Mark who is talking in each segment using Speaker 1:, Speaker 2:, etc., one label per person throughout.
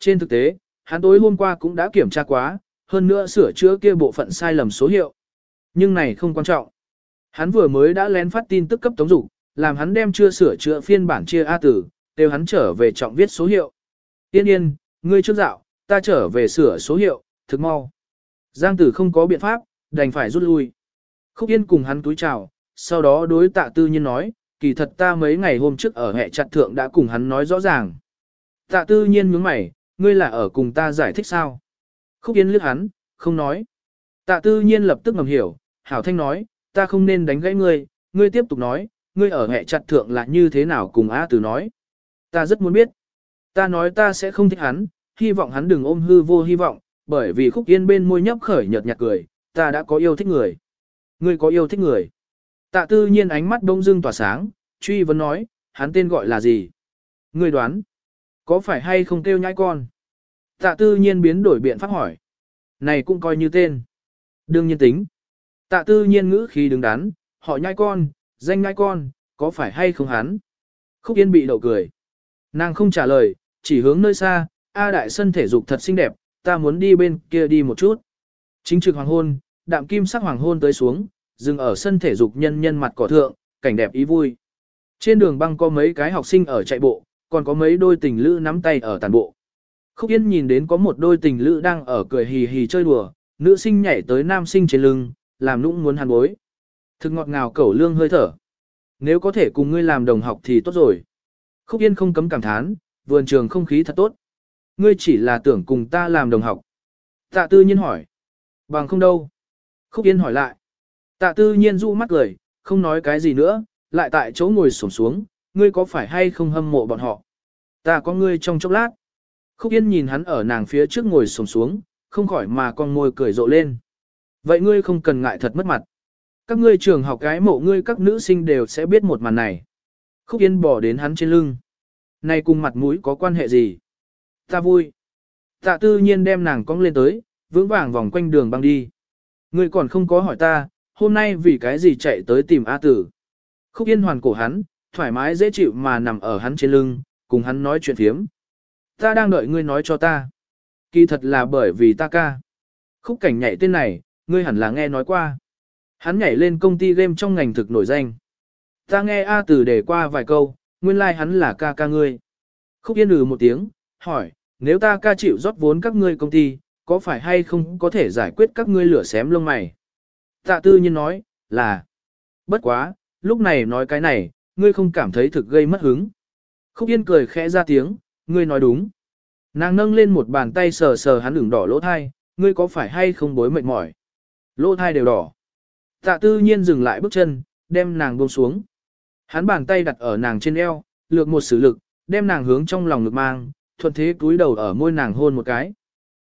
Speaker 1: Trên thực tế, hắn tối hôm qua cũng đã kiểm tra quá, hơn nữa sửa chữa kia bộ phận sai lầm số hiệu. Nhưng này không quan trọng. Hắn vừa mới đã lén phát tin tức cấp tống dục, làm hắn đem chưa sửa chữa phiên bản chia A tử, đều hắn trở về trọng viết số hiệu. Tiên yên, ngươi trước dạo, ta trở về sửa số hiệu, thực mau. Giang tử không có biện pháp, đành phải rút lui. Khúc Yên cùng hắn túi chào, sau đó đối tạ tư nhiên nói, kỳ thật ta mấy ngày hôm trước ở hệ chặt thượng đã cùng hắn nói rõ ràng. Tạ tư nhiên nhướng mày, ngươi là ở cùng ta giải thích sao? Khúc Yên liếc hắn, không nói. Tạ tư nhiên lập tức ngầm hiểu, Hảo Thanh nói, ta không nên đánh gãy ngươi, ngươi tiếp tục nói, ngươi ở hệ chặt thượng là như thế nào cùng A Tử nói. Ta rất muốn biết. Ta nói ta sẽ không thích hắn, hy vọng hắn đừng ôm hư vô hy vọng, bởi vì khúc yên bên môi nhấp khởi nhợt nhạt cười, ta đã có yêu thích người. Ngươi có yêu thích người. Tạ tư nhiên ánh mắt đông dưng tỏa sáng, truy vấn nói, hắn tên gọi là gì? Ngươi đoán, có phải hay không kêu nhãi con? Tạ tư nhiên biến đổi biện pháp hỏi. Này cũng coi như tên. Đương nhiên tính. Tạ tư nhiên ngữ khí đứng đắn, họ nhai con, danh nhai con, có phải hay không hắn? Khúc Yên bị đậu cười. Nàng không trả lời, chỉ hướng nơi xa, A đại sân thể dục thật xinh đẹp, ta muốn đi bên kia đi một chút. Chính trực hoàng hôn, đạm kim sắc hoàng hôn tới xuống, dừng ở sân thể dục nhân nhân mặt cỏ thượng, cảnh đẹp ý vui. Trên đường băng có mấy cái học sinh ở chạy bộ, còn có mấy đôi tình lữ nắm tay ở tàn bộ. Khúc Yên nhìn đến có một đôi tình lữ đang ở cười hì hì chơi đùa, nữ sinh nhảy tới nam sinh trên lưng, làm nũng muốn hàn bối. Thực ngọt ngào cẩu lương hơi thở. Nếu có thể cùng ngươi làm đồng học thì tốt rồi. Khúc Yên không cấm cảm thán, vườn trường không khí thật tốt. Ngươi chỉ là tưởng cùng ta làm đồng học. Tạ tư nhiên hỏi. Bằng không đâu. Khúc Yên hỏi lại. Tạ tư nhiên dụ mắt cười, không nói cái gì nữa, lại tại chỗ ngồi sổm xuống, ngươi có phải hay không hâm mộ bọn họ? Ta có ngươi trong chốc lát. Khúc Yên nhìn hắn ở nàng phía trước ngồi sổm xuống, không khỏi mà con môi cười rộ lên. Vậy ngươi không cần ngại thật mất mặt. Các ngươi trường học gái mộ ngươi các nữ sinh đều sẽ biết một màn này. Khúc Yên bỏ đến hắn trên lưng. Này cùng mặt mũi có quan hệ gì? Ta vui. Tạ tư nhiên đem nàng cong lên tới, vững vàng vòng quanh đường băng đi. Ngươi còn không có hỏi ta, hôm nay vì cái gì chạy tới tìm A tử. Khúc Yên hoàn cổ hắn, thoải mái dễ chịu mà nằm ở hắn trên lưng, cùng hắn nói chuyện thiếm. Ta đang đợi ngươi nói cho ta. Kỳ thật là bởi vì ta ca. Khúc cảnh nhảy tên này, ngươi hẳn là nghe nói qua. Hắn nhảy lên công ty game trong ngành thực nổi danh. Ta nghe A Tử để qua vài câu, nguyên lai like hắn là ca ca ngươi. Khúc yên ừ một tiếng, hỏi, nếu ta ca chịu rót vốn các ngươi công ty, có phải hay không có thể giải quyết các ngươi lửa xém lông mày? Tạ tư nhiên nói, là, bất quá, lúc này nói cái này, ngươi không cảm thấy thực gây mất hứng. Khúc yên cười khẽ ra tiếng, ngươi nói đúng. Nàng nâng lên một bàn tay sờ sờ hắn ửng đỏ lỗ thai, ngươi có phải hay không bối mệt mỏi? Lỗ thai đều đỏ. Tạ tư nhiên dừng lại bước chân, đem nàng buông xuống. Hắn bàn tay đặt ở nàng trên eo, lược một sử lực, đem nàng hướng trong lòng ngực mang, thuận thế túi đầu ở môi nàng hôn một cái.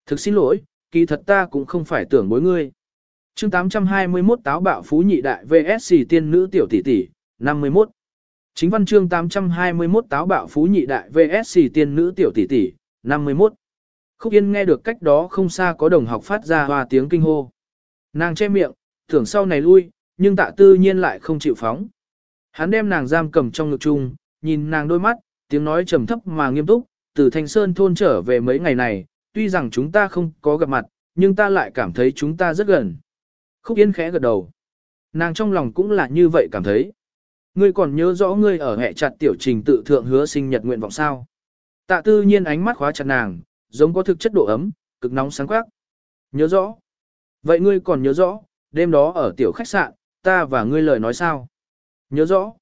Speaker 1: Thực xin lỗi, kỳ thật ta cũng không phải tưởng bối ngươi. chương 821 táo bạo phú nhị đại VSC tiên nữ tiểu tỷ tỷ, 51. Chính văn chương 821 táo bạo phú nhị đại VSC tiên nữ tiểu tỷ tỷ, 51. Khúc Yên nghe được cách đó không xa có đồng học phát ra hoa tiếng kinh hô. Nàng che miệng, tưởng sau này lui, nhưng tạ tư nhiên lại không chịu phóng. Hắn đem nàng giam cầm trong ngực chung, nhìn nàng đôi mắt, tiếng nói trầm thấp mà nghiêm túc, từ Thanh Sơn thôn trở về mấy ngày này, tuy rằng chúng ta không có gặp mặt, nhưng ta lại cảm thấy chúng ta rất gần. Khúc Yên khẽ gật đầu. Nàng trong lòng cũng là như vậy cảm thấy. Ngươi còn nhớ rõ ngươi ở hệ chặt tiểu trình tự thượng hứa sinh nhật nguyện vọng sao? Tạ tư nhiên ánh mắt khóa chặt nàng, giống có thực chất độ ấm, cực nóng sáng quắc. Nhớ rõ. Vậy ngươi còn nhớ rõ, đêm đó ở tiểu khách sạn, ta và ngươi lời nói sao? Nhớ rõ.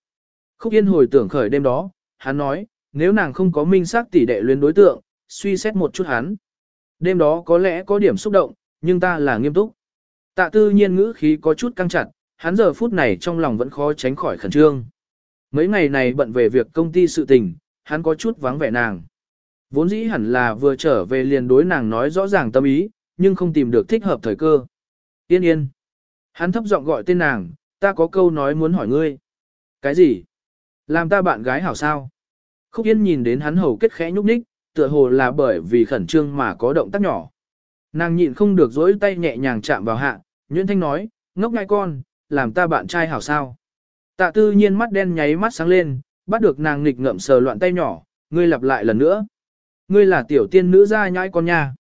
Speaker 1: Khúc Yên hồi tưởng khởi đêm đó, hắn nói, nếu nàng không có minh xác tỷ đệ luyến đối tượng, suy xét một chút hắn. Đêm đó có lẽ có điểm xúc động, nhưng ta là nghiêm túc. Tạ tư nhiên ngữ khí có chút căng chặt, hắn giờ phút này trong lòng vẫn khó tránh khỏi khẩn trương. Mấy ngày này bận về việc công ty sự tình, hắn có chút vắng vẻ nàng. Vốn dĩ hẳn là vừa trở về liền đối nàng nói rõ ràng tâm ý, nhưng không tìm được thích hợp thời cơ. Yên yên. Hắn thấp giọng gọi tên nàng, ta có câu nói muốn hỏi ngươi. Cái gì? Làm ta bạn gái hảo sao? Khúc Yên nhìn đến hắn hầu kết khẽ nhúc nhích, tựa hồ là bởi vì khẩn trương mà có động tác nhỏ. Nàng nhịn không được dối tay nhẹ nhàng chạm vào hạ, Nguyễn Thanh nói, ngốc ngai con, làm ta bạn trai hảo sao? Tạ tư nhiên mắt đen nháy mắt sáng lên, bắt được nàng nghịch ngậm sờ loạn tay nhỏ, ngươi lặp lại lần nữa. Ngươi là tiểu tiên nữ gia nhãi con nha.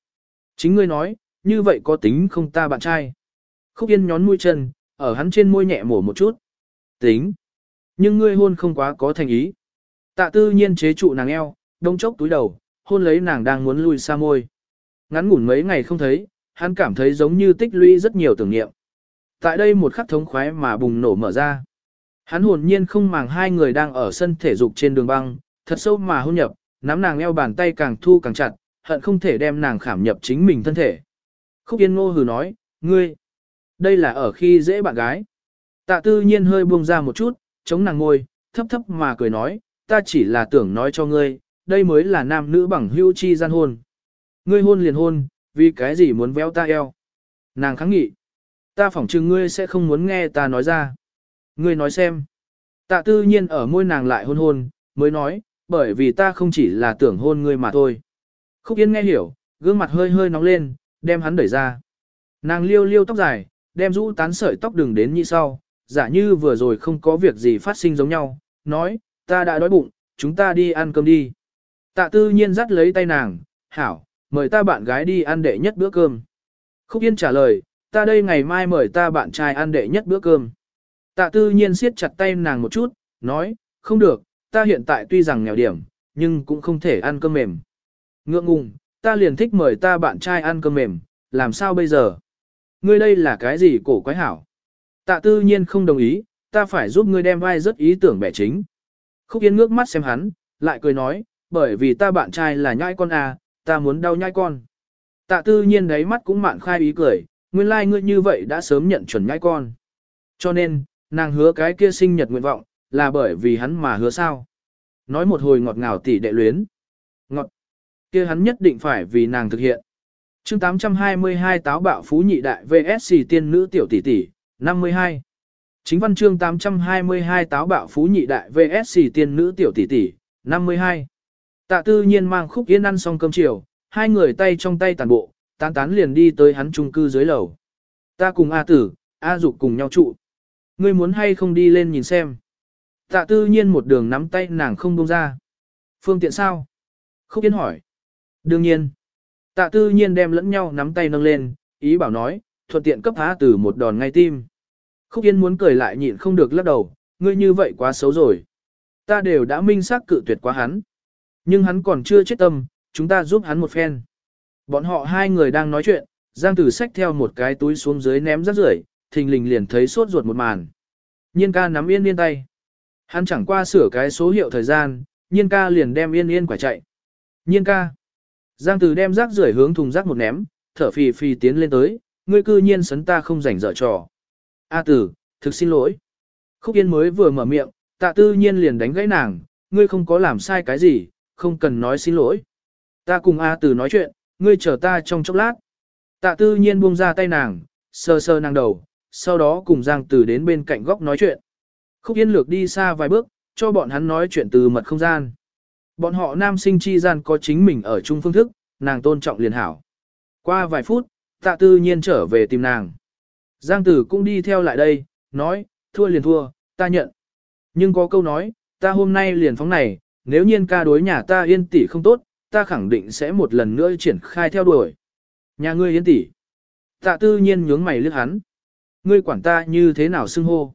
Speaker 1: Chính ngươi nói, như vậy có tính không ta bạn trai. Khúc Yên nhón mũi chân, ở hắn trên môi nhẹ mổ một chút. Tính. Nhưng ngươi hôn không quá có thành ý. Tạ tư nhiên chế trụ nàng eo, đông chốc túi đầu, hôn lấy nàng đang muốn lui xa môi. Ngắn ngủn mấy ngày không thấy, hắn cảm thấy giống như tích lũy rất nhiều tưởng niệm. Tại đây một khắc thống khoái mà bùng nổ mở ra. Hắn hồn nhiên không màng hai người đang ở sân thể dục trên đường băng, thật sâu mà hôn nhập, nắm nàng eo bàn tay càng thu càng chặt, hận không thể đem nàng khảm nhập chính mình thân thể. Khúc Yên Ngô hừ nói, ngươi, đây là ở khi dễ bạn gái. Tạ tư nhiên hơi buông ra một chút, chống nàng ngôi, thấp thấp mà cười nói, ta chỉ là tưởng nói cho ngươi, đây mới là nam nữ bằng hữu chi gian hôn. Ngươi hôn liền hôn, vì cái gì muốn véo ta eo. Nàng kháng nghị. Ta phỏng chừng ngươi sẽ không muốn nghe ta nói ra. Ngươi nói xem. Tạ tư nhiên ở môi nàng lại hôn hôn, mới nói, bởi vì ta không chỉ là tưởng hôn ngươi mà thôi. Khúc Yên nghe hiểu, gương mặt hơi hơi nóng lên, đem hắn đẩy ra. Nàng liêu liêu tóc dài, đem rũ tán sợi tóc đừng đến như sau, giả như vừa rồi không có việc gì phát sinh giống nhau, nói, ta đã đói bụng, chúng ta đi ăn cơm đi. Tạ tư nhiên dắt lấy tay nàng, hảo, mời ta bạn gái đi ăn đệ nhất bữa cơm. Khúc Yên trả lời, ta đây ngày mai mời ta bạn trai ăn đệ nhất bữa cơm. Tạ tư nhiên siết chặt tay nàng một chút, nói, không được, ta hiện tại tuy rằng nghèo điểm, nhưng cũng không thể ăn cơm mềm. Ngượng ngùng, ta liền thích mời ta bạn trai ăn cơm mềm, làm sao bây giờ? Ngươi đây là cái gì cổ quái hảo? Tạ tư nhiên không đồng ý, ta phải giúp ngươi đem vai rất ý tưởng bẻ chính. Khúc Yên ngước mắt xem hắn, lại cười nói, bởi vì ta bạn trai là nhai con à, ta muốn đau nhai con. Tạ tư nhiên đáy mắt cũng mạn khai ý cười, nguyên lai like ngươi như vậy đã sớm nhận chuẩn nhãi con. Cho nên, nàng hứa cái kia sinh nhật nguyện vọng, là bởi vì hắn mà hứa sao. Nói một hồi ngọt ngào tỉ đệ luyến. Ngọt, kia hắn nhất định phải vì nàng thực hiện. chương 822 táo bạo phú nhị đại VSC tiên nữ tiểu tỷ tỷ, 52. Chính văn chương 822 táo bạo phú nhị đại VSC tiên nữ tiểu tỷ tỷ, 52. Tạ tư nhiên mang khúc yên ăn xong cơm chiều, hai người tay trong tay tàn bộ, tán tán liền đi tới hắn trung cư dưới lầu. Ta cùng A tử, A dục cùng nhau trụ. Ngươi muốn hay không đi lên nhìn xem. Tạ tư nhiên một đường nắm tay nàng không buông ra. Phương tiện sao? Khúc yên hỏi. Đương nhiên. Tạ tư nhiên đem lẫn nhau nắm tay nâng lên, ý bảo nói, thuận tiện cấp A tử một đòn ngay tim. Khúc yên muốn cười lại nhịn không được lắc đầu, ngươi như vậy quá xấu rồi. Ta đều đã minh xác cự tuyệt quá hắn. Nhưng hắn còn chưa chết tâm, chúng ta giúp hắn một phen. Bọn họ hai người đang nói chuyện, Giang Tử xách theo một cái túi xuống dưới ném rác rưởi, thình lình liền thấy sốt ruột một màn. Nhiên ca nắm yên yên tay. Hắn chẳng qua sửa cái số hiệu thời gian, nhiên ca liền đem yên yên quả chạy. Nhiên ca. Giang Tử đem rác rưởi hướng thùng rác một ném, thở phì phì tiến lên tới, ngươi cư nhiên sấn ta không rảnh dở trò. A tử, thực xin lỗi. Khúc Yên mới vừa mở miệng, tạ tư nhiên liền đánh gãy nàng, ngươi không có làm sai cái gì, không cần nói xin lỗi. Ta cùng A tử nói chuyện, ngươi chờ ta trong chốc lát. Tạ tư nhiên buông ra tay nàng, sơ sơ nàng đầu, sau đó cùng Giang Tử đến bên cạnh góc nói chuyện. Khúc Yên lược đi xa vài bước, cho bọn hắn nói chuyện từ mật không gian. Bọn họ nam sinh chi gian có chính mình ở chung phương thức, nàng tôn trọng liền hảo. Qua vài phút, tạ tư nhiên trở về tìm nàng. Giang tử cũng đi theo lại đây, nói, thua liền thua, ta nhận. Nhưng có câu nói, ta hôm nay liền phóng này, nếu nhiên ca đối nhà ta yên tỷ không tốt, ta khẳng định sẽ một lần nữa triển khai theo đuổi. Nhà ngươi yên tỷ. Tạ tư nhiên nhướng mày lướt hắn. Ngươi quản ta như thế nào xưng hô.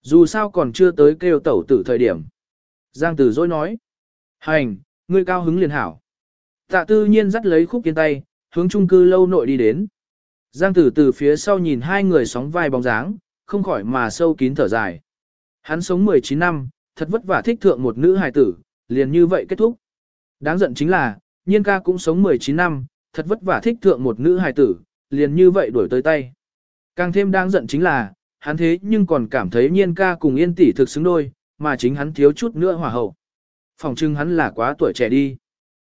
Speaker 1: Dù sao còn chưa tới kêu tẩu tử thời điểm. Giang tử dối nói. Hành, ngươi cao hứng liền hảo. Tạ tư nhiên dắt lấy khúc kiên tay, hướng trung cư lâu nội đi đến. Giang tử từ phía sau nhìn hai người sóng vai bóng dáng, không khỏi mà sâu kín thở dài. Hắn sống 19 năm, thật vất vả thích thượng một nữ hài tử, liền như vậy kết thúc. Đáng giận chính là, nhiên ca cũng sống 19 năm, thật vất vả thích thượng một nữ hài tử, liền như vậy đuổi tới tay. Càng thêm đáng giận chính là, hắn thế nhưng còn cảm thấy nhiên ca cùng yên tỷ thực xứng đôi, mà chính hắn thiếu chút nữa hòa hậu. Phòng trưng hắn là quá tuổi trẻ đi.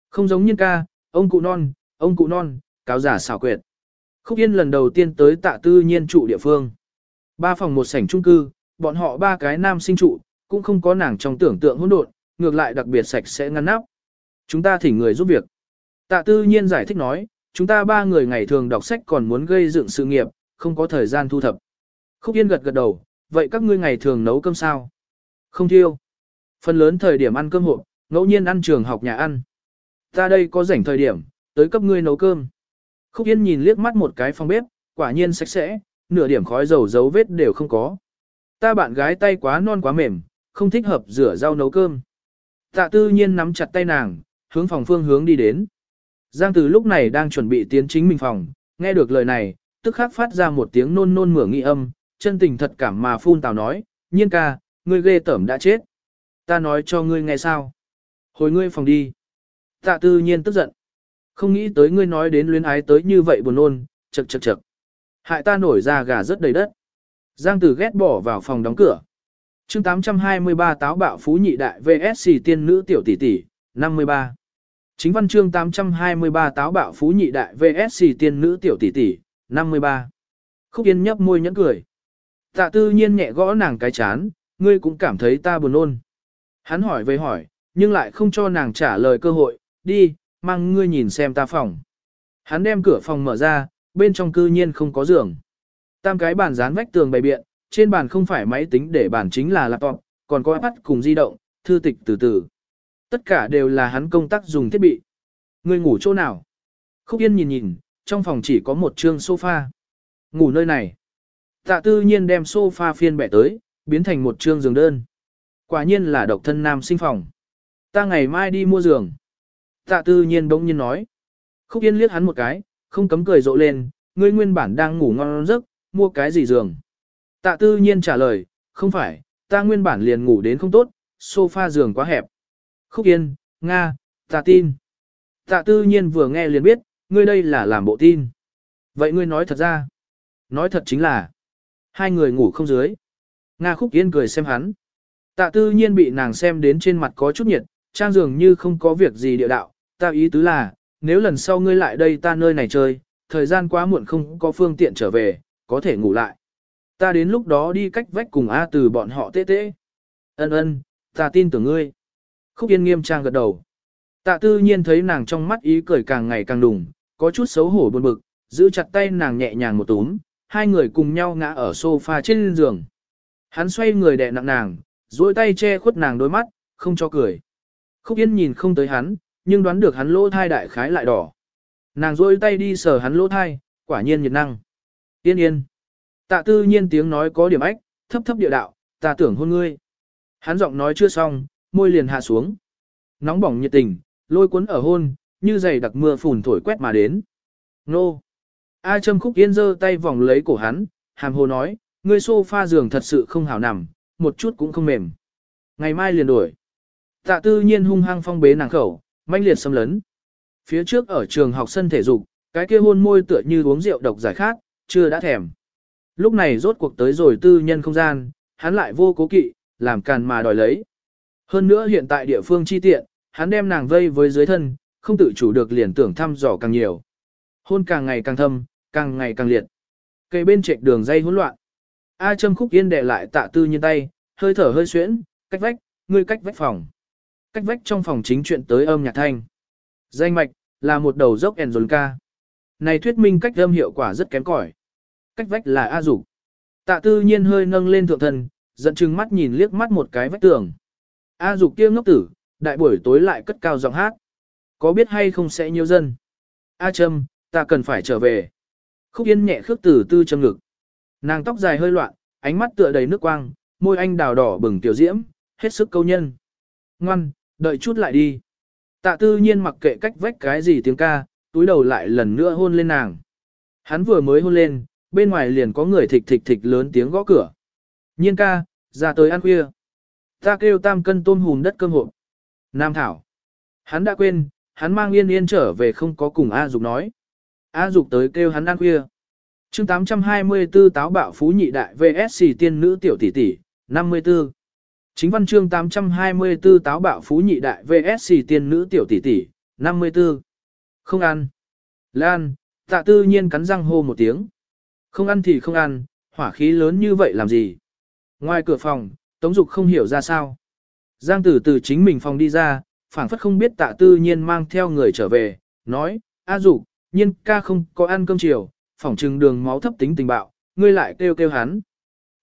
Speaker 1: Không giống nhiên ca, ông cụ non, ông cụ non, cáo giả xảo quyệt. Khúc Yên lần đầu tiên tới tạ tư nhiên trụ địa phương. Ba phòng một sảnh chung cư, bọn họ ba cái nam sinh trụ, cũng không có nàng trong tưởng tượng hỗn độn, ngược lại đặc biệt sạch sẽ ngăn nắp. Chúng ta thỉnh người giúp việc. Tạ tư nhiên giải thích nói, chúng ta ba người ngày thường đọc sách còn muốn gây dựng sự nghiệp, không có thời gian thu thập. Khúc Yên gật gật đầu, vậy các ngươi ngày thường nấu cơm sao? Không thiêu. Phần lớn thời điểm ăn cơm hộp, ngẫu nhiên ăn trường học nhà ăn. Ta đây có rảnh thời điểm, tới cấp ngươi nấu cơm. Khúc Yên nhìn liếc mắt một cái phòng bếp, quả nhiên sạch sẽ, nửa điểm khói dầu dấu vết đều không có. Ta bạn gái tay quá non quá mềm, không thích hợp rửa rau nấu cơm. Tạ tư nhiên nắm chặt tay nàng, hướng phòng phương hướng đi đến. Giang Từ lúc này đang chuẩn bị tiến chính mình phòng, nghe được lời này, tức khắc phát ra một tiếng nôn nôn mửa nghi âm, chân tình thật cảm mà phun tào nói, nhiên ca, ngươi ghê tởm đã chết. Ta nói cho ngươi nghe sao. Hồi ngươi phòng đi. Tạ tư nhiên tức giận. Không nghĩ tới ngươi nói đến luyến ái tới như vậy buồn nôn, chật chật chật. Hại ta nổi ra gà rất đầy đất. Giang Tử ghét bỏ vào phòng đóng cửa. chương 823 táo bạo phú nhị đại VSC tiên nữ tiểu tỷ tỷ, 53. Chính văn chương 823 táo bạo phú nhị đại VSC tiên nữ tiểu tỷ tỷ, 53. Khúc Yên nhấp môi nhẫn cười. Tạ tư nhiên nhẹ gõ nàng cái chán, ngươi cũng cảm thấy ta buồn ôn. Hắn hỏi về hỏi, nhưng lại không cho nàng trả lời cơ hội, đi, mang ngươi nhìn xem ta phòng. Hắn đem cửa phòng mở ra, bên trong cư nhiên không có giường. Tam cái bàn dán vách tường bày biện, trên bàn không phải máy tính để bàn chính là laptop, còn có iPad cùng di động, thư tịch từ từ. Tất cả đều là hắn công tác dùng thiết bị. Ngươi ngủ chỗ nào? Khúc Yên nhìn nhìn, trong phòng chỉ có một chương sofa. Ngủ nơi này. Tạ tư nhiên đem sofa phiên bẻ tới, biến thành một chương giường đơn. Quả nhiên là độc thân nam sinh phòng. Ta ngày mai đi mua giường. Tạ tư nhiên bỗng nhiên nói. Khúc Yên liếc hắn một cái, không cấm cười rộ lên, ngươi nguyên bản đang ngủ ngon giấc, mua cái gì giường. Tạ tư nhiên trả lời, không phải, ta nguyên bản liền ngủ đến không tốt, sofa giường quá hẹp. Khúc Yên, Nga, ta tin. Tạ tư nhiên vừa nghe liền biết, ngươi đây là làm bộ tin. Vậy ngươi nói thật ra. Nói thật chính là, hai người ngủ không dưới. Nga Khúc Yên cười xem hắn. Tạ tư nhiên bị nàng xem đến trên mặt có chút nhiệt, trang dường như không có việc gì địa đạo. Ta ý tứ là, nếu lần sau ngươi lại đây ta nơi này chơi, thời gian quá muộn không có phương tiện trở về, có thể ngủ lại. Ta đến lúc đó đi cách vách cùng A từ bọn họ tê tê. Ân ân, ta tin tưởng ngươi. Khúc Yên nghiêm trang gật đầu. Tạ tư nhiên thấy nàng trong mắt ý cười càng ngày càng đùng, có chút xấu hổ buồn bực, giữ chặt tay nàng nhẹ nhàng một túm, hai người cùng nhau ngã ở sofa trên giường. Hắn xoay người đè nặng nàng, duỗi tay che khuất nàng đôi mắt, không cho cười. Khúc Yên nhìn không tới hắn, nhưng đoán được hắn lỗ thai đại khái lại đỏ. Nàng duỗi tay đi sờ hắn lỗ thai, quả nhiên nhiệt năng. Yên yên. Tạ tư nhiên tiếng nói có điểm ách, thấp thấp địa đạo, ta tưởng hôn ngươi. Hắn giọng nói chưa xong, môi liền hạ xuống. Nóng bỏng nhiệt tình, lôi cuốn ở hôn, như giày đặc mưa phùn thổi quét mà đến. Nô! A châm khúc yên giơ tay vòng lấy cổ hắn, hàm hồ nói, ngươi sofa giường thật sự không hảo nằm, một chút cũng không mềm. Ngày mai liền đổi. Tạ tư nhiên hung hăng phong bế nàng khẩu, manh liệt xâm lấn. Phía trước ở trường học sân thể dục, cái kia hôn môi tựa như uống rượu độc giải khát, chưa đã thèm. Lúc này rốt cuộc tới rồi tư nhân không gian, hắn lại vô cố kỵ, làm càn mà đòi lấy. Hơn nữa hiện tại địa phương chi tiện, hắn đem nàng vây với dưới thân, không tự chủ được liền tưởng thăm dò càng nhiều. Hôn càng ngày càng thâm, càng ngày càng liệt. Cây bên trệch đường dây hỗn loạn. A châm khúc yên đè lại tạ tư nhiên tay, hơi thở hơi xuyễn, cách vách, ngươi cách vách phòng. Cách vách trong phòng chính chuyện tới âm nhạc thanh. Danh mạch, là một đầu dốc ẻn ca. Này thuyết minh cách âm hiệu quả rất kém cỏi. Cách vách là A Dục. Tạ tư nhiên hơi nâng lên thượng thân, giận chừng mắt nhìn liếc mắt một cái vách tường. A Dục kia ngốc tử, đại buổi tối lại cất cao giọng hát. Có biết hay không sẽ nhiều dân? A Trâm, ta cần phải trở về. Khúc Yên nhẹ khước tử tư châm ngực. Nàng tóc dài hơi loạn, ánh mắt tựa đầy nước quang, môi anh đào đỏ bừng tiểu diễm, hết sức câu nhân. Ngoan, đợi chút lại đi. Tạ tư nhiên mặc kệ cách vách cái gì tiếng ca, túi đầu lại lần nữa hôn lên nàng. Hắn vừa mới hôn lên, bên ngoài liền có người thịch thịch thịch lớn tiếng gõ cửa. Nhiên ca, ra tới ăn khuya. Ta kêu tam cân tôm hùm đất cơm hộp. Nam Thảo. Hắn đã quên, hắn mang yên yên trở về không có cùng A Dục nói. A Dục tới kêu hắn ăn khuya. chương 824 táo bạo phú nhị đại VSC tiên nữ tiểu tỷ tỷ, 54. Chính văn chương 824 táo bạo phú nhị đại VSC tiên nữ tiểu tỷ tỷ, 54. Không ăn. Lan, tạ tư nhiên cắn răng hô một tiếng. Không ăn thì không ăn, hỏa khí lớn như vậy làm gì? Ngoài cửa phòng, Tống Dục không hiểu ra sao. Giang tử từ chính mình phòng đi ra, phảng phất không biết tạ tư nhiên mang theo người trở về, nói, A Dục, nhiên ca không có ăn cơm chiều, phỏng trừng đường máu thấp tính tình bạo, ngươi lại kêu kêu hắn.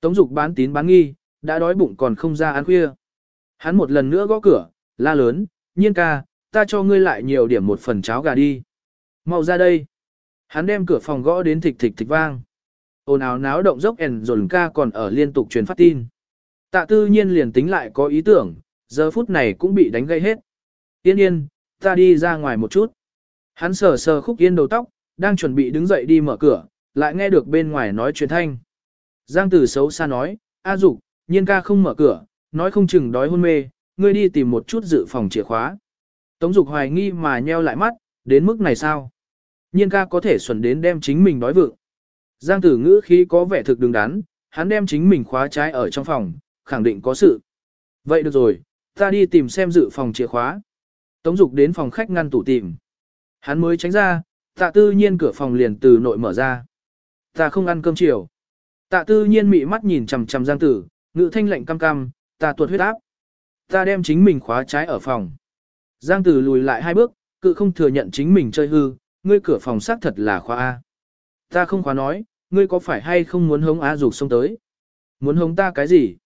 Speaker 1: Tống Dục bán tín bán nghi, đã đói bụng còn không ra ăn khuya. Hắn một lần nữa gõ cửa, la lớn, nhiên ca, ta cho ngươi lại nhiều điểm một phần cháo gà đi. Mau ra đây. Hắn đem cửa phòng gõ đến thịch thịch thịch vang. Ồn ào náo động dốc ẻn dồn ca còn ở liên tục truyền phát tin. Tạ tư nhiên liền tính lại có ý tưởng, giờ phút này cũng bị đánh gây hết. Yên yên, ta đi ra ngoài một chút. Hắn sờ sờ khúc yên đầu tóc, đang chuẩn bị đứng dậy đi mở cửa, lại nghe được bên ngoài nói chuyện thanh. Giang tử xấu xa nói, A dục, nhiên ca không mở cửa, nói không chừng đói hôn mê, ngươi đi tìm một chút dự phòng chìa khóa. Tống dục hoài nghi mà nheo lại mắt, đến mức này sao? Nhiên ca có thể xuẩn đến đem chính mình đói vượng. Giang tử ngữ khí có vẻ thực đứng đắn, hắn đem chính mình khóa trái ở trong phòng, khẳng định có sự. Vậy được rồi, ta đi tìm xem dự phòng chìa khóa. Tống dục đến phòng khách ngăn tủ tìm. Hắn mới tránh ra, tạ tư nhiên cửa phòng liền từ nội mở ra. Ta không ăn cơm chiều. Tạ tư nhiên mị mắt nhìn chằm chằm giang tử, ngữ thanh lệnh cam cam, ta tuột huyết áp. Ta đem chính mình khóa trái ở phòng. Giang tử lùi lại hai bước, cự không thừa nhận chính mình chơi hư, ngươi cửa phòng xác thật là khóa A. Ta không khóa nói, ngươi có phải hay không muốn hống A dục xông tới? Muốn hống ta cái gì?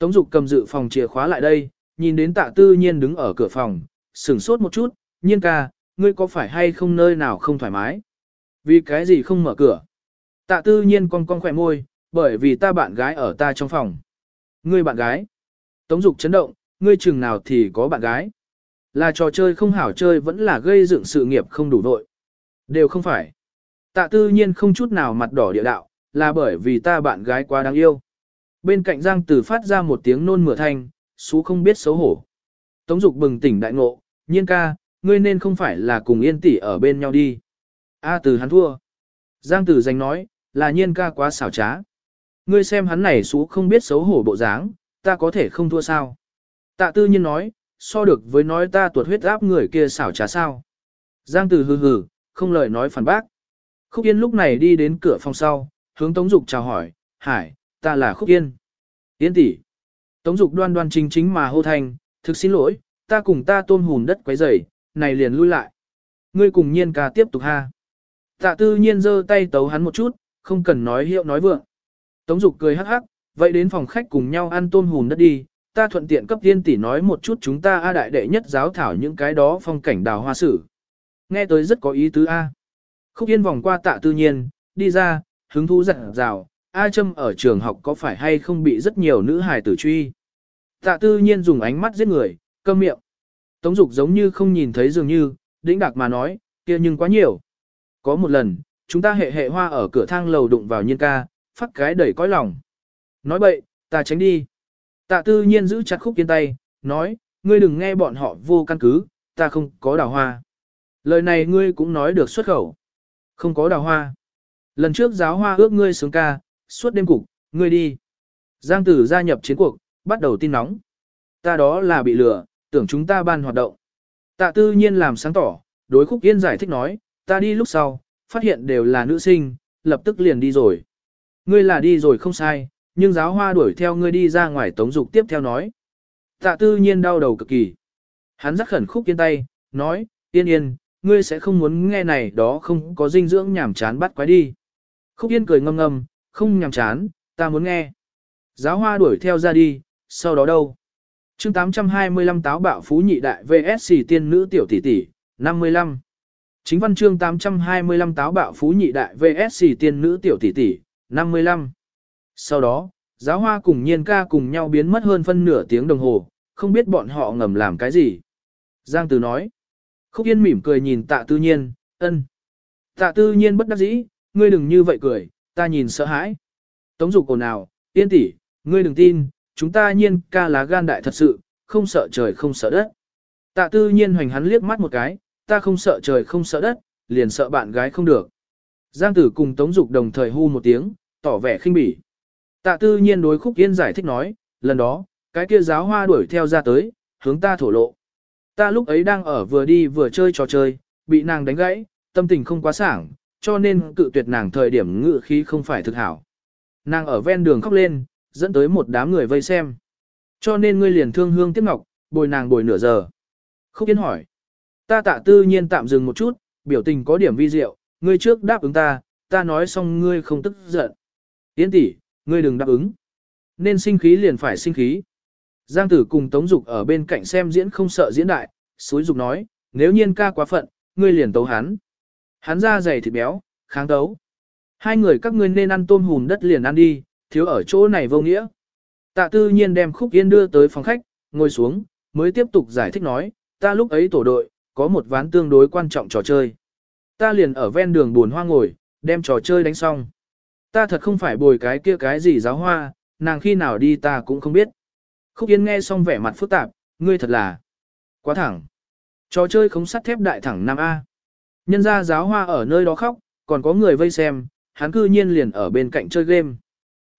Speaker 1: Tống dục cầm dự phòng chìa khóa lại đây, nhìn đến tạ tư nhiên đứng ở cửa phòng, sửng sốt một chút, nhiên ca, ngươi có phải hay không nơi nào không thoải mái? Vì cái gì không mở cửa? Tạ tư nhiên con con khỏe môi, bởi vì ta bạn gái ở ta trong phòng. Ngươi bạn gái? Tống dục chấn động, ngươi chừng nào thì có bạn gái? Là trò chơi không hảo chơi vẫn là gây dựng sự nghiệp không đủ nội. Đều không phải. Tạ tư nhiên không chút nào mặt đỏ địa đạo, là bởi vì ta bạn gái quá đáng yêu. Bên cạnh Giang Tử phát ra một tiếng nôn mửa thanh, xú không biết xấu hổ. Tống dục bừng tỉnh đại ngộ, nhiên ca, ngươi nên không phải là cùng yên tỷ ở bên nhau đi. A từ hắn thua. Giang tử giành nói, là nhiên ca quá xảo trá. Ngươi xem hắn này xú không biết xấu hổ bộ dáng, ta có thể không thua sao. Tạ tư nhiên nói, so được với nói ta tuột huyết áp người kia xảo trá sao. Giang tử hừ hừ, không lời nói phản bác. Khúc Yên lúc này đi đến cửa phòng sau, hướng Tống Dục chào hỏi, Hải, ta là Khúc Yên. Yên tỷ. Tống Dục đoan đoan chính chính mà hô thành, thực xin lỗi, ta cùng ta tôm hùn đất quấy rầy, này liền lui lại. Ngươi cùng nhiên ca tiếp tục ha. Tạ tư nhiên giơ tay tấu hắn một chút, không cần nói hiệu nói vượng. Tống Dục cười hắc hắc, vậy đến phòng khách cùng nhau ăn tôm hùn đất đi, ta thuận tiện cấp tiên tỷ nói một chút chúng ta A đại đệ nhất giáo thảo những cái đó phong cảnh đào hoa sử. Nghe tới rất có ý tứ A. Khúc Yên vòng qua tạ tư nhiên, đi ra, hứng thú dặn rào, A Trâm ở trường học có phải hay không bị rất nhiều nữ hài tử truy. Tạ tư nhiên dùng ánh mắt giết người, câm miệng. Tống dục giống như không nhìn thấy dường như, đĩnh đạc mà nói, kia nhưng quá nhiều. Có một lần, chúng ta hệ hệ hoa ở cửa thang lầu đụng vào nhiên ca, phát cái đẩy cõi lòng. Nói bậy, ta tránh đi. Tạ tư nhiên giữ chặt khúc yên tay, nói, ngươi đừng nghe bọn họ vô căn cứ, ta không có đào hoa. Lời này ngươi cũng nói được xuất khẩu. Không có đào hoa. Lần trước giáo hoa ước ngươi sướng ca, suốt đêm cục, ngươi đi. Giang tử gia nhập chiến cuộc, bắt đầu tin nóng. Ta đó là bị lừa, tưởng chúng ta ban hoạt động. Tạ tư nhiên làm sáng tỏ, đối khúc yên giải thích nói, ta đi lúc sau, phát hiện đều là nữ sinh, lập tức liền đi rồi. Ngươi là đi rồi không sai, nhưng giáo hoa đuổi theo ngươi đi ra ngoài tống dục tiếp theo nói. Tạ tư nhiên đau đầu cực kỳ. Hắn rắc khẩn khúc yên tay, nói, yên yên, ngươi sẽ không muốn nghe này đó không có dinh dưỡng nhảm chán bắt quái đi. Khúc yên cười ngâm ngâm, không nhằm chán, ta muốn nghe. Giáo hoa đuổi theo ra đi, sau đó đâu? chương 825 táo bạo phú nhị đại VSC tiên nữ tiểu tỷ tỷ, 55. Chính văn chương 825 táo bạo phú nhị đại VSC tiên nữ tiểu tỷ tỷ, 55. Sau đó, giáo hoa cùng nhiên ca cùng nhau biến mất hơn phân nửa tiếng đồng hồ, không biết bọn họ ngầm làm cái gì. Giang Từ nói. Khúc Yên mỉm cười nhìn tạ tư nhiên, ân. Tạ tư nhiên bất đắc dĩ, ngươi đừng như vậy cười, ta nhìn sợ hãi. Tống dục ồn nào, yên tỷ, ngươi đừng tin, chúng ta nhiên ca lá gan đại thật sự, không sợ trời không sợ đất. Tạ tư nhiên hoành hắn liếc mắt một cái, ta không sợ trời không sợ đất, liền sợ bạn gái không được. Giang tử cùng Tống Dục đồng thời hu một tiếng, tỏ vẻ khinh bỉ. Tạ tư nhiên đối khúc yên giải thích nói, lần đó, cái kia giáo hoa đuổi theo ra tới, hướng ta thổ lộ. Ta lúc ấy đang ở vừa đi vừa chơi trò chơi, bị nàng đánh gãy, tâm tình không quá sảng, cho nên cự tuyệt nàng thời điểm ngự khí không phải thực hảo. Nàng ở ven đường khóc lên, dẫn tới một đám người vây xem. Cho nên ngươi liền thương hương tiếc ngọc, bồi nàng bồi nửa giờ. Khúc Yên hỏi. Ta tạ tư nhiên tạm dừng một chút, biểu tình có điểm vi diệu, ngươi trước đáp ứng ta, ta nói xong ngươi không tức giận. Yên tỷ, ngươi đừng đáp ứng. Nên sinh khí liền phải sinh khí. Giang tử cùng Tống Dục ở bên cạnh xem diễn không sợ diễn đại, suối Dục nói, nếu nhiên ca quá phận, ngươi liền tấu hắn. Hắn da dày thịt béo, kháng tấu. Hai người các ngươi nên ăn tôm hùm đất liền ăn đi, thiếu ở chỗ này vô nghĩa. Tạ tư nhiên đem khúc yên đưa tới phòng khách, ngồi xuống, mới tiếp tục giải thích nói, ta lúc ấy tổ đội, có một ván tương đối quan trọng trò chơi. Ta liền ở ven đường buồn hoa ngồi, đem trò chơi đánh xong. Ta thật không phải bồi cái kia cái gì giáo hoa, nàng khi nào đi ta cũng không biết. Khúc Yên nghe xong vẻ mặt phức tạp, ngươi thật là quá thẳng. Trò chơi không sắt thép đại thẳng 5A. Nhân ra giáo hoa ở nơi đó khóc, còn có người vây xem, hắn cư nhiên liền ở bên cạnh chơi game.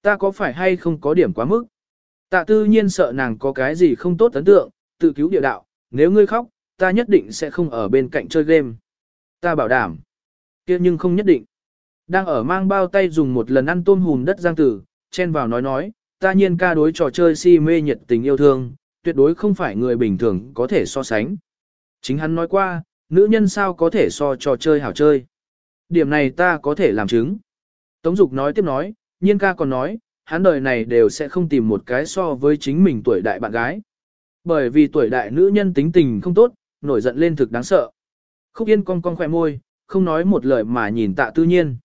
Speaker 1: Ta có phải hay không có điểm quá mức? Tạ tư nhiên sợ nàng có cái gì không tốt ấn tượng, tự cứu địa đạo, nếu ngươi khóc, ta nhất định sẽ không ở bên cạnh chơi game. Ta bảo đảm. kia nhưng không nhất định. Đang ở mang bao tay dùng một lần ăn tôm hùm đất giang tử, chen vào nói nói, ta nhiên ca đối trò chơi si mê nhiệt tình yêu thương, tuyệt đối không phải người bình thường có thể so sánh. Chính hắn nói qua, nữ nhân sao có thể so trò chơi hảo chơi. Điểm này ta có thể làm chứng. Tống Dục nói tiếp nói, nhiên ca còn nói, hắn đời này đều sẽ không tìm một cái so với chính mình tuổi đại bạn gái. Bởi vì tuổi đại nữ nhân tính tình không tốt, nổi giận lên thực đáng sợ. Khúc Yên cong cong khỏe môi, không nói một lời mà nhìn tạ tư nhiên.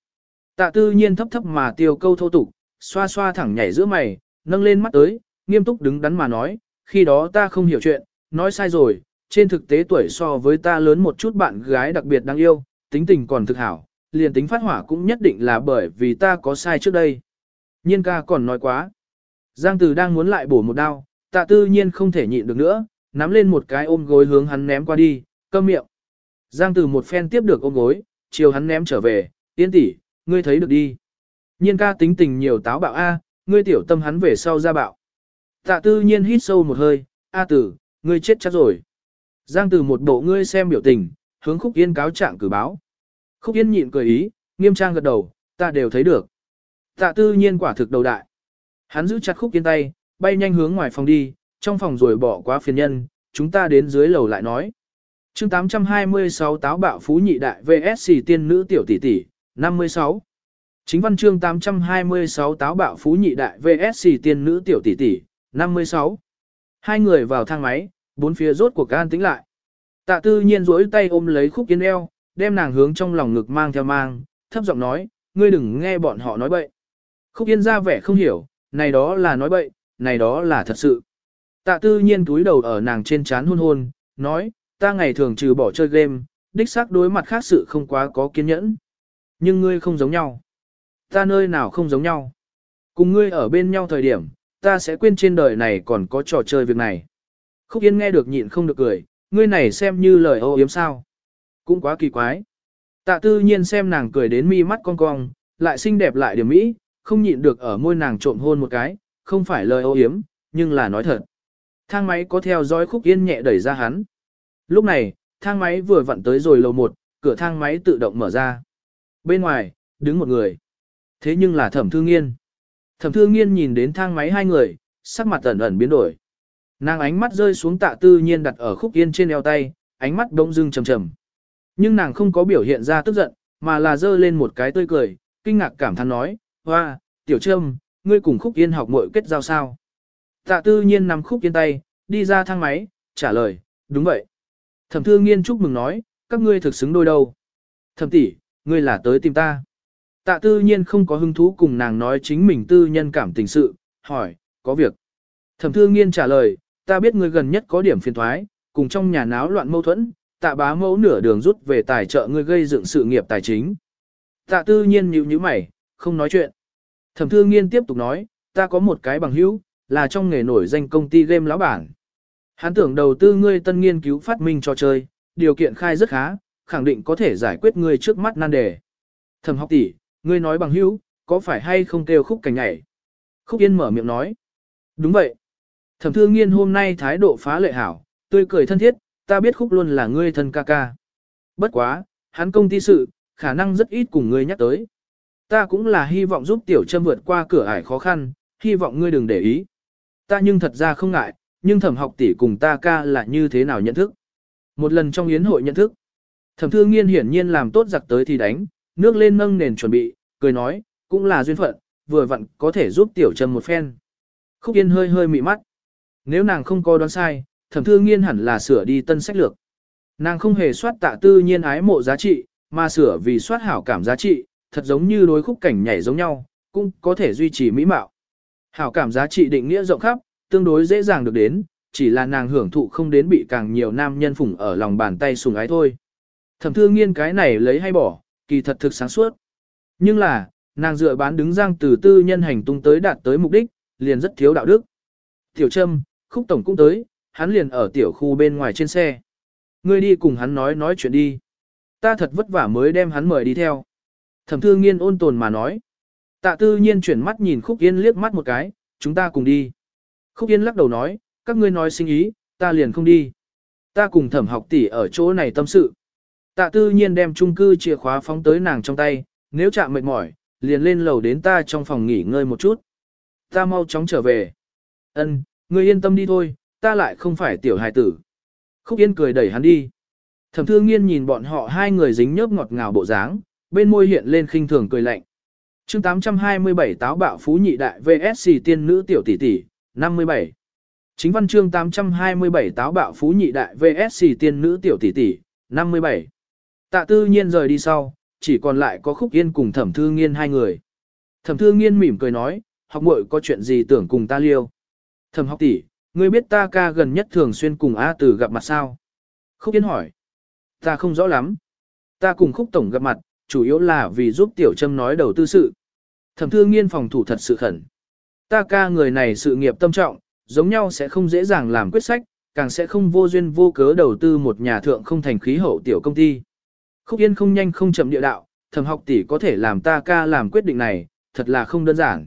Speaker 1: Tạ tư nhiên thấp thấp mà tiêu câu thô tục, xoa xoa thẳng nhảy giữa mày, nâng lên mắt tới, nghiêm túc đứng đắn mà nói, khi đó ta không hiểu chuyện, nói sai rồi, trên thực tế tuổi so với ta lớn một chút bạn gái đặc biệt đáng yêu, tính tình còn thực hảo, liền tính phát hỏa cũng nhất định là bởi vì ta có sai trước đây. Nhiên ca còn nói quá. Giang Từ đang muốn lại bổ một đao, tạ tư nhiên không thể nhịn được nữa, nắm lên một cái ôm gối hướng hắn ném qua đi, câm miệng. Giang Từ một phen tiếp được ôm gối, chiều hắn ném trở về, tiên tỷ, ngươi thấy được đi. Nhiên ca tính tình nhiều táo bạo A, ngươi tiểu tâm hắn về sau ra bạo. Tạ tư nhiên hít sâu một hơi, A tử, ngươi chết chắc rồi. Giang từ một bộ ngươi xem biểu tình, hướng khúc yên cáo trạng cử báo. Khúc yên nhịn cười ý, nghiêm trang gật đầu, ta đều thấy được. Tạ tư nhiên quả thực đầu đại. Hắn giữ chặt khúc yên tay, bay nhanh hướng ngoài phòng đi, trong phòng rồi bỏ qua phiền nhân, chúng ta đến dưới lầu lại nói. chương 826 táo bạo phú nhị đại VSC tiên nữ tiểu tỷ tỷ, 56. Chính văn chương 826 táo bạo phú nhị đại VSC tiên nữ tiểu tỷ tỷ, 56. Hai người vào thang máy, bốn phía rốt cuộc an tĩnh lại. Tạ tư nhiên duỗi tay ôm lấy khúc Yên eo, đem nàng hướng trong lòng ngực mang theo mang, thấp giọng nói, ngươi đừng nghe bọn họ nói bậy. Khúc yên ra vẻ không hiểu, này đó là nói bậy, này đó là thật sự. Tạ tư nhiên túi đầu ở nàng trên chán hôn hôn, nói, ta ngày thường trừ bỏ chơi game, đích xác đối mặt khác sự không quá có kiên nhẫn. Nhưng ngươi không giống nhau. Ta nơi nào không giống nhau. Cùng ngươi ở bên nhau thời điểm, ta sẽ quên trên đời này còn có trò chơi việc này. Khúc Yên nghe được nhịn không được cười, ngươi này xem như lời ô yếm sao. Cũng quá kỳ quái. Tạ tư nhiên xem nàng cười đến mi mắt cong cong, lại xinh đẹp lại điểm mỹ, không nhịn được ở môi nàng trộm hôn một cái, không phải lời ô yếm, nhưng là nói thật. Thang máy có theo dõi Khúc Yên nhẹ đẩy ra hắn. Lúc này, thang máy vừa vặn tới rồi lầu một, cửa thang máy tự động mở ra. Bên ngoài, đứng một người. Thế nhưng là thẩm thư nghiên. Thẩm thư nghiên nhìn đến thang máy hai người, sắc mặt ẩn ẩn biến đổi. Nàng ánh mắt rơi xuống tạ tư nhiên đặt ở khúc yên trên eo tay, ánh mắt đông dưng trầm trầm. Nhưng nàng không có biểu hiện ra tức giận, mà là dơ lên một cái tươi cười, kinh ngạc cảm thán nói, hoa, tiểu trâm, ngươi cùng khúc yên học mội kết giao sao. Tạ tư nhiên nằm khúc yên tay, đi ra thang máy, trả lời, đúng vậy. Thẩm thư nghiên chúc mừng nói, các ngươi thực xứng đôi đâu. Thẩm tỷ, ngươi là tới tìm ta. Tạ tư nhiên không có hứng thú cùng nàng nói chính mình tư nhân cảm tình sự, hỏi, có việc. Thẩm thư nghiên trả lời, ta biết ngươi gần nhất có điểm phiền thoái, cùng trong nhà náo loạn mâu thuẫn, tạ bá mẫu nửa đường rút về tài trợ ngươi gây dựng sự nghiệp tài chính. Tạ tư nhiên nhíu nhíu mày, không nói chuyện. Thẩm thư nghiên tiếp tục nói, ta có một cái bằng hữu, là trong nghề nổi danh công ty game lão bản. Hắn tưởng đầu tư ngươi tân nghiên cứu phát minh cho chơi, điều kiện khai rất khá, khẳng định có thể giải quyết ngươi trước mắt nan đề. Thẩm học tỷ, ngươi nói bằng hữu, có phải hay không kêu khúc cảnh nhảy? Khúc Yên mở miệng nói. Đúng vậy. Thẩm thư nghiên hôm nay thái độ phá lệ hảo, tươi cười thân thiết, ta biết khúc luôn là ngươi thân ca ca. Bất quá, hắn công ty sự, khả năng rất ít cùng ngươi nhắc tới. Ta cũng là hy vọng giúp tiểu trâm vượt qua cửa ải khó khăn, hy vọng ngươi đừng để ý. Ta nhưng thật ra không ngại, nhưng thẩm học tỷ cùng ta ca là như thế nào nhận thức. Một lần trong yến hội nhận thức, thẩm thư nghiên hiển nhiên làm tốt giặc tới thì đánh, nước lên nâng nền chuẩn bị, cười nói, cũng là duyên phận, vừa vặn có thể giúp tiểu trâm một phen. Khúc Yên hơi hơi mị mắt. Nếu nàng không có đoán sai, thẩm thư nghiên hẳn là sửa đi tân sách lược. Nàng không hề soát tạ tư nhiên ái mộ giá trị, mà sửa vì soát hảo cảm giá trị, thật giống như đối khúc cảnh nhảy giống nhau, cũng có thể duy trì mỹ mạo. Hảo cảm giá trị định nghĩa rộng khắp, tương đối dễ dàng được đến, chỉ là nàng hưởng thụ không đến bị càng nhiều nam nhân phụng ở lòng bàn tay sùng ái thôi. Thẩm thương nghiên cái này lấy hay bỏ, kỳ thật thực sáng suốt. Nhưng là, nàng dựa bán đứng giang từ tư nhân hành tung tới đạt tới mục đích, liền rất thiếu đạo đức. Tiểu Trâm, khúc tổng cũng tới, hắn liền ở tiểu khu bên ngoài trên xe. Ngươi đi cùng hắn nói nói chuyện đi. Ta thật vất vả mới đem hắn mời đi theo. Thẩm thư nghiên ôn tồn mà nói. Tạ tư nhiên chuyển mắt nhìn Khúc Yên liếc mắt một cái, chúng ta cùng đi. Khúc Yên lắc đầu nói, các ngươi nói sinh ý, ta liền không đi. Ta cùng thẩm học tỷ ở chỗ này tâm sự. Tạ tư nhiên đem chung cư chìa khóa phóng tới nàng trong tay, nếu chạm mệt mỏi, liền lên lầu đến ta trong phòng nghỉ ngơi một chút. Ta mau chóng trở về. Ân, ngươi yên tâm đi thôi, ta lại không phải tiểu hài tử. Khúc Yên cười đẩy hắn đi. Thẩm Thư Nghiên nhìn bọn họ hai người dính nhớp ngọt ngào bộ dáng, bên môi hiện lên khinh thường cười lạnh. Chương 827 táo bạo phú nhị đại VSC tiên nữ tiểu tỷ tỷ, 57. Chính văn chương 827 táo bạo phú nhị đại VSC tiên nữ tiểu tỷ tỷ, 57. Tạ Tư Nhiên rời đi sau, chỉ còn lại có Khúc Yên cùng Thẩm Thư Nghiên hai người. Thẩm Thư Nghiên mỉm cười nói, học muội có chuyện gì tưởng cùng ta liêu. Thẩm học tỷ, ngươi biết ta ca gần nhất thường xuyên cùng A Tử gặp mặt sao? Khúc Yên hỏi. Ta không rõ lắm. Ta cùng Khúc Tổng gặp mặt, chủ yếu là vì giúp Tiểu Trâm nói đầu tư sự. Thẩm Thương Nghiên phòng thủ thật sự khẩn. Ta ca người này sự nghiệp tâm trọng, giống nhau sẽ không dễ dàng làm quyết sách, càng sẽ không vô duyên vô cớ đầu tư một nhà thượng không thành khí hậu tiểu công ty. Khúc Yên không nhanh không chậm địa đạo, thẩm học tỷ có thể làm ta ca làm quyết định này, thật là không đơn giản.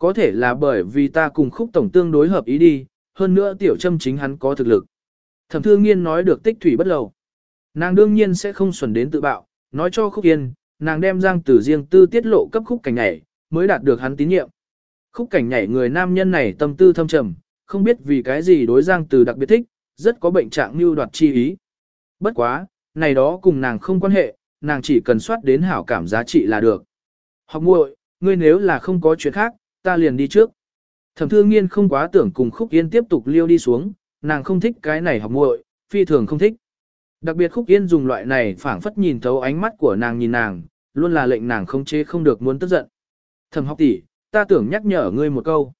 Speaker 1: Có thể là bởi vì ta cùng khúc tổng tương đối hợp ý đi, hơn nữa tiểu châm chính hắn có thực lực. Thẩm thương nghiên nói được tích thủy bất lầu. Nàng đương nhiên sẽ không xuẩn đến tự bạo, nói cho khúc yên, nàng đem giang tử riêng tư tiết lộ cấp khúc cảnh nhảy, mới đạt được hắn tín nhiệm. Khúc cảnh nhảy người nam nhân này tâm tư thâm trầm, không biết vì cái gì đối giang tử đặc biệt thích, rất có bệnh trạng mưu đoạt chi ý. Bất quá, này đó cùng nàng không quan hệ, nàng chỉ cần soát đến hảo cảm giá trị là được. Học muội, ngươi nếu là không có chuyện khác, ta liền đi trước. Thẩm thư nghiên không quá tưởng cùng khúc yên tiếp tục liêu đi xuống, nàng không thích cái này học muội, phi thường không thích. Đặc biệt khúc yên dùng loại này phảng phất nhìn thấu ánh mắt của nàng nhìn nàng, luôn là lệnh nàng không chế không được muốn tức giận. Thẩm học tỷ, ta tưởng nhắc nhở ngươi một câu.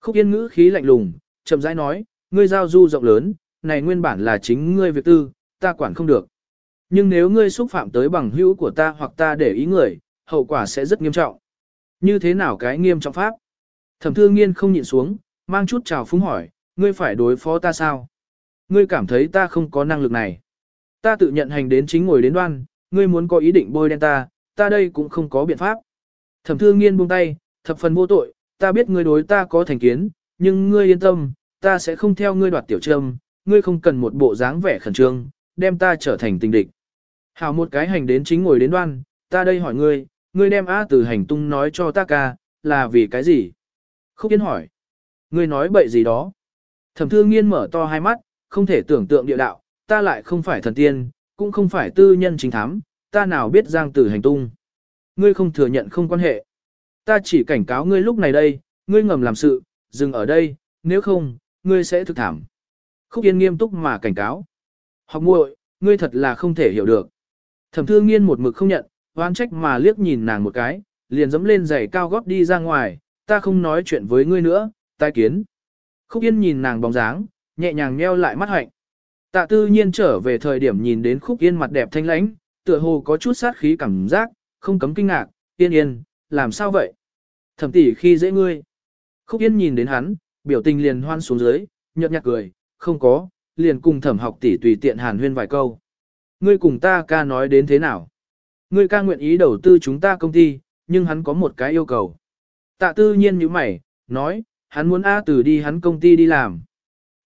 Speaker 1: Khúc yên ngữ khí lạnh lùng, chậm rãi nói, ngươi giao du rộng lớn, này nguyên bản là chính ngươi việc tư, ta quản không được. Nhưng nếu ngươi xúc phạm tới bằng hữu của ta hoặc ta để ý người, hậu quả sẽ rất nghiêm trọng. Như thế nào cái nghiêm trọng pháp? Thẩm thương nghiên không nhịn xuống, mang chút trào phúng hỏi, ngươi phải đối phó ta sao? Ngươi cảm thấy ta không có năng lực này. Ta tự nhận hành đến chính ngồi đến đoan, ngươi muốn có ý định bôi đen ta, ta đây cũng không có biện pháp. Thẩm thương nghiên buông tay, thập phần vô tội, ta biết ngươi đối ta có thành kiến, nhưng ngươi yên tâm, ta sẽ không theo ngươi đoạt tiểu trâm, ngươi không cần một bộ dáng vẻ khẩn trương, đem ta trở thành tình địch. Hảo một cái hành đến chính ngồi đến đoan, ta đây hỏi ngươi, ngươi đem A từ hành tung nói cho ta ca, là vì cái gì? Khúc Yên hỏi. Ngươi nói bậy gì đó? Thẩm thương nghiên mở to hai mắt, không thể tưởng tượng địa đạo, ta lại không phải thần tiên, cũng không phải tư nhân chính thám, ta nào biết giang từ hành tung. Ngươi không thừa nhận không quan hệ. Ta chỉ cảnh cáo ngươi lúc này đây, ngươi ngầm làm sự, dừng ở đây, nếu không, ngươi sẽ thực thảm. Khúc Yên nghiêm túc mà cảnh cáo. Học muội, ngươi thật là không thể hiểu được. Thẩm thương nghiên một mực không nhận, oan trách mà liếc nhìn nàng một cái, liền dẫm lên giày cao gót đi ra ngoài, ta không nói chuyện với ngươi nữa, tai kiến. Khúc Yên nhìn nàng bóng dáng, nhẹ nhàng nheo lại mắt hạnh. Tạ tư nhiên trở về thời điểm nhìn đến Khúc Yên mặt đẹp thanh lãnh, tựa hồ có chút sát khí cảm giác, không cấm kinh ngạc, yên yên, làm sao vậy? Thẩm tỷ khi dễ ngươi. Khúc Yên nhìn đến hắn, biểu tình liền hoan xuống dưới, nhợt nhạt cười, không có, liền cùng thẩm học tỷ tùy tiện hàn huyên vài câu. Ngươi cùng ta ca nói đến thế nào? Ngươi ca nguyện ý đầu tư chúng ta công ty, nhưng hắn có một cái yêu cầu. Tạ tư nhiên như mày, nói, hắn muốn A Tử đi hắn công ty đi làm.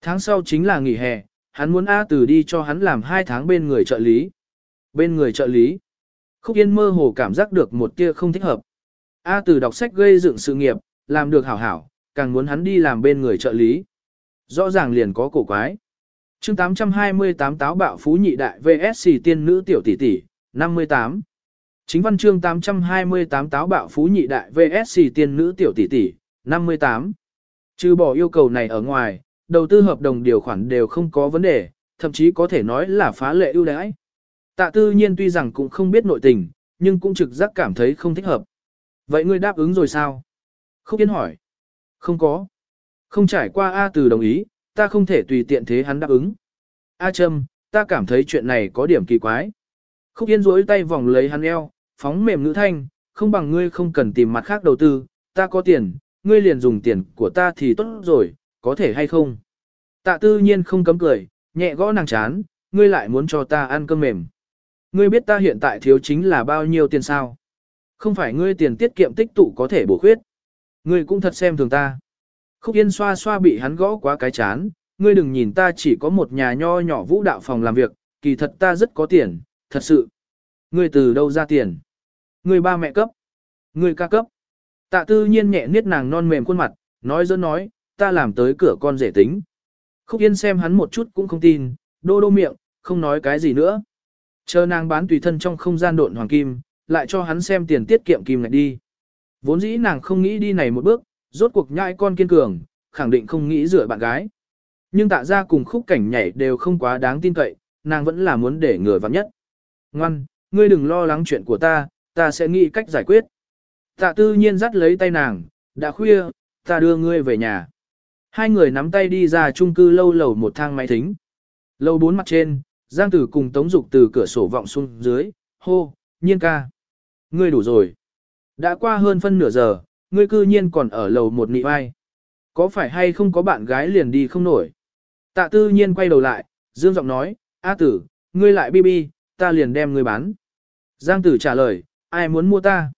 Speaker 1: Tháng sau chính là nghỉ hè, hắn muốn A Tử đi cho hắn làm 2 tháng bên người trợ lý. Bên người trợ lý. Khúc Yên mơ hồ cảm giác được một tia không thích hợp. A Tử đọc sách gây dựng sự nghiệp, làm được hảo hảo, càng muốn hắn đi làm bên người trợ lý. Rõ ràng liền có cổ quái. chương 828 táo bạo phú nhị đại VSC tiên nữ tiểu tỷ tỷ, 58. Chính văn chương 828 táo bạo phú nhị đại VSC tiên nữ tiểu tỷ tỷ, 58. Trừ bỏ yêu cầu này ở ngoài, đầu tư hợp đồng điều khoản đều không có vấn đề, thậm chí có thể nói là phá lệ ưu đãi. Tạ tư nhiên tuy rằng cũng không biết nội tình, nhưng cũng trực giác cảm thấy không thích hợp. Vậy ngươi đáp ứng rồi sao? Khúc Yên hỏi. Không có. Không trải qua A từ đồng ý, ta không thể tùy tiện thế hắn đáp ứng. A Trâm, ta cảm thấy chuyện này có điểm kỳ quái. Khúc Yên rối tay vòng lấy hắn eo, phóng mềm ngữ thanh, không bằng ngươi không cần tìm mặt khác đầu tư, ta có tiền, ngươi liền dùng tiền của ta thì tốt rồi, có thể hay không? Tạ tư nhiên không cấm cười, nhẹ gõ nàng chán, ngươi lại muốn cho ta ăn cơm mềm. Ngươi biết ta hiện tại thiếu chính là bao nhiêu tiền sao? Không phải ngươi tiền tiết kiệm tích tụ có thể bổ khuyết. Ngươi cũng thật xem thường ta. Khúc Yên xoa xoa bị hắn gõ quá cái chán, ngươi đừng nhìn ta chỉ có một nhà nho nhỏ vũ đạo phòng làm việc, kỳ thật ta rất có tiền, thật sự. Ngươi từ đâu ra tiền? Người ba mẹ cấp. người ca cấp. Tạ tư nhiên nhẹ niết nàng non mềm khuôn mặt, nói dỡ nói, ta làm tới cửa con rể tính. Khúc Yên xem hắn một chút cũng không tin, đô đô miệng, không nói cái gì nữa. Chờ nàng bán tùy thân trong không gian độn hoàng kim, lại cho hắn xem tiền tiết kiệm kim ngạch đi. Vốn dĩ nàng không nghĩ đi này một bước, rốt cuộc nhai con kiên cường, khẳng định không nghĩ rửa bạn gái. Nhưng tạ ra cùng khúc cảnh nhảy đều không quá đáng tin cậy, nàng vẫn là muốn để người vắng nhất. Ngoan, ngươi đừng lo lắng chuyện của ta, ta sẽ nghĩ cách giải quyết. Tạ tư nhiên dắt lấy tay nàng, đã khuya, ta đưa ngươi về nhà. Hai người nắm tay đi ra chung cư lâu lầu một thang máy thính. Lâu bốn mặt trên, Giang Tử cùng Tống Dục từ cửa sổ vọng xuống dưới, hô, nhiên ca. Ngươi đủ rồi. Đã qua hơn phân nửa giờ, ngươi cư nhiên còn ở lầu một nị vai. Có phải hay không có bạn gái liền đi không nổi? Tạ tư nhiên quay đầu lại, dương giọng nói, A tử, ngươi lại bi bi, ta liền đem ngươi bán. Giang tử trả lời, ai muốn mua ta?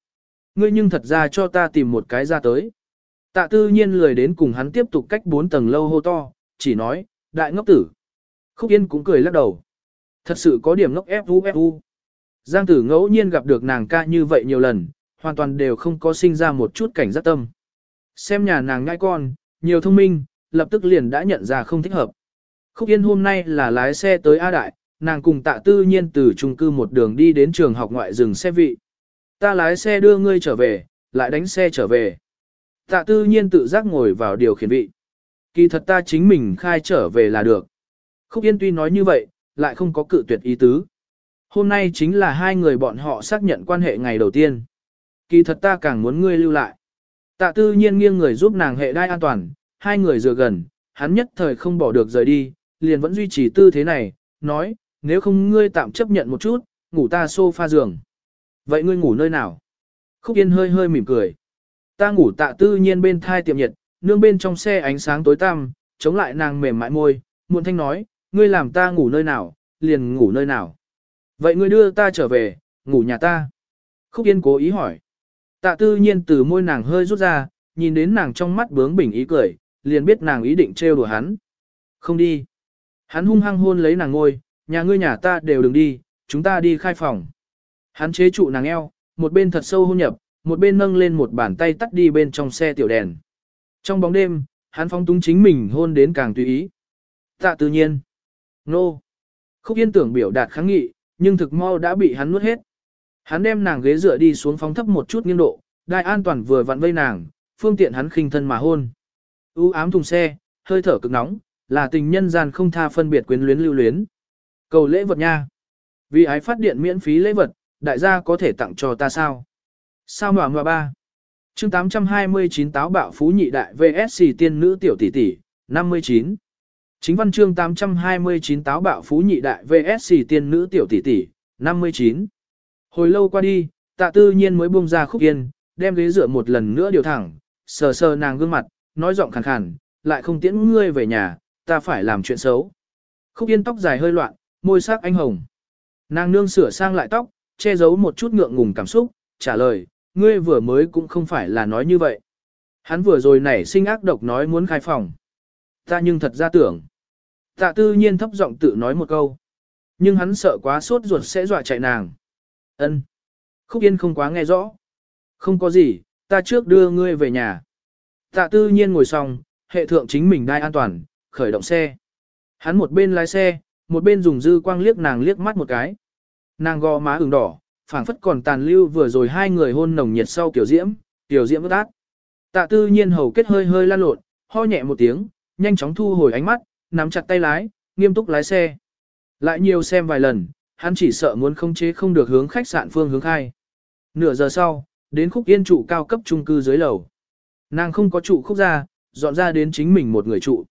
Speaker 1: Ngươi nhưng thật ra cho ta tìm một cái ra tới. Tạ tư nhiên lười đến cùng hắn tiếp tục cách bốn tầng lâu hô to, chỉ nói, đại ngốc tử. Khúc Yên cũng cười lắc đầu. Thật sự có điểm ngốc fu fu. Giang tử ngẫu nhiên gặp được nàng ca như vậy nhiều lần, hoàn toàn đều không có sinh ra một chút cảnh giác tâm. Xem nhà nàng ngai con, nhiều thông minh, lập tức liền đã nhận ra không thích hợp. Khúc Yên hôm nay là lái xe tới A Đại, nàng cùng tạ tư nhiên từ trung cư một đường đi đến trường học ngoại rừng xe vị. Ta lái xe đưa ngươi trở về, lại đánh xe trở về. Tạ tư nhiên tự giác ngồi vào điều khiển vị. Kỳ thật ta chính mình khai trở về là được. Khúc Yên tuy nói như vậy, lại không có cự tuyệt ý tứ. Hôm nay chính là hai người bọn họ xác nhận quan hệ ngày đầu tiên. Kỳ thật ta càng muốn ngươi lưu lại. Tạ tư nhiên nghiêng người giúp nàng hệ đai an toàn, hai người dựa gần, hắn nhất thời không bỏ được rời đi, liền vẫn duy trì tư thế này, nói, nếu không ngươi tạm chấp nhận một chút, ngủ ta sofa giường. Vậy ngươi ngủ nơi nào? Khúc Yên hơi hơi mỉm cười. Ta ngủ tạ tư nhiên bên thai tiệm nhiệt, nương bên trong xe ánh sáng tối tăm, chống lại nàng mềm mại môi, muộn thanh nói, ngươi làm ta ngủ nơi nào, liền ngủ nơi nào. Vậy ngươi đưa ta trở về, ngủ nhà ta. Khúc Yên cố ý hỏi. Tạ tư nhiên từ môi nàng hơi rút ra, nhìn đến nàng trong mắt bướng bỉnh ý cười, liền biết nàng ý định trêu đùa hắn. Không đi. Hắn hung hăng hôn lấy nàng ngôi, nhà ngươi nhà ta đều đừng đi, chúng ta đi khai phòng. Hắn chế trụ nàng eo, một bên thật sâu hôn nhập, một bên nâng lên một bàn tay tắt đi bên trong xe tiểu đèn. Trong bóng đêm, hắn phóng túng chính mình hôn đến càng tùy ý. Tạ tự nhiên. Nô. Khúc yên tưởng biểu đạt kháng nghị, nhưng thực mau đã bị hắn nuốt hết. Hắn đem nàng ghế dựa đi xuống phóng thấp một chút nghiêng độ, đai an toàn vừa vặn vây nàng, phương tiện hắn khinh thân mà hôn. U ám thùng xe, hơi thở cực nóng, là tình nhân gian không tha phân biệt quyến luyến lưu luyến. Cầu lễ vật nha. Vì ái phát điện miễn phí lễ vật, đại gia có thể tặng cho ta sao? Sao mà mà ba? Chương 829 táo bạo phú nhị đại VSC tiên nữ tiểu tỷ tỷ, 59. Chính văn chương 829 táo bạo phú nhị đại VSC tiên nữ tiểu tỷ tỷ, 59. Hồi lâu qua đi, tạ tư nhiên mới buông ra khúc yên, đem ghế dựa một lần nữa điều thẳng, sờ sờ nàng gương mặt, nói giọng khàn khàn, lại không tiễn ngươi về nhà, ta phải làm chuyện xấu. Khúc yên tóc dài hơi loạn, môi sắc anh hồng. Nàng nương sửa sang lại tóc, che giấu một chút ngượng ngùng cảm xúc, trả lời, ngươi vừa mới cũng không phải là nói như vậy. Hắn vừa rồi nảy sinh ác độc nói muốn khai phòng. Ta nhưng thật ra tưởng. Tạ tư nhiên thấp giọng tự nói một câu. Nhưng hắn sợ quá sốt ruột sẽ dọa chạy nàng. ân Khúc Yên không quá nghe rõ. Không có gì, ta trước đưa ngươi về nhà. Tạ tư nhiên ngồi xong, hệ thượng chính mình đai an toàn, khởi động xe. Hắn một bên lái xe, một bên dùng dư quang liếc nàng liếc mắt một cái. Nàng gò má ửng đỏ, phảng phất còn tàn lưu vừa rồi hai người hôn nồng nhiệt sau kiểu diễm, tiểu diễm ướt át. Tạ tư nhiên hầu kết hơi hơi lan lộn, ho nhẹ một tiếng, nhanh chóng thu hồi ánh mắt, nắm chặt tay lái, nghiêm túc lái xe. Lại nhiều xem vài lần, hắn chỉ sợ muốn không chế không được hướng khách sạn phương hướng khai. Nửa giờ sau, đến khúc yên trụ cao cấp trung cư dưới lầu. Nàng không có trụ khúc ra, dọn ra đến chính mình một người trụ.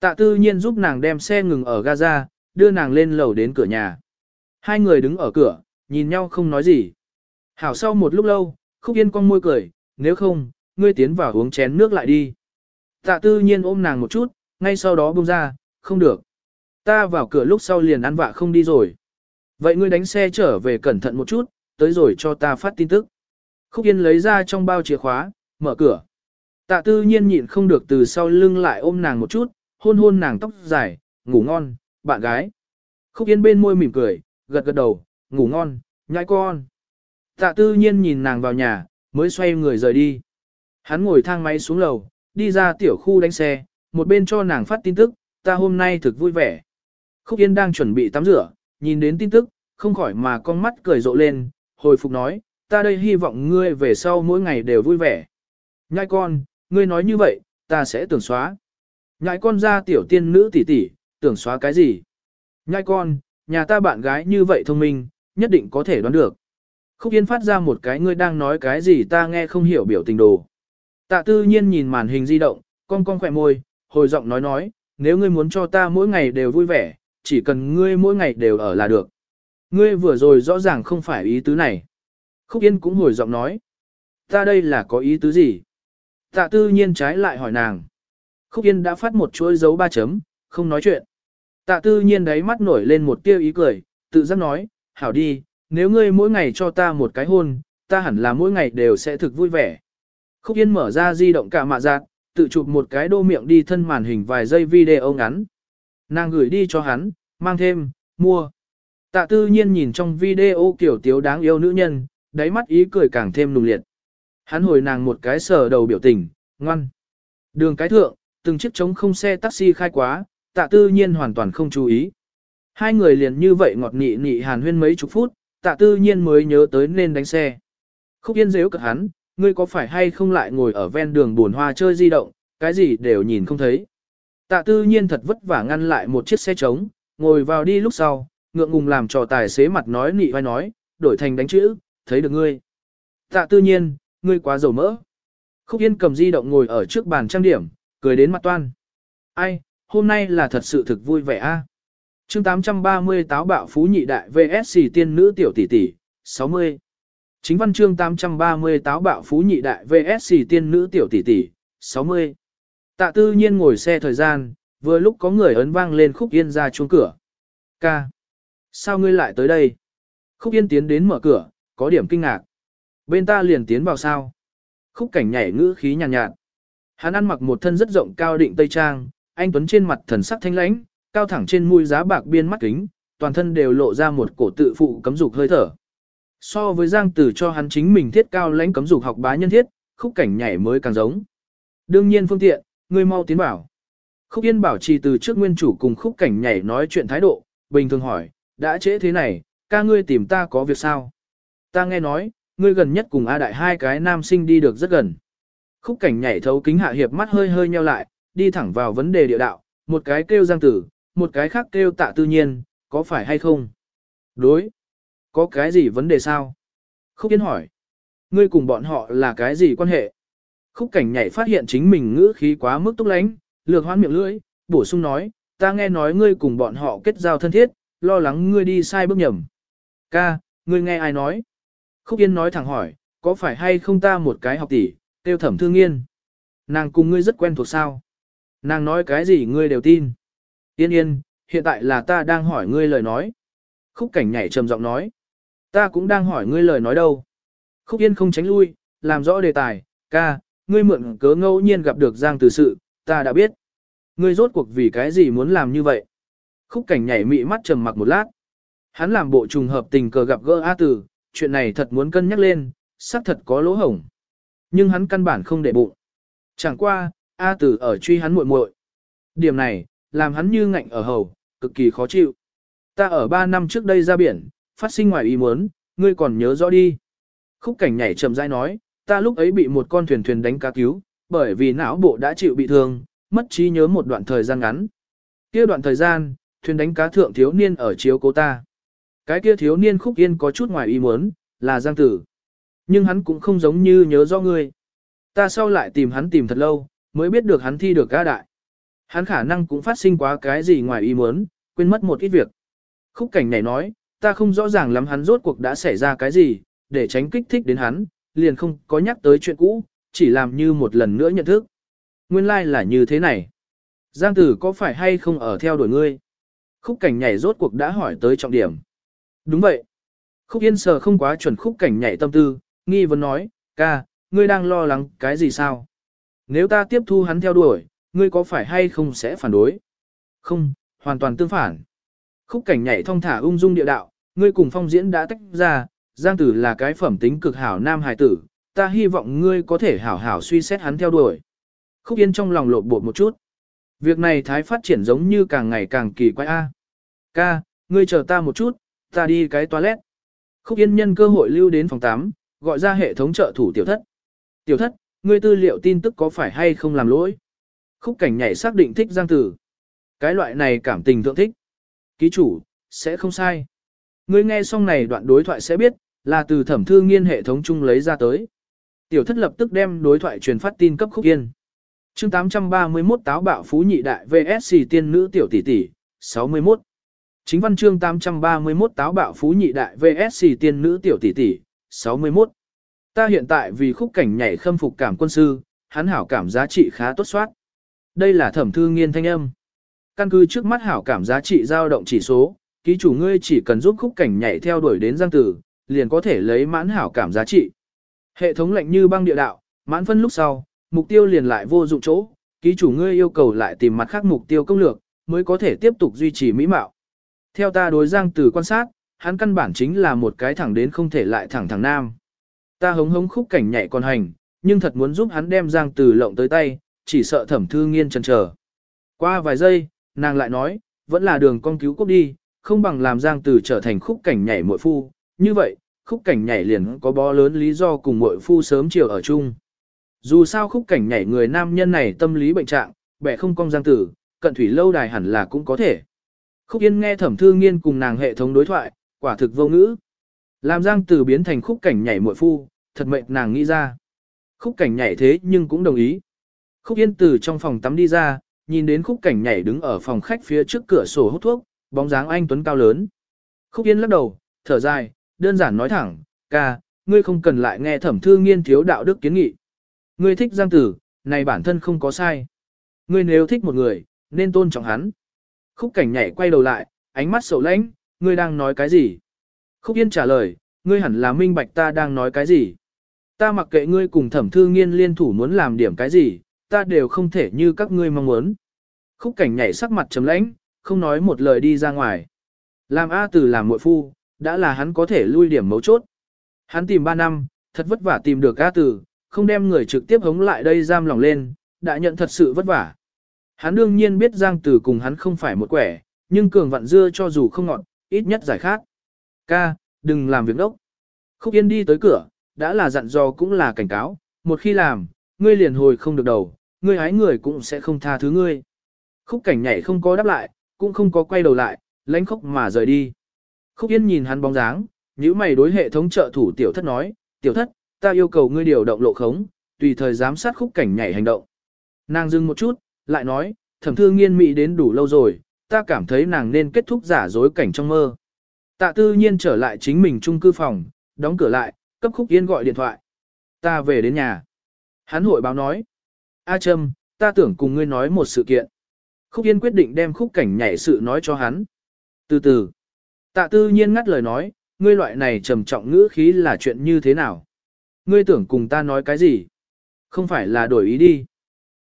Speaker 1: Tạ tư nhiên giúp nàng đem xe ngừng ở Gaza, đưa nàng lên lầu đến cửa nhà. Hai người đứng ở cửa, nhìn nhau không nói gì. Hảo sau một lúc lâu, khúc yên con môi cười, nếu không, ngươi tiến vào uống chén nước lại đi. Tạ tư nhiên ôm nàng một chút, ngay sau đó buông ra, không được. Ta vào cửa lúc sau liền ăn vạ không đi rồi. Vậy ngươi đánh xe trở về cẩn thận một chút, tới rồi cho ta phát tin tức. Khúc Yên lấy ra trong bao chìa khóa, mở cửa. Tạ tư nhiên nhịn không được từ sau lưng lại ôm nàng một chút, hôn hôn nàng tóc dài, ngủ ngon, bạn gái. Khúc Yên bên môi mỉm cười, gật gật đầu, ngủ ngon, nhãi con. Tạ tư nhiên nhìn nàng vào nhà, mới xoay người rời đi. Hắn ngồi thang máy xuống lầu, đi ra tiểu khu đánh xe, một bên cho nàng phát tin tức, ta hôm nay thực vui vẻ. Khúc Yên đang chuẩn bị tắm rửa, nhìn đến tin tức, không khỏi mà con mắt cười rộ lên, hồi phục nói, ta đây hy vọng ngươi về sau mỗi ngày đều vui vẻ. Nhãi con, ngươi nói như vậy, ta sẽ tưởng xóa. Nhãi con ra tiểu tiên nữ tỷ tỷ, tưởng xóa cái gì? Nhãi con, nhà ta bạn gái như vậy thông minh, nhất định có thể đoán được. Khúc Yên phát ra một cái ngươi đang nói cái gì ta nghe không hiểu biểu tình đồ. Tạ tư nhiên nhìn màn hình di động, con con khỏe môi, hồi giọng nói nói, nếu ngươi muốn cho ta mỗi ngày đều vui vẻ, chỉ cần ngươi mỗi ngày đều ở là được. Ngươi vừa rồi rõ ràng không phải ý tứ này. Khúc Yên cũng hồi giọng nói. Ta đây là có ý tứ gì? Tạ tư nhiên trái lại hỏi nàng. Khúc Yên đã phát một chuỗi dấu ba chấm, không nói chuyện. Tạ tư nhiên đáy mắt nổi lên một tiêu ý cười, tự giác nói, hảo đi, nếu ngươi mỗi ngày cho ta một cái hôn, ta hẳn là mỗi ngày đều sẽ thực vui vẻ. Khúc Yên mở ra di động cả mạ giác, tự chụp một cái đô miệng đi thân màn hình vài giây video ngắn. Nàng gửi đi cho hắn, mang thêm, mua. Tạ tư nhiên nhìn trong video kiểu tiếu đáng yêu nữ nhân, đáy mắt ý cười càng thêm nùng liệt. Hắn hồi nàng một cái sờ đầu biểu tình, ngoan. Đường cái thượng, từng chiếc trống không xe taxi khai quá, tạ tư nhiên hoàn toàn không chú ý. Hai người liền như vậy ngọt nị nị hàn huyên mấy chục phút, tạ tư nhiên mới nhớ tới nên đánh xe. Khúc yên dễu cực hắn, ngươi có phải hay không lại ngồi ở ven đường buồn hoa chơi di động, cái gì đều nhìn không thấy. Tạ tư nhiên thật vất vả ngăn lại một chiếc xe trống, ngồi vào đi lúc sau, ngượng ngùng làm trò tài xế mặt nói nị vai nói, đổi thành đánh chữ, thấy được ngươi. Tạ tư nhiên, ngươi quá dầu mỡ. Khúc Yên cầm di động ngồi ở trước bàn trang điểm, cười đến mặt toan. Ai, hôm nay là thật sự thực vui vẻ a. À? Chương 830 táo bạo phú nhị đại VS tiên nữ tiểu tỷ tỷ, 60. Chính văn chương 830 táo bạo phú nhị đại VS tiên nữ tiểu tỷ tỷ, 60. Tạ tư nhiên ngồi xe thời gian, vừa lúc có người ấn vang lên khúc yên ra chuông cửa. Ca. Sao ngươi lại tới đây? Khúc yên tiến đến mở cửa, có điểm kinh ngạc. Bên ta liền tiến vào sao? Khúc cảnh nhảy ngữ khí nhàn nhạt, nhạt. Hắn ăn mặc một thân rất rộng cao định tây trang, anh tuấn trên mặt thần sắc thanh lãnh, cao thẳng trên mũi giá bạc biên mắt kính, toàn thân đều lộ ra một cổ tự phụ cấm dục hơi thở. So với Giang Tử cho hắn chính mình thiết cao lãnh cấm dục học bá nhân thiết, khúc cảnh nhảy mới càng giống. Đương nhiên phương tiện, ngươi mau tiến bảo. Khúc Yên bảo trì từ trước nguyên chủ cùng khúc cảnh nhảy nói chuyện thái độ, bình thường hỏi, đã trễ thế này, ca ngươi tìm ta có việc sao? Ta nghe nói, ngươi gần nhất cùng A đại hai cái nam sinh đi được rất gần. Khúc cảnh nhảy thấu kính hạ hiệp mắt hơi hơi nheo lại, đi thẳng vào vấn đề địa đạo, một cái kêu giang tử, một cái khác kêu tạ tư nhiên, có phải hay không? Đối. Có cái gì vấn đề sao? Khúc Yên hỏi. Ngươi cùng bọn họ là cái gì quan hệ? Khúc cảnh nhảy phát hiện chính mình ngữ khí quá mức túc lánh, lược hoan miệng lưỡi, bổ sung nói, ta nghe nói ngươi cùng bọn họ kết giao thân thiết, lo lắng ngươi đi sai bước nhầm. Ca, ngươi nghe ai nói? Khúc Yên nói thẳng hỏi, có phải hay không ta một cái học tỷ, tiêu thẩm thương yên? Nàng cùng ngươi rất quen thuộc sao? Nàng nói cái gì ngươi đều tin. Yên yên, hiện tại là ta đang hỏi ngươi lời nói. Khúc cảnh nhảy trầm giọng nói. Ta cũng đang hỏi ngươi lời nói đâu. Khúc yên không tránh lui, làm rõ đề tài, ca, ngươi mượn cớ ngẫu nhiên gặp được Giang từ sự, ta đã biết. Ngươi rốt cuộc vì cái gì muốn làm như vậy? Khúc cảnh nhảy mị mắt trầm mặc một lát. Hắn làm bộ trùng hợp tình cờ gặp gỡ A Tử, chuyện này thật muốn cân nhắc lên, xác thật có lỗ hổng. Nhưng hắn căn bản không để bụng. Chẳng qua, A Tử ở truy hắn muội muội. Điểm này, làm hắn như ngạnh ở hầu, cực kỳ khó chịu. Ta ở 3 năm trước đây ra biển, phát sinh ngoài ý muốn, ngươi còn nhớ rõ đi. Khúc cảnh nhảy chậm rãi nói, ta lúc ấy bị một con thuyền thuyền đánh cá cứu, bởi vì não bộ đã chịu bị thương, mất trí nhớ một đoạn thời gian ngắn. Kia đoạn thời gian, thuyền đánh cá thượng thiếu niên ở chiếu cố ta. Cái kia thiếu niên khúc yên có chút ngoài ý muốn, là Giang Tử. Nhưng hắn cũng không giống như nhớ rõ ngươi. Ta sau lại tìm hắn tìm thật lâu, mới biết được hắn thi được ca đại. Hắn khả năng cũng phát sinh quá cái gì ngoài ý muốn, quên mất một ít việc. Khúc cảnh này nói, ta không rõ ràng lắm hắn rốt cuộc đã xảy ra cái gì, để tránh kích thích đến hắn, liền không có nhắc tới chuyện cũ, chỉ làm như một lần nữa nhận thức. Nguyên lai like là như thế này. Giang tử có phải hay không ở theo đuổi ngươi? Khúc cảnh nhảy rốt cuộc đã hỏi tới trọng điểm. Đúng vậy. Khúc yên sờ không quá chuẩn khúc cảnh nhảy tâm tư, nghi vấn nói, ca, ngươi đang lo lắng cái gì sao? Nếu ta tiếp thu hắn theo đuổi, ngươi có phải hay không sẽ phản đối? Không, hoàn toàn tương phản. Khúc cảnh nhảy thong thả ung dung địa đạo, ngươi cùng phong diễn đã tách ra, Giang Tử là cái phẩm tính cực hảo nam hài tử, ta hy vọng ngươi có thể hảo hảo suy xét hắn theo đuổi. Khúc Yên trong lòng lột bột một chút. Việc này thái phát triển giống như càng ngày càng kỳ quái a. Ca, ngươi chờ ta một chút, ta đi cái toilet. Khúc Yên nhân cơ hội lưu đến phòng 8, gọi ra hệ thống trợ thủ tiểu thất. Tiểu thất, ngươi tư liệu tin tức có phải hay không làm lỗi? Khúc cảnh nhảy xác định thích Giang Tử. Cái loại này cảm tình thượng thích. Ký chủ, sẽ không sai. Ngươi nghe xong này đoạn đối thoại sẽ biết, là từ thẩm thư nghiên hệ thống chung lấy ra tới. Tiểu thất lập tức đem đối thoại truyền phát tin cấp khúc yên. chương 831 táo bạo phú nhị đại VSC tiên nữ tiểu tỷ tỷ, 61. Chính văn chương 831 táo bạo phú nhị đại VSC tiên nữ tiểu tỷ tỷ, 61. Ta hiện tại vì khúc cảnh nhảy khâm phục cảm quân sư, hắn hảo cảm giá trị khá tốt soát. Đây là thẩm thư nghiên thanh âm. Căn cứ trước mắt hảo cảm giá trị dao động chỉ số, ký chủ ngươi chỉ cần giúp khúc cảnh nhảy theo đuổi đến giang tử, liền có thể lấy mãn hảo cảm giá trị. Hệ thống lệnh như băng địa đạo, mãn phân lúc sau, mục tiêu liền lại vô dụng chỗ, ký chủ ngươi yêu cầu lại tìm mặt khác mục tiêu công lược, mới có thể tiếp tục duy trì mỹ mạo. Theo ta đối giang tử quan sát, hắn căn bản chính là một cái thẳng đến không thể lại thẳng thẳng nam. Ta hống hống khúc cảnh nhảy còn hành, nhưng thật muốn giúp hắn đem giang từ lộng tới tay, chỉ sợ thẩm thư nghiên chần chờ. Qua vài giây, nàng lại nói, vẫn là đường con cứu quốc đi, không bằng làm giang từ trở thành khúc cảnh nhảy muội phu, như vậy, khúc cảnh nhảy liền có bó lớn lý do cùng muội phu sớm chiều ở chung. Dù sao khúc cảnh nhảy người nam nhân này tâm lý bệnh trạng, bẻ không cong giang tử, cận thủy lâu đài hẳn là cũng có thể. Khúc Yên nghe thẩm thư nghiên cùng nàng hệ thống đối thoại, quả thực vô ngữ. Làm giang tử biến thành khúc cảnh nhảy muội phu, thật mệnh nàng nghĩ ra. Khúc cảnh nhảy thế nhưng cũng đồng ý. Khúc Yên từ trong phòng tắm đi ra, nhìn đến khúc cảnh nhảy đứng ở phòng khách phía trước cửa sổ hút thuốc, bóng dáng anh tuấn cao lớn. Khúc Yên lắc đầu, thở dài, đơn giản nói thẳng, ca, ngươi không cần lại nghe thẩm thư nghiên thiếu đạo đức kiến nghị. Ngươi thích giang tử, này bản thân không có sai. Ngươi nếu thích một người, nên tôn trọng hắn. Khúc cảnh nhảy quay đầu lại, ánh mắt sầu lãnh, ngươi đang nói cái gì? Khúc Yên trả lời, ngươi hẳn là minh bạch ta đang nói cái gì. Ta mặc kệ ngươi cùng thẩm thư nghiên liên thủ muốn làm điểm cái gì, ta đều không thể như các ngươi mong muốn. Khúc cảnh nhảy sắc mặt trầm lãnh, không nói một lời đi ra ngoài. Làm A từ làm muội phu, đã là hắn có thể lui điểm mấu chốt. Hắn tìm 3 năm, thật vất vả tìm được A từ, không đem người trực tiếp hống lại đây giam lòng lên, đã nhận thật sự vất vả. Hắn đương nhiên biết Giang Tử cùng hắn không phải một quẻ, nhưng cường vặn dưa cho dù không ngọt, ít nhất giải khát. Ca, đừng làm việc đốc. Khúc Yên đi tới cửa, đã là dặn dò cũng là cảnh cáo, một khi làm, ngươi liền hồi không được đầu, ngươi hái người cũng sẽ không tha thứ ngươi. Khúc cảnh nhảy không có đáp lại, cũng không có quay đầu lại, lánh khóc mà rời đi. Khúc Yên nhìn hắn bóng dáng, nếu mày đối hệ thống trợ thủ tiểu thất nói, tiểu thất, ta yêu cầu ngươi điều động lộ khống, tùy thời giám sát khúc cảnh nhảy hành động. Nàng dừng một chút, lại nói, thẩm thư nghiên mỹ đến đủ lâu rồi, ta cảm thấy nàng nên kết thúc giả dối cảnh trong mơ. Tạ tư nhiên trở lại chính mình chung cư phòng, đóng cửa lại, cấp khúc yên gọi điện thoại. Ta về đến nhà. Hắn hội báo nói. A Trâm, ta tưởng cùng ngươi nói một sự kiện. Khúc Yên quyết định đem khúc cảnh nhảy sự nói cho hắn. Từ từ. Tạ tư nhiên ngắt lời nói, ngươi loại này trầm trọng ngữ khí là chuyện như thế nào? Ngươi tưởng cùng ta nói cái gì? Không phải là đổi ý đi.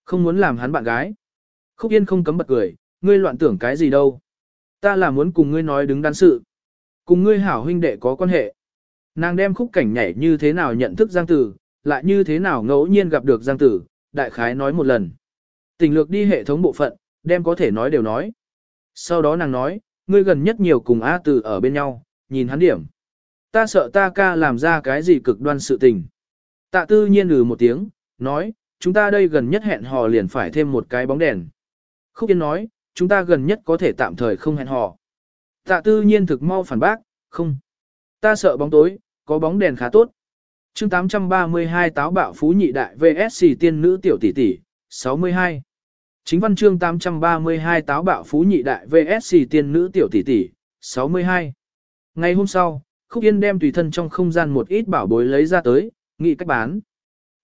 Speaker 1: Không muốn làm hắn bạn gái. Khúc Yên không cấm bật cười, ngươi loạn tưởng cái gì đâu. Ta là muốn cùng ngươi nói đứng đắn sự. Cùng ngươi hảo huynh đệ có quan hệ. Nàng đem khúc cảnh nhảy như thế nào nhận thức Giang Tử, lại như thế nào ngẫu nhiên gặp được Giang Tử, đại khái nói một lần. Tình lược đi hệ thống bộ phận, đem có thể nói đều nói. Sau đó nàng nói, ngươi gần nhất nhiều cùng A Tử ở bên nhau, nhìn hắn điểm. Ta sợ ta ca làm ra cái gì cực đoan sự tình. Tạ tư nhiên lừ một tiếng, nói, chúng ta đây gần nhất hẹn hò liền phải thêm một cái bóng đèn. Khúc Yên nói, chúng ta gần nhất có thể tạm thời không hẹn hò. Tạ tư nhiên thực mau phản bác, không. Ta sợ bóng tối, có bóng đèn khá tốt. chương 832 táo bạo phú nhị đại VSC tiên nữ tiểu tỷ tỷ, 62. Chính văn chương 832 táo bạo phú nhị đại VSC tiên nữ tiểu tỷ tỷ, 62. Ngày hôm sau, Khúc Yên đem tùy thân trong không gian một ít bảo bối lấy ra tới, nghị cách bán.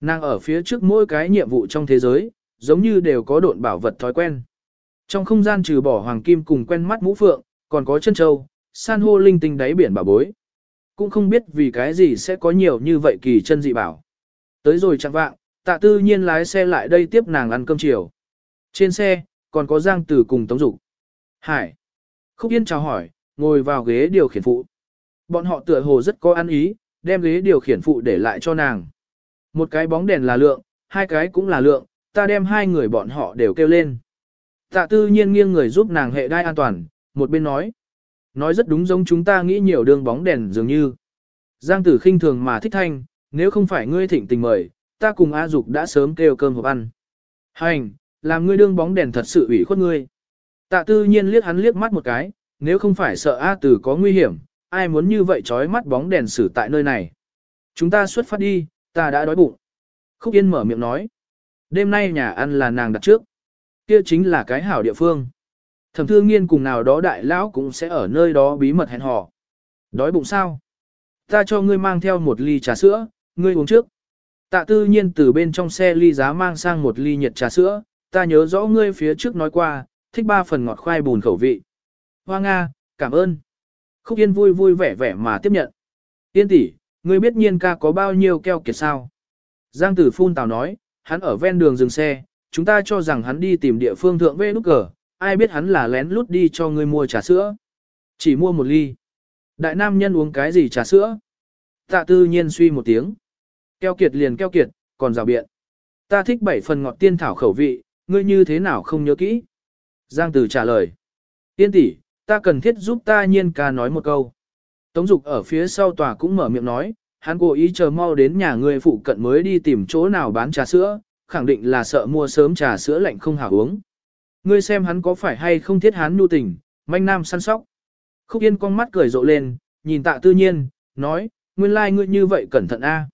Speaker 1: Nàng ở phía trước mỗi cái nhiệm vụ trong thế giới, giống như đều có độn bảo vật thói quen. Trong không gian trừ bỏ hoàng kim cùng quen mắt mũ phượng, còn có chân châu, san hô linh tinh đáy biển bảo bối. Cũng không biết vì cái gì sẽ có nhiều như vậy kỳ chân dị bảo. Tới rồi chẳng vạng, tạ tư nhiên lái xe lại đây tiếp nàng ăn cơm chiều. Trên xe, còn có Giang Tử cùng Tống Dục. Hải. Khúc Yên chào hỏi, ngồi vào ghế điều khiển phụ. Bọn họ tựa hồ rất có ăn ý, đem ghế điều khiển phụ để lại cho nàng. Một cái bóng đèn là lượng, hai cái cũng là lượng, ta đem hai người bọn họ đều kêu lên. Tạ tư nhiên nghiêng người giúp nàng hệ đai an toàn, một bên nói. Nói rất đúng giống chúng ta nghĩ nhiều đường bóng đèn dường như. Giang tử khinh thường mà thích thanh, nếu không phải ngươi thịnh tình mời, ta cùng A Dục đã sớm kêu cơm hộp ăn. Hành, làm ngươi đương bóng đèn thật sự ủy khuất ngươi. Tạ tư nhiên liếc hắn liếc mắt một cái, nếu không phải sợ A tử có nguy hiểm, ai muốn như vậy trói mắt bóng đèn xử tại nơi này. Chúng ta xuất phát đi, ta đã đói bụng. Khúc Yên mở miệng nói. Đêm nay nhà ăn là nàng đặt trước. Kia chính là cái hảo địa phương. Thẩm thương nghiên cùng nào đó đại lão cũng sẽ ở nơi đó bí mật hẹn hò. Đói bụng sao? Ta cho ngươi mang theo một ly trà sữa, ngươi uống trước. Tạ tư nhiên từ bên trong xe ly giá mang sang một ly nhiệt trà sữa, ta nhớ rõ ngươi phía trước nói qua, thích ba phần ngọt khoai bùn khẩu vị. Hoa Nga, cảm ơn. Khúc Yên vui vui vẻ vẻ mà tiếp nhận. Yên tỷ, ngươi biết nhiên ca có bao nhiêu keo kiệt sao? Giang tử phun tào nói, hắn ở ven đường dừng xe, chúng ta cho rằng hắn đi tìm địa phương thượng vê nút cờ, ai biết hắn là lén lút đi cho ngươi mua trà sữa. Chỉ mua một ly. Đại nam nhân uống cái gì trà sữa? Tạ tư nhiên suy một tiếng. Keo kiệt liền keo kiệt, còn rào biện. Ta thích bảy phần ngọt tiên thảo khẩu vị, ngươi như thế nào không nhớ kỹ? Giang tử trả lời. Tiên tỷ, ta cần thiết giúp ta nhiên ca nói một câu. Tống dục ở phía sau tòa cũng mở miệng nói, hắn cố ý chờ mau đến nhà người phụ cận mới đi tìm chỗ nào bán trà sữa, khẳng định là sợ mua sớm trà sữa lạnh không hảo uống. Ngươi xem hắn có phải hay không thiết hắn nhu tình, manh nam săn sóc. Khúc Yên con mắt cười rộ lên, nhìn tạ tư nhiên, nói, nguyên lai like ngươi như vậy cẩn thận a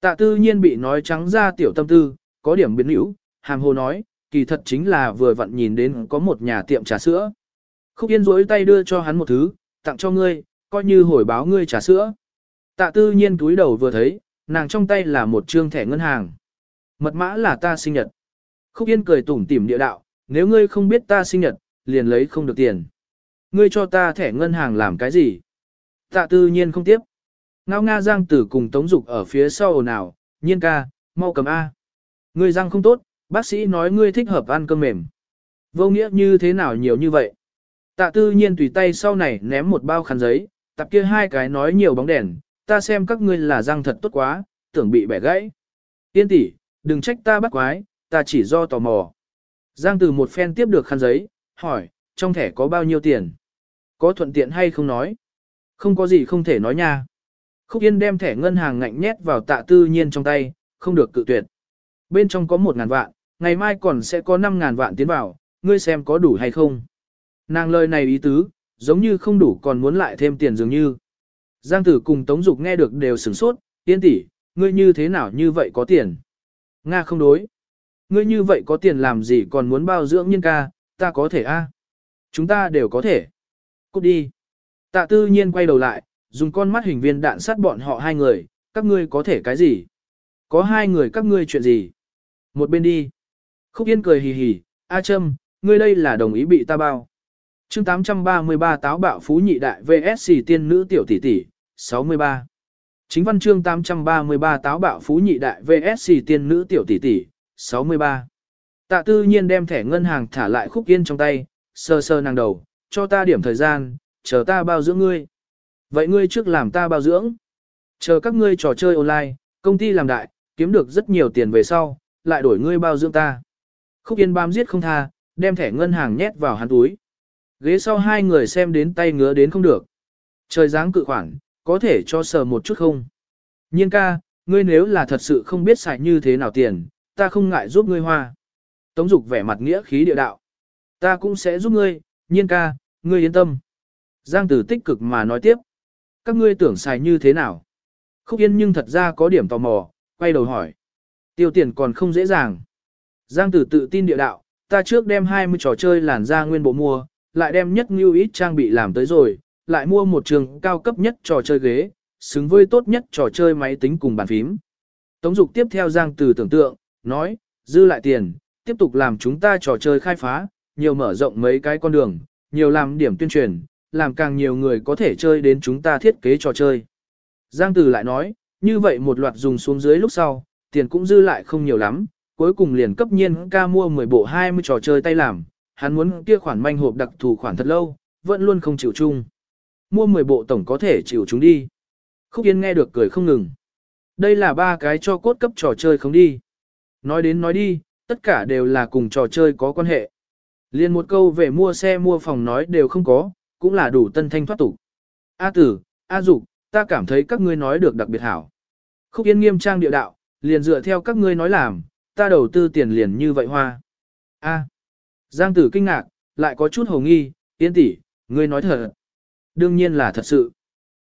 Speaker 1: Tạ tư nhiên bị nói trắng ra tiểu tâm tư, có điểm biến hữu, hàm hồ nói, kỳ thật chính là vừa vặn nhìn đến có một nhà tiệm trà sữa. Khúc Yên rối tay đưa cho hắn một thứ, tặng cho ngươi, coi như hồi báo ngươi trà sữa. Tạ tư nhiên túi đầu vừa thấy, nàng trong tay là một trương thẻ ngân hàng. Mật mã là ta sinh nhật. Khúc Yên cười tủm tỉm địa đạo, nếu ngươi không biết ta sinh nhật, liền lấy không được tiền. Ngươi cho ta thẻ ngân hàng làm cái gì? Tạ tư nhiên không tiếp. Ngao Nga Giang Tử cùng Tống Dục ở phía sau ồn ào, nhiên ca, mau cầm A. Ngươi răng không tốt, bác sĩ nói ngươi thích hợp ăn cơm mềm. Vô nghĩa như thế nào nhiều như vậy? Tạ tư nhiên tùy tay sau này ném một bao khăn giấy, tập kia hai cái nói nhiều bóng đèn, ta xem các ngươi là răng thật tốt quá, tưởng bị bẻ gãy. Tiên tỷ, đừng trách ta bắt quái, ta chỉ do tò mò. Giang từ một phen tiếp được khăn giấy, hỏi, trong thẻ có bao nhiêu tiền? Có thuận tiện hay không nói? Không có gì không thể nói nha. Khúc Yên đem thẻ ngân hàng ngạnh nhét vào tạ tư nhiên trong tay, không được cự tuyệt. Bên trong có 1 ngàn vạn, ngày mai còn sẽ có 5 ngàn vạn tiến vào, ngươi xem có đủ hay không? Nàng lời này ý tứ, giống như không đủ còn muốn lại thêm tiền dường như. Giang tử cùng Tống Dục nghe được đều sửng sốt, tiên tỷ, ngươi như thế nào như vậy có tiền? Nga không đối. Ngươi như vậy có tiền làm gì còn muốn bao dưỡng nhân ca, ta có thể a Chúng ta đều có thể. Cút đi. Tạ tư nhiên quay đầu lại, dùng con mắt hình viên đạn sát bọn họ hai người, các ngươi có thể cái gì? Có hai người các ngươi chuyện gì? Một bên đi. Khúc Yên cười hì hì, A Trâm, ngươi đây là đồng ý bị ta bao. chương 833 táo bạo phú nhị đại VSC tiên nữ tiểu tỷ tỷ, 63. Chính văn chương 833 táo bạo phú nhị đại VSC tiên nữ tiểu tỷ tỷ, 63. Tạ tư nhiên đem thẻ ngân hàng thả lại khúc yên trong tay, sơ sơ nàng đầu, cho ta điểm thời gian, chờ ta bao dưỡng ngươi. Vậy ngươi trước làm ta bao dưỡng. Chờ các ngươi trò chơi online, công ty làm đại, kiếm được rất nhiều tiền về sau, lại đổi ngươi bao dưỡng ta. Khúc yên bám giết không tha, đem thẻ ngân hàng nhét vào hắn túi. Ghế sau hai người xem đến tay ngứa đến không được. Trời dáng cự khoản, có thể cho sờ một chút không? Nhiên ca, ngươi nếu là thật sự không biết xài như thế nào tiền, ta không ngại giúp ngươi hoa. Tống dục vẻ mặt nghĩa khí địa đạo. Ta cũng sẽ giúp ngươi, nhiên ca, ngươi yên tâm. Giang tử tích cực mà nói tiếp. Các ngươi tưởng xài như thế nào? Khúc Yên nhưng thật ra có điểm tò mò, quay đầu hỏi. Tiêu tiền còn không dễ dàng. Giang tử tự tin địa đạo, ta trước đem 20 trò chơi làn ra nguyên bộ mua, lại đem nhất như ít trang bị làm tới rồi, lại mua một trường cao cấp nhất trò chơi ghế, xứng với tốt nhất trò chơi máy tính cùng bàn phím. Tống dục tiếp theo Giang tử tưởng tượng, nói, dư lại tiền, tiếp tục làm chúng ta trò chơi khai phá, nhiều mở rộng mấy cái con đường, nhiều làm điểm tuyên truyền, làm càng nhiều người có thể chơi đến chúng ta thiết kế trò chơi. Giang Tử lại nói, như vậy một loạt dùng xuống dưới lúc sau, tiền cũng dư lại không nhiều lắm, cuối cùng liền cấp nhiên ca mua 10 bộ 20 trò chơi tay làm, hắn muốn kia khoản manh hộp đặc thù khoản thật lâu, vẫn luôn không chịu chung. Mua 10 bộ tổng có thể chịu chúng đi. Khúc Yên nghe được cười không ngừng. Đây là ba cái cho cốt cấp trò chơi không đi. Nói đến nói đi, tất cả đều là cùng trò chơi có quan hệ. Liên một câu về mua xe mua phòng nói đều không có, cũng là đủ tân thanh thoát tục. A tử, A dục, ta cảm thấy các ngươi nói được đặc biệt hảo. Khúc Yên nghiêm trang địa đạo, liền dựa theo các ngươi nói làm, ta đầu tư tiền liền như vậy hoa. A. Giang tử kinh ngạc, lại có chút hồ nghi, yên tỷ, ngươi nói thật. Đương nhiên là thật sự.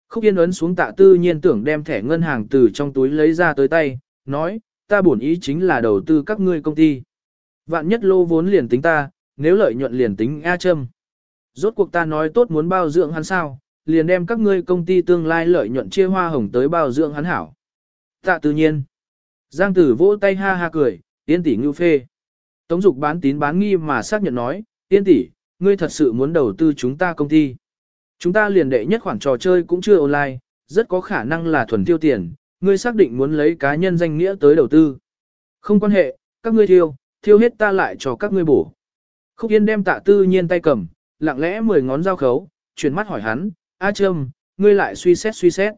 Speaker 1: Khúc Yên ấn xuống tạ tư nhiên tưởng đem thẻ ngân hàng từ trong túi lấy ra tới tay, nói, ta bổn ý chính là đầu tư các ngươi công ty. Vạn nhất lô vốn liền tính ta, nếu lợi nhuận liền tính A châm. Rốt cuộc ta nói tốt muốn bao dưỡng hắn sao, liền đem các ngươi công ty tương lai lợi nhuận chia hoa hồng tới bao dưỡng hắn hảo. Tạ tự nhiên. Giang tử vỗ tay ha ha cười, tiên tỷ ngưu phê. Tống dục bán tín bán nghi mà xác nhận nói, tiên tỷ, ngươi thật sự muốn đầu tư chúng ta công ty. Chúng ta liền đệ nhất khoản trò chơi cũng chưa online, rất có khả năng là thuần tiêu tiền, ngươi xác định muốn lấy cá nhân danh nghĩa tới đầu tư. Không quan hệ, các ngươi thiêu, thiêu hết ta lại cho các ngươi bổ. Khúc Yên đem tạ tư nhiên tay cầm, lặng lẽ mười ngón dao khấu, chuyển mắt hỏi hắn, A Trâm, ngươi lại suy xét suy xét.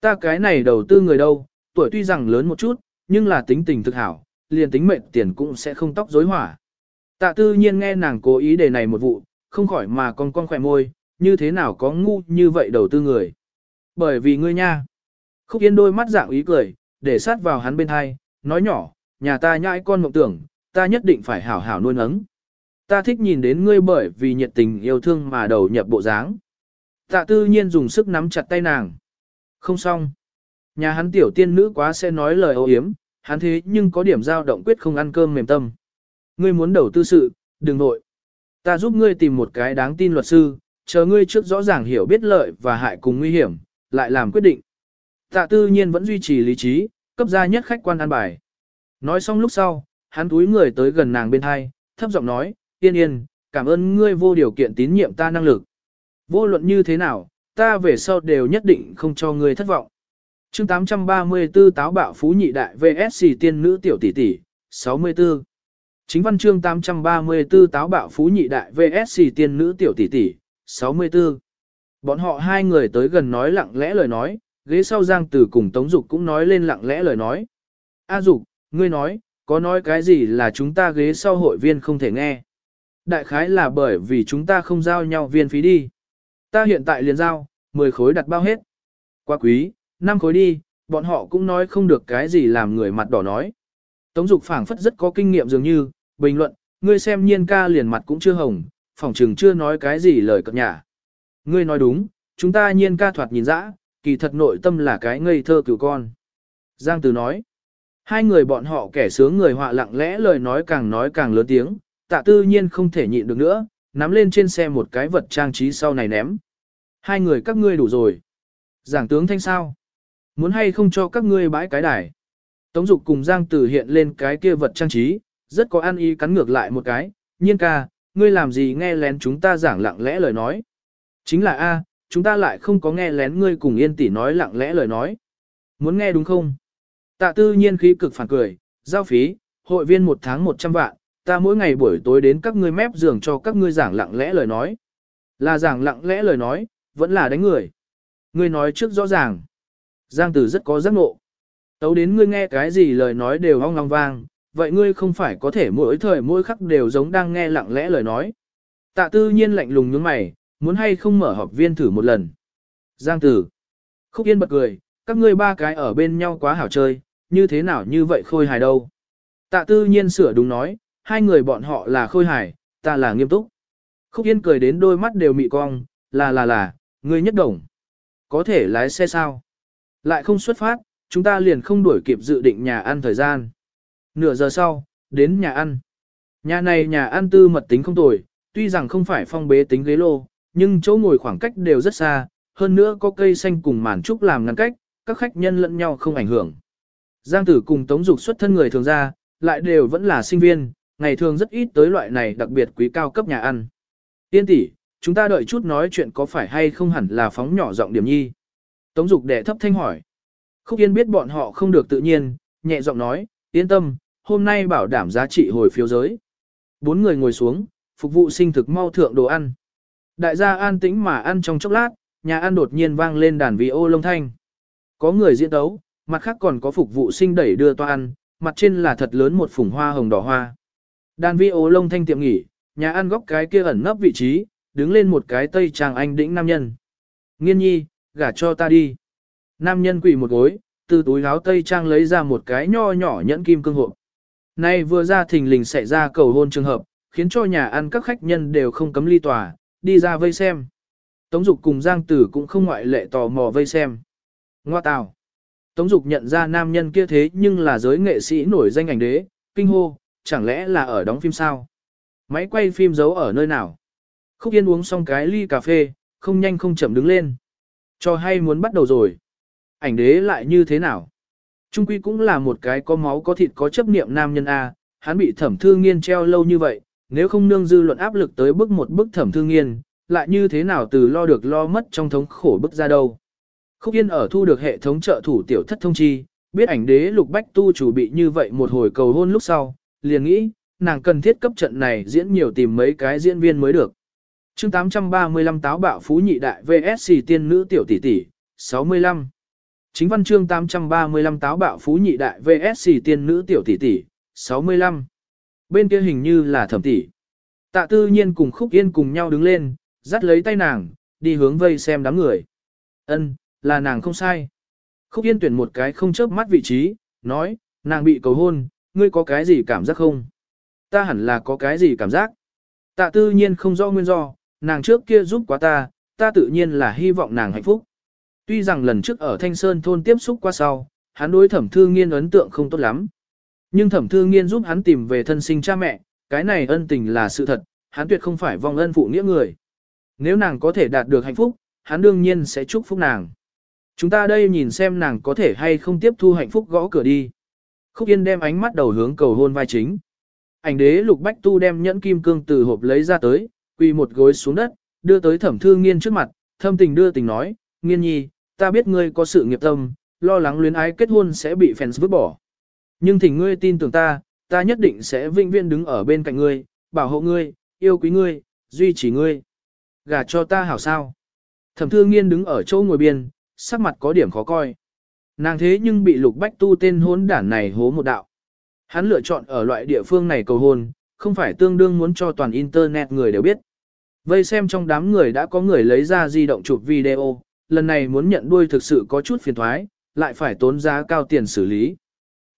Speaker 1: Ta cái này đầu tư người đâu, tuổi tuy rằng lớn một chút, nhưng là tính tình thực hảo, liền tính mệnh tiền cũng sẽ không tóc rối hỏa. Tạ tư nhiên nghe nàng cố ý đề này một vụ, không khỏi mà con con khỏe môi, như thế nào có ngu như vậy đầu tư người. Bởi vì ngươi nha. Khúc Yên đôi mắt dạng ý cười, để sát vào hắn bên hai, nói nhỏ, nhà ta nhãi con mộng tưởng, ta nhất định phải hảo hảo nuôi nấng. Ta thích nhìn đến ngươi bởi vì nhiệt tình yêu thương mà đầu nhập bộ dáng. Tạ tư nhiên dùng sức nắm chặt tay nàng. Không xong. Nhà hắn tiểu tiên nữ quá sẽ nói lời ô hiếm, hắn thế nhưng có điểm dao động quyết không ăn cơm mềm tâm. Ngươi muốn đầu tư sự, đừng nội. Ta giúp ngươi tìm một cái đáng tin luật sư, chờ ngươi trước rõ ràng hiểu biết lợi và hại cùng nguy hiểm, lại làm quyết định. Tạ tư nhiên vẫn duy trì lý trí, cấp ra nhất khách quan an bài. Nói xong lúc sau, hắn túi người tới gần nàng bên hai, thấp giọng nói, yên yên, cảm ơn ngươi vô điều kiện tín nhiệm ta năng lực. Vô luận như thế nào, ta về sau đều nhất định không cho ngươi thất vọng. chương 834 táo bạo phú nhị đại VSC tiên nữ tiểu tỷ tỷ, 64. Chính văn chương 834 táo bạo phú nhị đại VSC tiên nữ tiểu tỷ tỷ, 64. Bọn họ hai người tới gần nói lặng lẽ lời nói, ghế sau Giang Tử cùng Tống Dục cũng nói lên lặng lẽ lời nói. A Dục, ngươi nói, có nói cái gì là chúng ta ghế sau hội viên không thể nghe. Đại khái là bởi vì chúng ta không giao nhau viên phí đi. Ta hiện tại liền giao, 10 khối đặt bao hết. Quá quý, 5 khối đi, bọn họ cũng nói không được cái gì làm người mặt đỏ nói. Tống Dục phảng phất rất có kinh nghiệm dường như, bình luận, ngươi xem nhiên ca liền mặt cũng chưa hồng, phỏng chừng chưa nói cái gì lời cập nhả. Ngươi nói đúng, chúng ta nhiên ca thoạt nhìn dã, kỳ thật nội tâm là cái ngây thơ cứu con. Giang Từ nói, hai người bọn họ kẻ sướng người họa lặng lẽ lời nói càng nói càng lớn tiếng, tạ tư nhiên không thể nhịn được nữa, nắm lên trên xe một cái vật trang trí sau này ném. Hai người các ngươi đủ rồi. Giảng tướng thanh sao? Muốn hay không cho các ngươi bãi cái đài? Tống dục cùng Giang Tử hiện lên cái kia vật trang trí, rất có ăn ý cắn ngược lại một cái, nhiên ca, ngươi làm gì nghe lén chúng ta giảng lặng lẽ lời nói. Chính là A, chúng ta lại không có nghe lén ngươi cùng yên tỷ nói lặng lẽ lời nói. Muốn nghe đúng không? Tạ tư nhiên khí cực phản cười, giao phí, hội viên một tháng 100 vạn, ta mỗi ngày buổi tối đến các ngươi mép giường cho các ngươi giảng lặng lẽ lời nói. Là giảng lặng lẽ lời nói, vẫn là đánh người. Ngươi nói trước rõ ràng. Giang tử rất có giác ngộ. Tấu đến ngươi nghe cái gì lời nói đều ong long vang, vậy ngươi không phải có thể mỗi thời mỗi khắc đều giống đang nghe lặng lẽ lời nói. Tạ tư nhiên lạnh lùng nhướng mày, muốn hay không mở họp viên thử một lần. Giang tử. Khúc yên bật cười, các ngươi ba cái ở bên nhau quá hảo chơi, như thế nào như vậy khôi hài đâu. Tạ tư nhiên sửa đúng nói, hai người bọn họ là khôi hài, ta là nghiêm túc. Khúc Yên cười đến đôi mắt đều mị cong, là là là, ngươi nhất đồng. Có thể lái xe sao? Lại không xuất phát, chúng ta liền không đuổi kịp dự định nhà ăn thời gian. Nửa giờ sau, đến nhà ăn. Nhà này nhà ăn tư mật tính không tồi, tuy rằng không phải phong bế tính ghế lô, nhưng chỗ ngồi khoảng cách đều rất xa, hơn nữa có cây xanh cùng màn trúc làm ngăn cách, các khách nhân lẫn nhau không ảnh hưởng. Giang tử cùng Tống Dục xuất thân người thường ra, lại đều vẫn là sinh viên, ngày thường rất ít tới loại này đặc biệt quý cao cấp nhà ăn. Tiên tỷ, chúng ta đợi chút nói chuyện có phải hay không hẳn là phóng nhỏ giọng điểm nhi. Tống Dục đệ thấp thanh hỏi. Khúc Yên biết bọn họ không được tự nhiên, nhẹ giọng nói, yên tâm, hôm nay bảo đảm giá trị hồi phiếu giới. Bốn người ngồi xuống, phục vụ sinh thực mau thượng đồ ăn. Đại gia an tĩnh mà ăn trong chốc lát, nhà ăn đột nhiên vang lên đàn vi ô lông thanh. Có người diễn tấu, mặt khác còn có phục vụ sinh đẩy đưa toa ăn, mặt trên là thật lớn một phủng hoa hồng đỏ hoa. Đàn vi ô lông thanh tiệm nghỉ, nhà ăn góc cái kia ẩn nấp vị trí, đứng lên một cái tây trang anh đĩnh nam nhân. Nghiên nhi, gả cho ta đi. Nam nhân quỳ một gối, từ túi áo tây trang lấy ra một cái nho nhỏ nhẫn kim cương hộp. Nay vừa ra thình lình xảy ra cầu hôn trường hợp, khiến cho nhà ăn các khách nhân đều không cấm ly tòa, đi ra vây xem. Tống Dục cùng Giang Tử cũng không ngoại lệ tò mò vây xem. Ngoa tào. Tống Dục nhận ra nam nhân kia thế nhưng là giới nghệ sĩ nổi danh ảnh đế, kinh hô, chẳng lẽ là ở đóng phim sao? Máy quay phim giấu ở nơi nào? Khúc Yên uống xong cái ly cà phê, không nhanh không chậm đứng lên. Cho hay muốn bắt đầu rồi. Ảnh đế lại như thế nào? Trung quy cũng là một cái có máu có thịt có chấp niệm nam nhân A, hắn bị thẩm thư nghiên treo lâu như vậy, nếu không nương dư luận áp lực tới bước một bức thẩm thương nghiên, lại như thế nào từ lo được lo mất trong thống khổ bức ra đâu. Khúc Yên ở thu được hệ thống trợ thủ tiểu thất thông chi, biết ảnh đế lục bách tu chủ bị như vậy một hồi cầu hôn lúc sau, liền nghĩ, nàng cần thiết cấp trận này diễn nhiều tìm mấy cái diễn viên mới được. chương 835 táo bạo phú nhị đại VSC tiên nữ tiểu tỷ tỷ, 65. Chính văn chương 835 táo bạo phú nhị đại VSC tiên nữ tiểu tỷ tỷ, 65. Bên kia hình như là thẩm tỷ. Tạ tư nhiên cùng khúc yên cùng nhau đứng lên, dắt lấy tay nàng, đi hướng vây xem đám người. Ân, là nàng không sai. Khúc yên tuyển một cái không chớp mắt vị trí, nói, nàng bị cầu hôn, ngươi có cái gì cảm giác không? Ta hẳn là có cái gì cảm giác? Tạ tư nhiên không rõ nguyên do, nàng trước kia giúp quá ta, ta tự nhiên là hy vọng nàng hạnh phúc. Tuy rằng lần trước ở Thanh Sơn thôn tiếp xúc qua sau, hắn đối thẩm thư nghiên ấn tượng không tốt lắm. Nhưng thẩm thư nghiên giúp hắn tìm về thân sinh cha mẹ, cái này ân tình là sự thật, hắn tuyệt không phải vong ân phụ nghĩa người. Nếu nàng có thể đạt được hạnh phúc, hắn đương nhiên sẽ chúc phúc nàng. Chúng ta đây nhìn xem nàng có thể hay không tiếp thu hạnh phúc gõ cửa đi. Khúc Yên đem ánh mắt đầu hướng cầu hôn vai chính. Ảnh đế lục bách tu đem nhẫn kim cương từ hộp lấy ra tới, quỳ một gối xuống đất, đưa tới thẩm thư nghiên trước mặt, thâm tình đưa tình nói, nghiên nhi, ta biết ngươi có sự nghiệp tâm, lo lắng luyến ái kết hôn sẽ bị fans vứt bỏ. Nhưng thỉnh ngươi tin tưởng ta, ta nhất định sẽ vinh viên đứng ở bên cạnh ngươi, bảo hộ ngươi, yêu quý ngươi, duy trì ngươi. Gà cho ta hảo sao. Thẩm thư nghiên đứng ở chỗ ngồi biên, sắc mặt có điểm khó coi. Nàng thế nhưng bị lục bách tu tên hốn đản này hố một đạo. Hắn lựa chọn ở loại địa phương này cầu hôn, không phải tương đương muốn cho toàn internet người đều biết. Vây xem trong đám người đã có người lấy ra di động chụp video, lần này muốn nhận đuôi thực sự có chút phiền thoái, lại phải tốn giá cao tiền xử lý.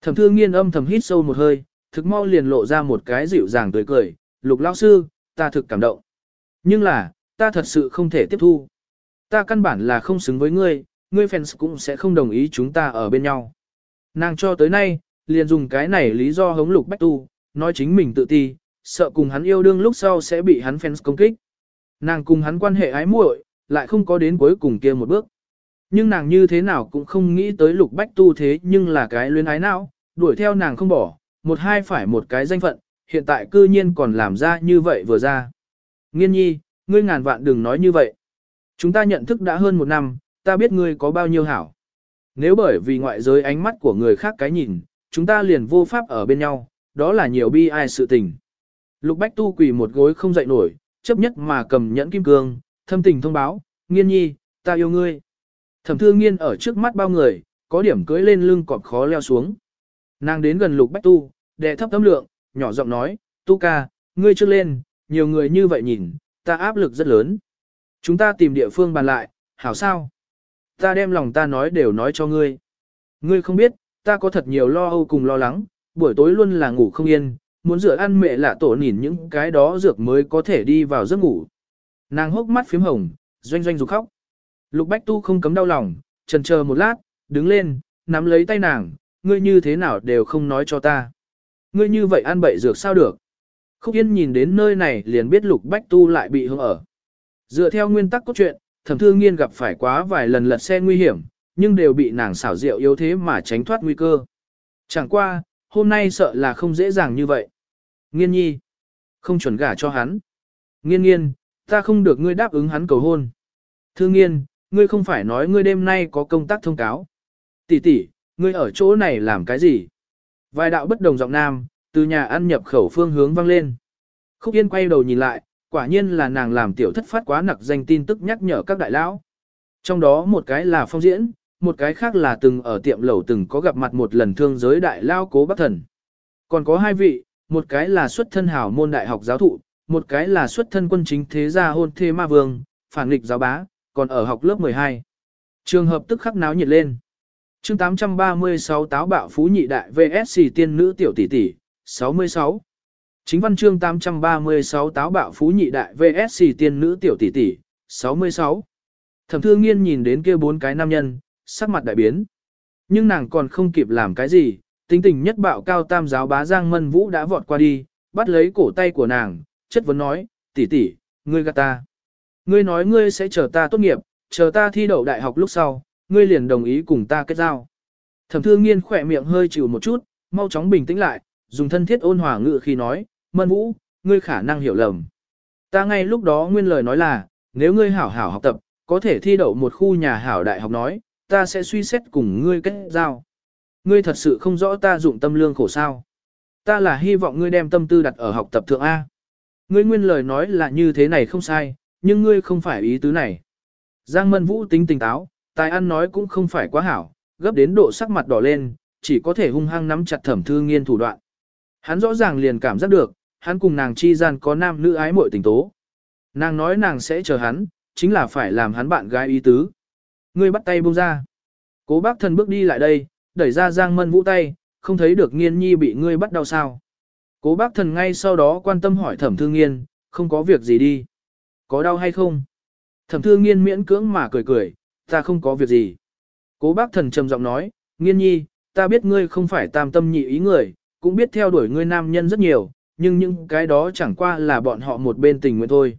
Speaker 1: Thẩm thương nghiên âm thầm hít sâu một hơi, thực mau liền lộ ra một cái dịu dàng tươi cười, lục lão sư, ta thực cảm động. Nhưng là, ta thật sự không thể tiếp thu. Ta căn bản là không xứng với ngươi, ngươi fans cũng sẽ không đồng ý chúng ta ở bên nhau. Nàng cho tới nay, liền dùng cái này lý do hống lục bách tu, nói chính mình tự ti, sợ cùng hắn yêu đương lúc sau sẽ bị hắn fans công kích. Nàng cùng hắn quan hệ ái muội, lại không có đến cuối cùng kia một bước. Nhưng nàng như thế nào cũng không nghĩ tới lục bách tu thế nhưng là cái luyến ái não, đuổi theo nàng không bỏ, một hai phải một cái danh phận, hiện tại cư nhiên còn làm ra như vậy vừa ra. Nghiên nhi, ngươi ngàn vạn đừng nói như vậy. Chúng ta nhận thức đã hơn một năm, ta biết ngươi có bao nhiêu hảo. Nếu bởi vì ngoại giới ánh mắt của người khác cái nhìn, chúng ta liền vô pháp ở bên nhau, đó là nhiều bi ai sự tình. Lục Bách Tu quỳ một gối không dậy nổi, chấp nhất mà cầm nhẫn kim cương, thâm tình thông báo, nghiên nhi, ta yêu ngươi. Thẩm thư nghiên ở trước mắt bao người, có điểm cưỡi lên lưng cọp khó leo xuống. Nàng đến gần lục bách tu, đệ thấp tâm lượng, nhỏ giọng nói, tu ca, ngươi trước lên, nhiều người như vậy nhìn, ta áp lực rất lớn. Chúng ta tìm địa phương bàn lại, hảo sao? Ta đem lòng ta nói đều nói cho ngươi. Ngươi không biết, ta có thật nhiều lo âu cùng lo lắng, buổi tối luôn là ngủ không yên, muốn rửa ăn mẹ lạ tổ nhìn những cái đó dược mới có thể đi vào giấc ngủ. Nàng hốc mắt phím hồng, doanh doanh rục khóc. Lục Bách Tu không cấm đau lòng, trần chờ một lát, đứng lên, nắm lấy tay nàng, ngươi như thế nào đều không nói cho ta. Ngươi như vậy ăn bậy dược sao được. Khúc Yên nhìn đến nơi này liền biết Lục Bách Tu lại bị hương ở. Dựa theo nguyên tắc cốt truyện, thẩm thư nghiên gặp phải quá vài lần lật xe nguy hiểm, nhưng đều bị nàng xảo diệu yếu thế mà tránh thoát nguy cơ. Chẳng qua, hôm nay sợ là không dễ dàng như vậy. Nghiên nhi, không chuẩn gả cho hắn. Nghiên nghiên, ta không được ngươi đáp ứng hắn cầu hôn. Thư nghiên, ngươi không phải nói ngươi đêm nay có công tác thông cáo. Tỷ tỷ, ngươi ở chỗ này làm cái gì? Vài đạo bất đồng giọng nam, từ nhà ăn nhập khẩu phương hướng vang lên. Khúc Yên quay đầu nhìn lại, quả nhiên là nàng làm tiểu thất phát quá nặc danh tin tức nhắc nhở các đại lão. Trong đó một cái là phong diễn, một cái khác là từng ở tiệm lẩu từng có gặp mặt một lần thương giới đại lao cố bác thần. Còn có hai vị, một cái là xuất thân hảo môn đại học giáo thụ, một cái là xuất thân quân chính thế gia hôn thê ma vương, phản nghịch giáo bá, còn ở học lớp 12. Trường hợp tức khắc náo nhiệt lên. chương 836 táo bạo phú nhị đại VSC tiên nữ tiểu tỷ tỷ, 66. Chính văn chương 836 táo bạo phú nhị đại VSC tiên nữ tiểu tỷ tỷ, 66. Thẩm thương nghiên nhìn đến kia bốn cái nam nhân, sắc mặt đại biến. Nhưng nàng còn không kịp làm cái gì, tính tình nhất bạo cao tam giáo bá Giang Mân Vũ đã vọt qua đi, bắt lấy cổ tay của nàng, chất vấn nói, tỷ tỷ, ngươi gạt ta. Ngươi nói ngươi sẽ chờ ta tốt nghiệp, chờ ta thi đậu đại học lúc sau, ngươi liền đồng ý cùng ta kết giao. Thẩm thương nghiên khỏe miệng hơi chịu một chút, mau chóng bình tĩnh lại, dùng thân thiết ôn hòa ngự khi nói, Mân Vũ, ngươi khả năng hiểu lầm. Ta ngay lúc đó nguyên lời nói là, nếu ngươi hảo hảo học tập, có thể thi đậu một khu nhà hảo đại học nói, ta sẽ suy xét cùng ngươi kết giao. Ngươi thật sự không rõ ta dụng tâm lương khổ sao. Ta là hy vọng ngươi đem tâm tư đặt ở học tập thượng A. Ngươi nguyên lời nói là như thế này không sai, nhưng ngươi không phải ý tứ này. Giang Mân Vũ tính tỉnh táo, tài ăn nói cũng không phải quá hảo, gấp đến độ sắc mặt đỏ lên, chỉ có thể hung hăng nắm chặt thẩm thư nghiên thủ đoạn. Hắn rõ ràng liền cảm giác được, hắn cùng nàng chi gian có nam nữ ái muội tình tố. Nàng nói nàng sẽ chờ hắn, chính là phải làm hắn bạn gái ý tứ. Ngươi bắt tay buông ra. Cố bác thần bước đi lại đây, đẩy ra Giang Mân Vũ tay, không thấy được nghiên nhi bị ngươi bắt đau sao. Cố bác thần ngay sau đó quan tâm hỏi thẩm thương nghiên, không có việc gì đi. Có đau hay không? Thẩm thương nghiên miễn cưỡng mà cười cười, ta không có việc gì. Cố bác thần trầm giọng nói, nghiên nhi, ta biết ngươi không phải tam tâm nhị ý người, cũng biết theo đuổi ngươi nam nhân rất nhiều, nhưng những cái đó chẳng qua là bọn họ một bên tình nguyện thôi.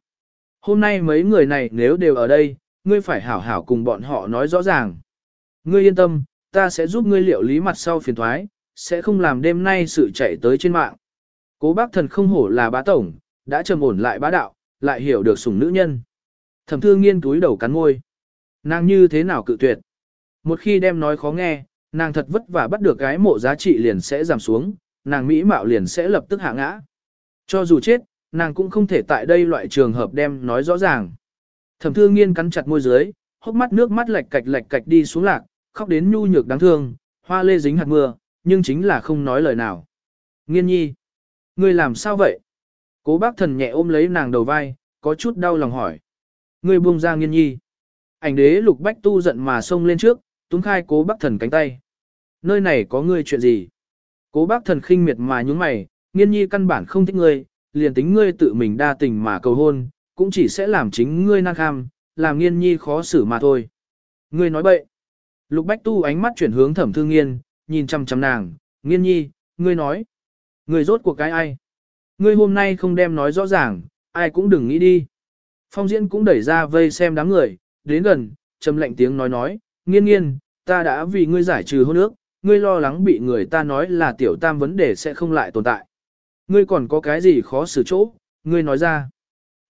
Speaker 1: Hôm nay mấy người này nếu đều ở đây, ngươi phải hảo hảo cùng bọn họ nói rõ ràng. Ngươi yên tâm, ta sẽ giúp ngươi liệu lý mặt sau phiền thoái, sẽ không làm đêm nay sự chạy tới trên mạng. Cố bác thần không hổ là bá tổng, đã trầm ổn lại bá đạo, lại hiểu được sủng nữ nhân. Thẩm thương nghiên túi đầu cắn môi. Nàng như thế nào cự tuyệt. Một khi đem nói khó nghe, nàng thật vất vả bắt được cái mộ giá trị liền sẽ giảm xuống, nàng mỹ mạo liền sẽ lập tức hạ ngã. Cho dù chết, nàng cũng không thể tại đây loại trường hợp đem nói rõ ràng. Thẩm thương nghiên cắn chặt môi dưới, hốc mắt nước mắt lệch cạch lệch cạch đi xuống lạc, khóc đến nhu nhược đáng thương, hoa lê dính hạt mưa, nhưng chính là không nói lời nào. Nghiên nhi, ngươi làm sao vậy? Cố bác thần nhẹ ôm lấy nàng đầu vai, có chút đau lòng hỏi. Ngươi buông ra nghiên nhi. Ảnh đế lục bách tu giận mà xông lên trước, túng khai cố bác thần cánh tay. Nơi này có ngươi chuyện gì? Cố bác thần khinh miệt mà nhúng mày, nghiên nhi căn bản không thích ngươi, liền tính ngươi tự mình đa tình mà cầu hôn, cũng chỉ sẽ làm chính ngươi năng kham, làm nghiên nhi khó xử mà thôi. Ngươi nói bậy. Lục Bách Tu ánh mắt chuyển hướng thẩm thương nghiên, nhìn chăm chăm nàng, nghiên nhi, ngươi nói. Ngươi rốt cuộc cái ai? Ngươi hôm nay không đem nói rõ ràng, ai cũng đừng nghĩ đi. Phong diễn cũng đẩy ra vây xem đám người, đến gần, trầm lạnh tiếng nói nói, nghiên nghiên, ta đã vì ngươi giải trừ hôn ước, ngươi lo lắng bị người ta nói là tiểu tam vấn đề sẽ không lại tồn tại. Ngươi còn có cái gì khó xử chỗ, ngươi nói ra.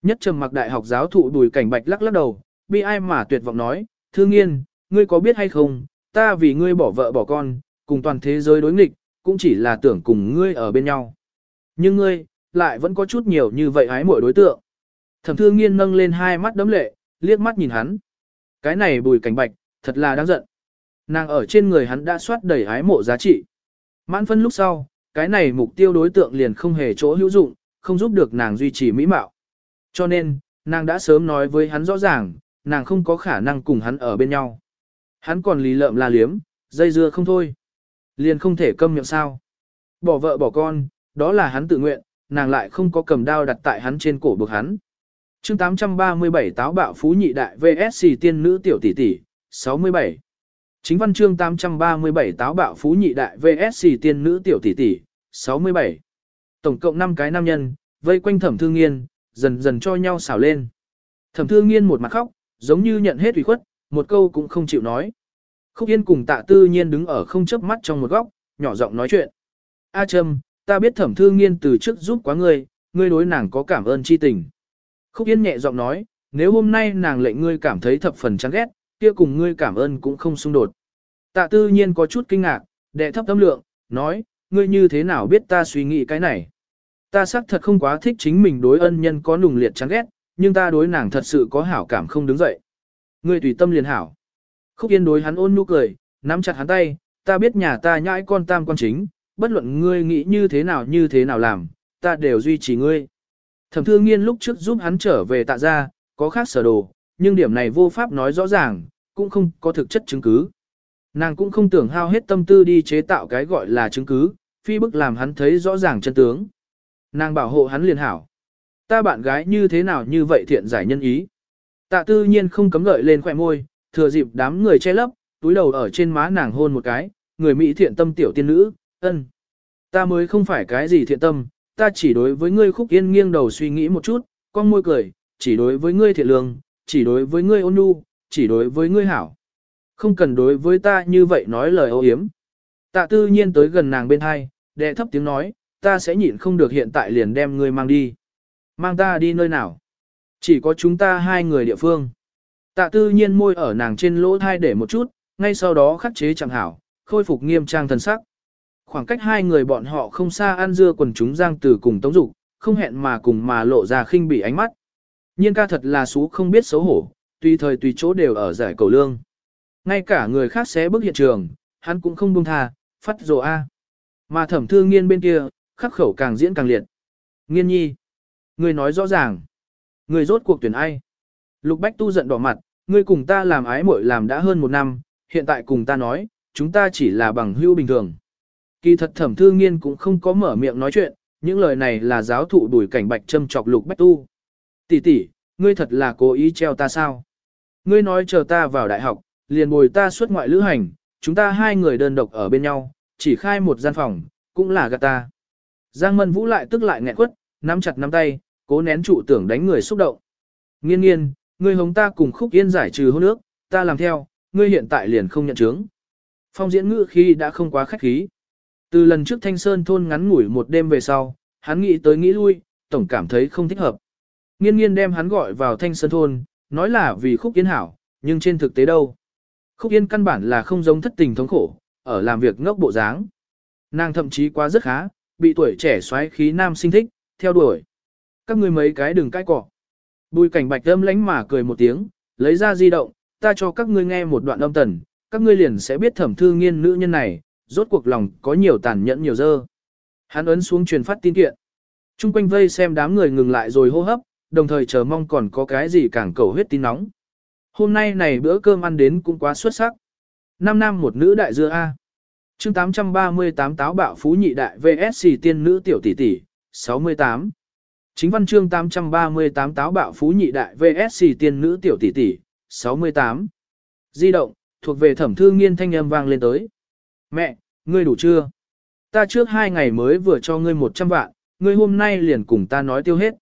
Speaker 1: Nhất trầm mặc đại học giáo thụ đùi cảnh bạch lắc lắc đầu, bi ai mà tuyệt vọng nói, thương nghiên, ngươi có biết hay không, ta vì ngươi bỏ vợ bỏ con, cùng toàn thế giới đối nghịch, cũng chỉ là tưởng cùng ngươi ở bên nhau. Nhưng ngươi, lại vẫn có chút nhiều như vậy hái mỗi đối tượng. Thẩm thương nghiên nâng lên hai mắt đấm lệ, liếc mắt nhìn hắn. Cái này bùi cảnh bạch, thật là đáng giận. Nàng ở trên người hắn đã soát đầy hái mộ giá trị. Mãn phân lúc sau, cái này mục tiêu đối tượng liền không hề chỗ hữu dụng, không giúp được nàng duy trì mỹ mạo. Cho nên, nàng đã sớm nói với hắn rõ ràng, nàng không có khả năng cùng hắn ở bên nhau. Hắn còn lì lợm la liếm, dây dưa không thôi. Liền không thể câm miệng sao. Bỏ vợ bỏ con, Đó là hắn tự nguyện, nàng lại không có cầm đao đặt tại hắn trên cổ buộc hắn. chương 837 táo bạo phú nhị đại VSC tiên nữ tiểu tỷ tỷ, 67. Chính văn chương 837 táo bạo phú nhị đại VSC tiên nữ tiểu tỷ tỷ, 67. Tổng cộng 5 cái nam nhân, vây quanh thẩm thương nghiên, dần dần cho nhau xảo lên. Thẩm thương nghiên một mặt khóc, giống như nhận hết ủy khuất, một câu cũng không chịu nói. Khúc Yên cùng tạ tư nhiên đứng ở không chớp mắt trong một góc, nhỏ giọng nói chuyện. A Trâm, ta biết thẩm thư nghiên từ trước giúp quá ngươi, ngươi đối nàng có cảm ơn chi tình. Khúc Yên nhẹ giọng nói, nếu hôm nay nàng lệnh ngươi cảm thấy thập phần chán ghét, kia cùng ngươi cảm ơn cũng không xung đột. Tạ tư nhiên có chút kinh ngạc, đệ thấp tâm lượng, nói, ngươi như thế nào biết ta suy nghĩ cái này. Ta xác thật không quá thích chính mình đối ân nhân có nùng liệt chán ghét, nhưng ta đối nàng thật sự có hảo cảm không đứng dậy. Ngươi tùy tâm liền hảo. Khúc Yên đối hắn ôn nhu cười, nắm chặt hắn tay, ta biết nhà ta nhãi con tam quan chính, bất luận ngươi nghĩ như thế nào như thế nào làm, ta đều duy trì ngươi. Thẩm thương nghiên lúc trước giúp hắn trở về tạ ra, có khác sở đồ, nhưng điểm này vô pháp nói rõ ràng, cũng không có thực chất chứng cứ. Nàng cũng không tưởng hao hết tâm tư đi chế tạo cái gọi là chứng cứ, phi bức làm hắn thấy rõ ràng chân tướng. Nàng bảo hộ hắn liền hảo. Ta bạn gái như thế nào như vậy thiện giải nhân ý. Tạ tư nhiên không cấm gợi lên khỏe môi, thừa dịp đám người che lấp, túi đầu ở trên má nàng hôn một cái, người Mỹ thiện tâm tiểu tiên nữ, ân. Ta mới không phải cái gì thiện tâm, ta chỉ đối với ngươi khúc yên nghiêng đầu suy nghĩ một chút, con môi cười, chỉ đối với ngươi thiện lương, chỉ đối với ngươi ôn nhu, chỉ đối với ngươi hảo. Không cần đối với ta như vậy nói lời ô hiếm. Tạ tư nhiên tới gần nàng bên hai, đệ thấp tiếng nói, ta sẽ nhịn không được hiện tại liền đem ngươi mang đi. Mang ta đi nơi nào? Chỉ có chúng ta hai người địa phương. Tạ tư nhiên môi ở nàng trên lỗ thai để một chút, ngay sau đó khắc chế chẳng hảo, khôi phục nghiêm trang thần sắc. Khoảng cách hai người bọn họ không xa ăn dưa quần chúng giang từ cùng tống dục, không hẹn mà cùng mà lộ ra khinh bị ánh mắt. Nhiên ca thật là xú không biết xấu hổ, tùy thời tùy chỗ đều ở giải cầu lương. Ngay cả người khác xé bước hiện trường, hắn cũng không buông tha, phát rồ A. Mà thẩm thư nghiên bên kia, khắc khẩu càng diễn càng liệt. Nghiên nhi. Người nói rõ ràng. Người rốt cuộc tuyển ai. Lục Bách Tu giận đỏ mặt, ngươi cùng ta làm ái muội làm đã hơn một năm, hiện tại cùng ta nói, chúng ta chỉ là bằng hữu bình thường. Kỳ thật thẩm thư nghiên cũng không có mở miệng nói chuyện, những lời này là giáo thụ đuổi cảnh bạch châm chọc Lục Bách Tu. Tỷ tỷ, ngươi thật là cố ý treo ta sao? Ngươi nói chờ ta vào đại học, liền bồi ta xuất ngoại lữ hành, chúng ta hai người đơn độc ở bên nhau, chỉ khai một gian phòng, cũng là gạt ta. Giang Mân Vũ lại tức lại nghẹn quất, nắm chặt nắm tay, cố nén trụ tưởng đánh người xúc động. Nghiên nghiên, ngươi hống ta cùng khúc yên giải trừ hôn nước, ta làm theo, ngươi hiện tại liền không nhận chứng. Phong diễn ngữ khi đã không quá khách khí. Từ lần trước Thanh Sơn thôn ngắn ngủi một đêm về sau, hắn nghĩ tới nghĩ lui, tổng cảm thấy không thích hợp. Nghiên nghiên đem hắn gọi vào Thanh Sơn thôn, nói là vì khúc yên hảo, nhưng trên thực tế đâu. Khúc yên căn bản là không giống thất tình thống khổ, ở làm việc ngốc bộ dáng. Nàng thậm chí quá rất khá, bị tuổi trẻ xoáy khí nam sinh thích, theo đuổi. Các ngươi mấy cái đừng cãi cỏ. Bùi cảnh bạch âm lánh mà cười một tiếng, lấy ra di động, ta cho các ngươi nghe một đoạn âm tần, các ngươi liền sẽ biết thẩm thư nghiên nữ nhân này, rốt cuộc lòng có nhiều tàn nhẫn nhiều dơ. Hắn ấn xuống truyền phát tin kiện. Trung quanh vây xem đám người ngừng lại rồi hô hấp, đồng thời chờ mong còn có cái gì càng cầu huyết tin nóng. Hôm nay này bữa cơm ăn đến cũng quá xuất sắc. Năm nam một nữ đại dưa A. chương 838 táo bạo phú nhị đại VSC tiên nữ tiểu tỷ tỷ, 68. Chính văn chương 838 táo bạo phú nhị đại VSC tiên nữ tiểu tỷ tỷ, 68. Di động, thuộc về thẩm thư nghiên thanh âm vang lên tới. Mẹ, ngươi đủ chưa? Ta trước hai ngày mới vừa cho ngươi 100 vạn, ngươi hôm nay liền cùng ta nói tiêu hết.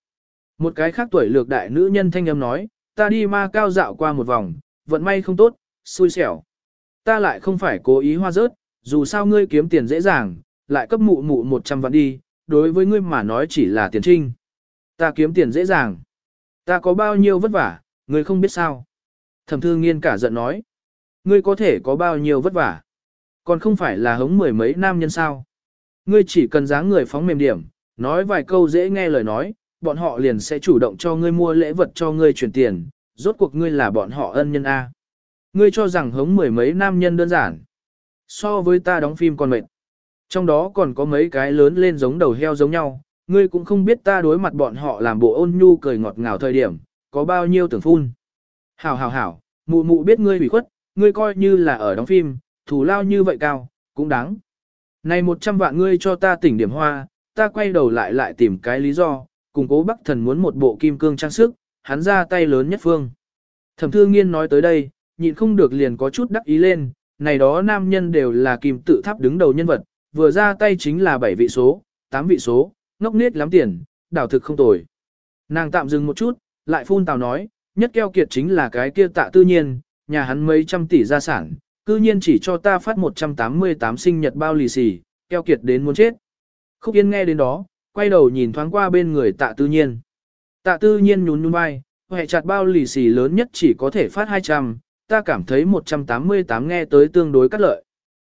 Speaker 1: Một cái khác tuổi lược đại nữ nhân thanh âm nói, ta đi ma cao dạo qua một vòng, vận may không tốt, xui xẻo. Ta lại không phải cố ý hoa rớt, dù sao ngươi kiếm tiền dễ dàng, lại cấp mụ mụ 100 vạn đi, đối với ngươi mà nói chỉ là tiền trinh. Ta kiếm tiền dễ dàng. Ta có bao nhiêu vất vả, ngươi không biết sao. Thẩm thư nghiên cả giận nói. Ngươi có thể có bao nhiêu vất vả. Còn không phải là hống mười mấy nam nhân sao. Ngươi chỉ cần dáng người phóng mềm điểm, nói vài câu dễ nghe lời nói, bọn họ liền sẽ chủ động cho ngươi mua lễ vật cho ngươi chuyển tiền, rốt cuộc ngươi là bọn họ ân nhân A. Ngươi cho rằng hống mười mấy nam nhân đơn giản. So với ta đóng phim còn mệt. Trong đó còn có mấy cái lớn lên giống đầu heo giống nhau, ngươi cũng không biết ta đối mặt bọn họ làm bộ ôn nhu cười ngọt ngào thời điểm, có bao nhiêu tưởng phun. Hảo hảo hảo, mụ mụ biết ngươi bị khuất, ngươi coi như là ở đóng phim, thù lao như vậy cao, cũng đáng. Này 100 vạn ngươi cho ta tỉnh điểm hoa, ta quay đầu lại lại tìm cái lý do, cùng cố bắc thần muốn một bộ kim cương trang sức, hắn ra tay lớn nhất phương. Thẩm thư nghiên nói tới đây, nhịn không được liền có chút đắc ý lên, này đó nam nhân đều là kim tự tháp đứng đầu nhân vật, vừa ra tay chính là 7 vị số, 8 vị số, ngốc nết lắm tiền, đảo thực không tồi. Nàng tạm dừng một chút, lại phun tào nói, nhất keo kiệt chính là cái kia tạ tư nhiên, nhà hắn mấy trăm tỷ gia sản, cư nhiên chỉ cho ta phát 188 sinh nhật bao lì xì, keo kiệt đến muốn chết. Khúc Yên nghe đến đó, quay đầu nhìn thoáng qua bên người tạ tư nhiên. Tạ tư nhiên nhún nhún vai, hệ chặt bao lì xì lớn nhất chỉ có thể phát 200, ta cảm thấy 188 nghe tới tương đối cắt lợi.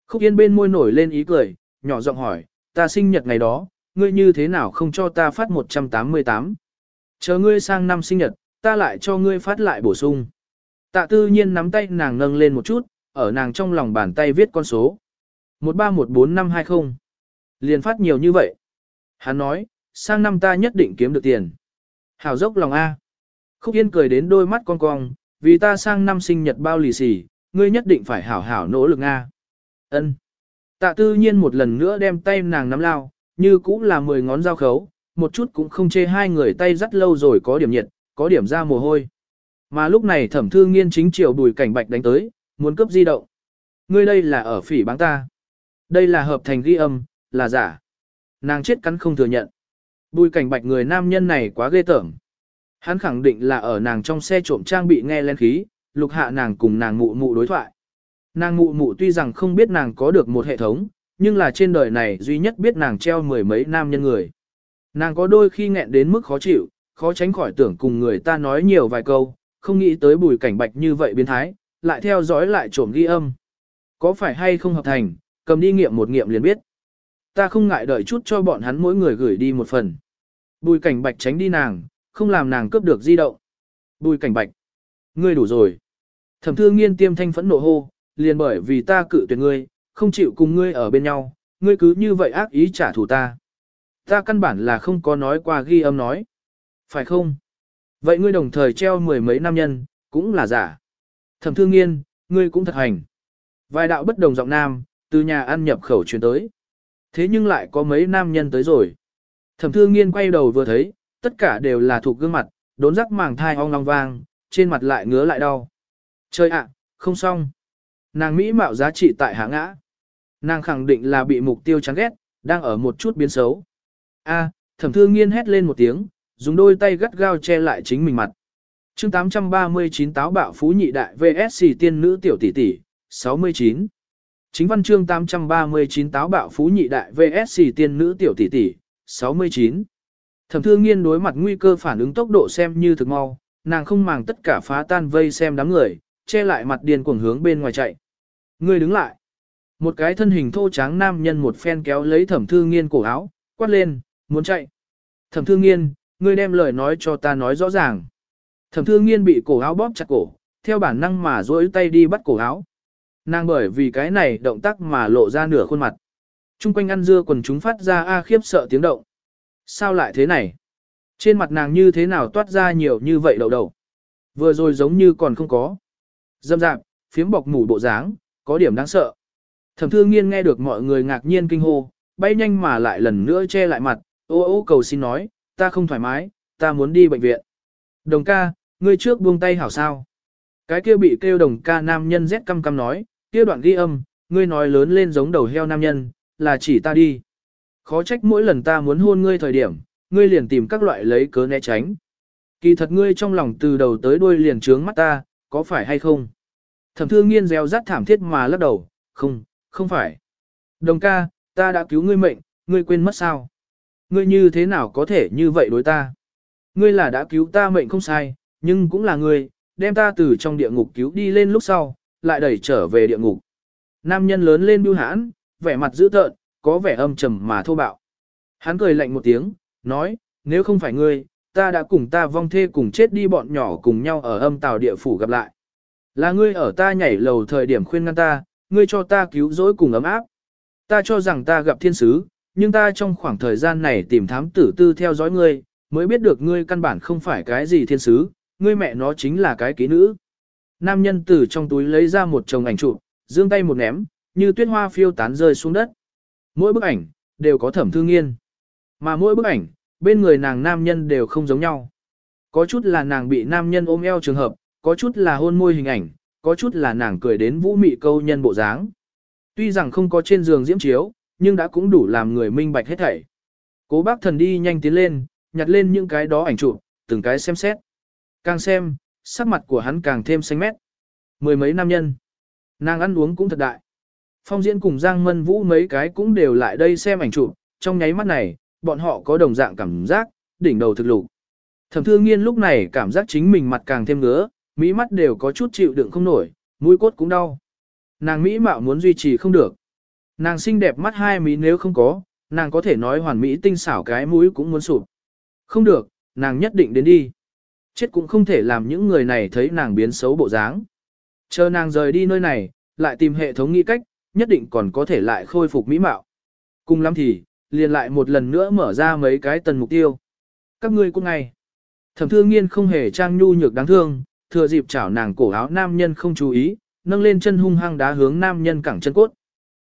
Speaker 1: Khúc Yên bên môi nổi lên ý cười, nhỏ giọng hỏi, ta sinh nhật ngày đó, ngươi như thế nào không cho ta phát 188? Chờ ngươi sang năm sinh nhật, ta lại cho ngươi phát lại bổ sung. Tạ tư nhiên nắm tay nàng nâng lên một chút, ở nàng trong lòng bàn tay viết con số. 1314520. Liền phát nhiều như vậy. Hắn nói, sang năm ta nhất định kiếm được tiền. Hảo dốc lòng A. Khúc Yên cười đến đôi mắt con cong, vì ta sang năm sinh nhật bao lì xì, ngươi nhất định phải hảo hảo nỗ lực A. ân Tạ tư nhiên một lần nữa đem tay nàng nắm lao, như cũng là 10 ngón dao khấu, một chút cũng không chê hai người tay dắt lâu rồi có điểm nhiệt, có điểm ra mồ hôi. Mà lúc này thẩm thư nghiên chính chiều bùi cảnh bạch đánh tới, muốn cướp di động. Ngươi đây là ở phỉ báng ta. Đây là hợp thành ghi âm, là giả. Nàng chết cắn không thừa nhận. Bùi cảnh bạch người nam nhân này quá ghê tởm. Hắn khẳng định là ở nàng trong xe trộm trang bị nghe lên khí, lục hạ nàng cùng nàng mụ mụ đối thoại. Nàng mụ mụ tuy rằng không biết nàng có được một hệ thống, nhưng là trên đời này duy nhất biết nàng treo mười mấy nam nhân người. Nàng có đôi khi nghẹn đến mức khó chịu, khó tránh khỏi tưởng cùng người ta nói nhiều vài câu, không nghĩ tới bùi cảnh bạch như vậy biến thái, lại theo dõi lại trộm ghi âm. Có phải hay không hợp thành, cầm đi nghiệm một nghiệm liền biết. Ta không ngại đợi chút cho bọn hắn mỗi người gửi đi một phần. Bùi cảnh bạch tránh đi nàng, không làm nàng cướp được di động. Bùi cảnh bạch. Ngươi đủ rồi. Thẩm thư nghiên tiêm thanh phẫn nộ hô, liền bởi vì ta cự tuyệt ngươi, không chịu cùng ngươi ở bên nhau, ngươi cứ như vậy ác ý trả thù ta. Ta căn bản là không có nói qua ghi âm nói. Phải không? Vậy ngươi đồng thời treo mười mấy nam nhân, cũng là giả. Thẩm thương nghiên, ngươi cũng thật hành. Vài đạo bất đồng giọng nam, từ nhà ăn nhập khẩu truyền tới. Thế nhưng lại có mấy nam nhân tới rồi. Thẩm thương nghiên quay đầu vừa thấy, tất cả đều là thuộc gương mặt, đốn rắc màng thai ong long vang, trên mặt lại ngứa lại đau. Chơi ạ, không xong. Nàng Mỹ mạo giá trị tại hạ ngã. Nàng khẳng định là bị mục tiêu chán ghét, đang ở một chút biến xấu. A, thẩm thương nghiên hét lên một tiếng, dùng đôi tay gắt gao che lại chính mình mặt chương 839 táo bạo phú nhị đại VSC tiên nữ tiểu tỷ tỷ, 69. Chính văn chương 839 táo bạo phú nhị đại VSC tiên nữ tiểu tỷ tỷ, 69. Thẩm thương nghiên đối mặt nguy cơ phản ứng tốc độ xem như thực mau, nàng không màng tất cả phá tan vây xem đám người, che lại mặt điên cuồng hướng bên ngoài chạy. Người đứng lại. Một cái thân hình thô tráng nam nhân một phen kéo lấy thẩm thư nghiên cổ áo, quát lên, muốn chạy. Thẩm thư nghiên, ngươi đem lời nói cho ta nói rõ ràng. Thẩm thư nghiên bị cổ áo bóp chặt cổ, theo bản năng mà duỗi tay đi bắt cổ áo. Nàng bởi vì cái này động tác mà lộ ra nửa khuôn mặt. Trung quanh ăn dưa quần chúng phát ra a khiếp sợ tiếng động. Sao lại thế này? Trên mặt nàng như thế nào toát ra nhiều như vậy đầu đầu. Vừa rồi giống như còn không có. Dâm dạp, phiếm bọc mủ bộ dáng, có điểm đáng sợ. Thẩm thư nghiên nghe được mọi người ngạc nhiên kinh hô, bay nhanh mà lại lần nữa che lại mặt, ô ô cầu xin nói, ta không thoải mái, ta muốn đi bệnh viện. Đồng ca, ngươi trước buông tay hảo sao. Cái kia bị kêu đồng ca nam nhân rét căm căm nói, kia đoạn ghi âm, ngươi nói lớn lên giống đầu heo nam nhân, là chỉ ta đi. Khó trách mỗi lần ta muốn hôn ngươi thời điểm, ngươi liền tìm các loại lấy cớ né tránh. Kỳ thật ngươi trong lòng từ đầu tới đuôi liền trướng mắt ta, có phải hay không? Thẩm thương nghiên reo rắt thảm thiết mà lắc đầu, không, không phải. Đồng ca, ta đã cứu ngươi mệnh, ngươi quên mất sao? Ngươi như thế nào có thể như vậy đối ta? Ngươi là đã cứu ta mệnh không sai, nhưng cũng là ngươi, đem ta từ trong địa ngục cứu đi lên lúc sau, lại đẩy trở về địa ngục. Nam nhân lớn lên bưu hãn, vẻ mặt dữ tợn, có vẻ âm trầm mà thô bạo. Hắn cười lạnh một tiếng, nói, nếu không phải ngươi, ta đã cùng ta vong thê cùng chết đi bọn nhỏ cùng nhau ở âm tàu địa phủ gặp lại. Là ngươi ở ta nhảy lầu thời điểm khuyên ngăn ta, ngươi cho ta cứu rỗi cùng ấm áp. Ta cho rằng ta gặp thiên sứ, nhưng ta trong khoảng thời gian này tìm thám tử tư theo dõi ngươi, mới biết được ngươi căn bản không phải cái gì thiên sứ, ngươi mẹ nó chính là cái ký nữ. Nam nhân từ trong túi lấy ra một chồng ảnh chụp, giương tay một ném, như tuyết hoa phiêu tán rơi xuống đất. Mỗi bức ảnh, đều có thẩm thương nghiên. Mà mỗi bức ảnh, bên người nàng nam nhân đều không giống nhau. Có chút là nàng bị nam nhân ôm eo trường hợp, có chút là hôn môi hình ảnh, có chút là nàng cười đến vũ mị câu nhân bộ dáng. Tuy rằng không có trên giường diễm chiếu, nhưng đã cũng đủ làm người minh bạch hết thảy. Cố bác thần đi nhanh tiến lên, nhặt lên những cái đó ảnh chụp, từng cái xem xét. Càng xem, sắc mặt của hắn càng thêm xanh mét. Mười mấy nam nhân. Nàng ăn uống cũng thật đại. Phong diễn cùng Giang Mân Vũ mấy cái cũng đều lại đây xem ảnh chụp, trong nháy mắt này, bọn họ có đồng dạng cảm giác, đỉnh đầu thực lục. Thẩm thương nghiên lúc này cảm giác chính mình mặt càng thêm ngứa, mỹ mắt đều có chút chịu đựng không nổi, mũi cốt cũng đau. Nàng mỹ mạo muốn duy trì không được. Nàng xinh đẹp mắt hai mí nếu không có, nàng có thể nói hoàn mỹ tinh xảo cái mũi cũng muốn sụp. Không được, nàng nhất định đến đi. Chết cũng không thể làm những người này thấy nàng biến xấu bộ dáng. Chờ nàng rời đi nơi này, lại tìm hệ thống nghĩ cách, nhất định còn có thể lại khôi phục mỹ mạo. Cùng lắm thì, liền lại một lần nữa mở ra mấy cái tần mục tiêu. Các ngươi cũng ngay. Thẩm thương nghiên không hề trang nhu nhược đáng thương, thừa dịp chảo nàng cổ áo nam nhân không chú ý, nâng lên chân hung hăng đá hướng nam nhân cẳng chân cốt.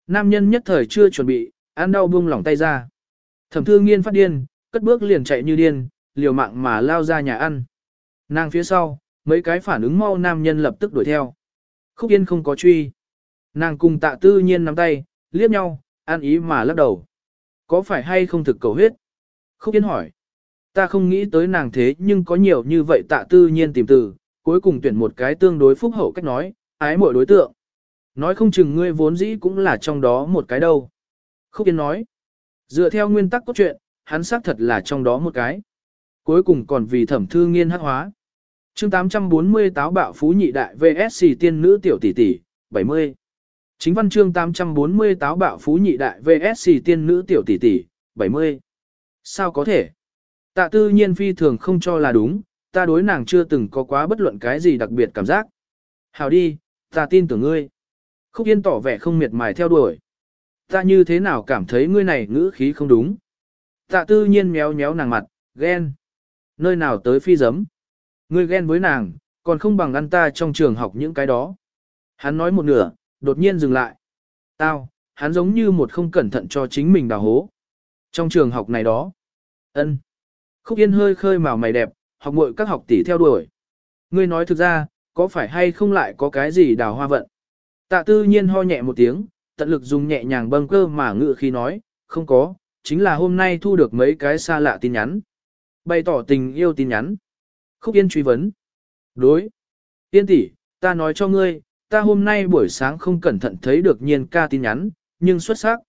Speaker 1: Nam nhân nhất thời chưa chuẩn bị, ăn đau buông lỏng tay ra. Thẩm thương nghiên phát điên, cất bước liền chạy như điên, liều mạng mà lao ra nhà ăn. Nàng phía sau, mấy cái phản ứng mau nam nhân lập tức đuổi theo. Khúc Yên không có truy. Nàng cùng tạ tư nhiên nắm tay, liếc nhau, an ý mà lắc đầu. Có phải hay không thực cầu huyết? Khúc Yên hỏi. Ta không nghĩ tới nàng thế nhưng có nhiều như vậy tạ tư nhiên tìm từ, cuối cùng tuyển một cái tương đối phúc hậu cách nói, ái mỗi đối tượng. Nói không chừng ngươi vốn dĩ cũng là trong đó một cái đâu. Khúc Yên nói. Dựa theo nguyên tắc cốt truyện, hắn xác thật là trong đó một cái. Cuối cùng còn vì thẩm thư nghiên hắc hóa chương 840 táo bạo phú nhị đại VSC tiên nữ tiểu tỷ tỷ, 70. Chính văn chương 840 táo bạo phú nhị đại VSC tiên nữ tiểu tỷ tỷ, 70. Sao có thể? Tạ tư nhiên phi thường không cho là đúng, ta đối nàng chưa từng có quá bất luận cái gì đặc biệt cảm giác. Hào đi, ta tin tưởng ngươi. Khúc Yên tỏ vẻ không miệt mài theo đuổi. Ta như thế nào cảm thấy ngươi này ngữ khí không đúng. Tạ tư nhiên méo méo nàng mặt, ghen. Nơi nào tới phi giấm. Ngươi ghen với nàng, còn không bằng ăn ta trong trường học những cái đó. Hắn nói một nửa, đột nhiên dừng lại. Tao, hắn giống như một không cẩn thận cho chính mình đào hố. Trong trường học này đó. ân Khúc Yên hơi khơi màu mày đẹp, học muội các học tỷ theo đuổi. Ngươi nói thực ra, có phải hay không lại có cái gì đào hoa vận? Tạ tư nhiên ho nhẹ một tiếng, tận lực dùng nhẹ nhàng bâng cơ mà ngự khi nói, không có, chính là hôm nay thu được mấy cái xa lạ tin nhắn. Bày tỏ tình yêu tin nhắn. Khúc Yên truy vấn. Đối. Yên tỷ, ta nói cho ngươi, ta hôm nay buổi sáng không cẩn thận thấy được nhiên ca tin nhắn, nhưng xuất sắc.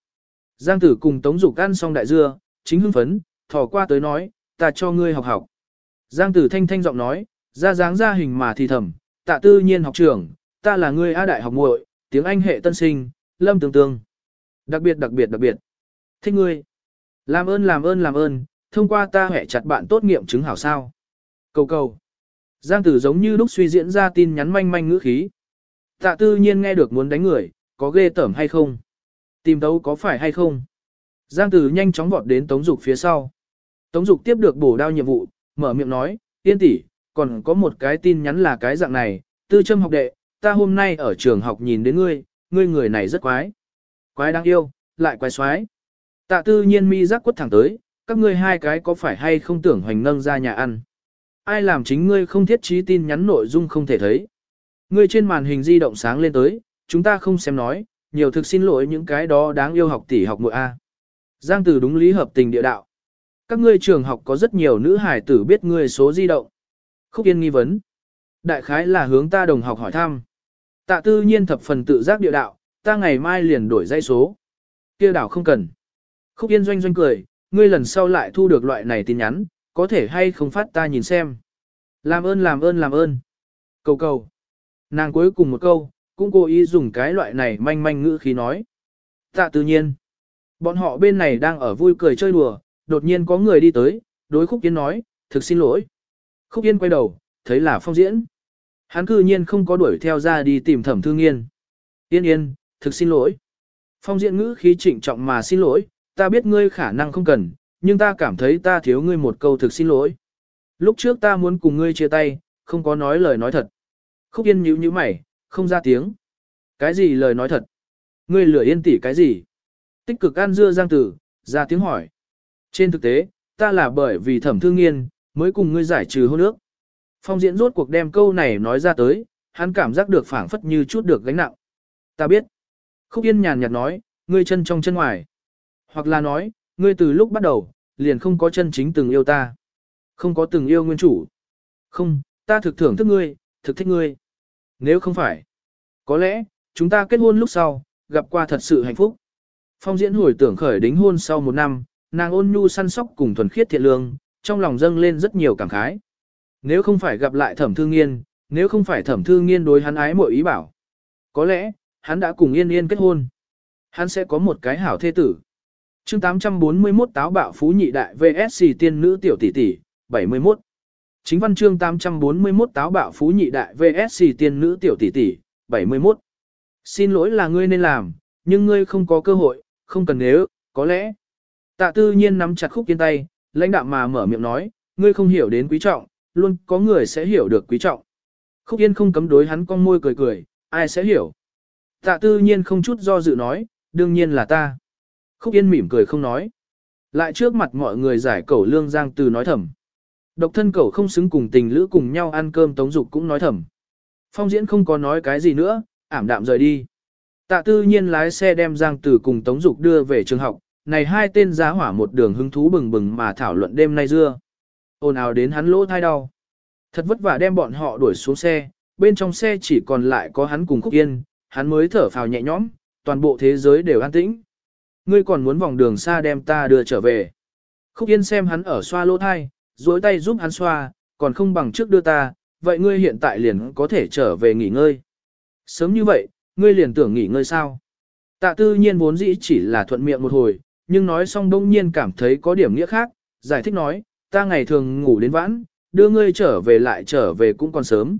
Speaker 1: Giang tử cùng Tống Dục ăn xong đại dưa, chính hưng phấn, thò qua tới nói, ta cho ngươi học học. Giang tử thanh thanh giọng nói, ra dáng ra hình mà thì thầm, tạ tư nhiên học trưởng, ta là ngươi A đại học muội, tiếng Anh hệ tân sinh, lâm tương tương. Đặc biệt đặc biệt đặc biệt. Thích ngươi. Làm ơn làm ơn làm ơn, thông qua ta hẹ chặt bạn tốt nghiệm chứng hảo sao. Cầu cầu. Giang tử giống như lúc suy diễn ra tin nhắn manh manh ngữ khí. Tạ tư nhiên nghe được muốn đánh người, có ghê tởm hay không? Tìm tấu có phải hay không? Giang tử nhanh chóng vọt đến Tống Dục phía sau. Tống Dục tiếp được bổ đao nhiệm vụ, mở miệng nói, tiên tỷ, còn có một cái tin nhắn là cái dạng này, tư châm học đệ, ta hôm nay ở trường học nhìn đến ngươi, ngươi người này rất quái. Quái đáng yêu, lại quái xoái. Tạ tư nhiên mi giác quất thẳng tới, các ngươi hai cái có phải hay không tưởng hoành nâng ra nhà ăn. Ai làm chính ngươi không thiết trí tin nhắn nội dung không thể thấy. Ngươi trên màn hình di động sáng lên tới, chúng ta không xem nói, nhiều thực xin lỗi những cái đó đáng yêu học tỷ học muội A. Giang Tử đúng lý hợp tình địa đạo. Các ngươi trường học có rất nhiều nữ hải tử biết ngươi số di động. Khúc Yên nghi vấn. Đại khái là hướng ta đồng học hỏi thăm. Tạ tư nhiên thập phần tự giác địa đạo, ta ngày mai liền đổi dây số. kia đảo không cần. Khúc Yên doanh doanh cười, ngươi lần sau lại thu được loại này tin nhắn, có thể hay không phát ta nhìn xem. Làm ơn làm ơn làm ơn. Cầu cầu. Nàng cuối cùng một câu, cũng cố ý dùng cái loại này manh manh ngữ khí nói. Tạ tự nhiên. Bọn họ bên này đang ở vui cười chơi đùa, đột nhiên có người đi tới, đối Khúc Yên nói, thực xin lỗi. Khúc Yên quay đầu, thấy là phong diễn. Hắn cư nhiên không có đuổi theo ra đi tìm thẩm thương yên. Yên yên, thực xin lỗi. Phong diễn ngữ khí trịnh trọng mà xin lỗi, ta biết ngươi khả năng không cần, nhưng ta cảm thấy ta thiếu ngươi một câu thực xin lỗi. Lúc trước ta muốn cùng ngươi chia tay, không có nói lời nói thật. Khúc Yên nhíu nhíu mày, không ra tiếng. Cái gì lời nói thật? Ngươi lửa yên tỉ cái gì? Tích cực an dưa giang tử, ra tiếng hỏi. Trên thực tế, ta là bởi vì thẩm thương nghiên, mới cùng ngươi giải trừ hôn ước. Phong diễn rốt cuộc đem câu này nói ra tới, hắn cảm giác được phảng phất như chút được gánh nặng. Ta biết. Khúc Yên nhàn nhạt nói, ngươi chân trong chân ngoài. Hoặc là nói, ngươi từ lúc bắt đầu, liền không có chân chính từng yêu ta. Không có từng yêu nguyên chủ. Không, ta thực thưởng thức ngươi, thực thích ngươi. Nếu không phải, có lẽ, chúng ta kết hôn lúc sau, gặp qua thật sự hạnh phúc. Phong diễn hồi tưởng khởi đính hôn sau một năm, nàng ôn nhu săn sóc cùng thuần khiết thiện lương, trong lòng dâng lên rất nhiều cảm khái. Nếu không phải gặp lại thẩm thương nghiên, nếu không phải thẩm thương nghiên đối hắn ái mọi ý bảo. Có lẽ, hắn đã cùng yên yên kết hôn. Hắn sẽ có một cái hảo thê tử chương 841 táo bạo phú nhị đại VSC tiên nữ tiểu tỷ tỷ, 71. Chính văn chương 841 táo bạo phú nhị đại VSC tiên nữ tiểu tỷ tỷ, 71. Xin lỗi là ngươi nên làm, nhưng ngươi không có cơ hội, không cần nếu, có lẽ. Tạ tư nhiên nắm chặt khúc kiên tay, lãnh đạm mà mở miệng nói, ngươi không hiểu đến quý trọng, luôn có người sẽ hiểu được quý trọng. Khúc yên không cấm đối hắn con môi cười cười, ai sẽ hiểu. Tạ tư nhiên không chút do dự nói, đương nhiên là ta. Khúc yên mỉm cười không nói. Lại trước mặt mọi người giải cẩu lương giang từ nói thầm. Độc thân cẩu không xứng cùng tình lữ cùng nhau ăn cơm tống dục cũng nói thầm. Phong diễn không có nói cái gì nữa, ảm đạm rời đi. Tạ tư nhiên lái xe đem giang từ cùng tống dục đưa về trường học, này hai tên giá hỏa một đường hứng thú bừng bừng mà thảo luận đêm nay dưa. Ồn ào đến hắn lỗ thai đau. Thật vất vả đem bọn họ đuổi xuống xe, bên trong xe chỉ còn lại có hắn cùng Khúc Yên, hắn mới thở phào nhẹ nhõm, toàn bộ thế giới đều an tĩnh. Ngươi còn muốn vòng đường xa đem ta đưa trở về. Khúc Yên xem hắn ở xoa lỗ thai, dối tay giúp hắn xoa, còn không bằng trước đưa ta, vậy ngươi hiện tại liền có thể trở về nghỉ ngơi. Sớm như vậy, ngươi liền tưởng nghỉ ngơi sao? Tạ tư nhiên vốn dĩ chỉ là thuận miệng một hồi, nhưng nói xong đông nhiên cảm thấy có điểm nghĩa khác, giải thích nói, ta ngày thường ngủ đến vãn, đưa ngươi trở về lại trở về cũng còn sớm.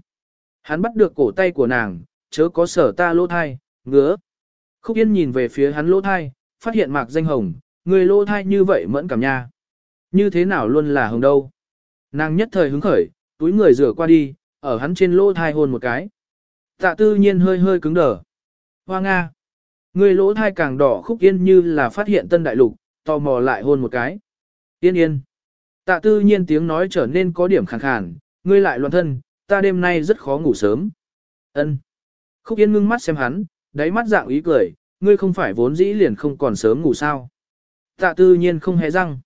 Speaker 1: Hắn bắt được cổ tay của nàng, chớ có sở ta lỗ thai, ngứa. Khúc Yên nhìn về phía hắn lỗ thai, phát hiện mạc danh hồng, người lỗ thai như vậy mẫn cảm nha. Như thế nào luôn là hồng đâu. Nàng nhất thời hứng khởi, túi người rửa qua đi, ở hắn trên lỗ thai hôn một cái. Tạ tư nhiên hơi hơi cứng đờ. Hoa Nga. Người lỗ thai càng đỏ khúc yên như là phát hiện tân đại lục, tò mò lại hôn một cái. Yên yên. Tạ tư nhiên tiếng nói trở nên có điểm khàn khàn, ngươi lại loạn thân, ta đêm nay rất khó ngủ sớm. Ân. Khúc yên ngưng mắt xem hắn, đáy mắt dạng ý cười, ngươi không phải vốn dĩ liền không còn sớm ngủ sao. Tạ tư nhiên không hề răng.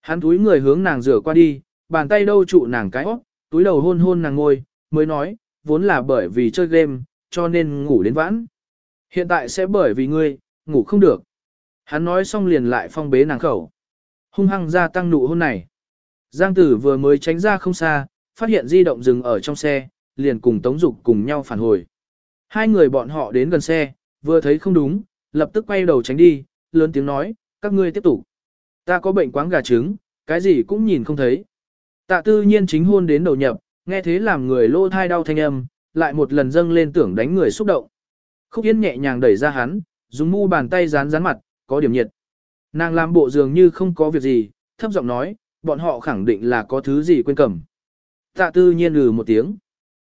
Speaker 1: Hắn túi người hướng nàng rửa qua đi, bàn tay đâu trụ nàng cái óc, túi đầu hôn hôn nàng ngôi, mới nói, vốn là bởi vì chơi game, cho nên ngủ đến vãn. Hiện tại sẽ bởi vì ngươi, ngủ không được. Hắn nói xong liền lại phong bế nàng khẩu. Hung hăng ra tăng nụ hôn này. Giang tử vừa mới tránh ra không xa, phát hiện di động dừng ở trong xe, liền cùng Tống Dục cùng nhau phản hồi. Hai người bọn họ đến gần xe, vừa thấy không đúng, lập tức quay đầu tránh đi, lớn tiếng nói, các ngươi tiếp tục. Ta có bệnh quáng gà trứng, cái gì cũng nhìn không thấy. Tạ tư nhiên chính hôn đến đầu nhập, nghe thế làm người lô thai đau thanh âm, lại một lần dâng lên tưởng đánh người xúc động. Khúc Yên nhẹ nhàng đẩy ra hắn, dùng mu bàn tay dán dán mặt, có điểm nhiệt. Nàng làm bộ dường như không có việc gì, thấp giọng nói, bọn họ khẳng định là có thứ gì quên cầm. Tạ tư nhiên lừ một tiếng.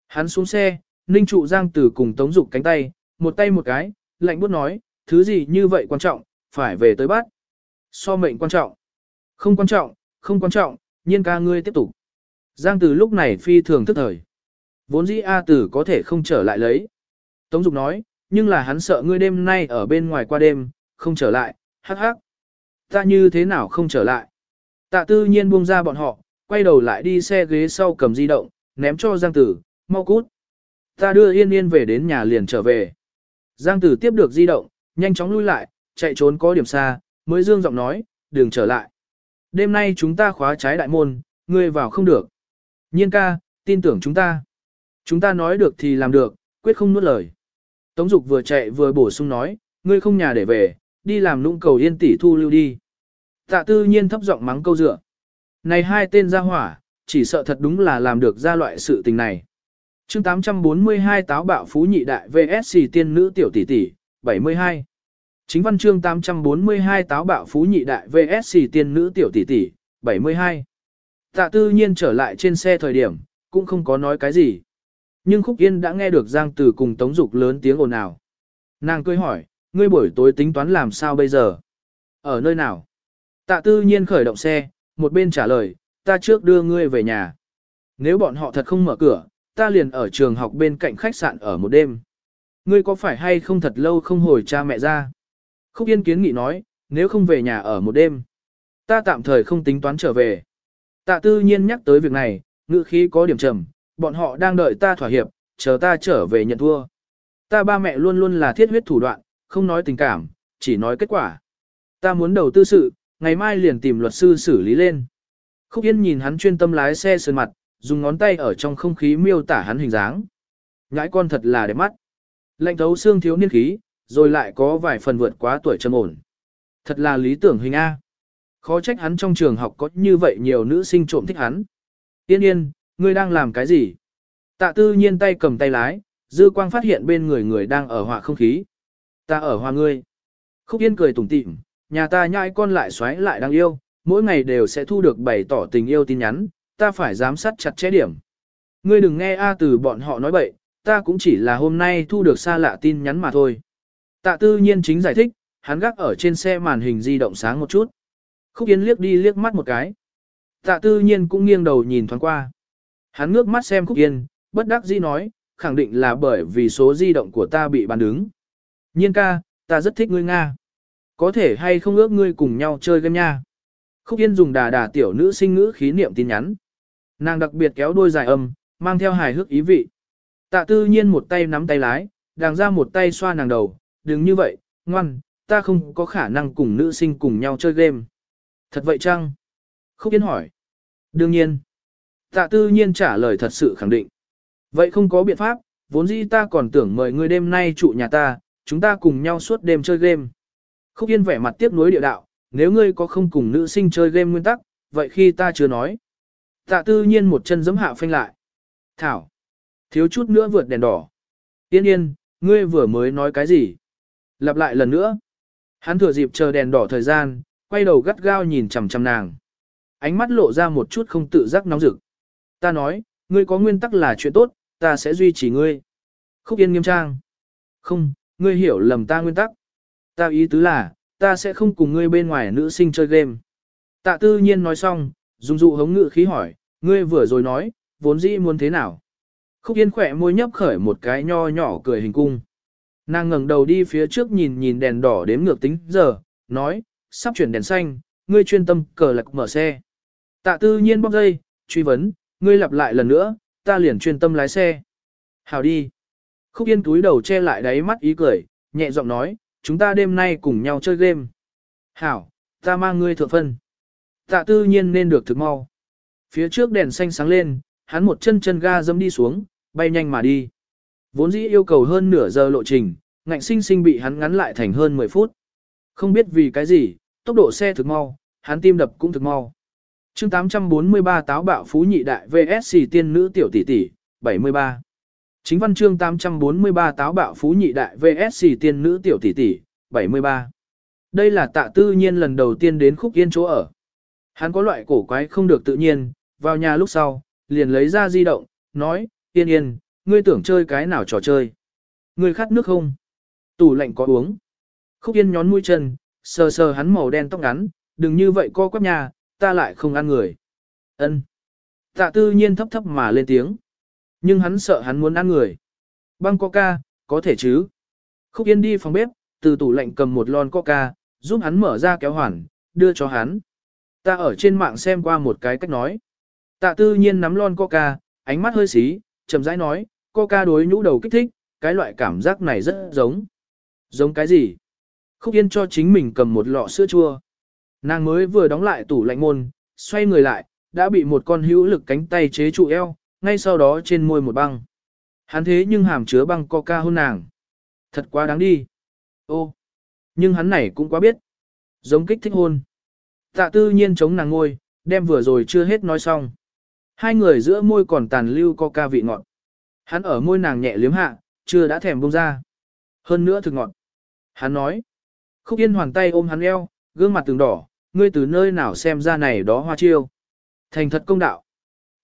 Speaker 1: Hắn xuống xe, ninh trụ giang tử cùng tống dục cánh tay, một tay một cái, lạnh bút nói, thứ gì như vậy quan trọng, phải về tới bắt. So mệnh quan trọng. Không quan trọng, không quan trọng, nhiên ca ngươi tiếp tục. Giang tử lúc này phi thường thức thời. Vốn dĩ A tử có thể không trở lại lấy. Tống dục nói, nhưng là hắn sợ ngươi đêm nay ở bên ngoài qua đêm, không trở lại, hắc hắc. Ta như thế nào không trở lại? Tạ tư nhiên buông ra bọn họ, quay đầu lại đi xe ghế sau cầm di động, ném cho Giang Tử, mau cút. Ta đưa yên yên về đến nhà liền trở về. Giang Tử tiếp được di động, nhanh chóng lui lại, chạy trốn có điểm xa, mới dương giọng nói, đừng trở lại. Đêm nay chúng ta khóa trái đại môn, ngươi vào không được. Nhiên ca, tin tưởng chúng ta. Chúng ta nói được thì làm được, quyết không nuốt lời. Tống Dục vừa chạy vừa bổ sung nói, ngươi không nhà để về, đi làm nũng cầu yên tỷ thu lưu đi. Tạ tư nhiên thấp giọng mắng câu dựa. Này hai tên ra hỏa, chỉ sợ thật đúng là làm được ra loại sự tình này. chương 842 táo bạo phú nhị đại VSC tiên nữ tiểu tỷ tỷ, 72. Chính văn chương 842 táo bạo phú nhị đại VSC tiên nữ tiểu tỷ tỷ, 72. Tạ tư nhiên trở lại trên xe thời điểm, cũng không có nói cái gì. Nhưng Khúc Yên đã nghe được Giang Tử cùng Tống Dục lớn tiếng ồn ào. Nàng cười hỏi, ngươi buổi tối tính toán làm sao bây giờ? Ở nơi nào? Tạ tư nhiên khởi động xe, một bên trả lời, ta trước đưa ngươi về nhà. Nếu bọn họ thật không mở cửa, ta liền ở trường học bên cạnh khách sạn ở một đêm. Ngươi có phải hay không thật lâu không hồi cha mẹ ra? Khúc Yên kiến nghị nói, nếu không về nhà ở một đêm, ta tạm thời không tính toán trở về. Tạ tư nhiên nhắc tới việc này, ngữ khí có điểm trầm, bọn họ đang đợi ta thỏa hiệp, chờ ta trở về nhận thua. Ta ba mẹ luôn luôn là thiết huyết thủ đoạn, không nói tình cảm, chỉ nói kết quả. Ta muốn đầu tư sự, ngày mai liền tìm luật sư xử lý lên. Khúc Yên nhìn hắn chuyên tâm lái xe sơn mặt, dùng ngón tay ở trong không khí miêu tả hắn hình dáng. Ngãi con thật là đẹp mắt. Lạnh thấu xương thiếu niên khí, rồi lại có vài phần vượt quá tuổi trầm ổn. Thật là lý tưởng hình A. Khó trách hắn trong trường học có như vậy nhiều nữ sinh trộm thích hắn. Tiên yên, ngươi đang làm cái gì? Tạ tư nhiên tay cầm tay lái, dư quang phát hiện bên người người đang ở họa không khí. Ta ở hòa ngươi. Khúc yên cười tủm tỉm, nhà ta nhãi con lại xoáy lại đang yêu, mỗi ngày đều sẽ thu được bày tỏ tình yêu tin nhắn, ta phải giám sát chặt chẽ điểm. Ngươi đừng nghe A từ bọn họ nói bậy, ta cũng chỉ là hôm nay thu được xa lạ tin nhắn mà thôi. Tạ tư nhiên chính giải thích, hắn gác ở trên xe màn hình di động sáng một chút. Khúc Yên liếc đi liếc mắt một cái. Tạ tư nhiên cũng nghiêng đầu nhìn thoáng qua. Hắn ngước mắt xem Khúc Yên, bất đắc dĩ nói, khẳng định là bởi vì số di động của ta bị bàn đứng. Nhiên ca, ta rất thích ngươi Nga. Có thể hay không ước ngươi cùng nhau chơi game nha. Khúc Yên dùng đà đà tiểu nữ sinh ngữ khí niệm tin nhắn. Nàng đặc biệt kéo đôi dài âm, mang theo hài hước ý vị. Tạ tư nhiên một tay nắm tay lái, đàng ra một tay xoa nàng đầu, đừng như vậy, ngoan, ta không có khả năng cùng nữ sinh cùng nhau chơi game. Thật vậy chăng? Khúc Yên hỏi. Đương nhiên. Tạ tư nhiên trả lời thật sự khẳng định. Vậy không có biện pháp, vốn dĩ ta còn tưởng mời ngươi đêm nay trụ nhà ta, chúng ta cùng nhau suốt đêm chơi game. Khúc Yên vẻ mặt tiếc nuối địa đạo, nếu ngươi có không cùng nữ sinh chơi game nguyên tắc, vậy khi ta chưa nói. Tạ tư nhiên một chân giấm hạ phanh lại. Thảo. Thiếu chút nữa vượt đèn đỏ. Yên yên, ngươi vừa mới nói cái gì? Lặp lại lần nữa. Hắn thừa dịp chờ đèn đỏ thời gian, quay đầu gắt gao nhìn chằm chằm nàng. Ánh mắt lộ ra một chút không tự giác nóng rực. Ta nói, ngươi có nguyên tắc là chuyện tốt, ta sẽ duy trì ngươi. Khúc yên nghiêm trang. Không, ngươi hiểu lầm ta nguyên tắc. Ta ý tứ là, ta sẽ không cùng ngươi bên ngoài nữ sinh chơi game. Tạ tư nhiên nói xong, dùng dụ hống ngự khí hỏi, ngươi vừa rồi nói, vốn dĩ muốn thế nào. Khúc yên khỏe môi nhấp khởi một cái nho nhỏ cười hình cung. Nàng ngẩng đầu đi phía trước nhìn nhìn đèn đỏ đếm ngược tính giờ, nói, sắp chuyển đèn xanh, ngươi chuyên tâm cờ lạc mở xe. Tạ tư nhiên bóc dây, truy vấn, ngươi lặp lại lần nữa, ta liền chuyên tâm lái xe. Hào đi. Khúc yên túi đầu che lại đáy mắt ý cười, nhẹ giọng nói, chúng ta đêm nay cùng nhau chơi game. Hảo, ta mang ngươi thượng phân. Tạ tư nhiên nên được thực mau. Phía trước đèn xanh sáng lên, hắn một chân chân ga dâm đi xuống, bay nhanh mà đi. Vốn dĩ yêu cầu hơn nửa giờ lộ trình, ngạnh sinh sinh bị hắn ngắn lại thành hơn 10 phút. Không biết vì cái gì, tốc độ xe thực mau, hắn tim đập cũng thực mau. chương 843 táo bạo phú nhị đại VSC tiên nữ tiểu tỷ tỷ, 73. Chính văn chương 843 táo bạo phú nhị đại VSC tiên nữ tiểu tỷ tỷ, 73. Đây là tạ tư nhiên lần đầu tiên đến khúc yên chỗ ở. Hắn có loại cổ quái không được tự nhiên, vào nhà lúc sau, liền lấy ra di động, nói, yên yên, ngươi tưởng chơi cái nào trò chơi. Ngươi khát nước không? Tủ lạnh có uống. Khúc yên nhón mũi chân, sờ sờ hắn màu đen tóc ngắn, đừng như vậy co quắp nhà, ta lại không ăn người. ân Tạ tư nhiên thấp thấp mà lên tiếng. Nhưng hắn sợ hắn muốn ăn người. Băng coca, có thể chứ. Khúc yên đi phòng bếp, từ tủ lạnh cầm một lon coca, giúp hắn mở ra kéo hoàn, đưa cho hắn. Ta ở trên mạng xem qua một cái cách nói. Tạ tư nhiên nắm lon coca, ánh mắt hơi xí, chậm rãi nói, coca đối nhũ đầu kích thích, cái loại cảm giác này rất giống. Giống cái gì? Khúc Yên cho chính mình cầm một lọ sữa chua. Nàng mới vừa đóng lại tủ lạnh môn, xoay người lại, đã bị một con hữu lực cánh tay chế trụ eo, ngay sau đó trên môi một băng. Hắn thế nhưng hàm chứa băng coca hôn nàng. Thật quá đáng đi. Ô, nhưng hắn này cũng quá biết. Giống kích thích hôn. Tạ tư nhiên chống nàng ngôi, đem vừa rồi chưa hết nói xong. Hai người giữa môi còn tàn lưu coca vị ngọt. Hắn ở môi nàng nhẹ liếm hạ, chưa đã thèm bông ra. Hơn nữa thực ngọt. Hắn nói. Khúc Yên hoàn tay ôm hắn eo, gương mặt từng đỏ, ngươi từ nơi nào xem ra này đó hoa chiêu. Thành thật công đạo.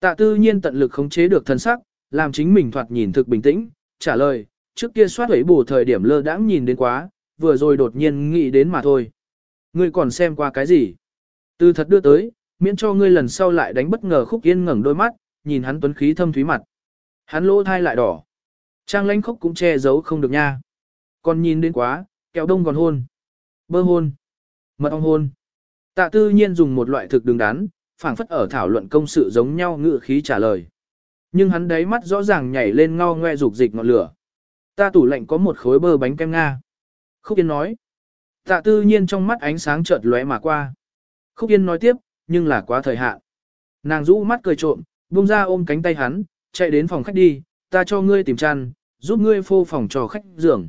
Speaker 1: Tạ tư nhiên tận lực khống chế được thân sắc, làm chính mình thoạt nhìn thực bình tĩnh, trả lời, trước kia soát ấy bù thời điểm lơ đãng nhìn đến quá, vừa rồi đột nhiên nghĩ đến mà thôi. Ngươi còn xem qua cái gì? Tư thật đưa tới, miễn cho ngươi lần sau lại đánh bất ngờ khúc yên ngẩng đôi mắt, nhìn hắn tuấn khí thâm thúy mặt. Hắn lỗ thai lại đỏ. Trang lãnh khóc cũng che giấu không được nha. Còn nhìn đến quá, kẹo đông còn hôn. Bơ hôn. Mật ong hôn. Tạ tư nhiên dùng một loại thực đứng đắn, phảng phất ở thảo luận công sự giống nhau ngự khí trả lời. Nhưng hắn đáy mắt rõ ràng nhảy lên ngao ngoe dục dịch ngọn lửa. Ta tủ lạnh có một khối bơ bánh kem Nga. Khúc Yên nói. Tạ tư nhiên trong mắt ánh sáng chợt lóe mà qua. Khúc Yên nói tiếp, nhưng là quá thời hạn. Nàng rũ mắt cười trộm, buông ra ôm cánh tay hắn, chạy đến phòng khách đi, ta cho ngươi tìm chăn, giúp ngươi phô phòng cho khách giường.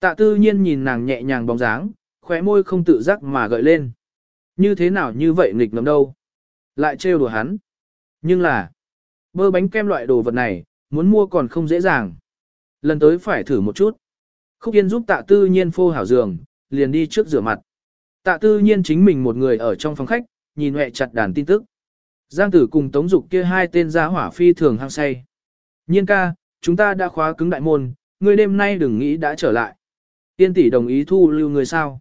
Speaker 1: Tạ tư nhiên nhìn nàng nhẹ nhàng bóng dáng, khóe môi không tự giác mà gợi lên. Như thế nào như vậy nghịch ngầm đâu. Lại trêu đùa hắn. Nhưng là, bơ bánh kem loại đồ vật này, muốn mua còn không dễ dàng. Lần tới phải thử một chút. Khúc Yên giúp tạ tư nhiên phô hảo giường, liền đi trước rửa mặt. Tạ tư nhiên chính mình một người ở trong phòng khách, nhìn hẹ chặt đàn tin tức. Giang tử cùng tống dục kia hai tên gia hỏa phi thường hăng say. Nhiên ca, chúng ta đã khóa cứng đại môn, ngươi đêm nay đừng nghĩ đã trở lại. Tiên tỷ đồng ý thu lưu người sao.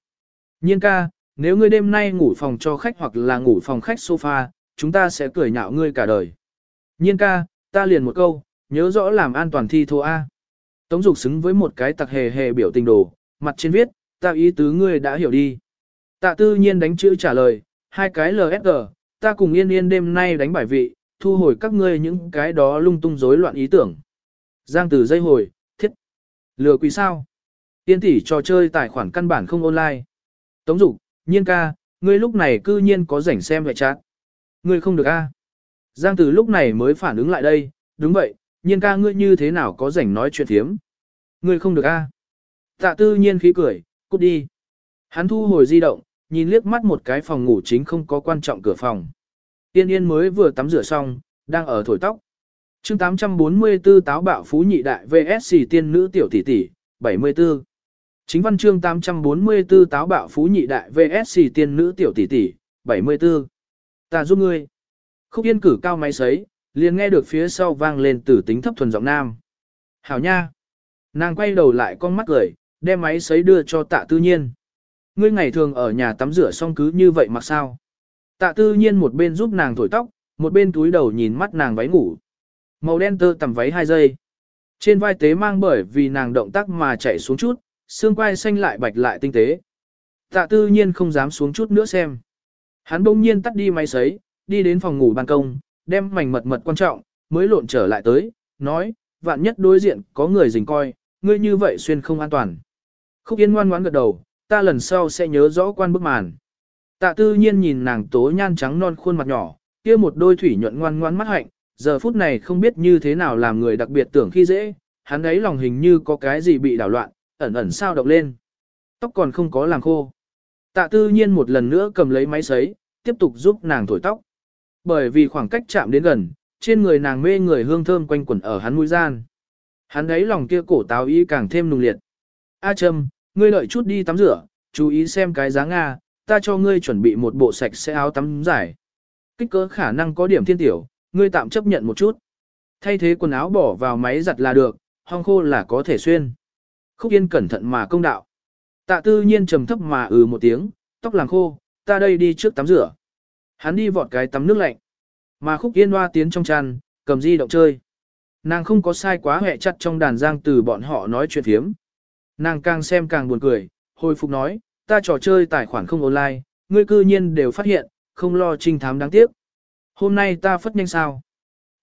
Speaker 1: Nhiên ca, nếu ngươi đêm nay ngủ phòng cho khách hoặc là ngủ phòng khách sofa, chúng ta sẽ cười nhạo ngươi cả đời. Nhiên ca, ta liền một câu, nhớ rõ làm an toàn thi thô A. Tống dục xứng với một cái tặc hề hề biểu tình đồ, mặt trên viết, ta ý tứ ngươi đã hiểu đi. Tạ tư nhiên đánh chữ trả lời, hai cái LSG, ta cùng yên yên đêm nay đánh bài vị, thu hồi các ngươi những cái đó lung tung rối loạn ý tưởng. Giang Tử dây hồi, thiết. Lừa quỷ sao? Tiên tỷ trò chơi tài khoản căn bản không online. Tống dục, nhiên ca, ngươi lúc này cư nhiên có rảnh xem vệ chát. Ngươi không được a? Giang Tử lúc này mới phản ứng lại đây, đúng vậy, nhiên ca ngươi như thế nào có rảnh nói chuyện thiếm. Ngươi không được a? Tạ tư nhiên khí cười, cút đi. Hắn thu hồi di động, nhìn liếc mắt một cái phòng ngủ chính không có quan trọng cửa phòng. Tiên yên mới vừa tắm rửa xong, đang ở thổi tóc. chương 844 táo bạo phú nhị đại VSC tiên nữ tiểu tỷ tỷ, 74. Chính văn chương 844 táo bạo phú nhị đại VSC tiên nữ tiểu tỷ tỷ, 74. Ta giúp ngươi. Khúc yên cử cao máy sấy, liền nghe được phía sau vang lên từ tính thấp thuần giọng nam. Hảo nha. Nàng quay đầu lại con mắt gửi, đem máy sấy đưa cho tạ tư nhiên. Ngươi ngày thường ở nhà tắm rửa xong cứ như vậy mặc sao. Tạ tư nhiên một bên giúp nàng thổi tóc, một bên túi đầu nhìn mắt nàng váy ngủ. Màu đen tơ tầm váy 2 giây. Trên vai tế mang bởi vì nàng động tác mà chạy xuống chút, xương quai xanh lại bạch lại tinh tế. Tạ tư nhiên không dám xuống chút nữa xem. Hắn bỗng nhiên tắt đi máy sấy, đi đến phòng ngủ ban công, đem mảnh mật mật quan trọng, mới lộn trở lại tới, nói, vạn nhất đối diện có người dình coi, ngươi như vậy xuyên không an toàn. Khúc Yên ngoan ngoãn gật đầu, ta lần sau sẽ nhớ rõ quan bức màn. Tạ tư nhiên nhìn nàng tố nhan trắng non khuôn mặt nhỏ, kia một đôi thủy nhuận ngoan ngoan mắt hạnh, giờ phút này không biết như thế nào làm người đặc biệt tưởng khi dễ, hắn ấy lòng hình như có cái gì bị đảo loạn, ẩn ẩn sao động lên. Tóc còn không có làm khô. Tạ tư nhiên một lần nữa cầm lấy máy sấy, tiếp tục giúp nàng thổi tóc. Bởi vì khoảng cách chạm đến gần, trên người nàng mê người hương thơm quanh quẩn ở hắn mũi gian. Hắn ấy lòng kia cổ táo ý càng thêm nung liệt. A Trâm, ngươi lợi chút đi tắm rửa, chú ý xem cái giá Nga, ta cho ngươi chuẩn bị một bộ sạch sẽ áo tắm dài. Kích cỡ khả năng có điểm thiên tiểu, ngươi tạm chấp nhận một chút. Thay thế quần áo bỏ vào máy giặt là được, hong khô là có thể xuyên. Khúc Yên cẩn thận mà công đạo. Tạ tư nhiên trầm thấp mà ừ một tiếng, tóc làng khô, ta đây đi trước tắm rửa. Hắn đi vọt cái tắm nước lạnh. Mà Khúc Yên hoa tiến trong chăn, cầm di động chơi. Nàng không có sai quá hẹ chặt trong đàn giang từ bọn họ nói chuyện thiếm. Nàng càng xem càng buồn cười, hồi phục nói, ta trò chơi tài khoản không online, ngươi cư nhiên đều phát hiện, không lo trinh thám đáng tiếc. Hôm nay ta phất nhanh sao?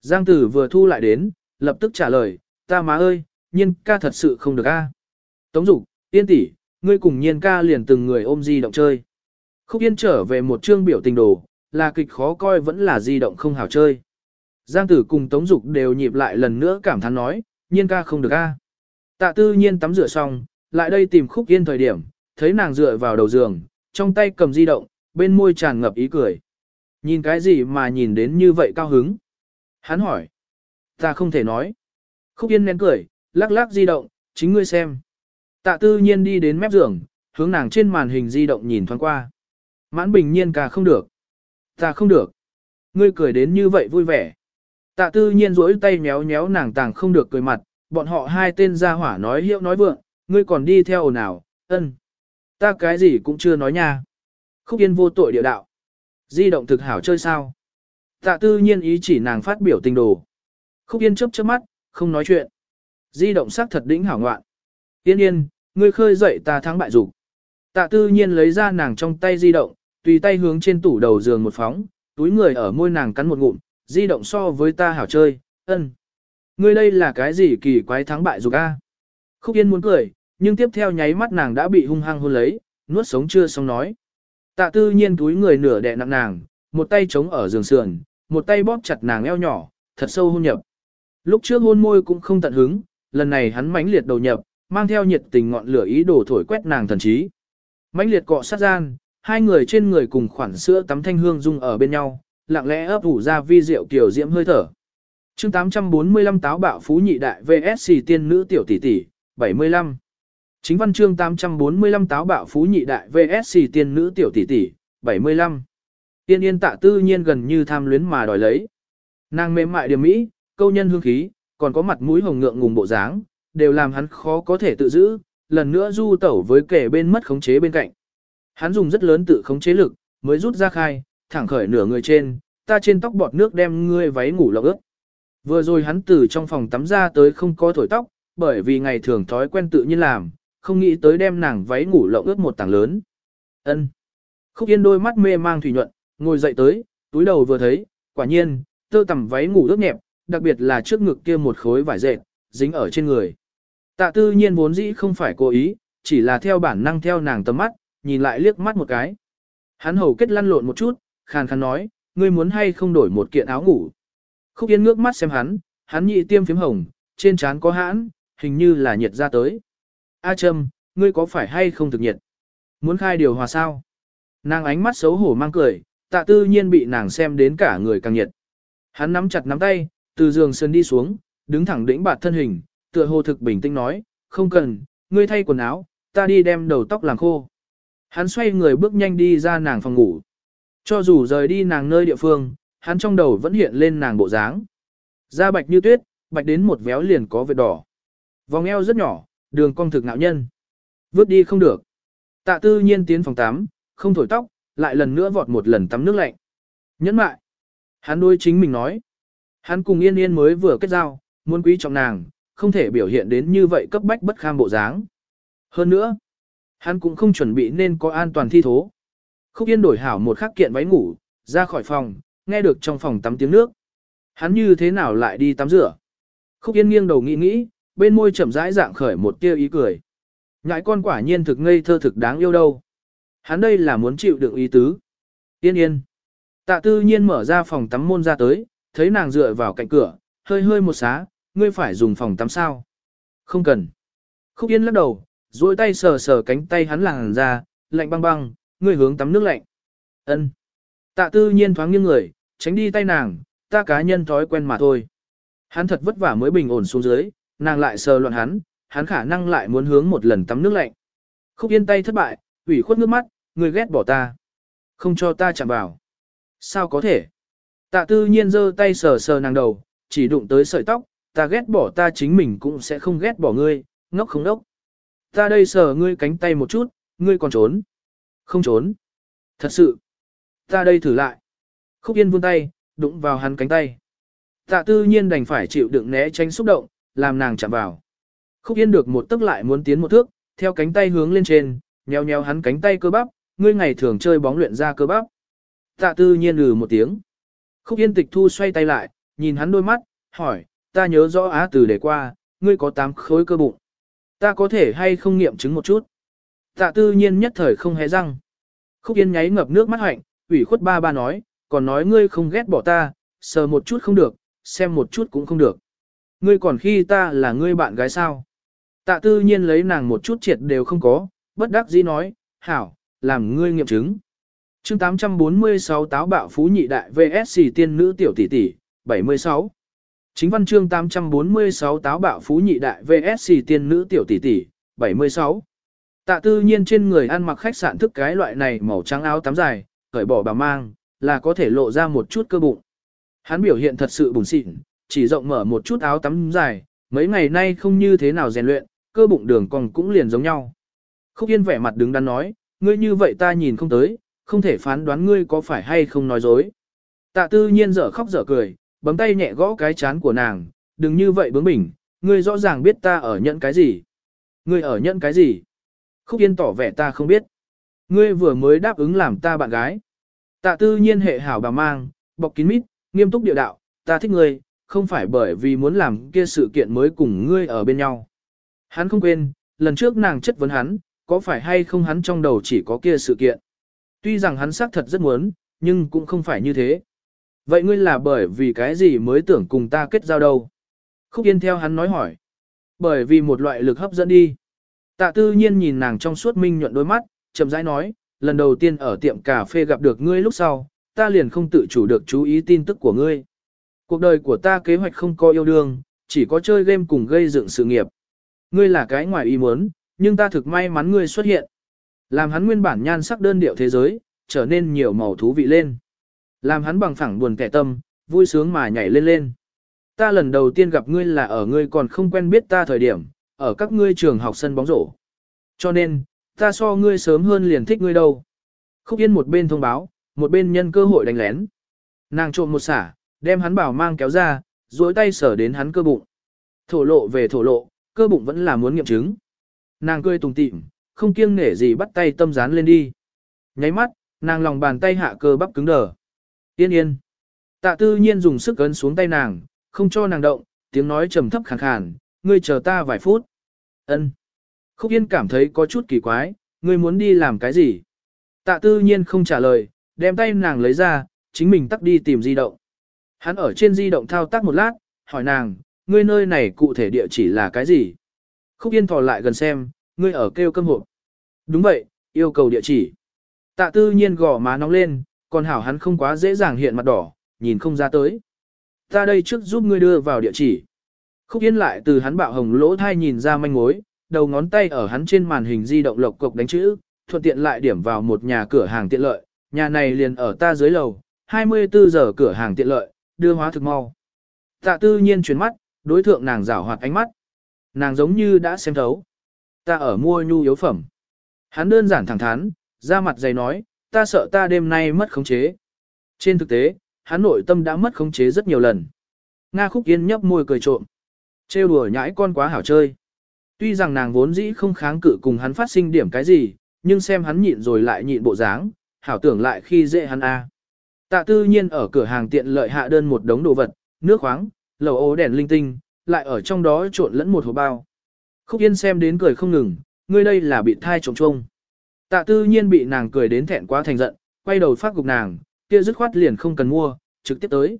Speaker 1: Giang tử vừa thu lại đến, lập tức trả lời, ta má ơi, nhiên ca thật sự không được a. Tống dục, yên tỷ, ngươi cùng nhiên ca liền từng người ôm di động chơi. Khúc yên trở về một chương biểu tình đồ, là kịch khó coi vẫn là di động không hảo chơi. Giang tử cùng tống dục đều nhịp lại lần nữa cảm thán nói, nhiên ca không được a. Tạ tư nhiên tắm rửa xong, lại đây tìm khúc yên thời điểm, thấy nàng dựa vào đầu giường, trong tay cầm di động, bên môi tràn ngập ý cười. Nhìn cái gì mà nhìn đến như vậy cao hứng? Hắn hỏi. Ta không thể nói. Khúc yên nén cười, lắc lắc di động, chính ngươi xem. Tạ tư nhiên đi đến mép giường, hướng nàng trên màn hình di động nhìn thoáng qua. Mãn bình nhiên cả không được. Ta không được. Ngươi cười đến như vậy vui vẻ. Tạ tư nhiên rỗi tay méo méo nàng tàng không được cười mặt, bọn họ hai tên gia hỏa nói hiệu nói vượng, ngươi còn đi theo ồn ào, ân. Ta cái gì cũng chưa nói nha. Khúc Yên vô tội địa đạo. Di động thực hảo chơi sao? Tạ tư nhiên ý chỉ nàng phát biểu tình đồ. Khúc Yên chớp chớp mắt, không nói chuyện. Di động sắc thật đỉnh hảo ngoạn. Yên yên, ngươi khơi dậy ta thắng bại dục Tạ tư nhiên lấy ra nàng trong tay di động, tùy tay hướng trên tủ đầu giường một phóng, túi người ở môi nàng cắn một ngụm, di động so với ta hảo chơi, ân. Ngươi đây là cái gì kỳ quái thắng bại dục a? Khúc Yên muốn cười, nhưng tiếp theo nháy mắt nàng đã bị hung hăng hôn lấy, nuốt sống chưa xong nói. Tạ tư nhiên túi người nửa đè nặng nàng, một tay chống ở giường sườn, một tay bóp chặt nàng eo nhỏ, thật sâu hôn nhập. Lúc trước hôn môi cũng không tận hứng, lần này hắn mãnh liệt đầu nhập, mang theo nhiệt tình ngọn lửa ý đồ thổi quét nàng thần trí. Mãnh liệt cọ sát gian, hai người trên người cùng khoản sữa tắm thanh hương dung ở bên nhau, lặng lẽ ấp ủ ra vi diệu kiểu diễm hơi thở. Chương 845 táo bạo phú nhị đại VSC tiên nữ tiểu tỷ tỷ, 75. Chính văn chương 845 táo bạo phú nhị đại VSC tiên nữ tiểu tỷ tỷ, 75. Tiên yên tạ tư nhiên gần như tham luyến mà đòi lấy. Nàng mềm mại điểm mỹ, câu nhân hương khí, còn có mặt mũi hồng ngượng ngùng bộ dáng, đều làm hắn khó có thể tự giữ, lần nữa du tẩu với kẻ bên mất khống chế bên cạnh. Hắn dùng rất lớn tự khống chế lực, mới rút ra khai, thẳng khởi nửa người trên, ta trên tóc bọt nước đem ngươi váy ngủ lộng ướt. Vừa rồi hắn từ trong phòng tắm ra tới không có thổi tóc, bởi vì ngày thường thói quen tự nhiên làm, không nghĩ tới đem nàng váy ngủ lộng ướt một tảng lớn. Ân. Khúc Yên đôi mắt mê mang thủy nhuận, ngồi dậy tới, túi đầu vừa thấy, quả nhiên, tơ tằm váy ngủ ướt nhẹp, đặc biệt là trước ngực kia một khối vải dệt, dính ở trên người. Tạ tư nhiên vốn dĩ không phải cố ý, chỉ là theo bản năng theo nàng tầm mắt, nhìn lại liếc mắt một cái. Hắn hầu kết lăn lộn một chút, khàn khàn nói, ngươi muốn hay không đổi một kiện áo ngủ. Khúc Yên ngước mắt xem hắn, hắn nhị tiêm phím hồng, trên trán có hãn, hình như là nhiệt ra tới. A Trâm, ngươi có phải hay không thực nhiệt? Muốn khai điều hòa sao? Nàng ánh mắt xấu hổ mang cười, tạ tư nhiên bị nàng xem đến cả người càng nhiệt. Hắn nắm chặt nắm tay, từ giường sơn đi xuống, đứng thẳng đỉnh bạt thân hình, tựa hồ thực bình tĩnh nói, không cần, ngươi thay quần áo, ta đi đem đầu tóc làm khô. Hắn xoay người bước nhanh đi ra nàng phòng ngủ. Cho dù rời đi nàng nơi địa phương, hắn trong đầu vẫn hiện lên nàng bộ dáng. Da bạch như tuyết, bạch đến một véo liền có vết đỏ. Vòng eo rất nhỏ, đường cong thực ngạo nhân. Vứt đi không được. Tạ tư nhiên tiến phòng tắm, không thổi tóc, lại lần nữa vọt một lần tắm nước lạnh. Nhẫn mại. Hắn đôi chính mình nói. Hắn cùng yên yên mới vừa kết giao, muốn quý trọng nàng, không thể biểu hiện đến như vậy cấp bách bất kham bộ dáng. Hơn nữa, hắn cũng không chuẩn bị nên có an toàn thi thố. Khúc yên đổi hảo một khắc kiện váy ngủ, ra khỏi phòng, nghe được trong phòng tắm tiếng nước. Hắn như thế nào lại đi tắm rửa? Khúc yên nghiêng đầu nghĩ nghĩ, bên môi chậm rãi dạng khởi một tia ý cười. Ngại con quả nhiên thực ngây thơ thực đáng yêu đâu. Hắn đây là muốn chịu đựng ý tứ. Yên yên. Tạ tư nhiên mở ra phòng tắm môn ra tới, thấy nàng dựa vào cạnh cửa, hơi hơi một xá, ngươi phải dùng phòng tắm sao. Không cần. Khúc yên lắc đầu, duỗi tay sờ sờ cánh tay hắn làng ra, lạnh băng băng, ngươi hướng tắm nước lạnh. ân Tạ tư nhiên thoáng nghiêng người, tránh đi tay nàng, ta cá nhân thói quen mà thôi. Hắn thật vất vả mới bình ổn xuống dưới, nàng lại sờ loạn hắn, hắn khả năng lại muốn hướng một lần tắm nước lạnh. Khúc yên tay thất bại, ủy khuất nước mắt, người ghét bỏ ta. Không cho ta chạm vào. Sao có thể? Tạ tư nhiên giơ tay sờ sờ nàng đầu, chỉ đụng tới sợi tóc, ta ghét bỏ ta chính mình cũng sẽ không ghét bỏ ngươi, ngốc không đốc. Ta đây sờ ngươi cánh tay một chút, ngươi còn trốn. Không trốn. Thật sự. Ta đây thử lại. Khúc yên vươn tay, đụng vào hắn cánh tay. Tạ tư nhiên đành phải chịu đựng né tránh xúc động, làm nàng chạm vào. Khúc yên được một tức lại muốn tiến một thước, theo cánh tay hướng lên trên, nheo nheo hắn cánh tay cơ bắp, ngươi ngày thường chơi bóng luyện ra cơ bắp. Tạ tư nhiên lừ một tiếng. Khúc yên tịch thu xoay tay lại, nhìn hắn đôi mắt, hỏi, ta nhớ rõ á từ để qua, ngươi có 8 khối cơ bụng. Ta có thể hay không nghiệm chứng một chút. Tạ tư nhiên nhất thời không hề răng. Khúc yên nháy ngập nước mắt hạnh, ủy khuất ba ba nói, còn nói ngươi không ghét bỏ ta, sờ một chút không được, xem một chút cũng không được. Ngươi còn khi ta là ngươi bạn gái sao? Tạ tư nhiên lấy nàng một chút triệt đều không có, bất đắc dĩ nói, hảo, làm ngươi nghiệm chứng. chương 846 táo bạo phú nhị đại VSC tiên nữ tiểu tỷ tỷ, 76. Chính văn chương 846 táo bạo phú nhị đại VSC tiên nữ tiểu tỷ tỷ, 76. Tạ tư nhiên trên người ăn mặc khách sạn thức cái loại này màu trắng áo tắm dài, cởi bỏ bà mang, là có thể lộ ra một chút cơ bụng. Hắn biểu hiện thật sự bùn xịn, chỉ rộng mở một chút áo tắm dài, mấy ngày nay không như thế nào rèn luyện, cơ bụng đường còn cũng liền giống nhau. Khúc Yên vẻ mặt đứng đắn nói, ngươi như vậy ta nhìn không tới, không thể phán đoán ngươi có phải hay không nói dối. Tạ tư nhiên dở khóc dở cười, bấm tay nhẹ gõ cái chán của nàng, đừng như vậy bướng bỉnh, ngươi rõ ràng biết ta ở nhận cái gì. Ngươi ở nhận cái gì? Khúc Yên tỏ vẻ ta không biết. Ngươi vừa mới đáp ứng làm ta bạn gái. Tạ tư nhiên hệ hảo bà mang, bọc kín mít, nghiêm túc địa đạo, ta thích ngươi, không phải bởi vì muốn làm kia sự kiện mới cùng ngươi ở bên nhau. Hắn không quên, lần trước nàng chất vấn hắn, có phải hay không hắn trong đầu chỉ có kia sự kiện. Tuy rằng hắn xác thật rất muốn, nhưng cũng không phải như thế. Vậy ngươi là bởi vì cái gì mới tưởng cùng ta kết giao đâu? Khúc Yên theo hắn nói hỏi. Bởi vì một loại lực hấp dẫn đi. Tạ tư nhiên nhìn nàng trong suốt minh nhuận đôi mắt, chậm rãi nói, lần đầu tiên ở tiệm cà phê gặp được ngươi lúc sau, ta liền không tự chủ được chú ý tin tức của ngươi. Cuộc đời của ta kế hoạch không có yêu đương, chỉ có chơi game cùng gây dựng sự nghiệp. Ngươi là cái ngoài ý muốn, nhưng ta thực may mắn ngươi xuất hiện. Làm hắn nguyên bản nhan sắc đơn điệu thế giới, trở nên nhiều màu thú vị lên. Làm hắn bằng phẳng buồn kẻ tâm, vui sướng mà nhảy lên lên. Ta lần đầu tiên gặp ngươi là ở ngươi còn không quen biết ta thời điểm, ở các ngươi trường học sân bóng rổ. Cho nên, ta so ngươi sớm hơn liền thích ngươi đâu. Khúc Yên một bên thông báo, một bên nhân cơ hội đánh lén. Nàng trộm một xả, đem hắn bảo mang kéo ra, duỗi tay sở đến hắn cơ bụng. Thổ lộ về thổ lộ, cơ bụng vẫn là muốn nghiệm chứng. Nàng cười tùng tịm, không kiêng nể gì bắt tay tâm dán lên đi. Nháy mắt, nàng lòng bàn tay hạ cơ bắp cứng đờ. Yên yên. Tạ tư nhiên dùng sức ấn xuống tay nàng, không cho nàng động, tiếng nói trầm thấp khàn khàn, ngươi chờ ta vài phút. Ân. Khúc yên cảm thấy có chút kỳ quái, ngươi muốn đi làm cái gì? Tạ tư nhiên không trả lời, đem tay nàng lấy ra, chính mình tắt đi tìm di động. Hắn ở trên di động thao tác một lát, hỏi nàng, ngươi nơi này cụ thể địa chỉ là cái gì? Khúc Yên thò lại gần xem, ngươi ở kêu cơm hộp. Đúng vậy, yêu cầu địa chỉ. Tạ tư nhiên gò má nóng lên, còn hảo hắn không quá dễ dàng hiện mặt đỏ, nhìn không ra tới. Ta đây trước giúp ngươi đưa vào địa chỉ. Khúc Yên lại từ hắn bạo hồng lỗ thai nhìn ra manh mối, đầu ngón tay ở hắn trên màn hình di động lộc cộc đánh chữ, thuận tiện lại điểm vào một nhà cửa hàng tiện lợi, nhà này liền ở ta dưới lầu, 24 giờ cửa hàng tiện lợi, đưa hóa thực mau. Tạ tư nhiên chuyển mắt, đối thượng nàng rảo hoạt ánh mắt. Nàng giống như đã xem thấu. Ta ở mua nhu yếu phẩm. Hắn đơn giản thẳng thắn, ra mặt dày nói, ta sợ ta đêm nay mất khống chế. Trên thực tế, hắn nội tâm đã mất khống chế rất nhiều lần. Nga khúc yên nhấp môi cười trộm. Trêu đùa nhãi con quá hảo chơi. Tuy rằng nàng vốn dĩ không kháng cự cùng hắn phát sinh điểm cái gì, nhưng xem hắn nhịn rồi lại nhịn bộ dáng, hảo tưởng lại khi dễ hắn a. Tạ tư nhiên ở cửa hàng tiện lợi hạ đơn một đống đồ vật, nước khoáng, lầu ô đèn linh tinh, lại ở trong đó trộn lẫn một hộp bao. Khúc Yên xem đến cười không ngừng, ngươi đây là bị thai trồng trông. Tạ tư nhiên bị nàng cười đến thẹn quá thành giận, quay đầu phát gục nàng, kia dứt khoát liền không cần mua, trực tiếp tới.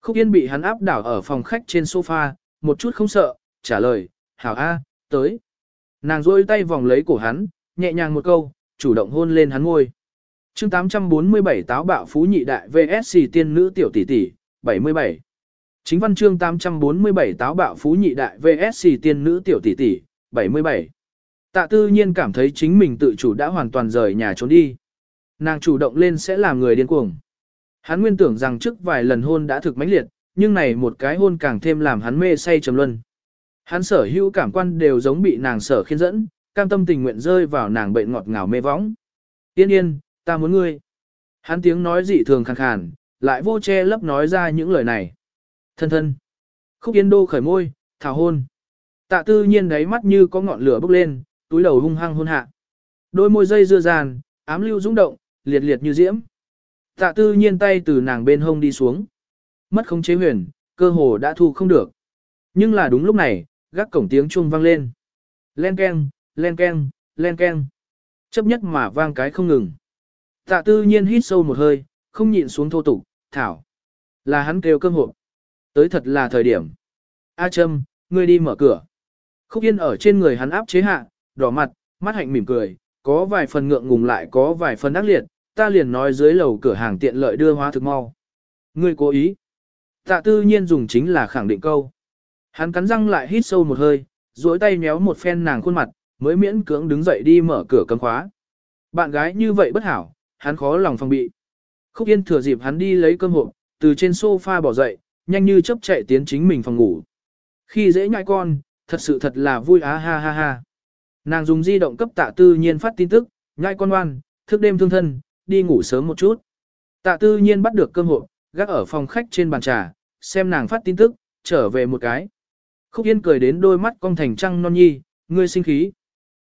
Speaker 1: Khúc Yên bị hắn áp đảo ở phòng khách trên sofa, một chút không sợ, trả lời, hảo A, tới. Nàng rôi tay vòng lấy cổ hắn, nhẹ nhàng một câu, chủ động hôn lên hắn ngôi. chương 847 táo bạo phú nhị đại VSC tiên nữ tiểu tỷ tỷ, 77. Chính văn chương 847 táo bạo phú nhị đại VSC tiên nữ tiểu tỷ tỷ, 77. Tạ tư nhiên cảm thấy chính mình tự chủ đã hoàn toàn rời nhà trốn đi. Nàng chủ động lên sẽ làm người điên cuồng. Hắn nguyên tưởng rằng trước vài lần hôn đã thực mãnh liệt, nhưng này một cái hôn càng thêm làm hắn mê say trầm luân. Hắn sở hữu cảm quan đều giống bị nàng sở khiên dẫn, cam tâm tình nguyện rơi vào nàng bệnh ngọt ngào mê võng. Yên yên, ta muốn ngươi. Hắn tiếng nói dị thường khàn khàn, lại vô che lấp nói ra những lời này. Thân thân. Khúc Yên Đô khởi môi, thảo hôn. Tạ tư nhiên đáy mắt như có ngọn lửa bốc lên, túi đầu hung hăng hôn hạ. Đôi môi dây dưa dàn, ám lưu rung động, liệt liệt như diễm. Tạ tư nhiên tay từ nàng bên hông đi xuống. Mất không chế huyền, cơ hồ đã thu không được. Nhưng là đúng lúc này, gác cổng tiếng chuông vang lên. Len keng, len keng, len keng. Chấp nhất mà vang cái không ngừng. Tạ tư nhiên hít sâu một hơi, không nhịn xuống thô tục, thảo. Là hắn kêu cơm hộp. Tới thật là thời điểm. A Trâm, ngươi đi mở cửa. Khúc Yên ở trên người hắn áp chế hạ, đỏ mặt, mắt hạnh mỉm cười, có vài phần ngượng ngùng lại có vài phần ác liệt, ta liền nói dưới lầu cửa hàng tiện lợi đưa hóa thực mau. Ngươi cố ý. Tạ tư nhiên dùng chính là khẳng định câu. Hắn cắn răng lại hít sâu một hơi, duỗi tay méo một phen nàng khuôn mặt, mới miễn cưỡng đứng dậy đi mở cửa cấm khóa. Bạn gái như vậy bất hảo, hắn khó lòng phòng bị. Khúc Yên thừa dịp hắn đi lấy cơm hộp, từ trên sofa bỏ dậy, nhanh như chớp chạy tiến chính mình phòng ngủ. Khi dễ nhãi con, thật sự thật là vui á ha ha ha. Nàng dùng di động cấp tạ tư nhiên phát tin tức, nhai con ngoan, thức đêm thương thân, đi ngủ sớm một chút. Tạ tư nhiên bắt được cơm hộp, gác ở phòng khách trên bàn trà, xem nàng phát tin tức, trở về một cái. Khúc Yên cười đến đôi mắt cong thành trăng non nhi, ngươi sinh khí.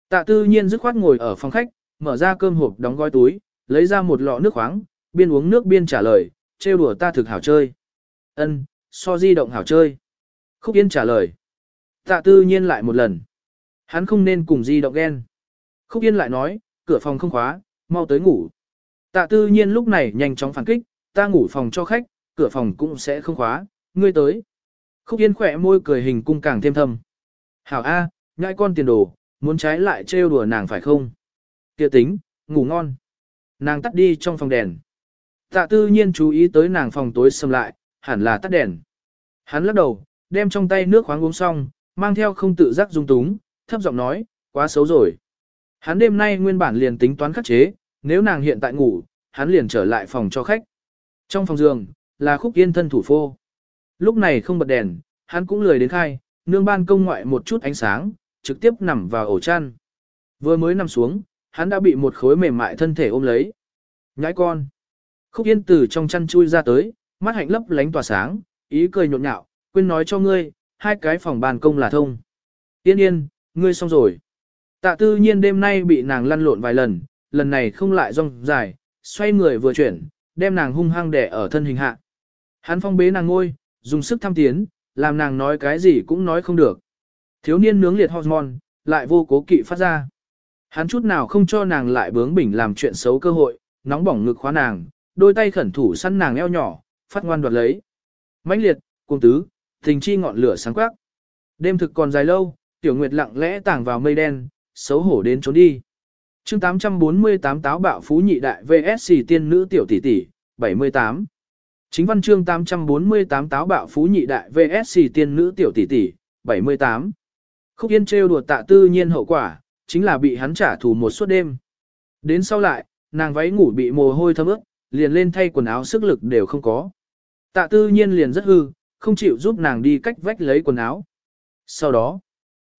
Speaker 1: Tạ tư nhiên dứt khoát ngồi ở phòng khách, mở ra cơm hộp đóng gói túi, lấy ra một lọ nước khoáng, biên uống nước biên trả lời, trêu đùa ta thực hảo chơi. Ân, so di động hảo chơi. Khúc Yên trả lời. Tạ tư nhiên lại một lần. Hắn không nên cùng di động ghen. Khúc Yên lại nói, cửa phòng không khóa, mau tới ngủ. Tạ tư nhiên lúc này nhanh chóng phản kích, ta ngủ phòng cho khách, cửa phòng cũng sẽ không khóa, ngươi tới. Khúc Yên khỏe môi cười hình cung càng thêm thâm. Hảo A, à, nhãi con tiền đồ, muốn trái lại trêu đùa nàng phải không? Kia tính, ngủ ngon. Nàng tắt đi trong phòng đèn. Tạ tư nhiên chú ý tới nàng phòng tối sầm lại, hẳn là tắt đèn. Hắn lắc đầu, đem trong tay nước khoáng uống xong, mang theo không tự giác dung túng, thấp giọng nói, quá xấu rồi. Hắn đêm nay nguyên bản liền tính toán khắc chế, nếu nàng hiện tại ngủ, hắn liền trở lại phòng cho khách. Trong phòng giường, là khúc yên thân thủ phô. Lúc này không bật đèn, hắn cũng lười đến khai, nương ban công ngoại một chút ánh sáng, trực tiếp nằm vào ổ chăn. Vừa mới nằm xuống, hắn đã bị một khối mềm mại thân thể ôm lấy. Nhãi con. Khúc yên từ trong chăn chui ra tới, mắt hạnh lấp lánh tỏa sáng, ý cười nhộn nhạo, quên nói cho ngươi, hai cái phòng ban công là thông. Yên yên, ngươi xong rồi. Tạ tư nhiên đêm nay bị nàng lăn lộn vài lần, lần này không lại rong dài, xoay người vừa chuyển, đem nàng hung hăng đẻ ở thân hình hạ. Hắn phong bế nàng ngôi, dùng sức thăm tiến, làm nàng nói cái gì cũng nói không được. Thiếu niên nướng liệt hormone, lại vô cố kỵ phát ra. Hắn chút nào không cho nàng lại bướng bỉnh làm chuyện xấu cơ hội, nóng bỏng ngực khóa nàng, đôi tay khẩn thủ săn nàng eo nhỏ, phát ngoan đoạt lấy. mãnh liệt, cung tứ, tình chi ngọn lửa sáng quắc. Đêm thực còn dài lâu, tiểu nguyệt lặng lẽ tàng vào mây đen, xấu hổ đến trốn đi. chương 848 táo bạo phú nhị đại VSC tiên nữ tiểu tỷ tỷ, 78. Chính văn chương 848 táo bạo phú nhị đại VSC tiên nữ tiểu tỷ tỷ, 78. Khúc Yên trêu đùa tạ tư nhiên hậu quả, chính là bị hắn trả thù một suốt đêm. Đến sau lại, nàng váy ngủ bị mồ hôi thấm ướt, liền lên thay quần áo sức lực đều không có. Tạ tư nhiên liền rất hư, không chịu giúp nàng đi cách vách lấy quần áo. Sau đó,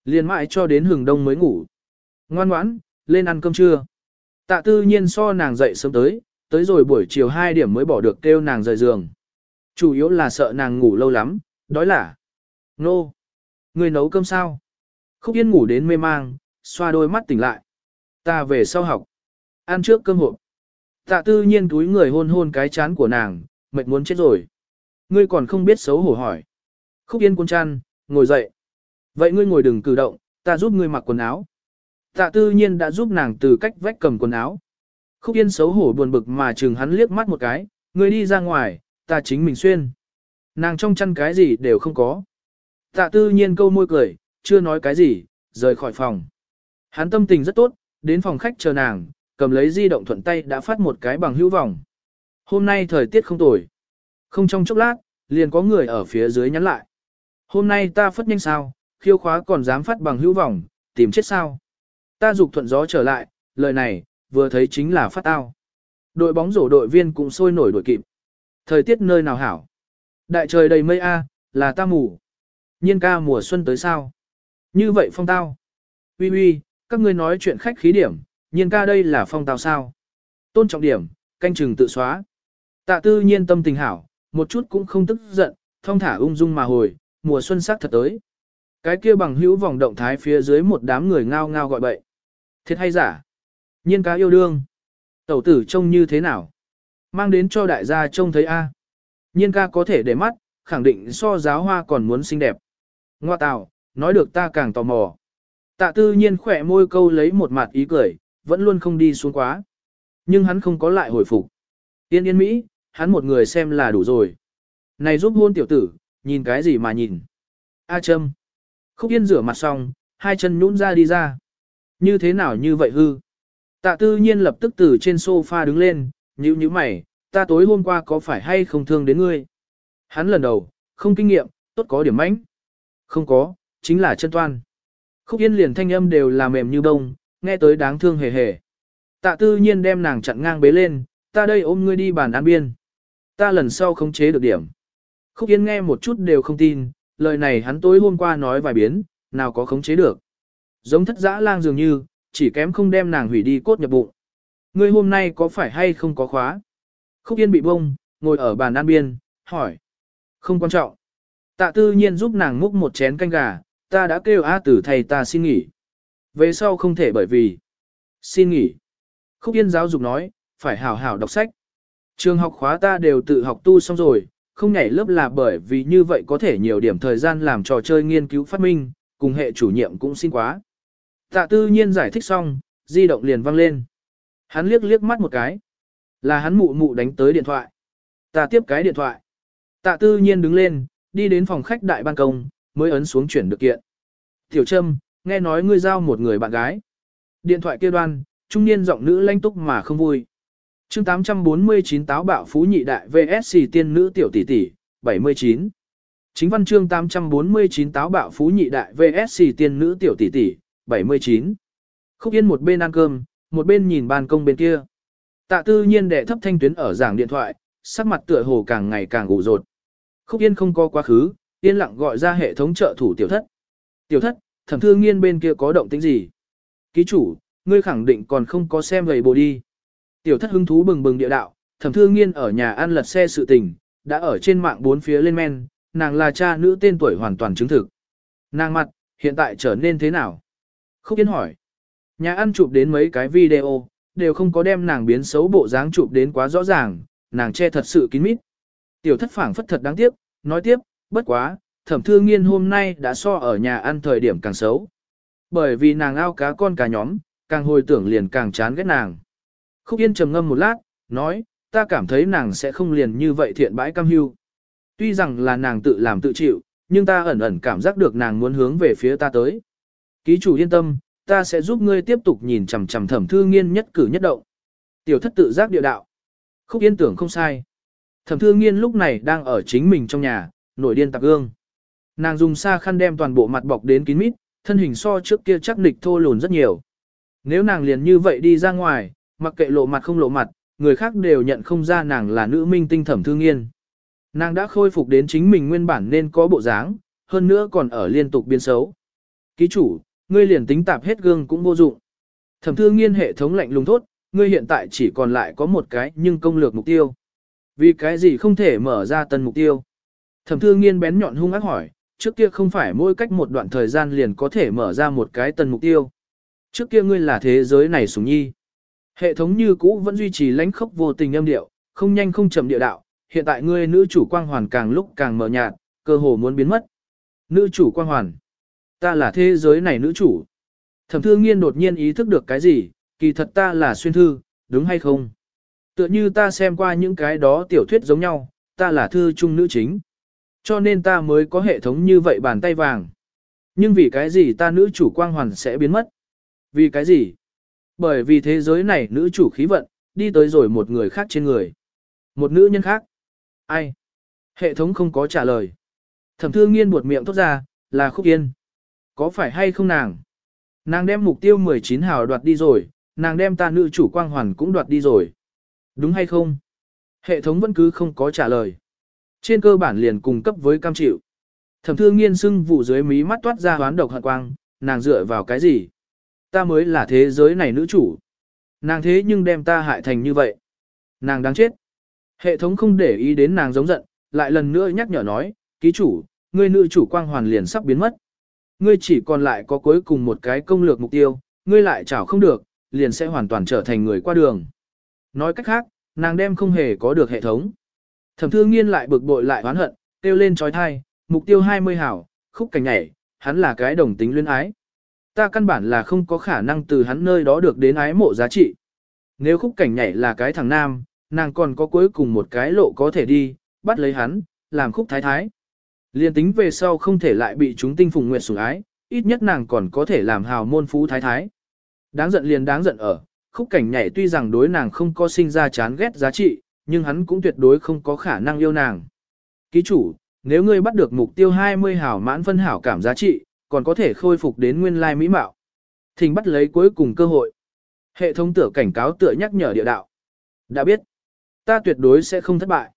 Speaker 1: liền mãi cho đến hừng đông mới ngủ. Ngoan ngoãn, lên ăn cơm trưa. Tạ tư nhiên so nàng dậy sớm tới, tới rồi buổi chiều 2 điểm mới bỏ được kêu nàng rời giường. Chủ yếu là sợ nàng ngủ lâu lắm, đói là Nô! Người nấu cơm sao? Khúc Yên ngủ đến mê mang, xoa đôi mắt tỉnh lại. Ta về sau học. Ăn trước cơm hộp. Tạ tư nhiên túi người hôn hôn cái chán của nàng, mệt muốn chết rồi. Ngươi còn không biết xấu hổ hỏi. Khúc Yên cuốn chăn, ngồi dậy. Vậy ngươi ngồi đừng cử động, ta giúp ngươi mặc quần áo. Tạ tư nhiên đã giúp nàng từ cách vách cầm quần áo. Khúc Yên xấu hổ buồn bực mà chừng hắn liếc mắt một cái, người đi ra ngoài, ta chính mình xuyên. Nàng trong chăn cái gì đều không có. Tạ tư nhiên câu môi cười, chưa nói cái gì, rời khỏi phòng. Hắn tâm tình rất tốt, đến phòng khách chờ nàng, cầm lấy di động thuận tay đã phát một cái bằng hữu vọng. Hôm nay thời tiết không tồi. Không trong chốc lát, liền có người ở phía dưới nhắn lại. Hôm nay ta phất nhanh sao, khiêu khóa còn dám phát bằng hữu vọng, tìm chết sao. Ta dục thuận gió trở lại, lời này, vừa thấy chính là phát tao. Đội bóng rổ đội viên cũng sôi nổi đội kịp. Thời tiết nơi nào hảo? Đại trời đầy mây a, là ta mù. Nhiên ca mùa xuân tới sao? Như vậy phong tao. Uy uy, các ngươi nói chuyện khách khí điểm, nhiên ca đây là phong tao sao? Tôn trọng điểm, canh chừng tự xóa. Tạ tư nhiên tâm tình hảo, một chút cũng không tức giận, thông thả ung dung mà hồi, mùa xuân sắc thật tới. Cái kia bằng hữu vòng động thái phía dưới một đám người ngao ngao gọi bậy. Thiệt hay giả? Nhiên cá yêu đương. Tẩu tử trông như thế nào? Mang đến cho đại gia trông thấy A. Nhiên ca có thể để mắt, khẳng định so giáo hoa còn muốn xinh đẹp. Ngoa tào, nói được ta càng tò mò. Tạ tư nhiên khỏe môi câu lấy một mặt ý cười, vẫn luôn không đi xuống quá. Nhưng hắn không có lại hồi phục. Tiên yên Mỹ, hắn một người xem là đủ rồi. Này giúp hôn tiểu tử, nhìn cái gì mà nhìn. A châm. Khúc yên rửa mặt xong, hai chân nhũn ra đi ra. Như thế nào như vậy hư? Tạ tư nhiên lập tức từ trên sofa đứng lên, nhíu nhíu mày, ta tối hôm qua có phải hay không thương đến ngươi? Hắn lần đầu, không kinh nghiệm, tốt có điểm mánh. Không có, chính là chân toan. Khúc yên liền thanh âm đều là mềm như bông, nghe tới đáng thương hề hề. Tạ tư nhiên đem nàng chặn ngang bế lên, ta đây ôm ngươi đi bàn ăn biên. Ta lần sau không chế được điểm. Khúc yên nghe một chút đều không tin, lời này hắn tối hôm qua nói vài biến, nào có khống chế được. Giống thất dã lang dường như, chỉ kém không đem nàng hủy đi cốt nhập bụng. ngươi hôm nay có phải hay không có khóa? Khúc Yên bị bông, ngồi ở bàn ăn biên, hỏi. Không quan trọng. Tạ tư nhiên giúp nàng múc một chén canh gà, ta đã kêu A tử thầy ta xin nghỉ. Về sau không thể bởi vì. Xin nghỉ. Khúc Yên giáo dục nói, phải hảo hảo đọc sách. Trường học khóa ta đều tự học tu xong rồi, không nhảy lớp là bởi vì như vậy có thể nhiều điểm thời gian làm trò chơi nghiên cứu phát minh, cùng hệ chủ nhiệm cũng xin quá. Tạ tư nhiên giải thích xong, di động liền văng lên. Hắn liếc liếc mắt một cái. Là hắn mụ mụ đánh tới điện thoại. Ta tiếp cái điện thoại. Tạ tư nhiên đứng lên, đi đến phòng khách đại ban công, mới ấn xuống chuyển được kiện. Tiểu Trâm, nghe nói ngươi giao một người bạn gái. Điện thoại kia đoan, trung niên giọng nữ lanh túc mà không vui. chương 849 táo bạo phú nhị đại VSC tiên nữ tiểu tỷ tỷ, 79. Chính văn chương 849 táo bạo phú nhị đại VSC tiên nữ tiểu tỷ tỷ, 79. Khúc Yên một bên ăn cơm, một bên nhìn ban công bên kia. Tạ tư nhiên đệ thấp thanh tuyến ở giảng điện thoại, sắc mặt tựa hồ càng ngày càng ủ rột. Khúc Yên không có quá khứ, yên lặng gọi ra hệ thống trợ thủ tiểu thất. Tiểu thất, thẩm thư nghiên bên kia có động tính gì? Ký chủ, ngươi khẳng định còn không có xem gầy bồ đi. Tiểu thất hứng thú bừng bừng địa đạo, thẩm thư nghiên ở nhà ăn lật xe sự tình, đã ở trên mạng bốn phía lên men, nàng là cha nữ tên tuổi hoàn toàn chứng thực. Nàng mặt, hiện tại trở nên thế nào? Khúc Yên hỏi. Nhà ăn chụp đến mấy cái video, đều không có đem nàng biến xấu bộ dáng chụp đến quá rõ ràng, nàng che thật sự kín mít. Tiểu thất phảng phất thật đáng tiếc, nói tiếp, bất quá, thẩm thư nghiên hôm nay đã so ở nhà ăn thời điểm càng xấu. Bởi vì nàng ao cá con cá nhóm, càng hồi tưởng liền càng chán ghét nàng. Khúc Yên trầm ngâm một lát, nói, ta cảm thấy nàng sẽ không liền như vậy thiện bãi cam hưu. Tuy rằng là nàng tự làm tự chịu, nhưng ta ẩn ẩn cảm giác được nàng muốn hướng về phía ta tới. Ký chủ yên tâm, ta sẽ giúp ngươi tiếp tục nhìn chằm chằm thẩm thư nghiên nhất cử nhất động. Tiểu thất tự giác địa đạo. Khúc yên tưởng không sai. Thẩm thư nghiên lúc này đang ở chính mình trong nhà, nổi điên tạc gương. Nàng dùng xa khăn đem toàn bộ mặt bọc đến kín mít, thân hình so trước kia chắc nịch thô lùn rất nhiều. Nếu nàng liền như vậy đi ra ngoài, mặc kệ lộ mặt không lộ mặt, người khác đều nhận không ra nàng là nữ minh tinh thẩm thư nghiên. Nàng đã khôi phục đến chính mình nguyên bản nên có bộ dáng, hơn nữa còn ở liên tục biến xấu. Ký chủ, ngươi liền tính tạp hết gương cũng vô dụng. Thẩm thư nghiên hệ thống lạnh lùng thốt, ngươi hiện tại chỉ còn lại có một cái nhưng công lược mục tiêu. Vì cái gì không thể mở ra tân mục tiêu? Thẩm thư nghiên bén nhọn hung ác hỏi, trước kia không phải mỗi cách một đoạn thời gian liền có thể mở ra một cái tân mục tiêu. Trước kia ngươi là thế giới này sủng nhi. Hệ thống như cũ vẫn duy trì lãnh khốc vô tình âm điệu, không nhanh không chậm địa đạo, hiện tại ngươi nữ chủ quang hoàn càng lúc càng mờ nhạt, cơ hồ muốn biến mất. Nữ chủ quang hoàn. Ta là thế giới này nữ chủ. Thẩm thư nghiên đột nhiên ý thức được cái gì, kỳ thật ta là xuyên thư, đúng hay không? Tựa như ta xem qua những cái đó tiểu thuyết giống nhau, ta là thư trung nữ chính. Cho nên ta mới có hệ thống như vậy bàn tay vàng. Nhưng vì cái gì ta nữ chủ quang hoàn sẽ biến mất? Vì cái gì? Bởi vì thế giới này nữ chủ khí vận, đi tới rồi một người khác trên người. Một nữ nhân khác. Ai? Hệ thống không có trả lời. Thẩm thư nghiên buột miệng thốt ra, là khúc yên. Có phải hay không nàng? Nàng đem mục tiêu 19 hào đoạt đi rồi, nàng đem ta nữ chủ quang hoàn cũng đoạt đi rồi. Đúng hay không? Hệ thống vẫn cứ không có trả lời. Trên cơ bản liền cung cấp với cam chịu. Thẩm thương nghiên sưng vụ dưới mí mắt toát ra hoán độc hận quang, nàng dựa vào cái gì? Ta mới là thế giới này nữ chủ. Nàng thế nhưng đem ta hại thành như vậy. Nàng đáng chết. Hệ thống không để ý đến nàng giống giận, lại lần nữa nhắc nhở nói, ký chủ, ngươi nữ chủ quang hoàn liền sắp biến mất. Ngươi chỉ còn lại có cuối cùng một cái công lược mục tiêu, ngươi lại chảo không được, liền sẽ hoàn toàn trở thành người qua đường. Nói cách khác, nàng đem không hề có được hệ thống. Thẩm thư nghiên lại bực bội lại oán hận, kêu lên trói thai, mục tiêu 20 hảo, khúc cảnh nhảy, hắn là cái đồng tính luyến ái. Ta căn bản là không có khả năng từ hắn nơi đó được đến ái mộ giá trị. Nếu khúc cảnh nhảy là cái thằng nam, nàng còn có cuối cùng một cái lộ có thể đi, bắt lấy hắn, làm khúc thái thái. Liên tính về sau không thể lại bị chúng tinh phùng nguyệt sủng ái, ít nhất nàng còn có thể làm hào môn phú thái thái. Đáng giận liền đáng giận ở, khúc cảnh nhảy tuy rằng đối nàng không có sinh ra chán ghét giá trị, nhưng hắn cũng tuyệt đối không có khả năng yêu nàng. Ký chủ, nếu ngươi bắt được mục tiêu 20 hảo mãn phân hảo cảm giá trị, còn có thể khôi phục đến nguyên lai mỹ mạo. Thình bắt lấy cuối cùng cơ hội. Hệ thống tựa cảnh cáo tựa nhắc nhở địa đạo. Đã biết, ta tuyệt đối sẽ không thất bại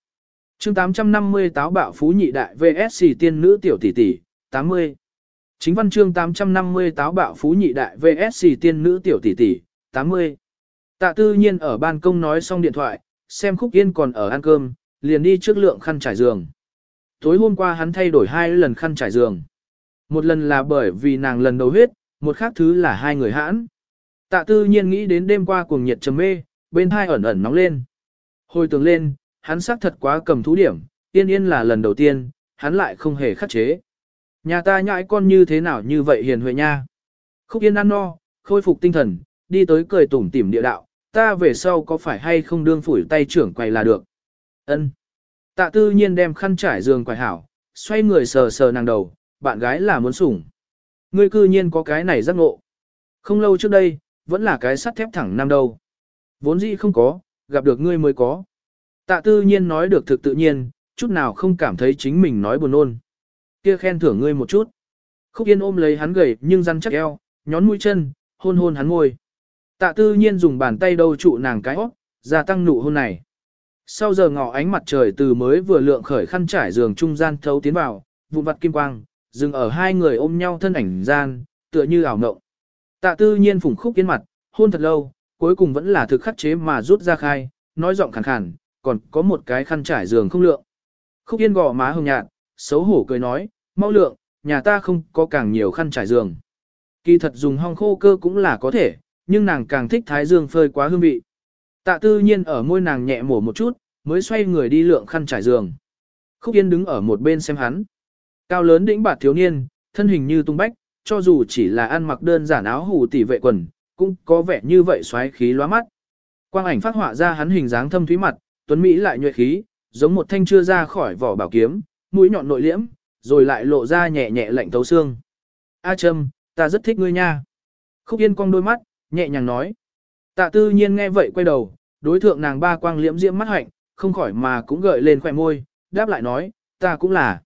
Speaker 1: chương 850 táo bạo phú nhị đại VSC tiên nữ tiểu tỷ tỷ, 80. Chính văn chương 850 táo bạo phú nhị đại VSC tiên nữ tiểu tỷ tỷ, 80. Tạ tư nhiên ở ban công nói xong điện thoại, xem khúc yên còn ở ăn cơm, liền đi trước lượng khăn trải giường. Tối hôm qua hắn thay đổi hai lần khăn trải giường. Một lần là bởi vì nàng lần đầu huyết, một khác thứ là hai người hãn. Tạ tư nhiên nghĩ đến đêm qua cuồng nhiệt trầm mê, bên hai ẩn ẩn nóng lên. Hồi tưởng lên, hắn xác thật quá cầm thú điểm, yên yên là lần đầu tiên, hắn lại không hề khắc chế. Nhà ta nhãi con như thế nào như vậy hiền huệ nha. Khúc yên ăn no, khôi phục tinh thần, đi tới cười tủm tỉm địa đạo, ta về sau có phải hay không đương phủi tay trưởng quầy là được. ân Tạ tư nhiên đem khăn trải giường quài hảo, xoay người sờ sờ nàng đầu, bạn gái là muốn sủng. Ngươi cư nhiên có cái này giác ngộ. Không lâu trước đây, vẫn là cái sắt thép thẳng nam đầu. Vốn dĩ không có, gặp được ngươi mới có. Tạ tư nhiên nói được thực tự nhiên, chút nào không cảm thấy chính mình nói buồn ôn. Kia khen thưởng ngươi một chút. Khúc yên ôm lấy hắn gầy nhưng răn chắc eo, nhón mũi chân, hôn hôn hắn ngôi. Tạ tư nhiên dùng bàn tay đầu trụ nàng cái hót, gia tăng nụ hôn này. Sau giờ ngọ ánh mặt trời từ mới vừa lượng khởi khăn trải giường trung gian thấu tiến vào, vụn vặt kim quang, dừng ở hai người ôm nhau thân ảnh gian, tựa như ảo ngộng. Tạ tư nhiên phủng khúc kiến mặt, hôn thật lâu, cuối cùng vẫn là thực khắc chế mà rút ra khai, nói giọng khàn khàn, còn có một cái khăn trải giường không lượng. Khúc yên gò má hồng nhạt, xấu hổ cười nói, mau lượng, nhà ta không có càng nhiều khăn trải giường. Kỳ thật dùng hong khô cơ cũng là có thể, nhưng nàng càng thích thái dương phơi quá hương vị. Tạ tư nhiên ở môi nàng nhẹ mổ một chút, mới xoay người đi lượng khăn trải giường. Khúc Yên đứng ở một bên xem hắn. Cao lớn đĩnh bạt thiếu niên, thân hình như tung bách, cho dù chỉ là ăn mặc đơn giản áo hủ tỷ vệ quần, cũng có vẻ như vậy xoáy khí loa mắt. Quang ảnh phát họa ra hắn hình dáng thâm thúy mặt, tuấn mỹ lại nhuệ khí, giống một thanh chưa ra khỏi vỏ bảo kiếm, mũi nhọn nội liễm, rồi lại lộ ra nhẹ nhẹ lạnh tấu xương. A Trâm, ta rất thích ngươi nha. Khúc Yên cong đôi mắt, nhẹ nhàng nói. Tạ tư nhiên nghe vậy quay đầu, đối thượng nàng ba quang liễm diễm mắt hạnh, không khỏi mà cũng gợi lên khỏe môi, đáp lại nói, ta cũng là.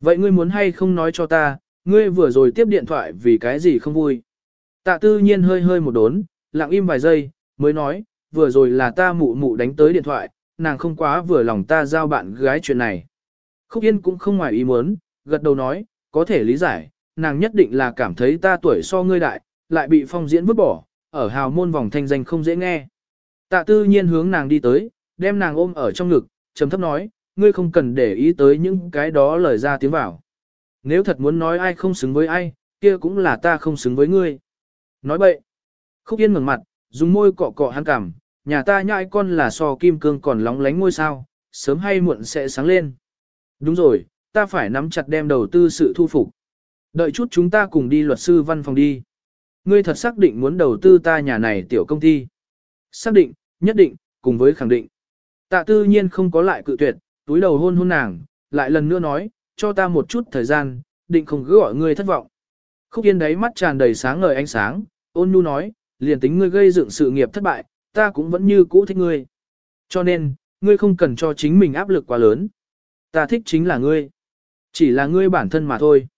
Speaker 1: Vậy ngươi muốn hay không nói cho ta, ngươi vừa rồi tiếp điện thoại vì cái gì không vui. Tạ tư nhiên hơi hơi một đốn, lặng im vài giây, mới nói, vừa rồi là ta mụ mụ đánh tới điện thoại, nàng không quá vừa lòng ta giao bạn gái chuyện này. Khúc Yên cũng không ngoài ý muốn, gật đầu nói, có thể lý giải, nàng nhất định là cảm thấy ta tuổi so ngươi đại, lại bị phong diễn vứt bỏ, ở hào môn vòng thanh danh không dễ nghe. Tạ tư nhiên hướng nàng đi tới, đem nàng ôm ở trong ngực, trầm thấp nói, ngươi không cần để ý tới những cái đó lời ra tiếng vào. Nếu thật muốn nói ai không xứng với ai, kia cũng là ta không xứng với ngươi. Nói bậy. Khúc Yên ngẩng mặt, dùng môi cọ cọ hắn cảm, nhà ta nhãi con là so kim cương còn lóng lánh ngôi sao, sớm hay muộn sẽ sáng lên. Đúng rồi, ta phải nắm chặt đem đầu tư sự thu phục. Đợi chút chúng ta cùng đi luật sư văn phòng đi. Ngươi thật xác định muốn đầu tư ta nhà này tiểu công ty. Xác định, nhất định, cùng với khẳng định. Tạ tư nhiên không có lại cự tuyệt, túi đầu hôn hôn nàng, lại lần nữa nói, cho ta một chút thời gian, định không cứ gọi ngươi thất vọng. Khúc yên đấy mắt tràn đầy sáng ngời ánh sáng, ôn nhu nói, liền tính ngươi gây dựng sự nghiệp thất bại, ta cũng vẫn như cũ thích ngươi. Cho nên, ngươi không cần cho chính mình áp lực quá lớn. Ta thích chính là ngươi. Chỉ là ngươi bản thân mà thôi.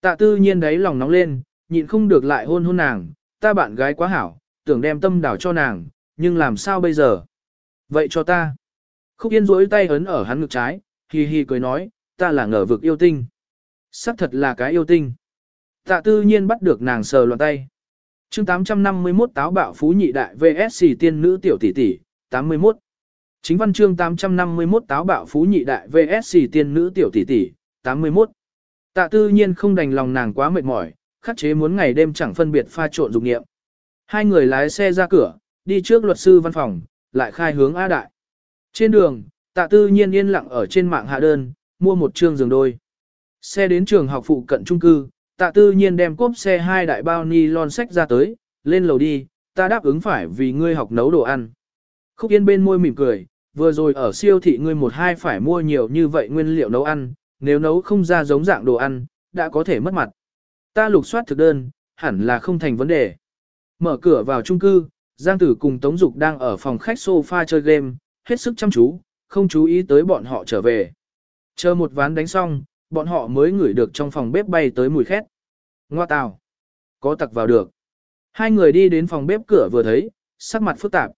Speaker 1: Tạ tư nhiên đấy lòng nóng lên, nhịn không được lại hôn hôn nàng, ta bạn gái quá hảo, tưởng đem tâm đảo cho nàng, nhưng làm sao bây giờ? Vậy cho ta. Khúc Yên rỗi tay ấn ở hắn ngực trái, hì hì cười nói, ta là ngờ vực yêu tinh. Sắc thật là cái yêu tinh. Tạ tư nhiên bắt được nàng sờ loạn tay chương 851 táo bạo phú nhị đại VSC tiên nữ tiểu tỷ tỷ, 81. Chính văn chương 851 táo bạo phú nhị đại VSC tiên nữ tiểu tỷ tỷ, 81. Tạ tư nhiên không đành lòng nàng quá mệt mỏi, khắc chế muốn ngày đêm chẳng phân biệt pha trộn dục nghiệm. Hai người lái xe ra cửa, đi trước luật sư văn phòng, lại khai hướng A Đại. Trên đường, tạ tư nhiên yên lặng ở trên mạng hạ đơn, mua một chương giường đôi. Xe đến trường học phụ cận trung cư, tạ tư nhiên đem cốp xe hai đại bao ni lon sách ra tới, lên lầu đi, ta đáp ứng phải vì ngươi học nấu đồ ăn. Khúc yên bên môi mỉm cười, vừa rồi ở siêu thị ngươi một hai phải mua nhiều như vậy nguyên liệu nấu ăn, nếu nấu không ra giống dạng đồ ăn, đã có thể mất mặt. Ta lục soát thực đơn, hẳn là không thành vấn đề. Mở cửa vào chung cư, Giang Tử cùng Tống Dục đang ở phòng khách sofa chơi game, hết sức chăm chú, không chú ý tới bọn họ trở về. Chờ một ván đánh xong, bọn họ mới ngửi được trong phòng bếp bay tới mùi khét. Ngoa tào. Có tặc vào được. Hai người đi đến phòng bếp cửa vừa thấy, sắc mặt phức tạp.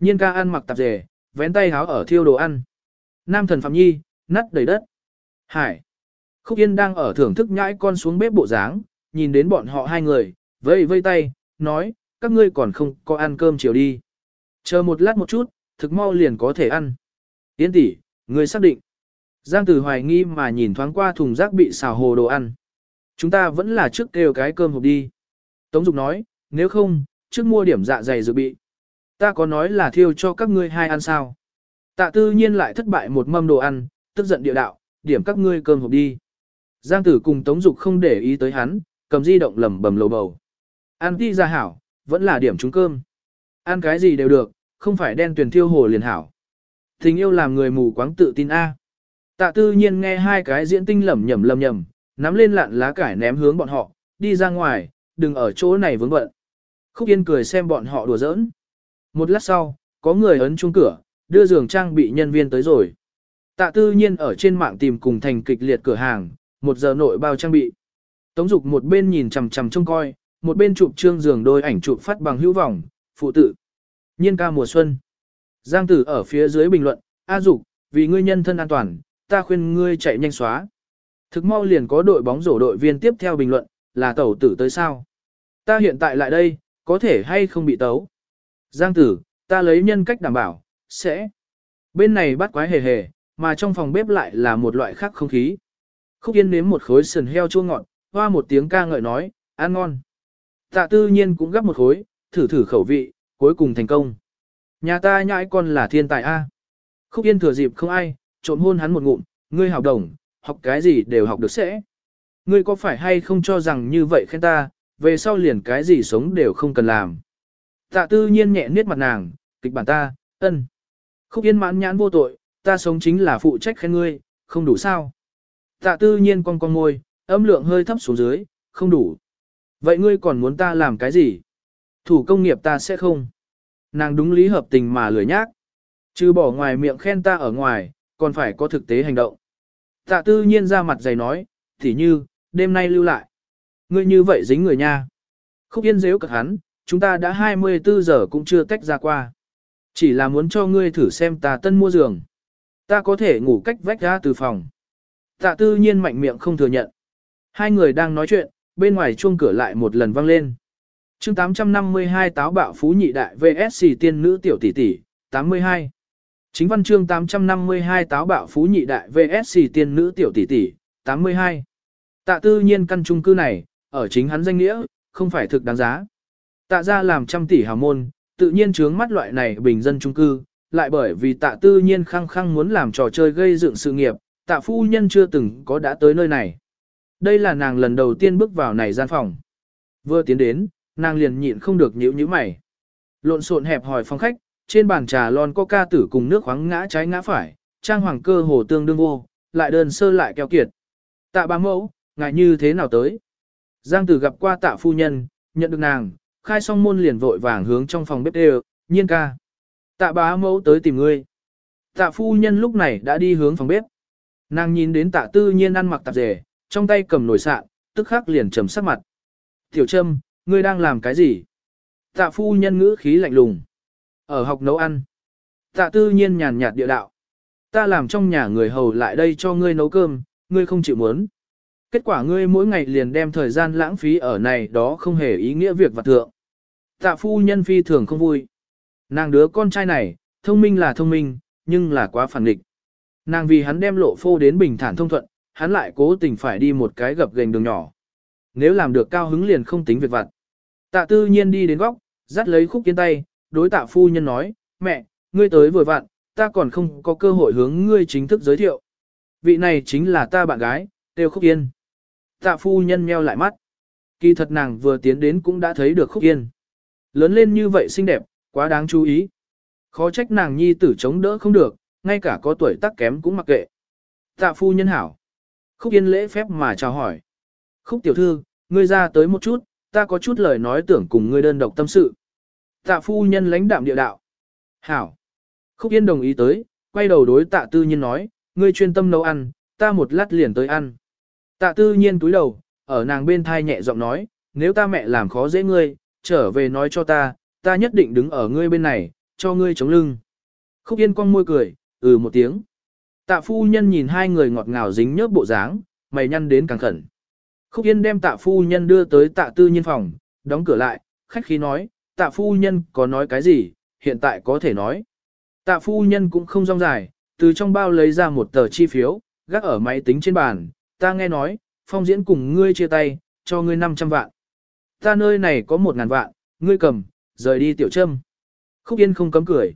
Speaker 1: Nhiên ca ăn mặc tạp dề, vén tay háo ở thiêu đồ ăn. Nam thần Phạm Nhi, nắt đầy đất. Hải. Khúc Yên đang ở thưởng thức nhãi con xuống bếp bộ dáng, nhìn đến bọn họ hai người, vây vây tay, nói, các ngươi còn không có ăn cơm chiều đi. Chờ một lát một chút, thực mau liền có thể ăn. Yến tỷ, người xác định. Giang Tử hoài nghi mà nhìn thoáng qua thùng rác bị xào hồ đồ ăn. Chúng ta vẫn là trước kêu cái cơm hộp đi. Tống Dục nói, nếu không, trước mua điểm dạ dày dự bị. Ta có nói là thiêu cho các ngươi hai ăn sao. Tạ tư nhiên lại thất bại một mâm đồ ăn, tức giận địa đạo, điểm các ngươi cơm hộp đi. Giang tử cùng Tống Dục không để ý tới hắn, cầm di động lầm bầm lầu bầu. Ăn đi ra hảo, vẫn là điểm trúng cơm. Ăn cái gì đều được, không phải đen tuyển thiêu hồ liền hảo. Tình yêu làm người mù quáng tự tin A. Tạ tư nhiên nghe hai cái diễn tinh lẩm nhẩm lầm nhầm, nắm lên lạn lá cải ném hướng bọn họ, đi ra ngoài, đừng ở chỗ này vướng bận. Khúc Yên cười xem bọn họ đùa giỡn. Một lát sau, có người ấn chuông cửa, đưa giường trang bị nhân viên tới rồi. Tạ tư nhiên ở trên mạng tìm cùng thành kịch liệt cửa hàng, một giờ nội bao trang bị. Tống dục một bên nhìn chằm chằm trông coi, một bên chụp trương giường đôi ảnh chụp phát bằng hữu vọng, phụ tử Nhiên ca mùa xuân. Giang tử ở phía dưới bình luận, A dục, vì ngươi nhân thân an toàn, ta khuyên ngươi chạy nhanh xóa. Thực mau liền có đội bóng rổ đội viên tiếp theo bình luận, là tẩu tử tới sao. Ta hiện tại lại đây, có thể hay không bị tấu. Giang tử, ta lấy nhân cách đảm bảo, sẽ. Bên này bắt quái hề hề, mà trong phòng bếp lại là một loại khác không khí. Khúc Yên nếm một khối sườn heo chua ngọt, hoa một tiếng ca ngợi nói, ăn ngon. Tạ tư nhiên cũng gắp một khối, thử thử khẩu vị, cuối cùng thành công. Nhà ta nhãi con là thiên tài A. Khúc Yên thừa dịp không ai, trộm hôn hắn một ngụm, ngươi học đồng, học cái gì đều học được sẽ. Ngươi có phải hay không cho rằng như vậy khen ta, về sau liền cái gì sống đều không cần làm. Tạ tư nhiên nhẹ niết mặt nàng, kịch bản ta, ân. Khúc yên mãn nhãn vô tội, ta sống chính là phụ trách khen ngươi, không đủ sao. Tạ tư nhiên con con môi, âm lượng hơi thấp xuống dưới, không đủ. Vậy ngươi còn muốn ta làm cái gì? Thủ công nghiệp ta sẽ không. Nàng đúng lý hợp tình mà lười nhác. Chứ bỏ ngoài miệng khen ta ở ngoài, còn phải có thực tế hành động. Tạ tư nhiên ra mặt dày nói, thì như, đêm nay lưu lại. Ngươi như vậy dính người nha. Khúc yên dễu cực hắn, chúng ta đã 24 giờ cũng chưa tách ra qua. Chỉ là muốn cho ngươi thử xem ta tân mua giường. Ta có thể ngủ cách vách ra từ phòng. Tạ tư nhiên mạnh miệng không thừa nhận. Hai người đang nói chuyện, bên ngoài chuông cửa lại một lần vang lên. chương 852 táo bạo phú nhị đại VSC tiên nữ tiểu tỷ tỷ, 82. Chính văn chương 852 táo bạo phú nhị đại VSC tiên nữ tiểu tỷ tỷ, 82. Tạ tư nhiên căn trung cư này, ở chính hắn danh nghĩa, không phải thực đáng giá. Tạ ra làm trăm tỷ hào môn, tự nhiên trướng mắt loại này bình dân trung cư, lại bởi vì tạ tư nhiên khăng khăng muốn làm trò chơi gây dựng sự nghiệp, tạ phu nhân chưa từng có đã tới nơi này. Đây là nàng lần đầu tiên bước vào này gian phòng. Vừa tiến đến, nàng liền nhịn không được nhíu nhíu mày. Lộn xộn hẹp hỏi phòng khách, trên bàn trà lon coca tử cùng nước khoáng ngã trái ngã phải, trang hoàng cơ hồ tương đương vô, lại đơn sơ lại keo kiệt. Tạ bá mẫu, ngài như thế nào tới? Giang tử gặp qua tạ phu nhân, nhận được nàng, khai xong môn liền vội vàng hướng trong phòng bếp đều, nhiên ca. Tạ bá mẫu tới tìm ngươi. Tạ phu nhân lúc này đã đi hướng phòng bếp. Nàng nhìn đến tạ tư nhiên ăn mặc tạp rể, trong tay cầm nồi sạn, tức khắc liền trầm sắc mặt. Tiểu Trâm, ngươi đang làm cái gì? Tạ phu nhân ngữ khí lạnh lùng. Ở học nấu ăn. Tạ tư nhiên nhàn nhạt địa đạo. Ta làm trong nhà người hầu lại đây cho ngươi nấu cơm, ngươi không chịu muốn. Kết quả ngươi mỗi ngày liền đem thời gian lãng phí ở này đó không hề ý nghĩa việc vặt thượng. Tạ phu nhân phi thường không vui. Nàng đứa con trai này, thông minh là thông minh, nhưng là quá phản nghịch. Nàng vì hắn đem lộ phô đến bình thản thông thuận, hắn lại cố tình phải đi một cái gập gành đường nhỏ. Nếu làm được cao hứng liền không tính việc vặt. Tạ tư nhiên đi đến góc, dắt lấy khúc kiến tay, đối tạ phu nhân nói, mẹ, ngươi tới vừa vặn, ta còn không có cơ hội hướng ngươi chính thức giới thiệu. Vị này chính là ta bạn gái, Tiêu Khúc Yên. Tạ phu nhân meo lại mắt. Kỳ thật nàng vừa tiến đến cũng đã thấy được Khúc Yên. Lớn lên như vậy xinh đẹp, quá đáng chú ý. Khó trách nàng nhi tử chống đỡ không được, ngay cả có tuổi tác kém cũng mặc kệ. Tạ phu nhân hảo. Khúc Yên lễ phép mà chào hỏi. Khúc tiểu thư, ngươi ra tới một chút, ta có chút lời nói tưởng cùng ngươi đơn độc tâm sự. Tạ phu nhân lãnh đạm địa đạo. Hảo. Khúc Yên đồng ý tới, quay đầu đối tạ tư nhiên nói, ngươi chuyên tâm nấu ăn, ta một lát liền tới ăn. Tạ tư nhiên túi đầu, ở nàng bên thai nhẹ giọng nói, nếu ta mẹ làm khó dễ ngươi, trở về nói cho ta, ta nhất định đứng ở ngươi bên này, cho ngươi chống lưng. Khúc Yên cong môi cười, ừ một tiếng. Tạ phu nhân nhìn hai người ngọt ngào dính nhớp bộ dáng, mày nhăn đến càng khẩn. Khúc Yên đem tạ phu nhân đưa tới tạ tư nhiên phòng, đóng cửa lại, khách khí nói, tạ phu nhân có nói cái gì, hiện tại có thể nói. Tạ phu nhân cũng không rong dài, từ trong bao lấy ra một tờ chi phiếu, gác ở máy tính trên bàn, ta nghe nói, phong diễn cùng ngươi chia tay, cho ngươi 500 vạn. Ta nơi này có 1.000 vạn, ngươi cầm, rời đi tiểu trâm. Khúc Yên không cấm cười.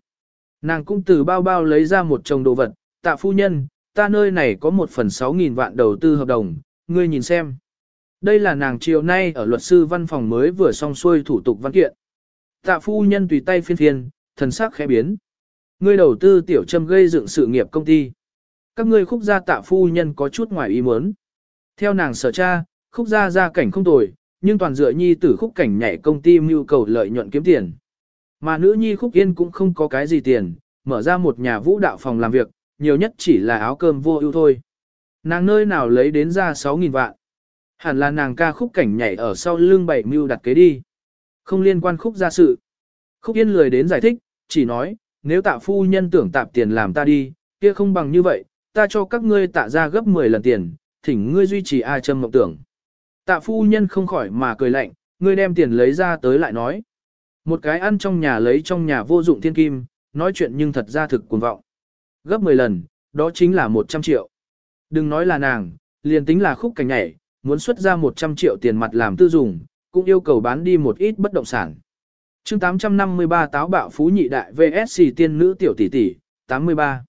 Speaker 1: Nàng cũng từ bao bao lấy ra một chồng đồ vật, tạ phu nhân, ta nơi này có một phần 6.000 vạn đầu tư hợp đồng, ngươi nhìn xem. Đây là nàng chiều nay ở luật sư văn phòng mới vừa xong xuôi thủ tục văn kiện. Tạ phu nhân tùy tay phiên phiên, thần sắc khẽ biến. Ngươi đầu tư tiểu trâm gây dựng sự nghiệp công ty. Các ngươi khúc gia tạ phu nhân có chút ngoài ý muốn. Theo nàng sở cha, khúc gia gia cảnh không tồi, nhưng toàn dựa nhi tử khúc cảnh nhảy công ty mưu cầu lợi nhuận kiếm tiền. Mà nữ nhi khúc yên cũng không có cái gì tiền, mở ra một nhà vũ đạo phòng làm việc, nhiều nhất chỉ là áo cơm vô ưu thôi. Nàng nơi nào lấy đến ra 6.000 vạn. Hẳn là nàng ca khúc cảnh nhảy ở sau lưng bảy mưu đặt kế đi. Không liên quan khúc gia sự. Khúc yên lười đến giải thích, chỉ nói, nếu tạ phu nhân tưởng tạp tiền làm ta đi, kia không bằng như vậy, ta cho các ngươi tạ ra gấp 10 lần tiền, thỉnh ngươi duy trì ai châm mộng tưởng. Tạ phu nhân không khỏi mà cười lạnh, ngươi đem tiền lấy ra tới lại nói. Một cái ăn trong nhà lấy trong nhà vô dụng thiên kim, nói chuyện nhưng thật ra thực cuồng vọng. Gấp 10 lần, đó chính là 100 triệu. Đừng nói là nàng, liền tính là khúc cảnh nhảy, muốn xuất ra 100 triệu tiền mặt làm tư dùng, cũng yêu cầu bán đi một ít bất động sản. chương 853 táo bạo phú nhị đại VSC tiên nữ tiểu tỷ tỷ, 83.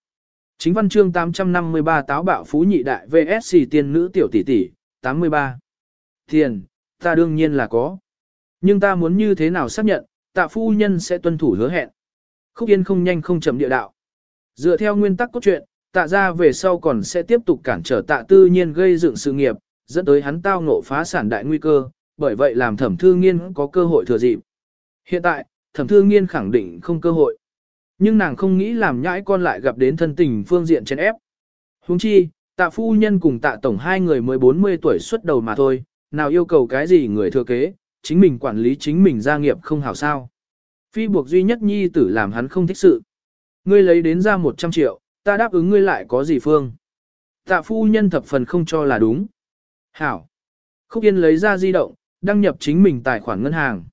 Speaker 1: Chính văn chương 853 táo bạo phú nhị đại VSC tiên nữ tiểu tỷ tỷ, 83. Tiền, ta đương nhiên là có. Nhưng ta muốn như thế nào xác nhận, tạ phu nhân sẽ tuân thủ hứa hẹn. Khúc Yên không nhanh không chậm địa đạo. Dựa theo nguyên tắc cốt truyện, tạ ra về sau còn sẽ tiếp tục cản trở tạ tư nhiên gây dựng sự nghiệp, dẫn tới hắn tao ngộ phá sản đại nguy cơ, bởi vậy làm thẩm thư nghiên có cơ hội thừa dịp. Hiện tại, thẩm thư nghiên khẳng định không cơ hội. Nhưng nàng không nghĩ làm nhãi con lại gặp đến thân tình phương diện trên ép. Huống chi, tạ phu nhân cùng tạ tổng hai người mới 40 tuổi xuất đầu mà thôi, nào yêu cầu cái gì người thừa kế, chính mình quản lý chính mình gia nghiệp không hảo sao. Phi buộc duy nhất nhi tử làm hắn không thích sự. Ngươi lấy đến ra 100 triệu, ta đáp ứng ngươi lại có gì phương. Tạ phu nhân thập phần không cho là đúng. Hảo. Khúc Yên lấy ra di động, đăng nhập chính mình tài khoản ngân hàng.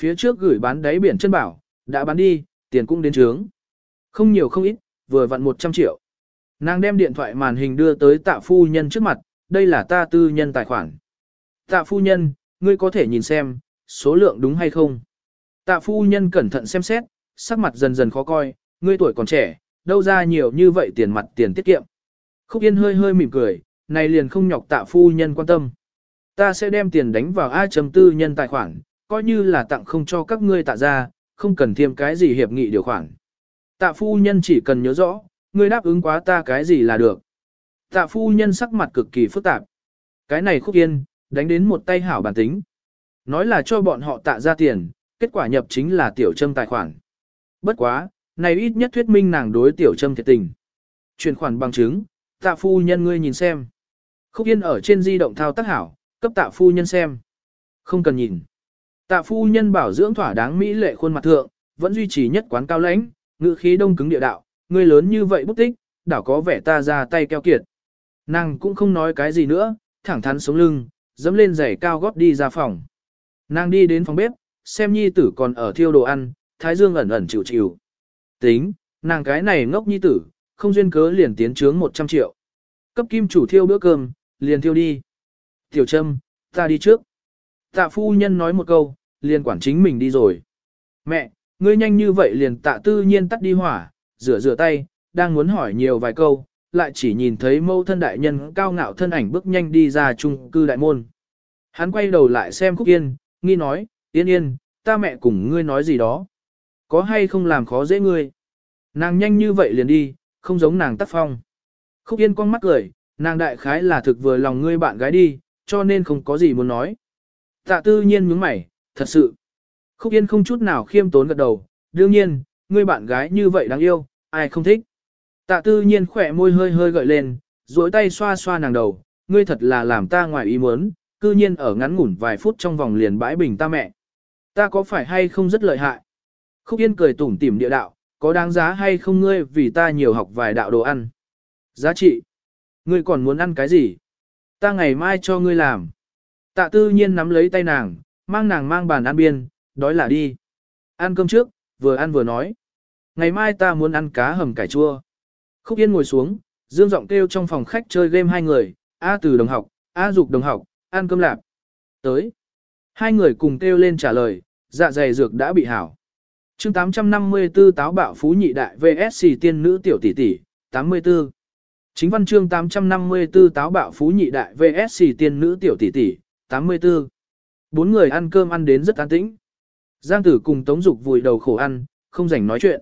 Speaker 1: Phía trước gửi bán đáy biển chân bảo, đã bán đi, tiền cũng đến trướng. Không nhiều không ít, vừa vặn 100 triệu. Nàng đem điện thoại màn hình đưa tới tạ phu nhân trước mặt, đây là ta tư nhân tài khoản. Tạ phu nhân, ngươi có thể nhìn xem, số lượng đúng hay không. Tạ phu nhân cẩn thận xem xét, sắc mặt dần dần khó coi, ngươi tuổi còn trẻ, đâu ra nhiều như vậy tiền mặt tiền tiết kiệm. Khúc Yên hơi hơi mỉm cười, này liền không nhọc tạ phu nhân quan tâm. Ta sẽ đem tiền đánh vào A chấm tư nhân tài khoản, coi như là tặng không cho các ngươi tạ ra, không cần thêm cái gì hiệp nghị điều khoản. Tạ phu nhân chỉ cần nhớ rõ, ngươi đáp ứng quá ta cái gì là được. Tạ phu nhân sắc mặt cực kỳ phức tạp. Cái này khúc yên, đánh đến một tay hảo bản tính. Nói là cho bọn họ tạ ra tiền, kết quả nhập chính là tiểu trâm tài khoản. Bất quá, này ít nhất thuyết minh nàng đối tiểu trâm thiệt tình. Chuyển khoản bằng chứng, tạ phu nhân ngươi nhìn xem. Khúc yên ở trên di động thao tác hảo, cấp tạ phu nhân xem. Không cần nhìn. Tạ phu nhân bảo dưỡng thỏa đáng mỹ lệ khuôn mặt thượng, vẫn duy trì nhất quán cao lãnh, ngữ khí đông cứng địa đạo, người lớn như vậy bút tích, đảo có vẻ ta ra tay keo kiệt. Nàng cũng không nói cái gì nữa, thẳng thắn sống lưng, dẫm lên giày cao gót đi ra phòng. Nàng đi đến phòng bếp, xem nhi tử còn ở thiêu đồ ăn, thái dương ẩn ẩn chịu chịu. Tính, nàng cái này ngốc nhi tử, không duyên cớ liền tiến trướng 100 triệu. Cấp kim chủ thiêu bữa cơm, liền thiêu đi. Tiểu Trâm, ta đi trước. Tạ phu nhân nói một câu, liền quản chính mình đi rồi. Mẹ, ngươi nhanh như vậy liền tạ tư nhiên tắt đi hỏa, rửa rửa tay, đang muốn hỏi nhiều vài câu, lại chỉ nhìn thấy mâu thân đại nhân cao ngạo thân ảnh bước nhanh đi ra trung cư đại môn. Hắn quay đầu lại xem Khúc Yên, nghi nói, Yên Yên, ta mẹ cùng ngươi nói gì đó. Có hay không làm khó dễ ngươi? Nàng nhanh như vậy liền đi, không giống nàng tắt phong. Khúc Yên con mắt cười, nàng đại khái là thực vừa lòng ngươi bạn gái đi, cho nên không có gì muốn nói. Tạ tư nhiên nhướng mày, thật sự. Khúc Yên không chút nào khiêm tốn gật đầu, đương nhiên, ngươi bạn gái như vậy đáng yêu, ai không thích. Tạ tư nhiên khỏe môi hơi hơi gợi lên, duỗi tay xoa xoa nàng đầu, ngươi thật là làm ta ngoài ý muốn, cư nhiên ở ngắn ngủn vài phút trong vòng liền bãi bình ta mẹ. Ta có phải hay không rất lợi hại? Khúc Yên cười tủm tỉm địa đạo, có đáng giá hay không ngươi vì ta nhiều học vài đạo đồ ăn? Giá trị? Ngươi còn muốn ăn cái gì? Ta ngày mai cho ngươi làm. Tạ tư nhiên nắm lấy tay nàng, mang nàng mang bàn ăn biên, đói là đi. Ăn cơm trước, vừa ăn vừa nói. Ngày mai ta muốn ăn cá hầm cải chua. Khúc Yên ngồi xuống, dương giọng kêu trong phòng khách chơi game hai người, A từ đồng học, A dục đồng học, ăn cơm lạp. Tới. Hai người cùng kêu lên trả lời, dạ dày dược đã bị hảo. chương 854 táo bạo phú nhị đại VSC tiên nữ tiểu tỷ tỷ, 84. Chính văn chương 854 táo bạo phú nhị đại VSC tiên nữ tiểu tỷ tỷ, 84. Bốn người ăn cơm ăn đến rất an tĩnh. Giang tử cùng Tống Dục vùi đầu khổ ăn, không rảnh nói chuyện.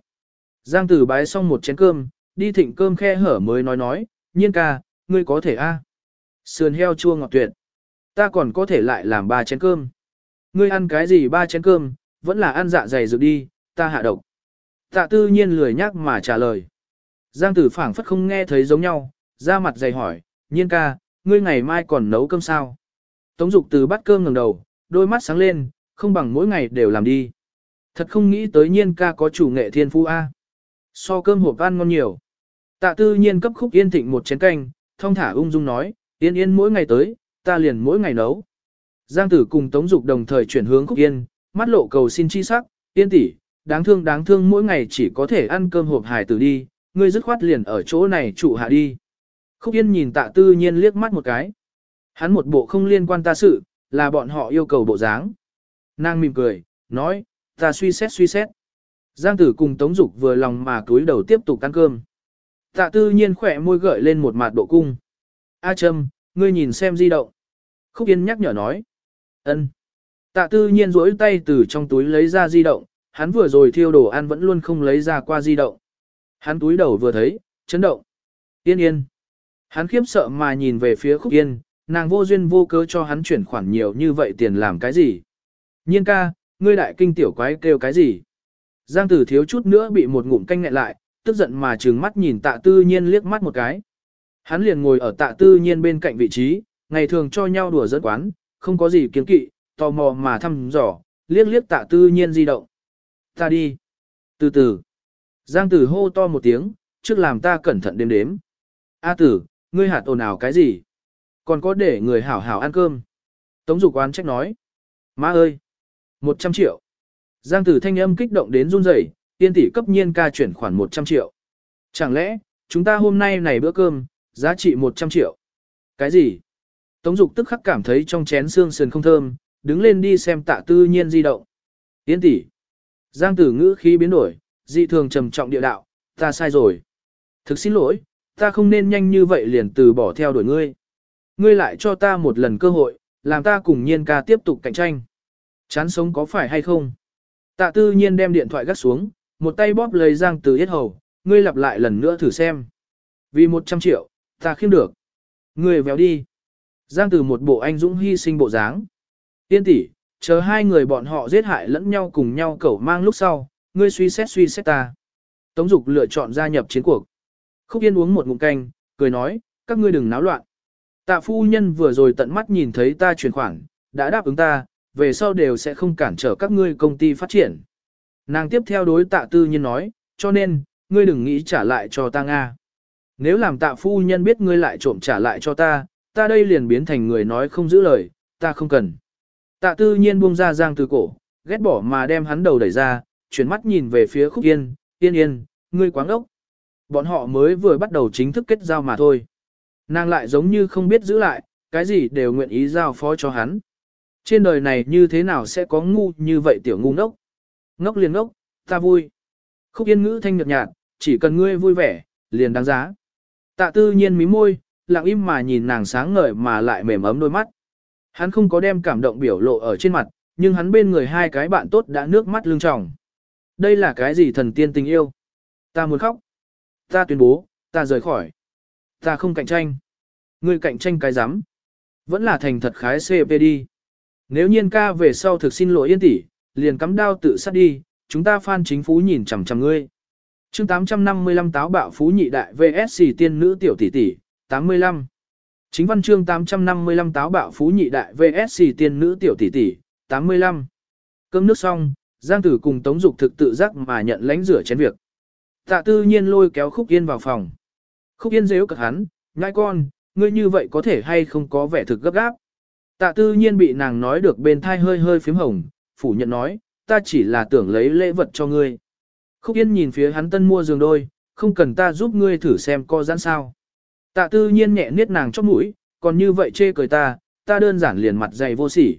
Speaker 1: Giang tử bái xong một chén cơm, đi thịnh cơm khe hở mới nói nói, nhiên ca, ngươi có thể a Sườn heo chua ngọt tuyệt. Ta còn có thể lại làm ba chén cơm. Ngươi ăn cái gì ba chén cơm, vẫn là ăn dạ dày dược đi, ta hạ độc. Tạ tư nhiên lười nhắc mà trả lời. Giang tử phảng phất không nghe thấy giống nhau, ra mặt dày hỏi, nhiên ca, ngươi ngày mai còn nấu cơm sao? Tống dục từ bắt cơm ngẩng đầu, đôi mắt sáng lên, không bằng mỗi ngày đều làm đi. Thật không nghĩ tới nhiên ca có chủ nghệ thiên phú A. So cơm hộp ăn ngon nhiều. Tạ tư nhiên cấp khúc yên thịnh một chén canh, thông thả ung dung nói, yên yên mỗi ngày tới, ta liền mỗi ngày nấu. Giang tử cùng Tống Dục đồng thời chuyển hướng khúc yên, mắt lộ cầu xin chi sắc, yên tỷ, đáng thương đáng thương mỗi ngày chỉ có thể ăn cơm hộp hải tử đi, ngươi dứt khoát liền ở chỗ này trụ hạ đi. Khúc yên nhìn tạ tư nhiên liếc mắt một cái. Hắn một bộ không liên quan ta sự, là bọn họ yêu cầu bộ dáng. Nàng mỉm cười, nói, ta suy xét suy xét. Giang tử cùng Tống Dục vừa lòng mà cúi đầu tiếp tục ăn cơm. Tạ tư nhiên khỏe môi gợi lên một mặt độ cung. A Trâm, ngươi nhìn xem di động. Khúc Yên nhắc nhở nói. ân. Tạ tư nhiên rỗi tay từ trong túi lấy ra di động, hắn vừa rồi thiêu đồ ăn vẫn luôn không lấy ra qua di động. Hắn túi đầu vừa thấy, chấn động. Yên yên. Hắn khiếp sợ mà nhìn về phía Khúc Yên, nàng vô duyên vô cớ cho hắn chuyển khoản nhiều như vậy tiền làm cái gì. Nhiên ca, ngươi đại kinh tiểu quái kêu cái gì. Giang tử thiếu chút nữa bị một ngụm canh ngại lại, tức giận mà trừng mắt nhìn tạ tư nhiên liếc mắt một cái. Hắn liền ngồi ở tạ tư nhiên bên cạnh vị trí, ngày thường cho nhau đùa dẫn quán, không có gì kiến kỵ, tò mò mà thăm dò, liếc liếc tạ tư nhiên di động. Ta đi. Từ từ. Giang tử hô to một tiếng, trước làm ta cẩn thận đếm đếm. A tử, ngươi hạt ồn ào cái gì? Còn có để người hảo hảo ăn cơm. Tống dục quán trách nói. Má ơi! một trăm triệu. Giang tử thanh âm kích động đến run rẩy, tiên tỷ cấp nhiên ca chuyển khoản 100 triệu. Chẳng lẽ, chúng ta hôm nay này bữa cơm, giá trị 100 triệu? Cái gì? Tống dục tức khắc cảm thấy trong chén xương sườn không thơm, đứng lên đi xem tạ tư nhiên di động. Tiên tỷ. Giang tử ngữ khí biến đổi, dị thường trầm trọng địa đạo, ta sai rồi. Thực xin lỗi, ta không nên nhanh như vậy liền từ bỏ theo đuổi ngươi. Ngươi lại cho ta một lần cơ hội, làm ta cùng nhiên ca tiếp tục cạnh tranh. Chán sống có phải hay không? Tạ tư nhiên đem điện thoại gắt xuống, một tay bóp lấy Giang Từ yết hầu, ngươi lặp lại lần nữa thử xem. Vì 100 triệu, ta khiêm được. Ngươi véo đi. Giang Từ một bộ anh dũng hy sinh bộ dáng. Tiên tỷ, chờ hai người bọn họ giết hại lẫn nhau cùng nhau cẩu mang lúc sau, ngươi suy xét suy xét ta. Tống Dục lựa chọn gia nhập chiến cuộc. Khúc Yên uống một ngụm canh, cười nói, các ngươi đừng náo loạn. Tạ phu nhân vừa rồi tận mắt nhìn thấy ta chuyển khoản, đã đáp ứng ta, về sau đều sẽ không cản trở các ngươi công ty phát triển. Nàng tiếp theo đối tạ tư nhân nói, cho nên, ngươi đừng nghĩ trả lại cho ta Nga. Nếu làm tạ phu nhân biết ngươi lại trộm trả lại cho ta, ta đây liền biến thành người nói không giữ lời, ta không cần. Tạ tư nhiên buông ra giang từ cổ, ghét bỏ mà đem hắn đầu đẩy ra, chuyển mắt nhìn về phía khúc yên, yên yên, ngươi quáng ốc. Bọn họ mới vừa bắt đầu chính thức kết giao mà thôi. Nàng lại giống như không biết giữ lại, cái gì đều nguyện ý giao phó cho hắn. Trên đời này như thế nào sẽ có ngu như vậy tiểu ngu ngốc? Ngốc liền ngốc, ta vui. Khúc yên ngữ thanh nhật nhạt, chỉ cần ngươi vui vẻ, liền đáng giá. Tạ tư nhiên mí môi, lặng im mà nhìn nàng sáng ngời mà lại mềm ấm đôi mắt. Hắn không có đem cảm động biểu lộ ở trên mặt, nhưng hắn bên người hai cái bạn tốt đã nước mắt lưng tròng. Đây là cái gì thần tiên tình yêu? Ta muốn khóc. Ta tuyên bố, ta rời khỏi. Ta không cạnh tranh. Ngươi cạnh tranh cái rắm Vẫn là thành thật khái CP đi. Nếu nhiên ca về sau thực xin lỗi yên tỷ, liền cắm đao tự sát đi, chúng ta phan chính phú nhìn chằm chằm ngươi. chương 855 táo bạo phú nhị đại VSC tiên nữ tiểu tỷ tỷ, 85. Chính văn chương 855 táo bạo phú nhị đại VSC tiên nữ tiểu tỷ tỷ, 85. Cơm nước xong, Giang Tử cùng Tống Dục thực tự giác mà nhận lãnh rửa chén việc. Tạ tư nhiên lôi kéo Khúc Yên vào phòng. Khúc Yên dễu cực hắn, nhãi con, ngươi như vậy có thể hay không có vẻ thực gấp gáp. Tạ tư nhiên bị nàng nói được bên thai hơi hơi phím hồng, phủ nhận nói, ta chỉ là tưởng lấy lễ vật cho ngươi. Khúc Yên nhìn phía hắn tân mua giường đôi, không cần ta giúp ngươi thử xem co giãn sao. Tạ tư nhiên nhẹ niết nàng chóp mũi, còn như vậy chê cười ta, ta đơn giản liền mặt dày vô sỉ.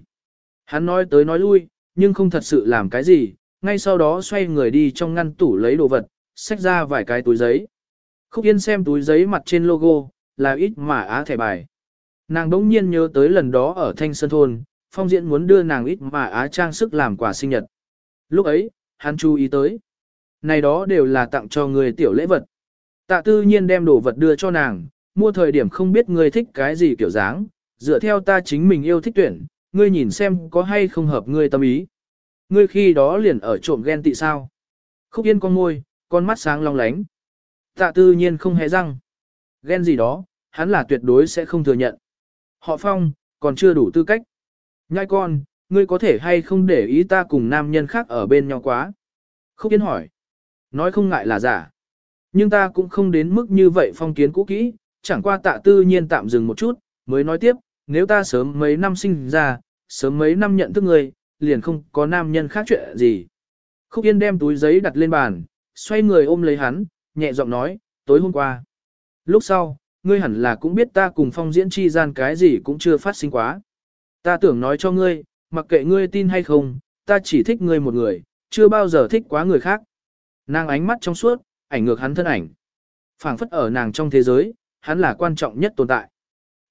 Speaker 1: Hắn nói tới nói lui, nhưng không thật sự làm cái gì, ngay sau đó xoay người đi trong ngăn tủ lấy đồ vật, xách ra vài cái túi giấy. Khúc Yên xem túi giấy mặt trên logo, là ít mà á thẻ bài. Nàng đống nhiên nhớ tới lần đó ở Thanh Sơn Thôn, Phong Diễn muốn đưa nàng ít mà á trang sức làm quà sinh nhật. Lúc ấy, hắn chú ý tới. Này đó đều là tặng cho người tiểu lễ vật. Tạ tư nhiên đem đồ vật đưa cho nàng, mua thời điểm không biết người thích cái gì kiểu dáng, dựa theo ta chính mình yêu thích tuyển, ngươi nhìn xem có hay không hợp ngươi tâm ý. Ngươi khi đó liền ở trộm ghen tị sao. Khúc yên con môi, con mắt sáng long lánh. Tạ tư nhiên không hề răng. Ghen gì đó, hắn là tuyệt đối sẽ không thừa nhận. Họ phong, còn chưa đủ tư cách. Nhai con, ngươi có thể hay không để ý ta cùng nam nhân khác ở bên nhau quá? Khúc Yên hỏi. Nói không ngại là giả. Nhưng ta cũng không đến mức như vậy phong kiến cũ kỹ, chẳng qua tạ tư nhiên tạm dừng một chút, mới nói tiếp, nếu ta sớm mấy năm sinh ra, sớm mấy năm nhận thức ngươi, liền không có nam nhân khác chuyện gì. Khúc Yên đem túi giấy đặt lên bàn, xoay người ôm lấy hắn, nhẹ giọng nói, tối hôm qua. Lúc sau, ngươi hẳn là cũng biết ta cùng phong diễn chi gian cái gì cũng chưa phát sinh quá. Ta tưởng nói cho ngươi, mặc kệ ngươi tin hay không, ta chỉ thích ngươi một người, chưa bao giờ thích quá người khác. Nàng ánh mắt trong suốt, ảnh ngược hắn thân ảnh. phảng phất ở nàng trong thế giới, hắn là quan trọng nhất tồn tại.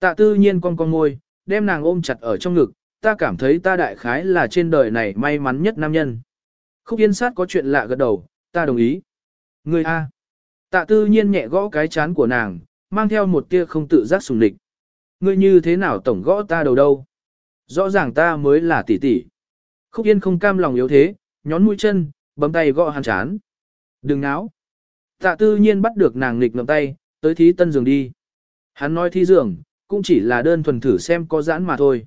Speaker 1: Tạ tư nhiên con con ngôi, đem nàng ôm chặt ở trong ngực, ta cảm thấy ta đại khái là trên đời này may mắn nhất nam nhân. Khúc yên sát có chuyện lạ gật đầu, ta đồng ý. Người A. Tạ tư nhiên nhẹ gõ cái chán của nàng, mang theo một tia không tự giác sùng địch. Ngươi như thế nào tổng gõ ta đầu đâu? Rõ ràng ta mới là tỷ tỷ. Khúc Yên không cam lòng yếu thế, nhón mũi chân, bấm tay gõ hắn chán. Đừng náo. Tạ tư nhiên bắt được nàng nghịch ngậm tay, tới thí tân giường đi. Hắn nói thí giường, cũng chỉ là đơn thuần thử xem có giãn mà thôi.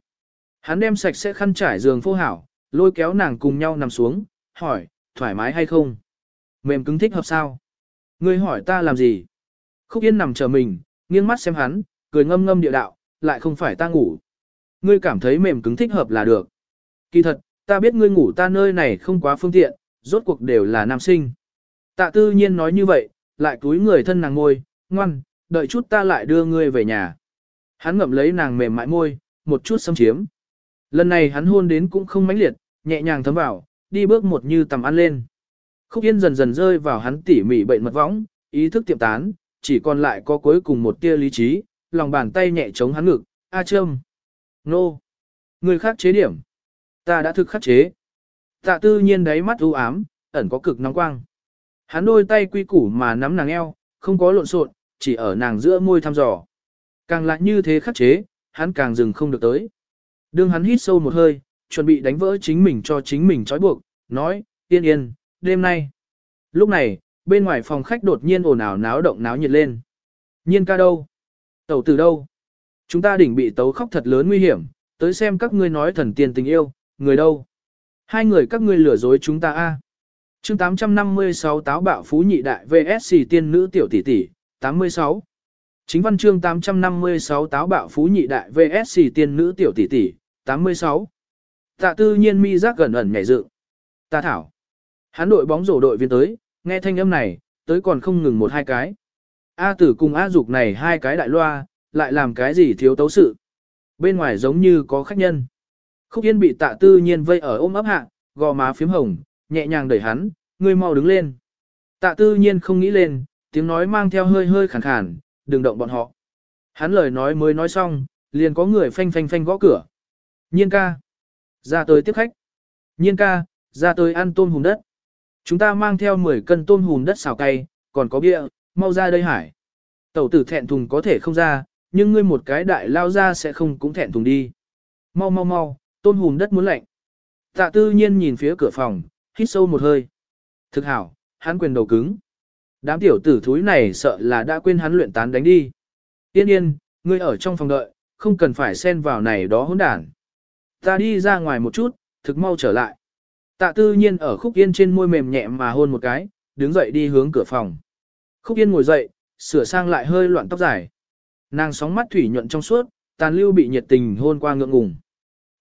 Speaker 1: Hắn đem sạch sẽ khăn trải giường phô hảo, lôi kéo nàng cùng nhau nằm xuống, hỏi, thoải mái hay không? Mềm cứng thích hợp sao? Ngươi hỏi ta làm gì? Khúc Yên nằm chờ mình, nghiêng mắt xem hắn, cười ngâm ngâm địa đạo, lại không phải ta ngủ. Ngươi cảm thấy mềm cứng thích hợp là được. Kỳ thật, ta biết ngươi ngủ ta nơi này không quá phương tiện, rốt cuộc đều là nam sinh. Tạ tư nhiên nói như vậy, lại túi người thân nàng ngôi, ngoan, đợi chút ta lại đưa ngươi về nhà. Hắn ngậm lấy nàng mềm mại môi, một chút xâm chiếm. Lần này hắn hôn đến cũng không mãnh liệt, nhẹ nhàng thấm vào, đi bước một như tầm ăn lên. Khúc Yên dần dần rơi vào hắn tỉ mỉ bệnh mật võng, ý thức tiệm tán, chỉ còn lại có cuối cùng một tia lý trí, lòng bàn tay nhẹ chống hắn ngực, A Trâm. Nô. Người khác chế điểm. Ta đã thực khắc chế. Tạ tư nhiên đáy mắt u ám, ẩn có cực nóng quang. Hắn đôi tay quy củ mà nắm nàng eo, không có lộn xộn, chỉ ở nàng giữa môi thăm dò. Càng lại như thế khắc chế, hắn càng dừng không được tới. Đương hắn hít sâu một hơi, chuẩn bị đánh vỡ chính mình cho chính mình trói buộc, nói, yên yên, đêm nay. Lúc này, bên ngoài phòng khách đột nhiên ồn ào náo động náo nhiệt lên. Nhiên ca đâu? Tẩu từ đâu? Chúng ta đỉnh bị tấu khóc thật lớn nguy hiểm, tới xem các ngươi nói thần tiên tình yêu, người đâu? Hai người các ngươi lừa dối chúng ta a. À? Chương 856 táo bạo phú nhị đại VSC tiên nữ tiểu tỷ tỷ, 86. Chính văn chương 856 táo bạo phú nhị đại VSC tiên nữ tiểu tỷ tỷ, 86. Tạ tư nhiên mi giác gần ẩn nhảy dự. Ta thảo. Hắn đội bóng rổ đội viên tới, nghe thanh âm này, tới còn không ngừng một hai cái. A tử cùng A dục này hai cái đại loa, lại làm cái gì thiếu tấu sự. Bên ngoài giống như có khách nhân. Khúc Yên bị tạ tư nhiên vây ở ôm ấp hạ, gò má phím hồng, nhẹ nhàng đẩy hắn, ngươi mau đứng lên. Tạ tư nhiên không nghĩ lên, tiếng nói mang theo hơi hơi khàn khàn, đừng động bọn họ. Hắn lời nói mới nói xong, liền có người phanh phanh phanh gõ cửa. Nhiên ca. Ra tới tiếp khách. Nhiên ca, ra tới ăn tôm hùm đất. Chúng ta mang theo 10 cân tôm hùm đất xào cay, còn có bia, mau ra đây hải. Tẩu tử thẹn thùng có thể không ra, nhưng ngươi một cái đại lao ra sẽ không cũng thẹn thùng đi. Mau mau mau, tôm hùm đất muốn lạnh. Tạ tư nhiên nhìn phía cửa phòng, hít sâu một hơi. Thực hảo, hắn quyền đầu cứng. Đám tiểu tử thúi này sợ là đã quên hắn luyện tán đánh đi. Yên yên, ngươi ở trong phòng đợi, không cần phải xen vào này đó hỗn đản. Ta đi ra ngoài một chút, thực mau trở lại. Tạ tư nhiên ở khúc yên trên môi mềm nhẹ mà hôn một cái, đứng dậy đi hướng cửa phòng. Khúc yên ngồi dậy, sửa sang lại hơi loạn tóc dài. Nàng sóng mắt thủy nhuận trong suốt, tàn lưu bị nhiệt tình hôn qua ngượng ngùng.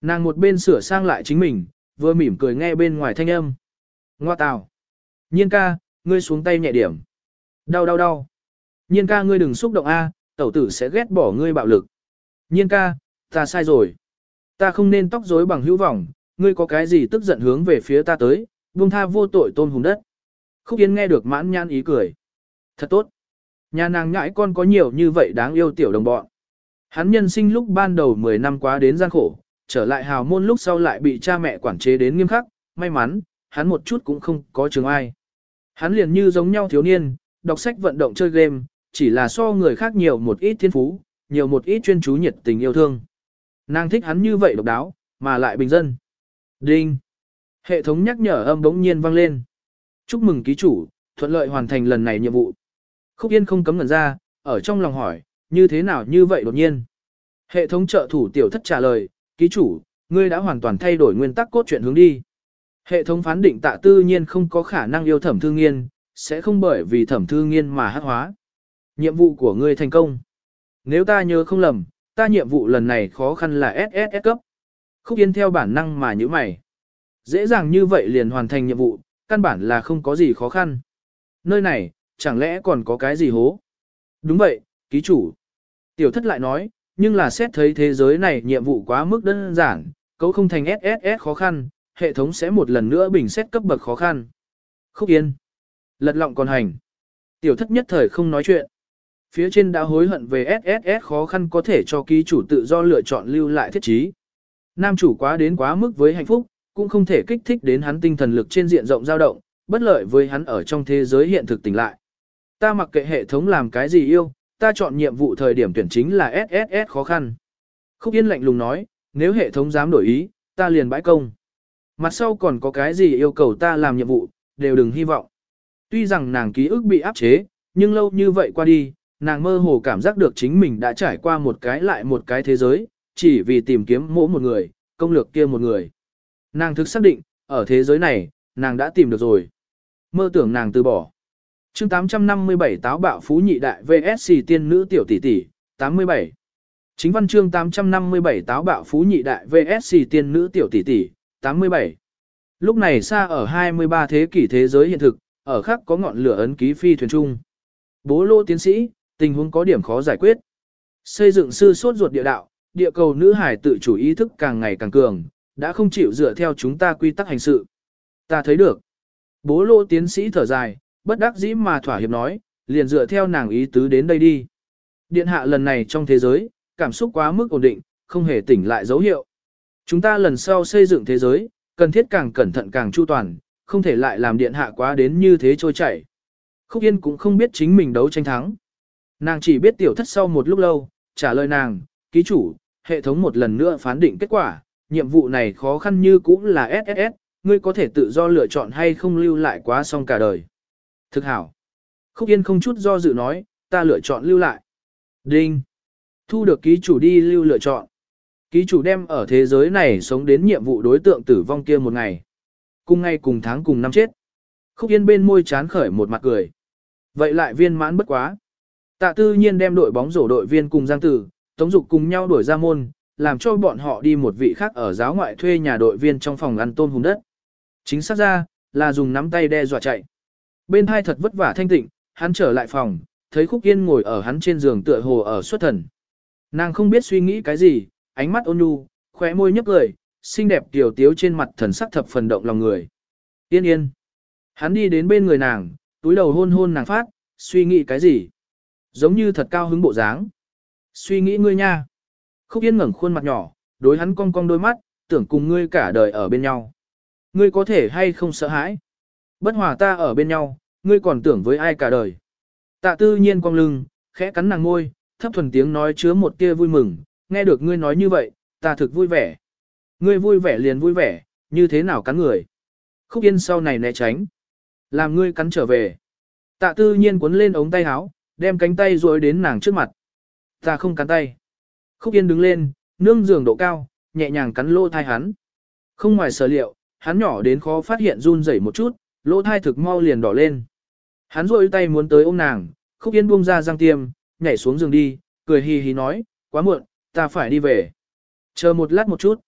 Speaker 1: Nàng một bên sửa sang lại chính mình, vừa mỉm cười nghe bên ngoài thanh âm. Ngoa tào. Nhiên ca, ngươi xuống tay nhẹ điểm. Đau đau đau. Nhiên ca ngươi đừng xúc động a, tẩu tử sẽ ghét bỏ ngươi bạo lực. Nhiên ca, ta sai rồi. Ta không nên tóc rối bằng hữu vọng, ngươi có cái gì tức giận hướng về phía ta tới, buông tha vô tội tôn hùng đất. Khúc Yên nghe được mãn nhan ý cười. Thật tốt. Nhà nàng ngãi con có nhiều như vậy đáng yêu tiểu đồng bọn. Hắn nhân sinh lúc ban đầu 10 năm quá đến gian khổ, trở lại hào môn lúc sau lại bị cha mẹ quản chế đến nghiêm khắc, may mắn, hắn một chút cũng không có trường ai. Hắn liền như giống nhau thiếu niên, đọc sách vận động chơi game, chỉ là so người khác nhiều một ít thiên phú, nhiều một ít chuyên chú nhiệt tình yêu thương. Nàng thích hắn như vậy độc đáo, mà lại bình dân. Đinh. Hệ thống nhắc nhở âm bỗng nhiên vang lên. Chúc mừng ký chủ, thuận lợi hoàn thành lần này nhiệm vụ. Khúc Yên không cấm ngẩn ra, ở trong lòng hỏi, như thế nào như vậy đột nhiên. Hệ thống trợ thủ tiểu thất trả lời, ký chủ, ngươi đã hoàn toàn thay đổi nguyên tắc cốt truyện hướng đi. Hệ thống phán định tạ tư nhiên không có khả năng yêu thẩm thương nghiên, sẽ không bởi vì thẩm thư nghiên mà hát hóa. Nhiệm vụ của ngươi thành công. Nếu ta nhớ không lầm, ta nhiệm vụ lần này khó khăn là SSS cấp. Khúc Yên theo bản năng mà như mày. Dễ dàng như vậy liền hoàn thành nhiệm vụ, căn bản là không có gì khó khăn. Nơi này, chẳng lẽ còn có cái gì hố? Đúng vậy, ký chủ. Tiểu thất lại nói, nhưng là xét thấy thế giới này nhiệm vụ quá mức đơn giản, cấu không thành SSS khó khăn, hệ thống sẽ một lần nữa bình xét cấp bậc khó khăn. Khúc Yên. Lật lọng còn hành. Tiểu thất nhất thời không nói chuyện. Phía trên đã hối hận về SSS khó khăn có thể cho ký chủ tự do lựa chọn lưu lại thiết trí. Nam chủ quá đến quá mức với hạnh phúc, cũng không thể kích thích đến hắn tinh thần lực trên diện rộng dao động, bất lợi với hắn ở trong thế giới hiện thực tỉnh lại. Ta mặc kệ hệ thống làm cái gì yêu, ta chọn nhiệm vụ thời điểm tuyển chính là SSS khó khăn. Khúc Yên lạnh lùng nói, nếu hệ thống dám đổi ý, ta liền bãi công. Mặt sau còn có cái gì yêu cầu ta làm nhiệm vụ, đều đừng hy vọng. Tuy rằng nàng ký ức bị áp chế, nhưng lâu như vậy qua đi, nàng mơ hồ cảm giác được chính mình đã trải qua một cái lại một cái thế giới, chỉ vì tìm kiếm mỗi một người, công lược kia một người. Nàng thực xác định, ở thế giới này, nàng đã tìm được rồi. Mơ tưởng nàng từ bỏ. chương 857 táo bạo phú nhị đại VSC tiên nữ tiểu tỷ tỷ, 87. Chính văn chương 857 táo bạo phú nhị đại VSC tiên nữ tiểu tỷ tỷ, 87. Lúc này xa ở 23 thế kỷ thế giới hiện thực, ở khác có ngọn lửa ấn ký phi thuyền trung. Bố lô tiến sĩ, tình huống có điểm khó giải quyết. Xây dựng sư sốt ruột địa đạo, địa cầu nữ hải tự chủ ý thức càng ngày càng cường, đã không chịu dựa theo chúng ta quy tắc hành sự. Ta thấy được. Bố lô tiến sĩ thở dài, bất đắc dĩ mà thỏa hiệp nói, liền dựa theo nàng ý tứ đến đây đi. Điện hạ lần này trong thế giới, cảm xúc quá mức ổn định, không hề tỉnh lại dấu hiệu. Chúng ta lần sau xây dựng thế giới, cần thiết càng cẩn thận càng chu toàn, không thể lại làm điện hạ quá đến như thế trôi chảy. Khúc Yên cũng không biết chính mình đấu tranh thắng. Nàng chỉ biết tiểu thất sau một lúc lâu, trả lời nàng, ký chủ, hệ thống một lần nữa phán định kết quả, nhiệm vụ này khó khăn như cũng là SSS, ngươi có thể tự do lựa chọn hay không lưu lại quá xong cả đời. Thực hảo. Khúc Yên không chút do dự nói, ta lựa chọn lưu lại. Đinh. Thu được ký chủ đi lưu lựa chọn. Ký chủ đem ở thế giới này sống đến nhiệm vụ đối tượng tử vong kia một ngày. Cùng ngày cùng tháng cùng năm chết. Khúc Yên bên môi chán khởi một mặt cười. Vậy lại viên mãn bất quá. Tạ tư nhiên đem đội bóng rổ đội viên cùng Giang Tử, Tống Dục cùng nhau đuổi ra môn, làm cho bọn họ đi một vị khác ở giáo ngoại thuê nhà đội viên trong phòng ăn tôm hùng đất. Chính xác ra, là dùng nắm tay đe dọa chạy. Bên hai thật vất vả thanh tịnh, hắn trở lại phòng, thấy Khúc Yên ngồi ở hắn trên giường tựa hồ ở xuất thần. Nàng không biết suy nghĩ cái gì, ánh mắt ôn nhu, khóe môi nhấp cười, xinh đẹp tiểu tiếu trên mặt thần sắc thập phần động lòng người. Yên yên. Hắn đi đến bên người nàng, túi đầu hôn hôn nàng phát, suy nghĩ cái gì? Giống như thật cao hứng bộ dáng. Suy nghĩ ngươi nha. Khúc Yên ngẩng khuôn mặt nhỏ, đối hắn cong cong đôi mắt, tưởng cùng ngươi cả đời ở bên nhau. Ngươi có thể hay không sợ hãi? Bất hòa ta ở bên nhau, ngươi còn tưởng với ai cả đời? Tạ tư nhiên cong lưng, khẽ cắn nàng ngôi, thấp thuần tiếng nói chứa một tia vui mừng, nghe được ngươi nói như vậy, ta thực vui vẻ. Ngươi vui vẻ liền vui vẻ, như thế nào cắn người? Khúc Yên sau này né tránh. Làm ngươi cắn trở về. Tạ tư nhiên cuốn lên ống tay áo, đem cánh tay rồi đến nàng trước mặt. Ta không cắn tay. Khúc Yên đứng lên, nương giường độ cao, nhẹ nhàng cắn lỗ thai hắn. Không ngoài sở liệu, hắn nhỏ đến khó phát hiện run rẩy một chút, lỗ thai thực mau liền đỏ lên. Hắn rôi tay muốn tới ôm nàng, Khúc Yên buông ra răng tiêm, nhảy xuống giường đi, cười hì hì nói, quá muộn, ta phải đi về. Chờ một lát một chút.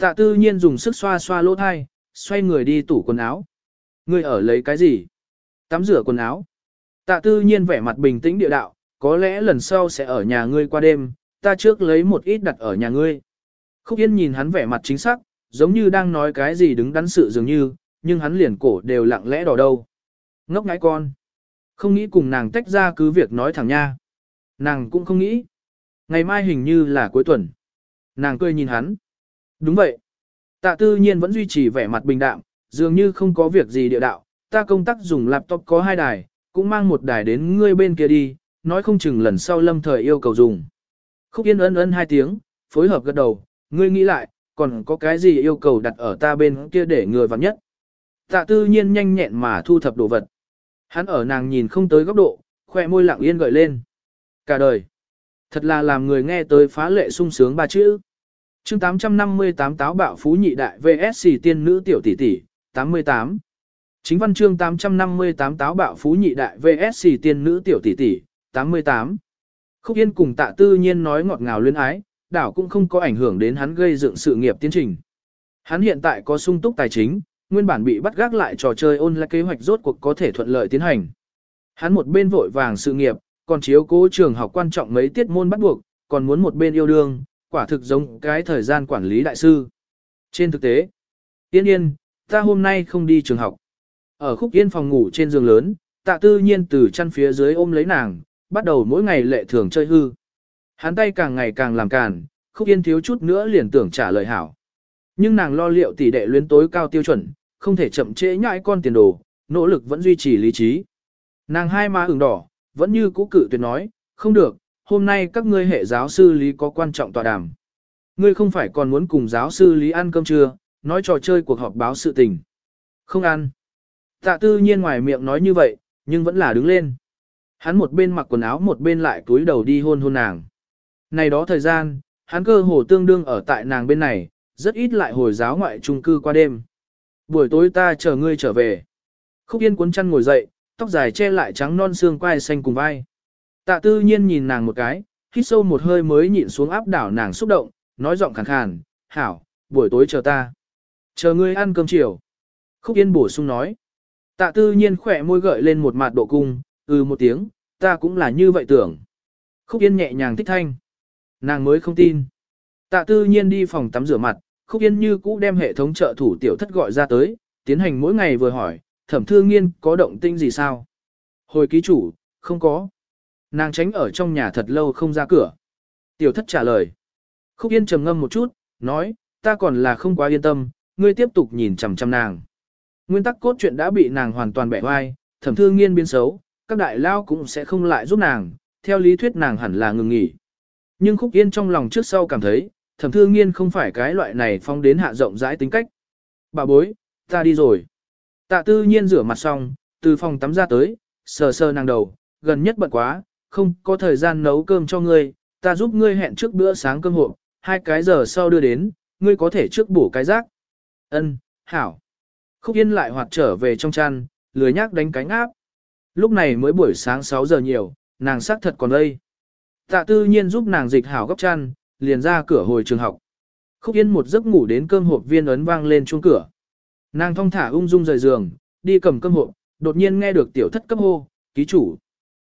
Speaker 1: Tạ tư nhiên dùng sức xoa xoa lỗ thai, xoay người đi tủ quần áo. Ngươi ở lấy cái gì? Tắm rửa quần áo. Tạ tư nhiên vẻ mặt bình tĩnh địa đạo, có lẽ lần sau sẽ ở nhà ngươi qua đêm, ta trước lấy một ít đặt ở nhà ngươi. Khúc Yên nhìn hắn vẻ mặt chính xác, giống như đang nói cái gì đứng đắn sự dường như, nhưng hắn liền cổ đều lặng lẽ đỏ đâu. Ngốc ngãi con. Không nghĩ cùng nàng tách ra cứ việc nói thẳng nha. Nàng cũng không nghĩ. Ngày mai hình như là cuối tuần. Nàng cười nhìn hắn. Đúng vậy. Tạ tư nhiên vẫn duy trì vẻ mặt bình đạm, dường như không có việc gì địa đạo. Ta công tác dùng laptop có hai đài, cũng mang một đài đến ngươi bên kia đi, nói không chừng lần sau lâm thời yêu cầu dùng. Khúc Yên ấn ấn hai tiếng, phối hợp gật đầu, ngươi nghĩ lại, còn có cái gì yêu cầu đặt ở ta bên kia để người vặn nhất. Tạ tư nhiên nhanh nhẹn mà thu thập đồ vật. Hắn ở nàng nhìn không tới góc độ, khoe môi lặng yên gợi lên. Cả đời. Thật là làm người nghe tới phá lệ sung sướng ba chữ chương 858 táo bạo phú nhị đại VSC tiên nữ tiểu tỷ tỷ, 88. Chính văn chương 858 táo bạo phú nhị đại VSC tiên nữ tiểu tỷ tỷ, 88. Khúc Yên cùng tạ tư nhiên nói ngọt ngào luyến ái, đảo cũng không có ảnh hưởng đến hắn gây dựng sự nghiệp tiến trình. Hắn hiện tại có sung túc tài chính, nguyên bản bị bắt gác lại trò chơi ôn lại kế hoạch rốt cuộc có thể thuận lợi tiến hành. Hắn một bên vội vàng sự nghiệp, còn chiếu cố trường học quan trọng mấy tiết môn bắt buộc, còn muốn một bên yêu đương, quả thực giống cái thời gian quản lý đại sư. Trên thực tế, yên yên, ta hôm nay không đi trường học. Ở khúc yên phòng ngủ trên giường lớn, tạ tư nhiên từ chăn phía dưới ôm lấy nàng, bắt đầu mỗi ngày lệ thường chơi hư. Hắn tay càng ngày càng làm càn, khúc yên thiếu chút nữa liền tưởng trả lời hảo. Nhưng nàng lo liệu tỷ đệ luyến tối cao tiêu chuẩn, không thể chậm trễ nhãi con tiền đồ, nỗ lực vẫn duy trì lý trí. Nàng hai má ửng đỏ, vẫn như cũ cự tuyệt nói, không được, hôm nay các ngươi hệ giáo sư lý có quan trọng tọa đàm. Ngươi không phải còn muốn cùng giáo sư lý ăn cơm trưa, nói trò chơi cuộc họp báo sự tình. Không ăn. Tạ tư nhiên ngoài miệng nói như vậy, nhưng vẫn là đứng lên. Hắn một bên mặc quần áo một bên lại túi đầu đi hôn hôn nàng. Này đó thời gian, hắn cơ hồ tương đương ở tại nàng bên này, rất ít lại hồi giáo ngoại trung cư qua đêm. Buổi tối ta chờ ngươi trở về. Khúc Yên cuốn chăn ngồi dậy, tóc dài che lại trắng non xương quai xanh cùng vai. Tạ tư nhiên nhìn nàng một cái, hít sâu một hơi mới nhịn xuống áp đảo nàng xúc động, nói giọng khàn khàn, hảo, buổi tối chờ ta. Chờ ngươi ăn cơm chiều. Khúc Yên bổ sung nói. Tạ tư nhiên khỏe môi gợi lên một mặt độ cung, ừ một tiếng, ta cũng là như vậy tưởng. Khúc Yên nhẹ nhàng thích thanh. Nàng mới không tin. Tạ tư nhiên đi phòng tắm rửa mặt, Khúc Yên như cũ đem hệ thống trợ thủ tiểu thất gọi ra tới, tiến hành mỗi ngày vừa hỏi, thẩm thư nghiên có động tinh gì sao? Hồi ký chủ, không có. Nàng tránh ở trong nhà thật lâu không ra cửa. Tiểu thất trả lời. Khúc Yên trầm ngâm một chút, nói, ta còn là không quá yên tâm, ngươi tiếp tục nhìn chằm chằm nàng. Nguyên tắc cốt truyện đã bị nàng hoàn toàn bẻ hoai, thẩm thương nghiên biến xấu, các đại lao cũng sẽ không lại giúp nàng, theo lý thuyết nàng hẳn là ngừng nghỉ. Nhưng Khúc Yên trong lòng trước sau cảm thấy, thẩm thương nghiên không phải cái loại này phong đến hạ rộng rãi tính cách. Bà bối, ta đi rồi. Tạ tư nhiên rửa mặt xong, từ phòng tắm ra tới, sờ sờ nàng đầu, gần nhất bận quá, không có thời gian nấu cơm cho ngươi, ta giúp ngươi hẹn trước bữa sáng cơm hộp, hai cái giờ sau đưa đến, ngươi có thể trước bổ cái rác. Ân, hảo. Khúc Yên lại hoạt trở về trong chăn, lười nhác đánh cánh áp. Lúc này mới buổi sáng 6 giờ nhiều, nàng xác thật còn đây. Tạ tư nhiên giúp nàng dịch hảo góc chăn, liền ra cửa hồi trường học. Khúc Yên một giấc ngủ đến cơm hộp viên ấn vang lên chuông cửa. Nàng thong thả ung dung rời giường, đi cầm cơm hộp, đột nhiên nghe được tiểu thất cấp hô, ký chủ.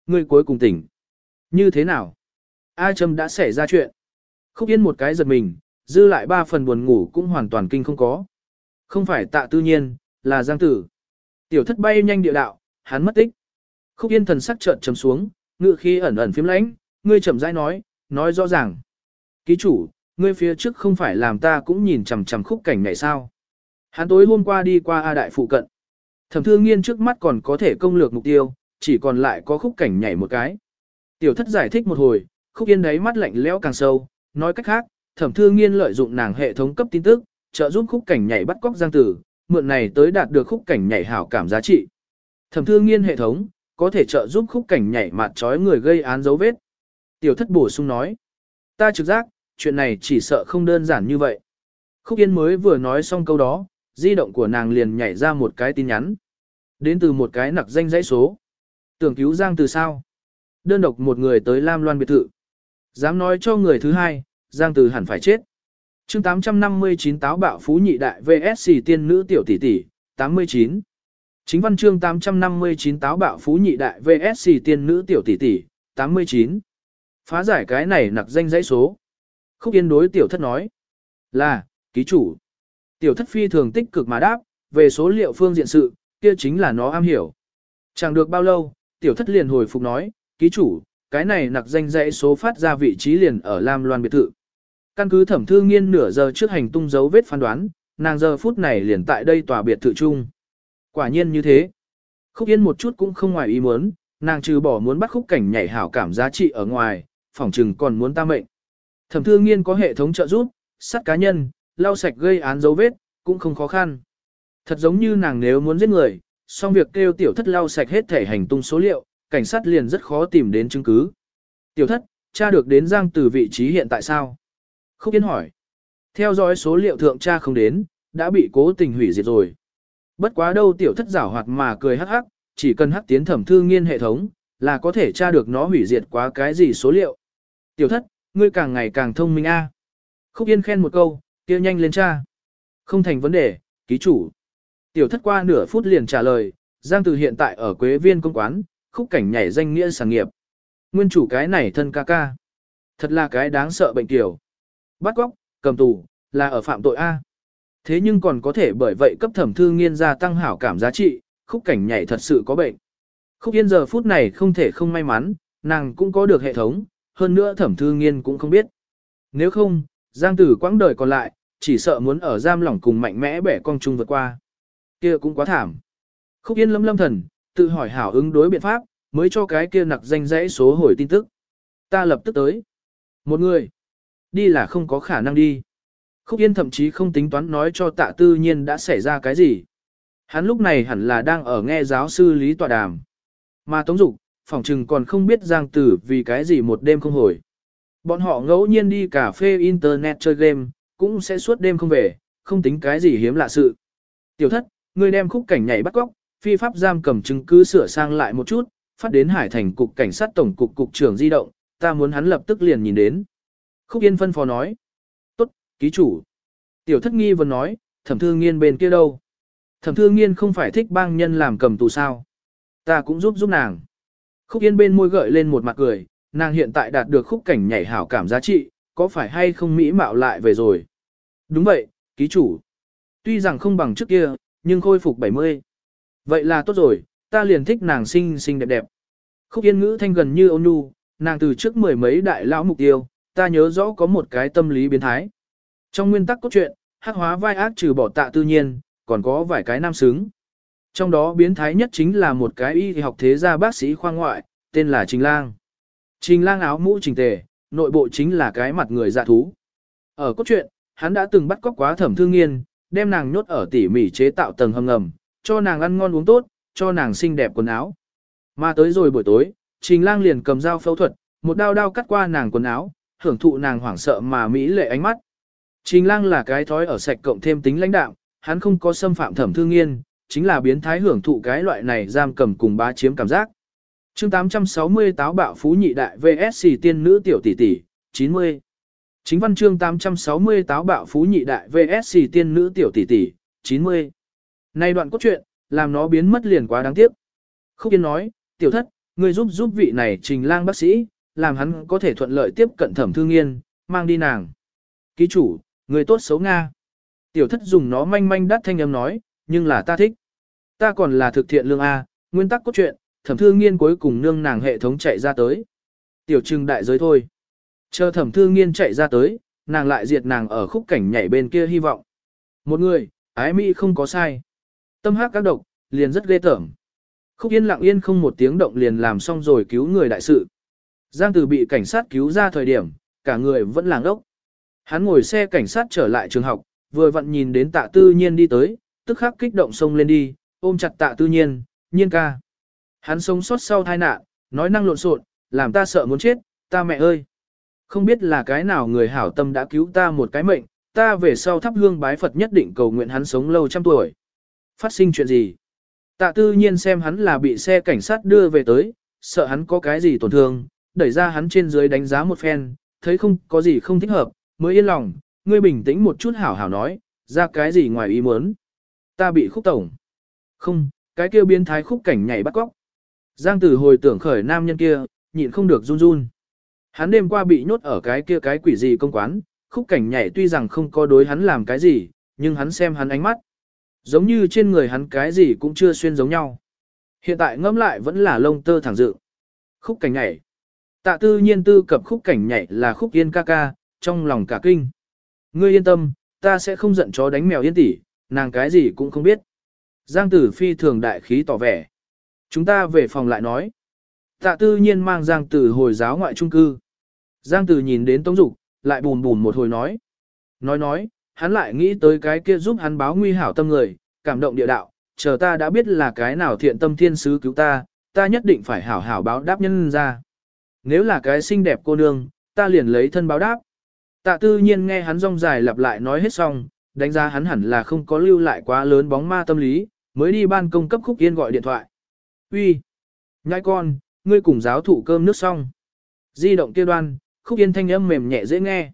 Speaker 1: Ngươi cuối cùng tỉnh. Như thế nào? A Trâm đã xảy ra chuyện. Khúc Yên một cái giật mình, dư lại ba phần buồn ngủ cũng hoàn toàn kinh không có. Không phải tạ tư nhiên, là giang tử. Tiểu thất bay nhanh địa đạo, hắn mất tích. Khúc Yên thần sắc trợn trầm xuống, ngự khi ẩn ẩn phím lãnh, ngươi chậm rãi nói, nói rõ ràng. Ký chủ, ngươi phía trước không phải làm ta cũng nhìn chằm chằm khúc cảnh này sao? Hắn tối hôm qua đi qua A Đại phụ cận. Thẩm thương nghiên trước mắt còn có thể công lược mục tiêu, chỉ còn lại có khúc cảnh nhảy một cái. Tiểu thất giải thích một hồi, khúc yên đấy mắt lạnh lẽo càng sâu, nói cách khác, thẩm thương nghiên lợi dụng nàng hệ thống cấp tin tức, trợ giúp khúc cảnh nhảy bắt cóc giang tử, mượn này tới đạt được khúc cảnh nhảy hảo cảm giá trị. Thẩm thương nghiên hệ thống, có thể trợ giúp khúc cảnh nhảy mặt trói người gây án dấu vết. Tiểu thất bổ sung nói, ta trực giác, chuyện này chỉ sợ không đơn giản như vậy. Khúc Yên mới vừa nói xong câu đó, di động của nàng liền nhảy ra một cái tin nhắn. Đến từ một cái nặc danh dãy số. Tưởng cứu Giang từ sao? Đơn độc một người tới Lam Loan biệt thự. Dám nói cho người thứ hai, Giang từ hẳn phải chết. chương 859 táo bạo phú nhị đại VSC tiên nữ tiểu tỷ tỷ, 89. Chính văn chương 859 táo bạo phú nhị đại VSC tiên nữ tiểu tỷ tỷ, 89. Phá giải cái này nặc danh dãy số. Khúc Yên đối tiểu thất nói. Là, ký chủ. Tiểu thất phi thường tích cực mà đáp, về số liệu phương diện sự, kia chính là nó am hiểu. Chẳng được bao lâu, tiểu thất liền hồi phục nói, ký chủ, cái này nặc danh dãy số phát ra vị trí liền ở Lam Loan biệt thự. Căn cứ thẩm thư nghiên nửa giờ trước hành tung dấu vết phán đoán, nàng giờ phút này liền tại đây tòa biệt thự chung. Quả nhiên như thế. Khúc Yên một chút cũng không ngoài ý muốn, nàng trừ bỏ muốn bắt khúc cảnh nhảy hảo cảm giá trị ở ngoài, phỏng trừng còn muốn ta mệnh. Thẩm thư nghiên có hệ thống trợ giúp, sát cá nhân, lau sạch gây án dấu vết, cũng không khó khăn. Thật giống như nàng nếu muốn giết người, xong việc kêu tiểu thất lau sạch hết thể hành tung số liệu, cảnh sát liền rất khó tìm đến chứng cứ. Tiểu thất, tra được đến Giang từ vị trí hiện tại sao? Khúc Yên hỏi. Theo dõi số liệu thượng tra không đến, đã bị cố tình hủy diệt rồi. Bất quá đâu tiểu thất giảo hoạt mà cười hắc hắc, chỉ cần hắc tiến thẩm thư nghiên hệ thống, là có thể tra được nó hủy diệt quá cái gì số liệu. Tiểu thất, ngươi càng ngày càng thông minh a. Khúc Yên khen một câu, kia nhanh lên tra. Không thành vấn đề, ký chủ. Tiểu thất qua nửa phút liền trả lời, Giang Từ hiện tại ở Quế Viên công quán, khúc cảnh nhảy danh nghĩa sản nghiệp. Nguyên chủ cái này thân ca ca. Thật là cái đáng sợ bệnh tiểu. Bắt góc, cầm tù, là ở phạm tội A. Thế nhưng còn có thể bởi vậy cấp thẩm thư nghiên gia tăng hảo cảm giá trị, khúc cảnh nhảy thật sự có bệnh. Khúc yên giờ phút này không thể không may mắn, nàng cũng có được hệ thống, hơn nữa thẩm thư nghiên cũng không biết. Nếu không, Giang tử quãng đời còn lại, chỉ sợ muốn ở giam lỏng cùng mạnh mẽ bẻ con chung vượt qua kia cũng quá thảm. Khúc yên lâm lâm thần, tự hỏi hảo ứng đối biện pháp, mới cho cái kia nặc danh dãy số hồi tin tức. Ta lập tức tới. Một người. Đi là không có khả năng đi. Khúc Yên thậm chí không tính toán nói cho tạ tư nhiên đã xảy ra cái gì. Hắn lúc này hẳn là đang ở nghe giáo sư Lý Tọa Đàm. Mà Tống Dục, phỏng trừng còn không biết Giang Tử vì cái gì một đêm không hồi. Bọn họ ngẫu nhiên đi cà phê internet chơi game, cũng sẽ suốt đêm không về, không tính cái gì hiếm lạ sự. Tiểu thất, người đem khúc cảnh nhảy bắt cóc, phi pháp giam cầm chứng cứ sửa sang lại một chút, phát đến Hải Thành cục cảnh sát tổng cục cục trưởng di động, ta muốn hắn lập tức liền nhìn đến. Khúc Yên phân phó nói. Tốt, ký chủ. Tiểu thất nghi vừa nói, thẩm thư nghiên bên kia đâu. Thẩm thư nghiên không phải thích bang nhân làm cầm tù sao. Ta cũng giúp giúp nàng. Khúc Yên bên môi gợi lên một mặt cười, nàng hiện tại đạt được khúc cảnh nhảy hảo cảm giá trị, có phải hay không mỹ mạo lại về rồi. Đúng vậy, ký chủ. Tuy rằng không bằng trước kia, nhưng khôi phục 70. Vậy là tốt rồi, ta liền thích nàng xinh xinh đẹp đẹp. Khúc Yên ngữ thanh gần như ôn nhu, nàng từ trước mười mấy đại lão mục tiêu, ta nhớ rõ có một cái tâm lý biến thái. Trong nguyên tắc cốt truyện, hắc hóa vai ác trừ bỏ tạ tự nhiên, còn có vài cái nam xứng. Trong đó biến thái nhất chính là một cái y học thế gia bác sĩ khoa ngoại, tên là Trình Lang. Trình Lang áo mũ trình tề, nội bộ chính là cái mặt người dạ thú. Ở cốt truyện, hắn đã từng bắt cóc quá thẩm thương nghiên, đem nàng nhốt ở tỉ mỉ chế tạo tầng hầm ngầm, cho nàng ăn ngon uống tốt, cho nàng xinh đẹp quần áo. Mà tới rồi buổi tối, Trình Lang liền cầm dao phẫu thuật, một đao đao cắt qua nàng quần áo, hưởng thụ nàng hoảng sợ mà mỹ lệ ánh mắt. Trình lang là cái thói ở sạch cộng thêm tính lãnh đạo, hắn không có xâm phạm thẩm thương nghiên, chính là biến thái hưởng thụ cái loại này giam cầm cùng bá chiếm cảm giác. chương 860 táo bạo phú nhị đại VSC tiên nữ tiểu tỷ tỷ, 90. Chính văn chương 860 táo bạo phú nhị đại VSC tiên nữ tiểu tỷ tỷ, 90. Nay đoạn cốt truyện, làm nó biến mất liền quá đáng tiếc. Khúc Yên nói, tiểu thất, người giúp giúp vị này trình lang bác sĩ, làm hắn có thể thuận lợi tiếp cận thẩm thương nghiên, mang đi nàng. Ký chủ, người tốt xấu Nga. Tiểu thất dùng nó manh manh đắt thanh âm nói, nhưng là ta thích. Ta còn là thực thiện lương A, nguyên tắc cốt truyện, thẩm thương nghiên cuối cùng nương nàng hệ thống chạy ra tới. Tiểu trưng đại giới thôi. Chờ thẩm thư nghiên chạy ra tới, nàng lại diệt nàng ở khúc cảnh nhảy bên kia hy vọng. Một người, ái mỹ không có sai. Tâm hắc các độc, liền rất ghê tởm. Khúc yên lặng yên không một tiếng động liền làm xong rồi cứu người đại sự. Giang Từ bị cảnh sát cứu ra thời điểm, cả người vẫn làng ốc. Hắn ngồi xe cảnh sát trở lại trường học, vừa vặn nhìn đến tạ tư nhiên đi tới, tức khắc kích động xông lên đi, ôm chặt tạ tư nhiên, nhiên ca. Hắn sống sót sau tai nạn, nói năng lộn xộn, làm ta sợ muốn chết, ta mẹ ơi. Không biết là cái nào người hảo tâm đã cứu ta một cái mệnh, ta về sau thắp hương bái Phật nhất định cầu nguyện hắn sống lâu trăm tuổi. Phát sinh chuyện gì? Tạ tư nhiên xem hắn là bị xe cảnh sát đưa về tới, sợ hắn có cái gì tổn thương, đẩy ra hắn trên dưới đánh giá một phen, thấy không có gì không thích hợp, mới yên lòng, ngươi bình tĩnh một chút hảo hảo nói, ra cái gì ngoài ý muốn. Ta bị khúc tổng. Không, cái kia biến thái khúc cảnh nhảy bắt cóc. Giang Tử hồi tưởng khởi nam nhân kia, nhịn không được run run. Hắn đêm qua bị nhốt ở cái kia cái quỷ gì công quán, khúc cảnh nhảy tuy rằng không có đối hắn làm cái gì, nhưng hắn xem hắn ánh mắt. Giống như trên người hắn cái gì cũng chưa xuyên giống nhau. Hiện tại ngẫm lại vẫn là lông tơ thẳng dự. Khúc cảnh nhảy. Tạ tư nhiên tư cập khúc cảnh nhảy là khúc yên ca ca, trong lòng cả kinh. Ngươi yên tâm, ta sẽ không giận chó đánh mèo yên tỷ, nàng cái gì cũng không biết. Giang tử phi thường đại khí tỏ vẻ. Chúng ta về phòng lại nói. Tạ tư nhiên mang Giang tử hồi giáo ngoại trung cư. Giang Từ nhìn đến Tống Dục, lại bùn bùn một hồi nói. Nói nói, hắn lại nghĩ tới cái kia giúp hắn báo nguy hảo tâm người, cảm động địa đạo, chờ ta đã biết là cái nào thiện tâm thiên sứ cứu ta, ta nhất định phải hảo hảo báo đáp nhân ra. Nếu là cái xinh đẹp cô nương, ta liền lấy thân báo đáp. Tạ tư nhiên nghe hắn rong dài lặp lại nói hết xong, đánh giá hắn hẳn là không có lưu lại quá lớn bóng ma tâm lý, mới đi ban công cấp khúc yên gọi điện thoại. Uy, Nhãi con, ngươi cùng giáo thụ cơm nước xong. Di động kia đoan, khúc yên thanh âm mềm nhẹ dễ nghe.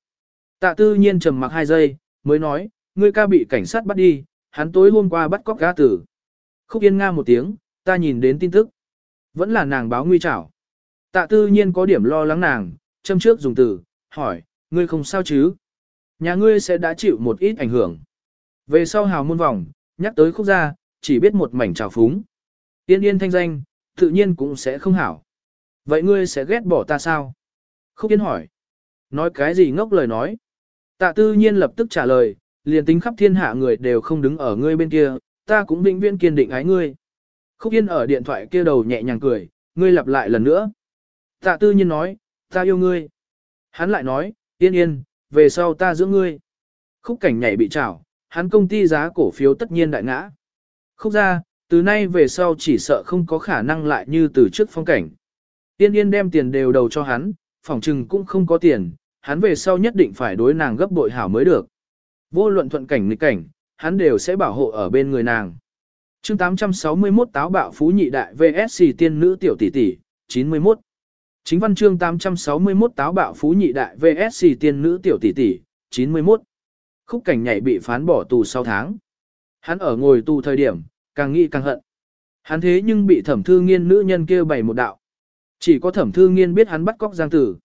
Speaker 1: Tạ tư nhiên trầm mặc hai giây, mới nói, ngươi ca bị cảnh sát bắt đi, hắn tối hôm qua bắt cóc gã tử. Khúc yên nga một tiếng, ta nhìn đến tin tức. Vẫn là nàng báo nguy trảo. Tạ tư nhiên có điểm lo lắng nàng, châm trước dùng từ, hỏi, ngươi không sao chứ? Nhà ngươi sẽ đã chịu một ít ảnh hưởng. Về sau hào môn vòng, nhắc tới khúc gia, chỉ biết một mảnh trào phúng. Yên yên thanh danh, tự nhiên cũng sẽ không hảo. Vậy ngươi sẽ ghét bỏ ta sao? Khúc yên hỏi. Nói cái gì ngốc lời nói? Tạ tư nhiên lập tức trả lời, liền tính khắp thiên hạ người đều không đứng ở ngươi bên kia, ta cũng vĩnh viễn kiên định ái ngươi. Khúc yên ở điện thoại kia đầu nhẹ nhàng cười, ngươi lặp lại lần nữa. Tạ tư nhiên nói, ta yêu ngươi. Hắn lại nói, yên yên, về sau ta giữ ngươi. Khúc cảnh nhảy bị trảo, hắn công ty giá cổ phiếu tất nhiên đại ngã. Khúc ra, từ nay về sau chỉ sợ không có khả năng lại như từ trước phong cảnh. Yên yên đem tiền đều đầu cho hắn, phòng trừng cũng không có tiền, hắn về sau nhất định phải đối nàng gấp bội hảo mới được. Vô luận thuận cảnh nghịch cảnh, hắn đều sẽ bảo hộ ở bên người nàng. chương 861 táo bạo phú nhị đại VSC tiên nữ tiểu tỷ tỷ, 91. Chính văn chương 861 táo bạo phú nhị đại VSC tiên nữ tiểu tỷ tỷ, 91. Khúc cảnh nhảy bị phán bỏ tù sau tháng. Hắn ở ngồi tù thời điểm, càng nghĩ càng hận. Hắn thế nhưng bị thẩm thư nghiên nữ nhân kêu bày một đạo. Chỉ có thẩm thư nghiên biết hắn bắt cóc giang tử.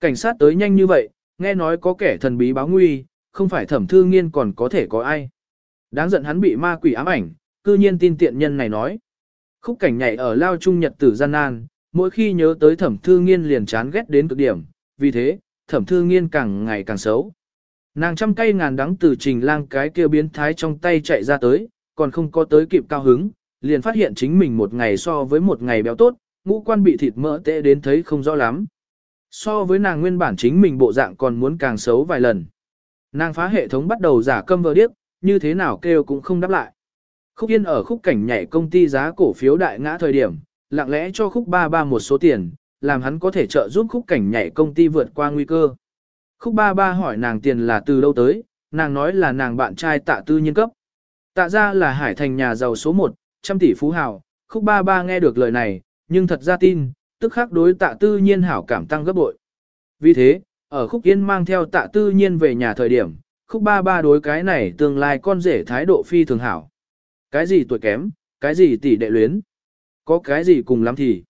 Speaker 1: Cảnh sát tới nhanh như vậy, nghe nói có kẻ thần bí báo nguy, không phải thẩm thư nghiên còn có thể có ai. Đáng giận hắn bị ma quỷ ám ảnh, cư nhiên tin tiện nhân này nói. Khúc cảnh nhảy ở lao trung nhật tử gian nan, mỗi khi nhớ tới thẩm thư nghiên liền chán ghét đến cực điểm, vì thế, thẩm thư nghiên càng ngày càng xấu. Nàng trăm cây ngàn đắng từ trình lang cái kia biến thái trong tay chạy ra tới, còn không có tới kịp cao hứng, liền phát hiện chính mình một ngày so với một ngày béo tốt, ngũ quan bị thịt mỡ tệ đến thấy không rõ lắm. So với nàng nguyên bản chính mình bộ dạng còn muốn càng xấu vài lần. Nàng phá hệ thống bắt đầu giả câm vờ điếc, như thế nào kêu cũng không đáp lại. Khúc Yên ở khúc cảnh nhảy công ty giá cổ phiếu đại ngã thời điểm, lặng lẽ cho khúc ba ba một số tiền, làm hắn có thể trợ giúp khúc cảnh nhảy công ty vượt qua nguy cơ. Khúc ba ba hỏi nàng tiền là từ đâu tới, nàng nói là nàng bạn trai tạ tư nhân cấp. Tạ ra là hải thành nhà giàu số 1, trăm tỷ phú hào, khúc ba ba nghe được lời này, nhưng thật ra tin, tức khắc đối tạ tư nhiên hảo cảm tăng gấp bội. Vì thế, ở khúc yên mang theo tạ tư nhiên về nhà thời điểm, khúc ba ba đối cái này tương lai con rể thái độ phi thường hảo. Cái gì tuổi kém, cái gì tỷ đệ luyến, có cái gì cùng lắm thì.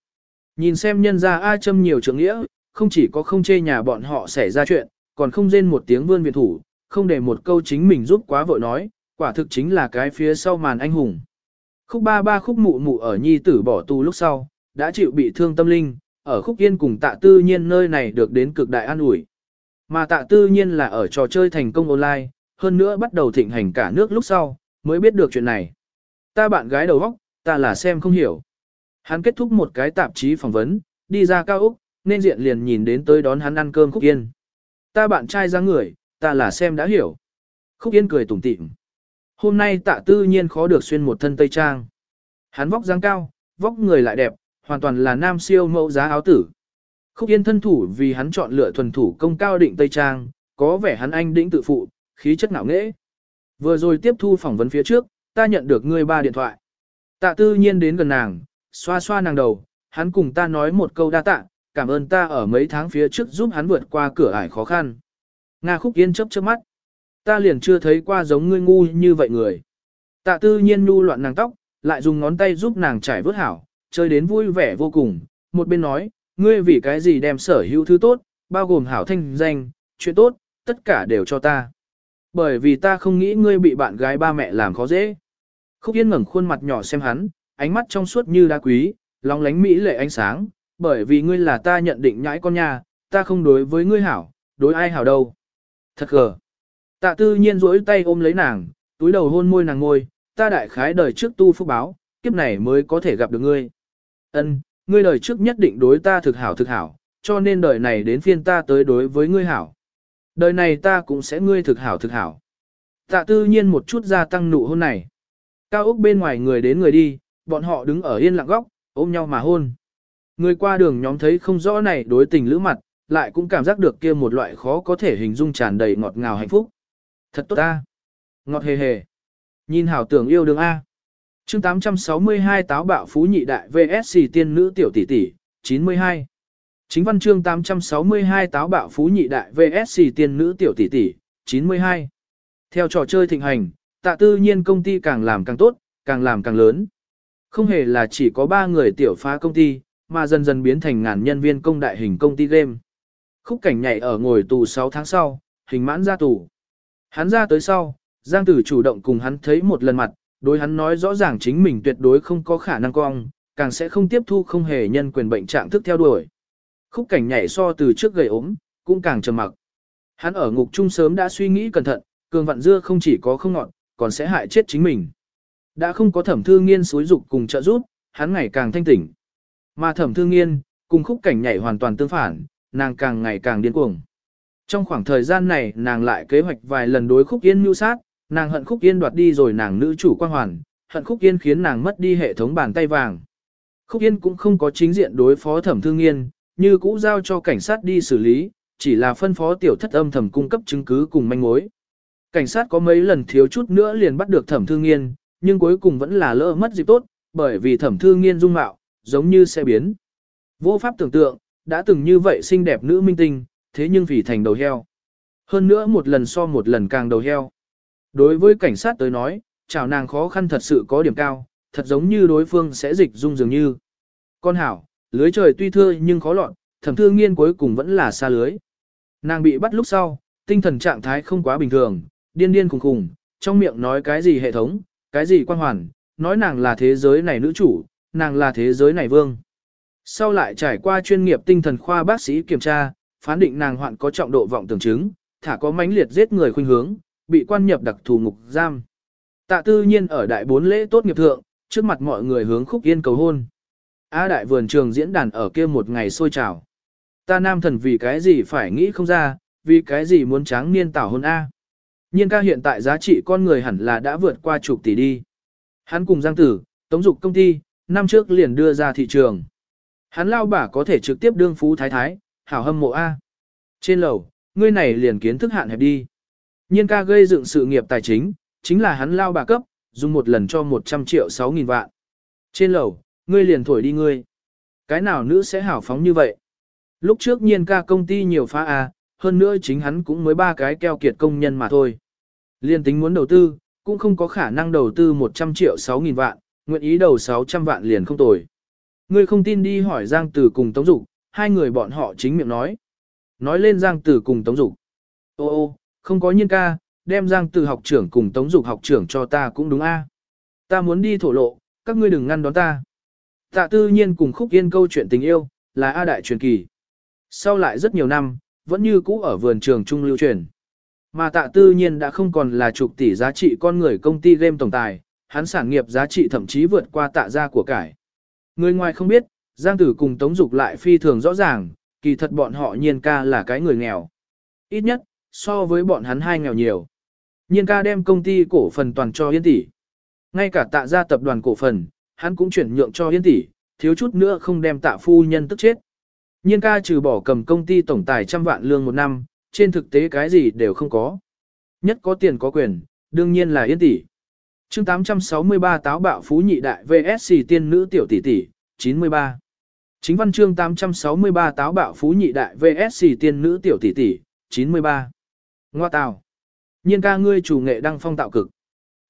Speaker 1: Nhìn xem nhân ra ai châm nhiều trưởng nghĩa, không chỉ có không chê nhà bọn họ xảy ra chuyện, còn không rên một tiếng vươn viện thủ, không để một câu chính mình giúp quá vội nói, quả thực chính là cái phía sau màn anh hùng. Khúc ba ba khúc mụ mụ ở nhi tử bỏ tù lúc sau, đã chịu bị thương tâm linh, ở khúc yên cùng tạ tư nhiên nơi này được đến cực đại an ủi. Mà tạ tư nhiên là ở trò chơi thành công online, hơn nữa bắt đầu thịnh hành cả nước lúc sau, mới biết được chuyện này. Ta bạn gái đầu óc, ta là xem không hiểu. Hắn kết thúc một cái tạp chí phỏng vấn, đi ra cao Úc, nên diện liền nhìn đến tới đón hắn ăn cơm khúc yên. Ta bạn trai ra người, ta là xem đã hiểu. Khúc yên cười tủm tỉm. Hôm nay tạ tư nhiên khó được xuyên một thân tây trang. Hắn vóc dáng cao, vóc người lại đẹp, hoàn toàn là nam siêu mẫu giá áo tử. Khúc Yên thân thủ vì hắn chọn lựa thuần thủ công cao định Tây Trang, có vẻ hắn anh đĩnh tự phụ, khí chất ngạo nghễ. Vừa rồi tiếp thu phỏng vấn phía trước, ta nhận được ngươi ba điện thoại. Tạ tư nhiên đến gần nàng, xoa xoa nàng đầu, hắn cùng ta nói một câu đa tạ, cảm ơn ta ở mấy tháng phía trước giúp hắn vượt qua cửa ải khó khăn. Nga khúc yên chớp chớp mắt. Ta liền chưa thấy qua giống ngươi ngu như vậy người. Tạ tư nhiên nu loạn nàng tóc, lại dùng ngón tay giúp nàng trải vớt hảo, chơi đến vui vẻ vô cùng, một bên nói, ngươi vì cái gì đem sở hữu thứ tốt, bao gồm hảo thanh danh, chuyện tốt, tất cả đều cho ta. Bởi vì ta không nghĩ ngươi bị bạn gái ba mẹ làm khó dễ. Khúc Yên ngẩng khuôn mặt nhỏ xem hắn, ánh mắt trong suốt như đá quý, lóng lánh mỹ lệ ánh sáng, bởi vì ngươi là ta nhận định nhãi con nhà, ta không đối với ngươi hảo, đối ai hảo đâu. Thật gờ. Tạ tư nhiên rỗi tay ôm lấy nàng, túi đầu hôn môi nàng ngôi, ta đại khái đời trước tu phúc báo, kiếp này mới có thể gặp được ngươi. Ân, ngươi đời trước nhất định đối ta thực hảo thực hảo, cho nên đời này đến phiên ta tới đối với ngươi hảo. Đời này ta cũng sẽ ngươi thực hảo thực hảo. Tạ tư nhiên một chút gia tăng nụ hôn này. Cao ốc bên ngoài người đến người đi, bọn họ đứng ở yên lặng góc, ôm nhau mà hôn. Người qua đường nhóm thấy không rõ này đối tình lữ mặt, lại cũng cảm giác được kia một loại khó có thể hình dung tràn đầy ngọt ngào hạnh phúc. Thật tốt ta. Ngọt hề hề. Nhìn hảo tưởng yêu đương A chương 862 táo bạo phú nhị đại VSC tiên nữ tiểu tỷ tỷ, 92. Chính văn chương 862 táo bạo phú nhị đại VSC tiên nữ tiểu tỷ tỷ, 92. Theo trò chơi thịnh hành, tạ tư nhiên công ty càng làm càng tốt, càng làm càng lớn. Không hề là chỉ có 3 người tiểu phá công ty, mà dần dần biến thành ngàn nhân viên công đại hình công ty game. Khúc cảnh nhảy ở ngồi tù 6 tháng sau, hình mãn ra tù. Hắn ra tới sau, Giang Tử chủ động cùng hắn thấy một lần mặt, đối hắn nói rõ ràng chính mình tuyệt đối không có khả năng cong, càng sẽ không tiếp thu không hề nhân quyền bệnh trạng thức theo đuổi. Khúc cảnh nhảy so từ trước gầy ốm, cũng càng trầm mặc. Hắn ở ngục trung sớm đã suy nghĩ cẩn thận, cường vạn dưa không chỉ có không ngọn, còn sẽ hại chết chính mình. Đã không có thẩm thư nghiên suối dục cùng trợ giúp, hắn ngày càng thanh tỉnh. Mà thẩm thư nghiên, cùng khúc cảnh nhảy hoàn toàn tương phản, nàng càng ngày càng điên cuồng. Trong khoảng thời gian này nàng lại kế hoạch vài lần đối khúc yên mưu sát, nàng hận khúc yên đoạt đi rồi nàng nữ chủ quan hoàn, hận khúc yên khiến nàng mất đi hệ thống bàn tay vàng. Khúc yên cũng không có chính diện đối phó thẩm thương nghiên, như cũ giao cho cảnh sát đi xử lý, chỉ là phân phó tiểu thất âm thầm cung cấp chứng cứ cùng manh mối. Cảnh sát có mấy lần thiếu chút nữa liền bắt được thẩm thương nghiên, nhưng cuối cùng vẫn là lỡ mất dịp tốt, bởi vì thẩm thương nghiên dung mạo, giống như sẽ biến. Vô pháp tưởng tượng, đã từng như vậy xinh đẹp nữ minh tinh, thế nhưng vì thành đầu heo. Hơn nữa một lần so một lần càng đầu heo. Đối với cảnh sát tới nói, chào nàng khó khăn thật sự có điểm cao, thật giống như đối phương sẽ dịch dung dường như. Con hảo, lưới trời tuy thưa nhưng khó lọt, thẩm thương nghiên cuối cùng vẫn là xa lưới. Nàng bị bắt lúc sau, tinh thần trạng thái không quá bình thường, điên điên khùng khùng, trong miệng nói cái gì hệ thống, cái gì quan hoàn, nói nàng là thế giới này nữ chủ, nàng là thế giới này vương. Sau lại trải qua chuyên nghiệp tinh thần khoa bác sĩ kiểm tra, phán định nàng hoạn có trọng độ vọng tưởng chứng, thả có mãnh liệt giết người khuynh hướng, bị quan nhập đặc thù ngục giam. Tạ tư nhiên ở đại bốn lễ tốt nghiệp thượng, trước mặt mọi người hướng khúc yên cầu hôn. A đại vườn trường diễn đàn ở kia một ngày sôi trào. Ta nam thần vì cái gì phải nghĩ không ra, vì cái gì muốn tráng niên tảo hôn A. Nhiên ca hiện tại giá trị con người hẳn là đã vượt qua chục tỷ đi. Hắn cùng Giang Tử, Tống Dục công ty, năm trước liền đưa ra thị trường. Hắn lao bả có thể trực tiếp đương phú thái thái, hảo hâm mộ A. Trên lầu, ngươi này liền kiến thức hạn hẹp đi. Nhiên ca gây dựng sự nghiệp tài chính, chính là hắn lao bà cấp, dùng một lần cho 100 triệu 6 nghìn vạn. Trên lầu, ngươi liền thổi đi ngươi. Cái nào nữ sẽ hảo phóng như vậy? Lúc trước nhiên ca công ty nhiều phá A, hơn nữa chính hắn cũng mới ba cái keo kiệt công nhân mà thôi. Liên tính muốn đầu tư, cũng không có khả năng đầu tư 100 triệu 6 nghìn vạn, nguyện ý đầu 600 vạn liền không tồi. Ngươi không tin đi hỏi Giang Tử cùng Tống Dục, hai người bọn họ chính miệng nói. Nói lên Giang Tử cùng Tống Dục. Ô ô, không có nhiên ca, đem Giang Tử học trưởng cùng Tống Dục học trưởng cho ta cũng đúng a. Ta muốn đi thổ lộ, các ngươi đừng ngăn đón ta. Tạ tư nhiên cùng khúc yên câu chuyện tình yêu, là A Đại truyền kỳ. Sau lại rất nhiều năm, vẫn như cũ ở vườn trường trung lưu truyền. Mà tạ tư nhiên đã không còn là chục tỷ giá trị con người công ty game tổng tài, hắn sản nghiệp giá trị thậm chí vượt qua tạ gia của cải. Người ngoài không biết, Giang Tử cùng Tống Dục lại phi thường rõ ràng, kỳ thật bọn họ nhiên ca là cái người nghèo. Ít nhất, so với bọn hắn hai nghèo nhiều. Nhiên ca đem công ty cổ phần toàn cho Yên tỷ. Ngay cả tạ gia tập đoàn cổ phần, hắn cũng chuyển nhượng cho Yên tỷ, thiếu chút nữa không đem tạ phu nhân tức chết. Nhiên ca trừ bỏ cầm công ty tổng tài trăm vạn lương một năm, trên thực tế cái gì đều không có. Nhất có tiền có quyền, đương nhiên là Yên tỷ. Chương 863 táo bạo phú nhị đại VSC tiên nữ tiểu tỷ tỷ, 93. Chính văn chương 863 táo bạo phú nhị đại VSC tiên nữ tiểu tỷ tỷ, 93. Ngoa tào. Nhiên ca ngươi chủ nghệ đăng phong tạo cực.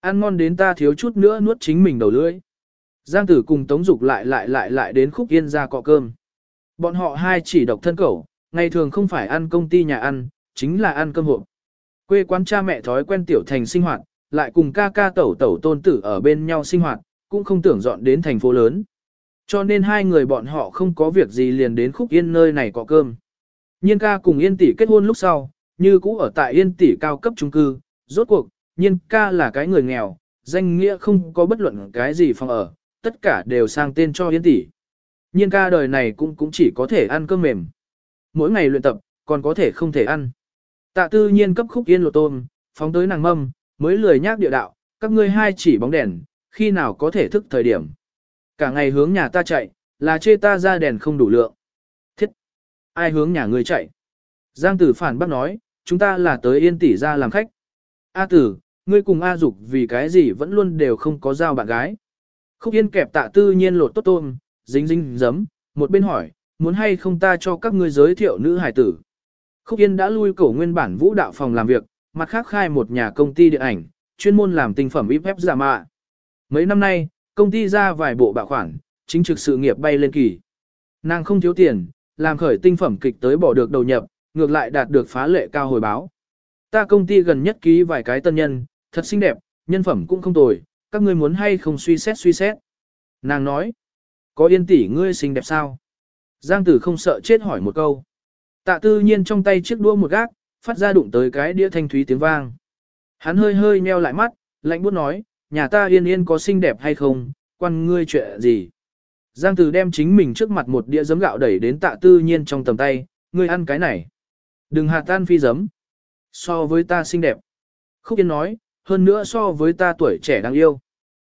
Speaker 1: Ăn ngon đến ta thiếu chút nữa nuốt chính mình đầu lưỡi. Giang tử cùng Tống Dục lại lại lại lại đến khúc yên ra cọ cơm. Bọn họ hai chỉ độc thân cẩu, ngày thường không phải ăn công ty nhà ăn, chính là ăn cơm hộp. Quê quán cha mẹ thói quen tiểu thành sinh hoạt, lại cùng ca ca tẩu tẩu tôn tử ở bên nhau sinh hoạt, cũng không tưởng dọn đến thành phố lớn. Cho nên hai người bọn họ không có việc gì liền đến khúc yên nơi này cọ cơm. Nhiên ca cùng yên tỷ kết hôn lúc sau, như cũ ở tại yên tỷ cao cấp trung cư, rốt cuộc, nhiên ca là cái người nghèo, danh nghĩa không có bất luận cái gì phòng ở, tất cả đều sang tên cho yên tỷ. Nhiên ca đời này cũng cũng chỉ có thể ăn cơm mềm. Mỗi ngày luyện tập, còn có thể không thể ăn. Tạ tư nhiên cấp khúc yên lột tôm, phóng tới nàng mâm, mới lười nhác địa đạo, các ngươi hai chỉ bóng đèn, khi nào có thể thức thời điểm. Cả ngày hướng nhà ta chạy, là chê ta ra đèn không đủ lượng. Thiết! Ai hướng nhà ngươi chạy? Giang tử phản bác nói, chúng ta là tới yên tỷ ra làm khách. A tử, ngươi cùng A dục vì cái gì vẫn luôn đều không có giao bạn gái. Khúc yên kẹp tạ tư nhiên lột tốt tôm, dính dính giấm, một bên hỏi, muốn hay không ta cho các ngươi giới thiệu nữ hải tử. Khúc Yên đã lui cổ nguyên bản vũ đạo phòng làm việc, mặt khác khai một nhà công ty điện ảnh, chuyên môn làm tinh phẩm IPF giả mạ. Mấy năm nay, công ty ra vài bộ bạo khoản, chính trực sự nghiệp bay lên kỳ. Nàng không thiếu tiền, làm khởi tinh phẩm kịch tới bỏ được đầu nhập, ngược lại đạt được phá lệ cao hồi báo. Ta công ty gần nhất ký vài cái tân nhân, thật xinh đẹp, nhân phẩm cũng không tồi, các ngươi muốn hay không suy xét suy xét. Nàng nói, có yên tỷ ngươi xinh đẹp sao? Giang tử không sợ chết hỏi một câu. Tạ tư nhiên trong tay chiếc đũa một gác, phát ra đụng tới cái đĩa thanh thúy tiếng vang. Hắn hơi hơi nheo lại mắt, lạnh buốt nói, nhà ta yên yên có xinh đẹp hay không, quan ngươi chuyện gì. Giang tử đem chính mình trước mặt một đĩa giấm gạo đẩy đến tạ tư nhiên trong tầm tay, ngươi ăn cái này. Đừng hạ tan phi giấm. So với ta xinh đẹp. Khúc yên nói, hơn nữa so với ta tuổi trẻ đáng yêu.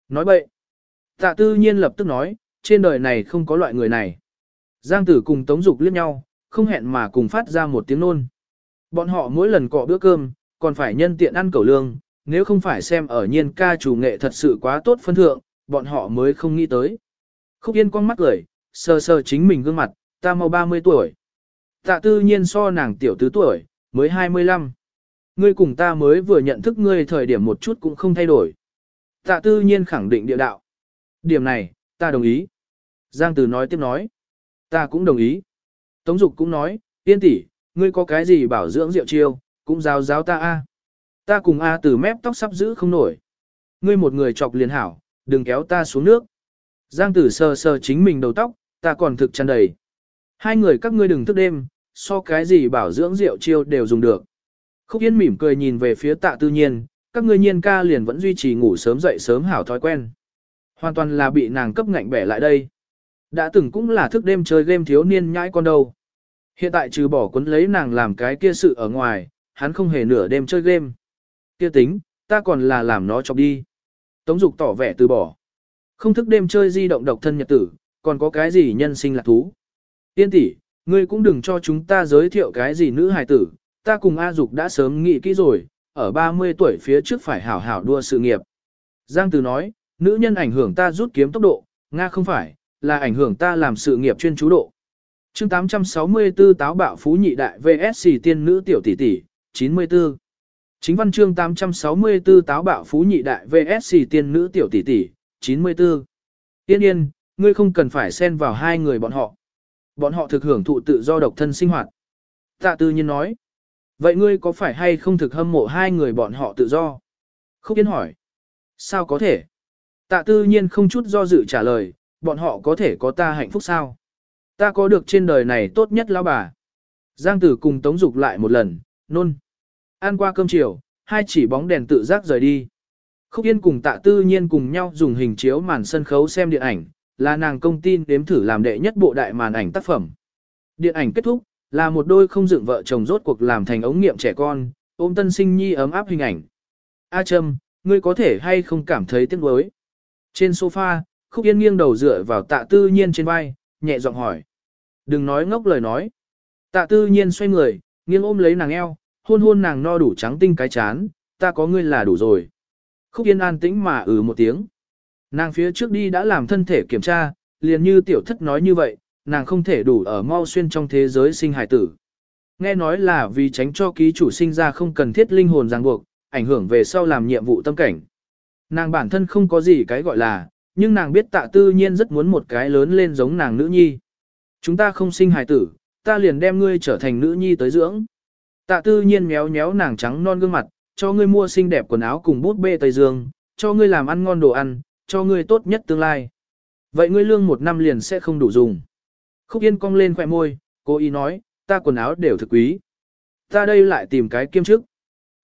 Speaker 1: Nói bậy. Tạ tư nhiên lập tức nói, trên đời này không có loại người này. Giang tử cùng Tống Dục liếc nhau, không hẹn mà cùng phát ra một tiếng nôn. Bọn họ mỗi lần cọ bữa cơm, còn phải nhân tiện ăn cẩu lương, nếu không phải xem ở nhiên ca chủ nghệ thật sự quá tốt phân thượng, bọn họ mới không nghĩ tới. Khúc Yên quăng mắt cười, sờ sờ chính mình gương mặt, ta mau 30 tuổi. Tạ tư nhiên so nàng tiểu tứ tuổi, mới 25. Ngươi cùng ta mới vừa nhận thức ngươi thời điểm một chút cũng không thay đổi. Tạ tư nhiên khẳng định địa đạo. Điểm này, ta đồng ý. Giang Từ nói tiếp nói. Ta cũng đồng ý. Tống Dục cũng nói, yên tỷ, ngươi có cái gì bảo dưỡng rượu chiêu, cũng giáo giáo ta a. Ta cùng a từ mép tóc sắp giữ không nổi. Ngươi một người chọc liền hảo, đừng kéo ta xuống nước. Giang tử sờ sờ chính mình đầu tóc, ta còn thực chăn đầy. Hai người các ngươi đừng thức đêm, so cái gì bảo dưỡng rượu chiêu đều dùng được. Khúc Yên mỉm cười nhìn về phía tạ tư nhiên, các ngươi nhiên ca liền vẫn duy trì ngủ sớm dậy sớm hảo thói quen. Hoàn toàn là bị nàng cấp ngạnh bẻ lại đây. Đã từng cũng là thức đêm chơi game thiếu niên nhãi con đâu. Hiện tại trừ bỏ cuốn lấy nàng làm cái kia sự ở ngoài, hắn không hề nửa đêm chơi game. Kia tính, ta còn là làm nó chọc đi. Tống dục tỏ vẻ từ bỏ. Không thức đêm chơi di động độc thân nhật tử, còn có cái gì nhân sinh lạc thú. Tiên tỷ, ngươi cũng đừng cho chúng ta giới thiệu cái gì nữ hài tử, ta cùng A Dục đã sớm nghĩ kỹ rồi, ở 30 tuổi phía trước phải hảo hảo đua sự nghiệp. Giang Từ nói, nữ nhân ảnh hưởng ta rút kiếm tốc độ, Nga không phải, là ảnh hưởng ta làm sự nghiệp chuyên chú độ. Chương 864 táo bạo phú nhị đại VSC tiên nữ tiểu tỷ tỷ, 94. Chính văn chương 864 táo bạo phú nhị đại VSC tiên nữ tiểu tỷ tỷ, 94. Tiên yên, ngươi không cần phải xen vào hai người bọn họ. Bọn họ thực hưởng thụ tự do độc thân sinh hoạt. Tạ tư nhiên nói. Vậy ngươi có phải hay không thực hâm mộ hai người bọn họ tự do? Khúc Yên hỏi. Sao có thể? Tạ tư nhiên không chút do dự trả lời, bọn họ có thể có ta hạnh phúc sao? Ta có được trên đời này tốt nhất lão bà. Giang tử cùng tống dục lại một lần, nôn. Ăn qua cơm chiều, hai chỉ bóng đèn tự giác rời đi. Khúc Yên cùng tạ tư nhiên cùng nhau dùng hình chiếu màn sân khấu xem điện ảnh, là nàng công tin đếm thử làm đệ nhất bộ đại màn ảnh tác phẩm. Điện ảnh kết thúc, là một đôi không dựng vợ chồng rốt cuộc làm thành ống nghiệm trẻ con, ôm tân sinh nhi ấm áp hình ảnh. A Trâm, ngươi có thể hay không cảm thấy tiếc nuối? Trên sofa, Khúc Yên nghiêng đầu dựa vào tạ tư nhiên trên vai, nhẹ giọng hỏi. Đừng nói ngốc lời nói. Tạ tư nhiên xoay người, nghiêng ôm lấy nàng eo, hôn hôn nàng no đủ trắng tinh cái chán, ta có ngươi là đủ rồi. Khúc Yên an tĩnh mà ừ một tiếng. Nàng phía trước đi đã làm thân thể kiểm tra, liền như tiểu thất nói như vậy, nàng không thể đủ ở mau xuyên trong thế giới sinh hải tử. Nghe nói là vì tránh cho ký chủ sinh ra không cần thiết linh hồn ràng buộc, ảnh hưởng về sau làm nhiệm vụ tâm cảnh. Nàng bản thân không có gì cái gọi là, Nhưng nàng biết tạ tư nhiên rất muốn một cái lớn lên giống nàng nữ nhi. Chúng ta không sinh hài tử, ta liền đem ngươi trở thành nữ nhi tới dưỡng. Tạ tư nhiên méo méo nàng trắng non gương mặt, cho ngươi mua xinh đẹp quần áo cùng bút bê Tây Dương, cho ngươi làm ăn ngon đồ ăn, cho ngươi tốt nhất tương lai. Vậy ngươi lương một năm liền sẽ không đủ dùng. Khúc Yên cong lên khỏe môi, cô ý nói, ta quần áo đều thực quý. Ta đây lại tìm cái kiêm chức.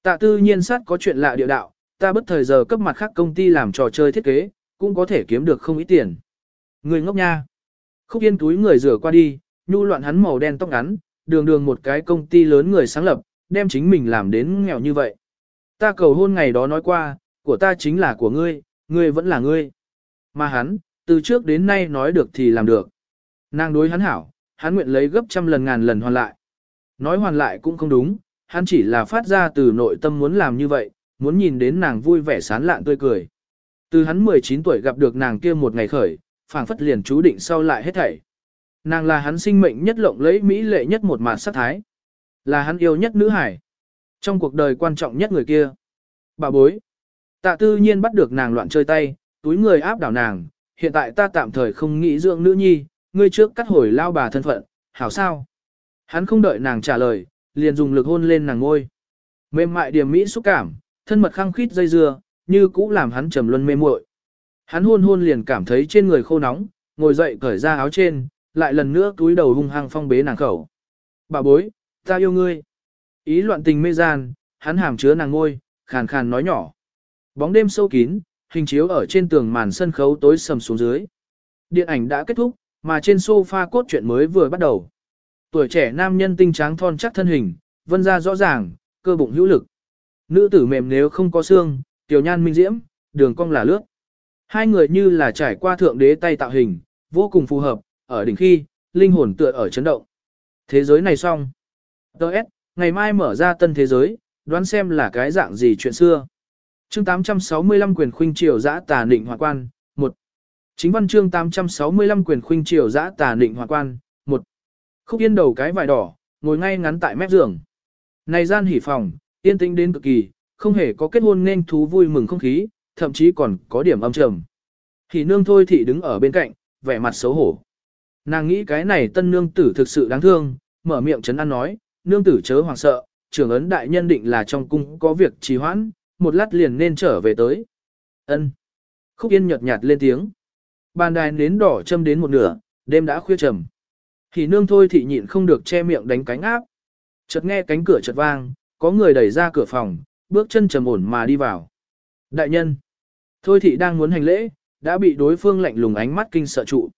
Speaker 1: Tạ tư nhiên sát có chuyện lạ địa đạo, ta bất thời giờ cấp mặt khác công ty làm trò chơi thiết kế, cũng có thể kiếm được không ít tiền. Người ngốc nha. Khúc Yên túi người rửa qua đi, nhu loạn hắn màu đen tóc ngắn, đường đường một cái công ty lớn người sáng lập, đem chính mình làm đến nghèo như vậy. Ta cầu hôn ngày đó nói qua, của ta chính là của ngươi, ngươi vẫn là ngươi. Mà hắn, từ trước đến nay nói được thì làm được. Nàng đối hắn hảo, hắn nguyện lấy gấp trăm lần ngàn lần hoàn lại. Nói hoàn lại cũng không đúng, hắn chỉ là phát ra từ nội tâm muốn làm như vậy, muốn nhìn đến nàng vui vẻ sán lạn tươi cười. Từ hắn 19 tuổi gặp được nàng kia một ngày khởi, phảng phất liền chú định sau lại hết thảy. Nàng là hắn sinh mệnh nhất lộng lẫy mỹ lệ nhất một màn sát thái. Là hắn yêu nhất nữ hải. Trong cuộc đời quan trọng nhất người kia. Bà bối. Tạ tư nhiên bắt được nàng loạn chơi tay, túi người áp đảo nàng. Hiện tại ta tạm thời không nghĩ dưỡng nữ nhi, ngươi trước cắt hồi lao bà thân phận, hảo sao? Hắn không đợi nàng trả lời, liền dùng lực hôn lên nàng ngôi. Mềm mại điểm mỹ xúc cảm, thân mật khăng khít dây dưa, như cũ làm hắn trầm luân mê muội. Hắn hôn hôn liền cảm thấy trên người khô nóng, ngồi dậy cởi ra áo trên, lại lần nữa túi đầu hung hăng phong bế nàng khẩu. Bà bối, ta yêu ngươi. Ý loạn tình mê gian, hắn hàm chứa nàng ngôi, khàn khàn nói nhỏ. Bóng đêm sâu kín, hình chiếu ở trên tường màn sân khấu tối sầm xuống dưới. Điện ảnh đã kết thúc, mà trên sofa cốt truyện mới vừa bắt đầu. Tuổi trẻ nam nhân tinh tráng thon chắc thân hình, vân ra rõ ràng, cơ bụng hữu lực. Nữ tử mềm nếu không có xương, tiểu nhan minh diễm, đường cong là lướt. Hai người như là trải qua thượng đế tay tạo hình, vô cùng phù hợp, ở đỉnh khi, linh hồn tựa ở chấn động. Thế giới này xong. Đợt, ngày mai mở ra tân thế giới, đoán xem là cái dạng gì chuyện xưa. Chương 865 quyền khuynh triều giã tà định hòa quan, 1. Chính văn chương 865 quyền khuynh triều giã tà định hòa quan, 1. Khúc yên đầu cái vải đỏ, ngồi ngay ngắn tại mép giường. Này gian hỉ phòng, yên tĩnh đến cực kỳ, không hề có kết hôn nên thú vui mừng không khí, thậm chí còn có điểm âm trầm. Hỉ nương thôi thị đứng ở bên cạnh, vẻ mặt xấu hổ. Nàng nghĩ cái này tân nương tử thực sự đáng thương, mở miệng Trấn an nói, nương tử chớ hoàng sợ, trưởng ấn đại nhân định là trong cung có việc trì hoãn, một lát liền nên trở về tới. Ân. Khúc Yên nhợt nhạt lên tiếng. Bàn đài nến đỏ châm đến một nửa, đêm đã khuya trầm. Thì nương thôi thị nhịn không được che miệng đánh cánh áp. Chợt nghe cánh cửa chợt vang, có người đẩy ra cửa phòng, bước chân trầm ổn mà đi vào. Đại nhân. Thôi thị đang muốn hành lễ, đã bị đối phương lạnh lùng ánh mắt kinh sợ trụ.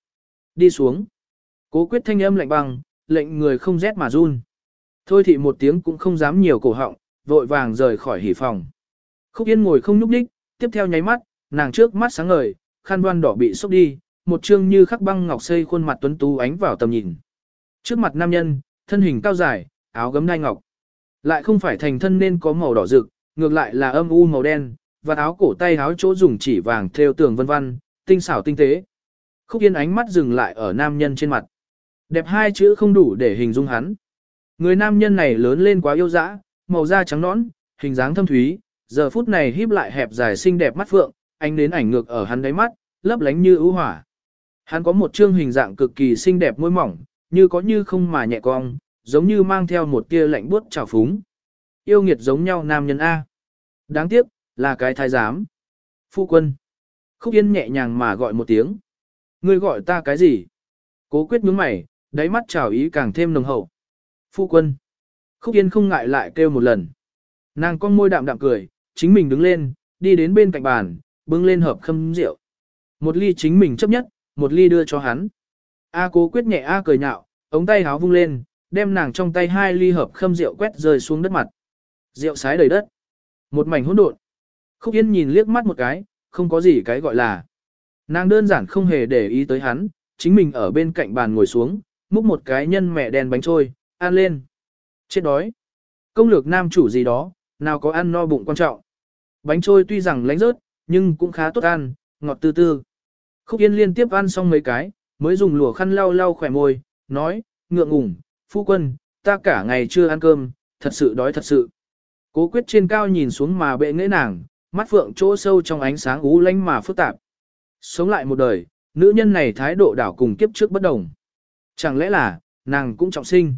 Speaker 1: Đi xuống. Cố quyết thanh âm lạnh băng, lệnh người không rét mà run. Thôi thị một tiếng cũng không dám nhiều cổ họng, vội vàng rời khỏi hỉ phòng. Khúc Yên ngồi không nhúc đích, tiếp theo nháy mắt, nàng trước mắt sáng ngời, khăn đoan đỏ bị xúc đi, một trương như khắc băng ngọc xây khuôn mặt tuấn tú ánh vào tầm nhìn. Trước mặt nam nhân, thân hình cao dài, áo gấm đai ngọc. Lại không phải thành thân nên có màu đỏ rực, ngược lại là âm u màu đen, và áo cổ tay áo chỗ dùng chỉ vàng theo tường vân vân, tinh xảo tinh tế. Khúc Yên ánh mắt dừng lại ở nam nhân trên mặt. Đẹp hai chữ không đủ để hình dung hắn. Người nam nhân này lớn lên quá yêu dã, màu da trắng nõn, hình dáng thâm thúy, giờ phút này híp lại hẹp dài xinh đẹp mắt phượng, ánh đến ảnh ngược ở hắn đáy mắt, lấp lánh như ưu hỏa. Hắn có một trương hình dạng cực kỳ xinh đẹp môi mỏng, như có như không mà nhẹ cong, giống như mang theo một tia lạnh buốt trào phúng. Yêu nghiệt giống nhau nam nhân A. Đáng tiếc, là cái thái giám. Phu quân. Khúc Yên nhẹ nhàng mà gọi một tiếng. Ngươi gọi ta cái gì? Cố quyết nhướng mày, đáy mắt trào ý càng thêm nồng hậu. Phu quân. Khúc Yên không ngại lại kêu một lần. Nàng con môi đạm đạm cười, chính mình đứng lên, đi đến bên cạnh bàn, bưng lên hộp khâm rượu. Một ly chính mình chấp nhất, một ly đưa cho hắn. A cố quyết nhẹ A cười nhạo, ống tay háo vung lên, đem nàng trong tay hai ly hộp khâm rượu quét rơi xuống đất mặt. Rượu sái đầy đất. Một mảnh hỗn độn. Khúc Yên nhìn liếc mắt một cái, không có gì cái gọi là. Nàng đơn giản không hề để ý tới hắn, chính mình ở bên cạnh bàn ngồi xuống, múc một cái nhân mẹ đen bánh trôi, ăn lên. Chết đói. Công lược nam chủ gì đó, nào có ăn no bụng quan trọng. Bánh trôi tuy rằng lánh rớt, nhưng cũng khá tốt ăn, ngọt tư tư. Khúc Yên liên tiếp ăn xong mấy cái, mới dùng lùa khăn lau lau khỏe môi, nói, ngượng ngùng, phu quân, ta cả ngày chưa ăn cơm, thật sự đói thật sự. Cố quyết trên cao nhìn xuống mà bệ nghệ nàng, mắt phượng chỗ sâu trong ánh sáng ú lánh mà phức tạp. Sống lại một đời, nữ nhân này thái độ đảo cùng kiếp trước bất đồng. Chẳng lẽ là, nàng cũng trọng sinh.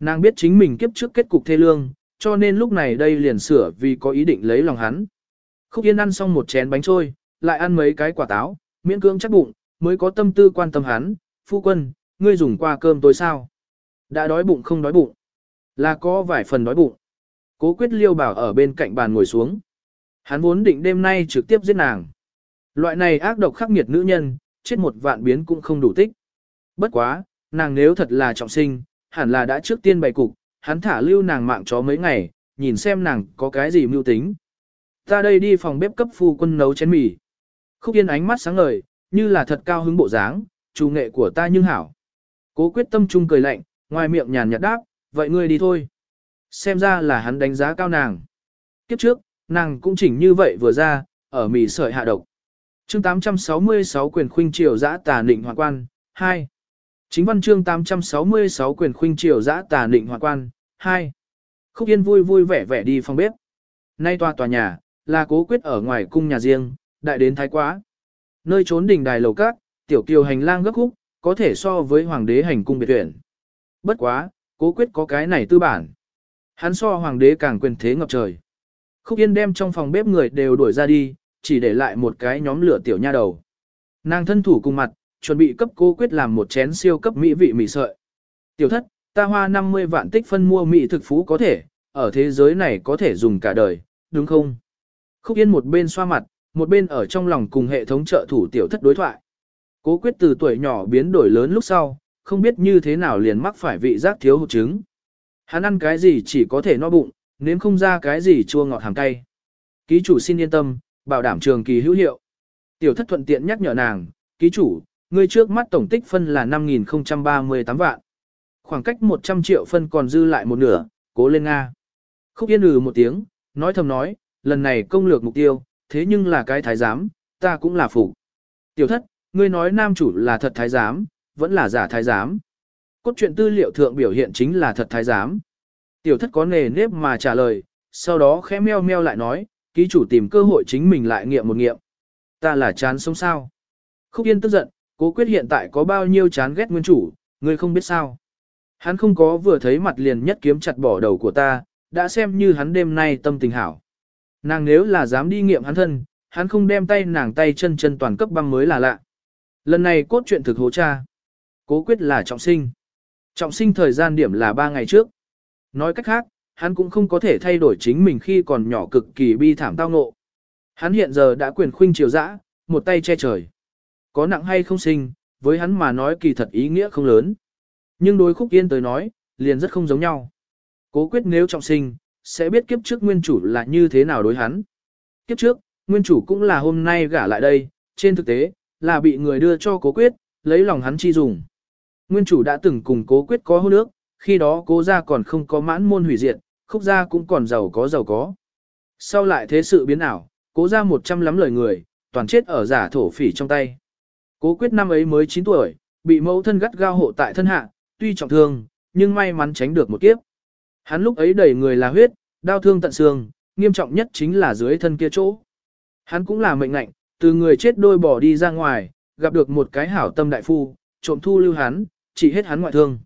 Speaker 1: Nàng biết chính mình kiếp trước kết cục thê lương, cho nên lúc này đây liền sửa vì có ý định lấy lòng hắn. Khúc Yên ăn xong một chén bánh trôi, lại ăn mấy cái quả táo, miễn cưỡng chắc bụng, mới có tâm tư quan tâm hắn. Phu quân, ngươi dùng qua cơm tối sao? Đã đói bụng không đói bụng? Là có vài phần đói bụng. Cố quyết liêu bảo ở bên cạnh bàn ngồi xuống. Hắn vốn định đêm nay trực tiếp giết nàng. Loại này ác độc khắc nghiệt nữ nhân, chết một vạn biến cũng không đủ tích. Bất quá, nàng nếu thật là trọng sinh, hẳn là đã trước tiên bày cục, hắn thả lưu nàng mạng chó mấy ngày, nhìn xem nàng có cái gì mưu tính. Ta đây đi phòng bếp cấp phu quân nấu chén mì. Khúc Yên ánh mắt sáng ngời, như là thật cao hứng bộ dáng, chủ nghệ của ta nhưng hảo. Cố quyết tâm trung cười lạnh, ngoài miệng nhàn nhạt đáp, vậy ngươi đi thôi. Xem ra là hắn đánh giá cao nàng. Kiếp trước, nàng cũng chỉnh như vậy vừa ra, ở mì sợi hạ độc. chương 866 quyền khuynh triều giã tà nịnh hoàng quan, 2. Chính văn chương 866 quyền khuynh triều giã tà nịnh hoàng quan, 2. Khúc Yên vui vui vẻ vẻ đi phòng bếp. Nay tòa tòa nhà, là cố quyết ở ngoài cung nhà riêng, đại đến thái quá. Nơi trốn đỉnh đài lầu cát, tiểu kiều hành lang gấp khúc, có thể so với hoàng đế hành cung biệt tuyển. Bất quá, cố quyết có cái này tư bản. Hắn so hoàng đế càng quyền thế ngập trời. Khúc Yên đem trong phòng bếp người đều đuổi ra đi, chỉ để lại một cái nhóm lửa tiểu nha đầu. Nàng thân thủ cùng mặt, chuẩn bị cấp cố quyết làm một chén siêu cấp mỹ vị mì sợi. Tiểu thất, ta hoa 50 vạn tích phân mua mỹ thực phú có thể, ở thế giới này có thể dùng cả đời, đúng không? Khúc Yên một bên xoa mặt, một bên ở trong lòng cùng hệ thống trợ thủ tiểu thất đối thoại. Cố quyết từ tuổi nhỏ biến đổi lớn lúc sau, không biết như thế nào liền mắc phải vị giác thiếu hụt trứng. Hắn ăn cái gì chỉ có thể no bụng, nếm không ra cái gì chua ngọt hàng cay. Ký chủ xin yên tâm, bảo đảm trường kỳ hữu hiệu. Tiểu thất thuận tiện nhắc nhở nàng, ký chủ, người trước mắt tổng tích phân là 5.038 vạn. Khoảng cách 100 triệu phân còn dư lại một nửa, cố lên Nga. Khúc yên ừ một tiếng, nói thầm nói, lần này công lược mục tiêu, thế nhưng là cái thái giám, ta cũng là phụ. Tiểu thất, ngươi nói nam chủ là thật thái giám, vẫn là giả thái giám. Cốt truyện tư liệu thượng biểu hiện chính là thật thái giám. Tiểu thất có nề nếp mà trả lời, sau đó khẽ meo meo lại nói, ký chủ tìm cơ hội chính mình lại nghiệm một nghiệm. Ta là chán sống sao. Khúc Yên tức giận, cố quyết hiện tại có bao nhiêu chán ghét nguyên chủ, ngươi không biết sao. Hắn không có vừa thấy mặt liền nhất kiếm chặt bỏ đầu của ta, đã xem như hắn đêm nay tâm tình hảo. Nàng nếu là dám đi nghiệm hắn thân, hắn không đem tay nàng tay chân chân toàn cấp băng mới là lạ. Lần này cốt truyện thực hố cha. Cố quyết là trọng sinh. Trọng sinh thời gian điểm là 3 ngày trước. Nói cách khác, hắn cũng không có thể thay đổi chính mình khi còn nhỏ cực kỳ bi thảm tao ngộ. Hắn hiện giờ đã quyền khuynh triều dã, một tay che trời. Có nặng hay không sinh, với hắn mà nói kỳ thật ý nghĩa không lớn. Nhưng đối khúc yên tới nói, liền rất không giống nhau. Cố quyết nếu trọng sinh, sẽ biết kiếp trước nguyên chủ là như thế nào đối hắn. Kiếp trước, nguyên chủ cũng là hôm nay gả lại đây, trên thực tế, là bị người đưa cho cố quyết, lấy lòng hắn chi dùng. Nguyên chủ đã từng cùng cố quyết có hôn ước, khi đó cố gia còn không có mãn môn hủy diệt, khúc gia cũng còn giàu có giàu có. Sau lại thế sự biến ảo, cố gia một trăm lắm lời người, toàn chết ở giả thổ phỉ trong tay. Cố quyết năm ấy mới 9 tuổi, bị mẫu thân gắt gao hộ tại thân hạ, tuy trọng thương, nhưng may mắn tránh được một kiếp. Hắn lúc ấy đầy người là huyết, đau thương tận xương, nghiêm trọng nhất chính là dưới thân kia chỗ. Hắn cũng là mệnh ngạnh, từ người chết đôi bỏ đi ra ngoài, gặp được một cái hảo tâm đại phu, trộm thu lưu hắn, chỉ hết hắn ngoại thương.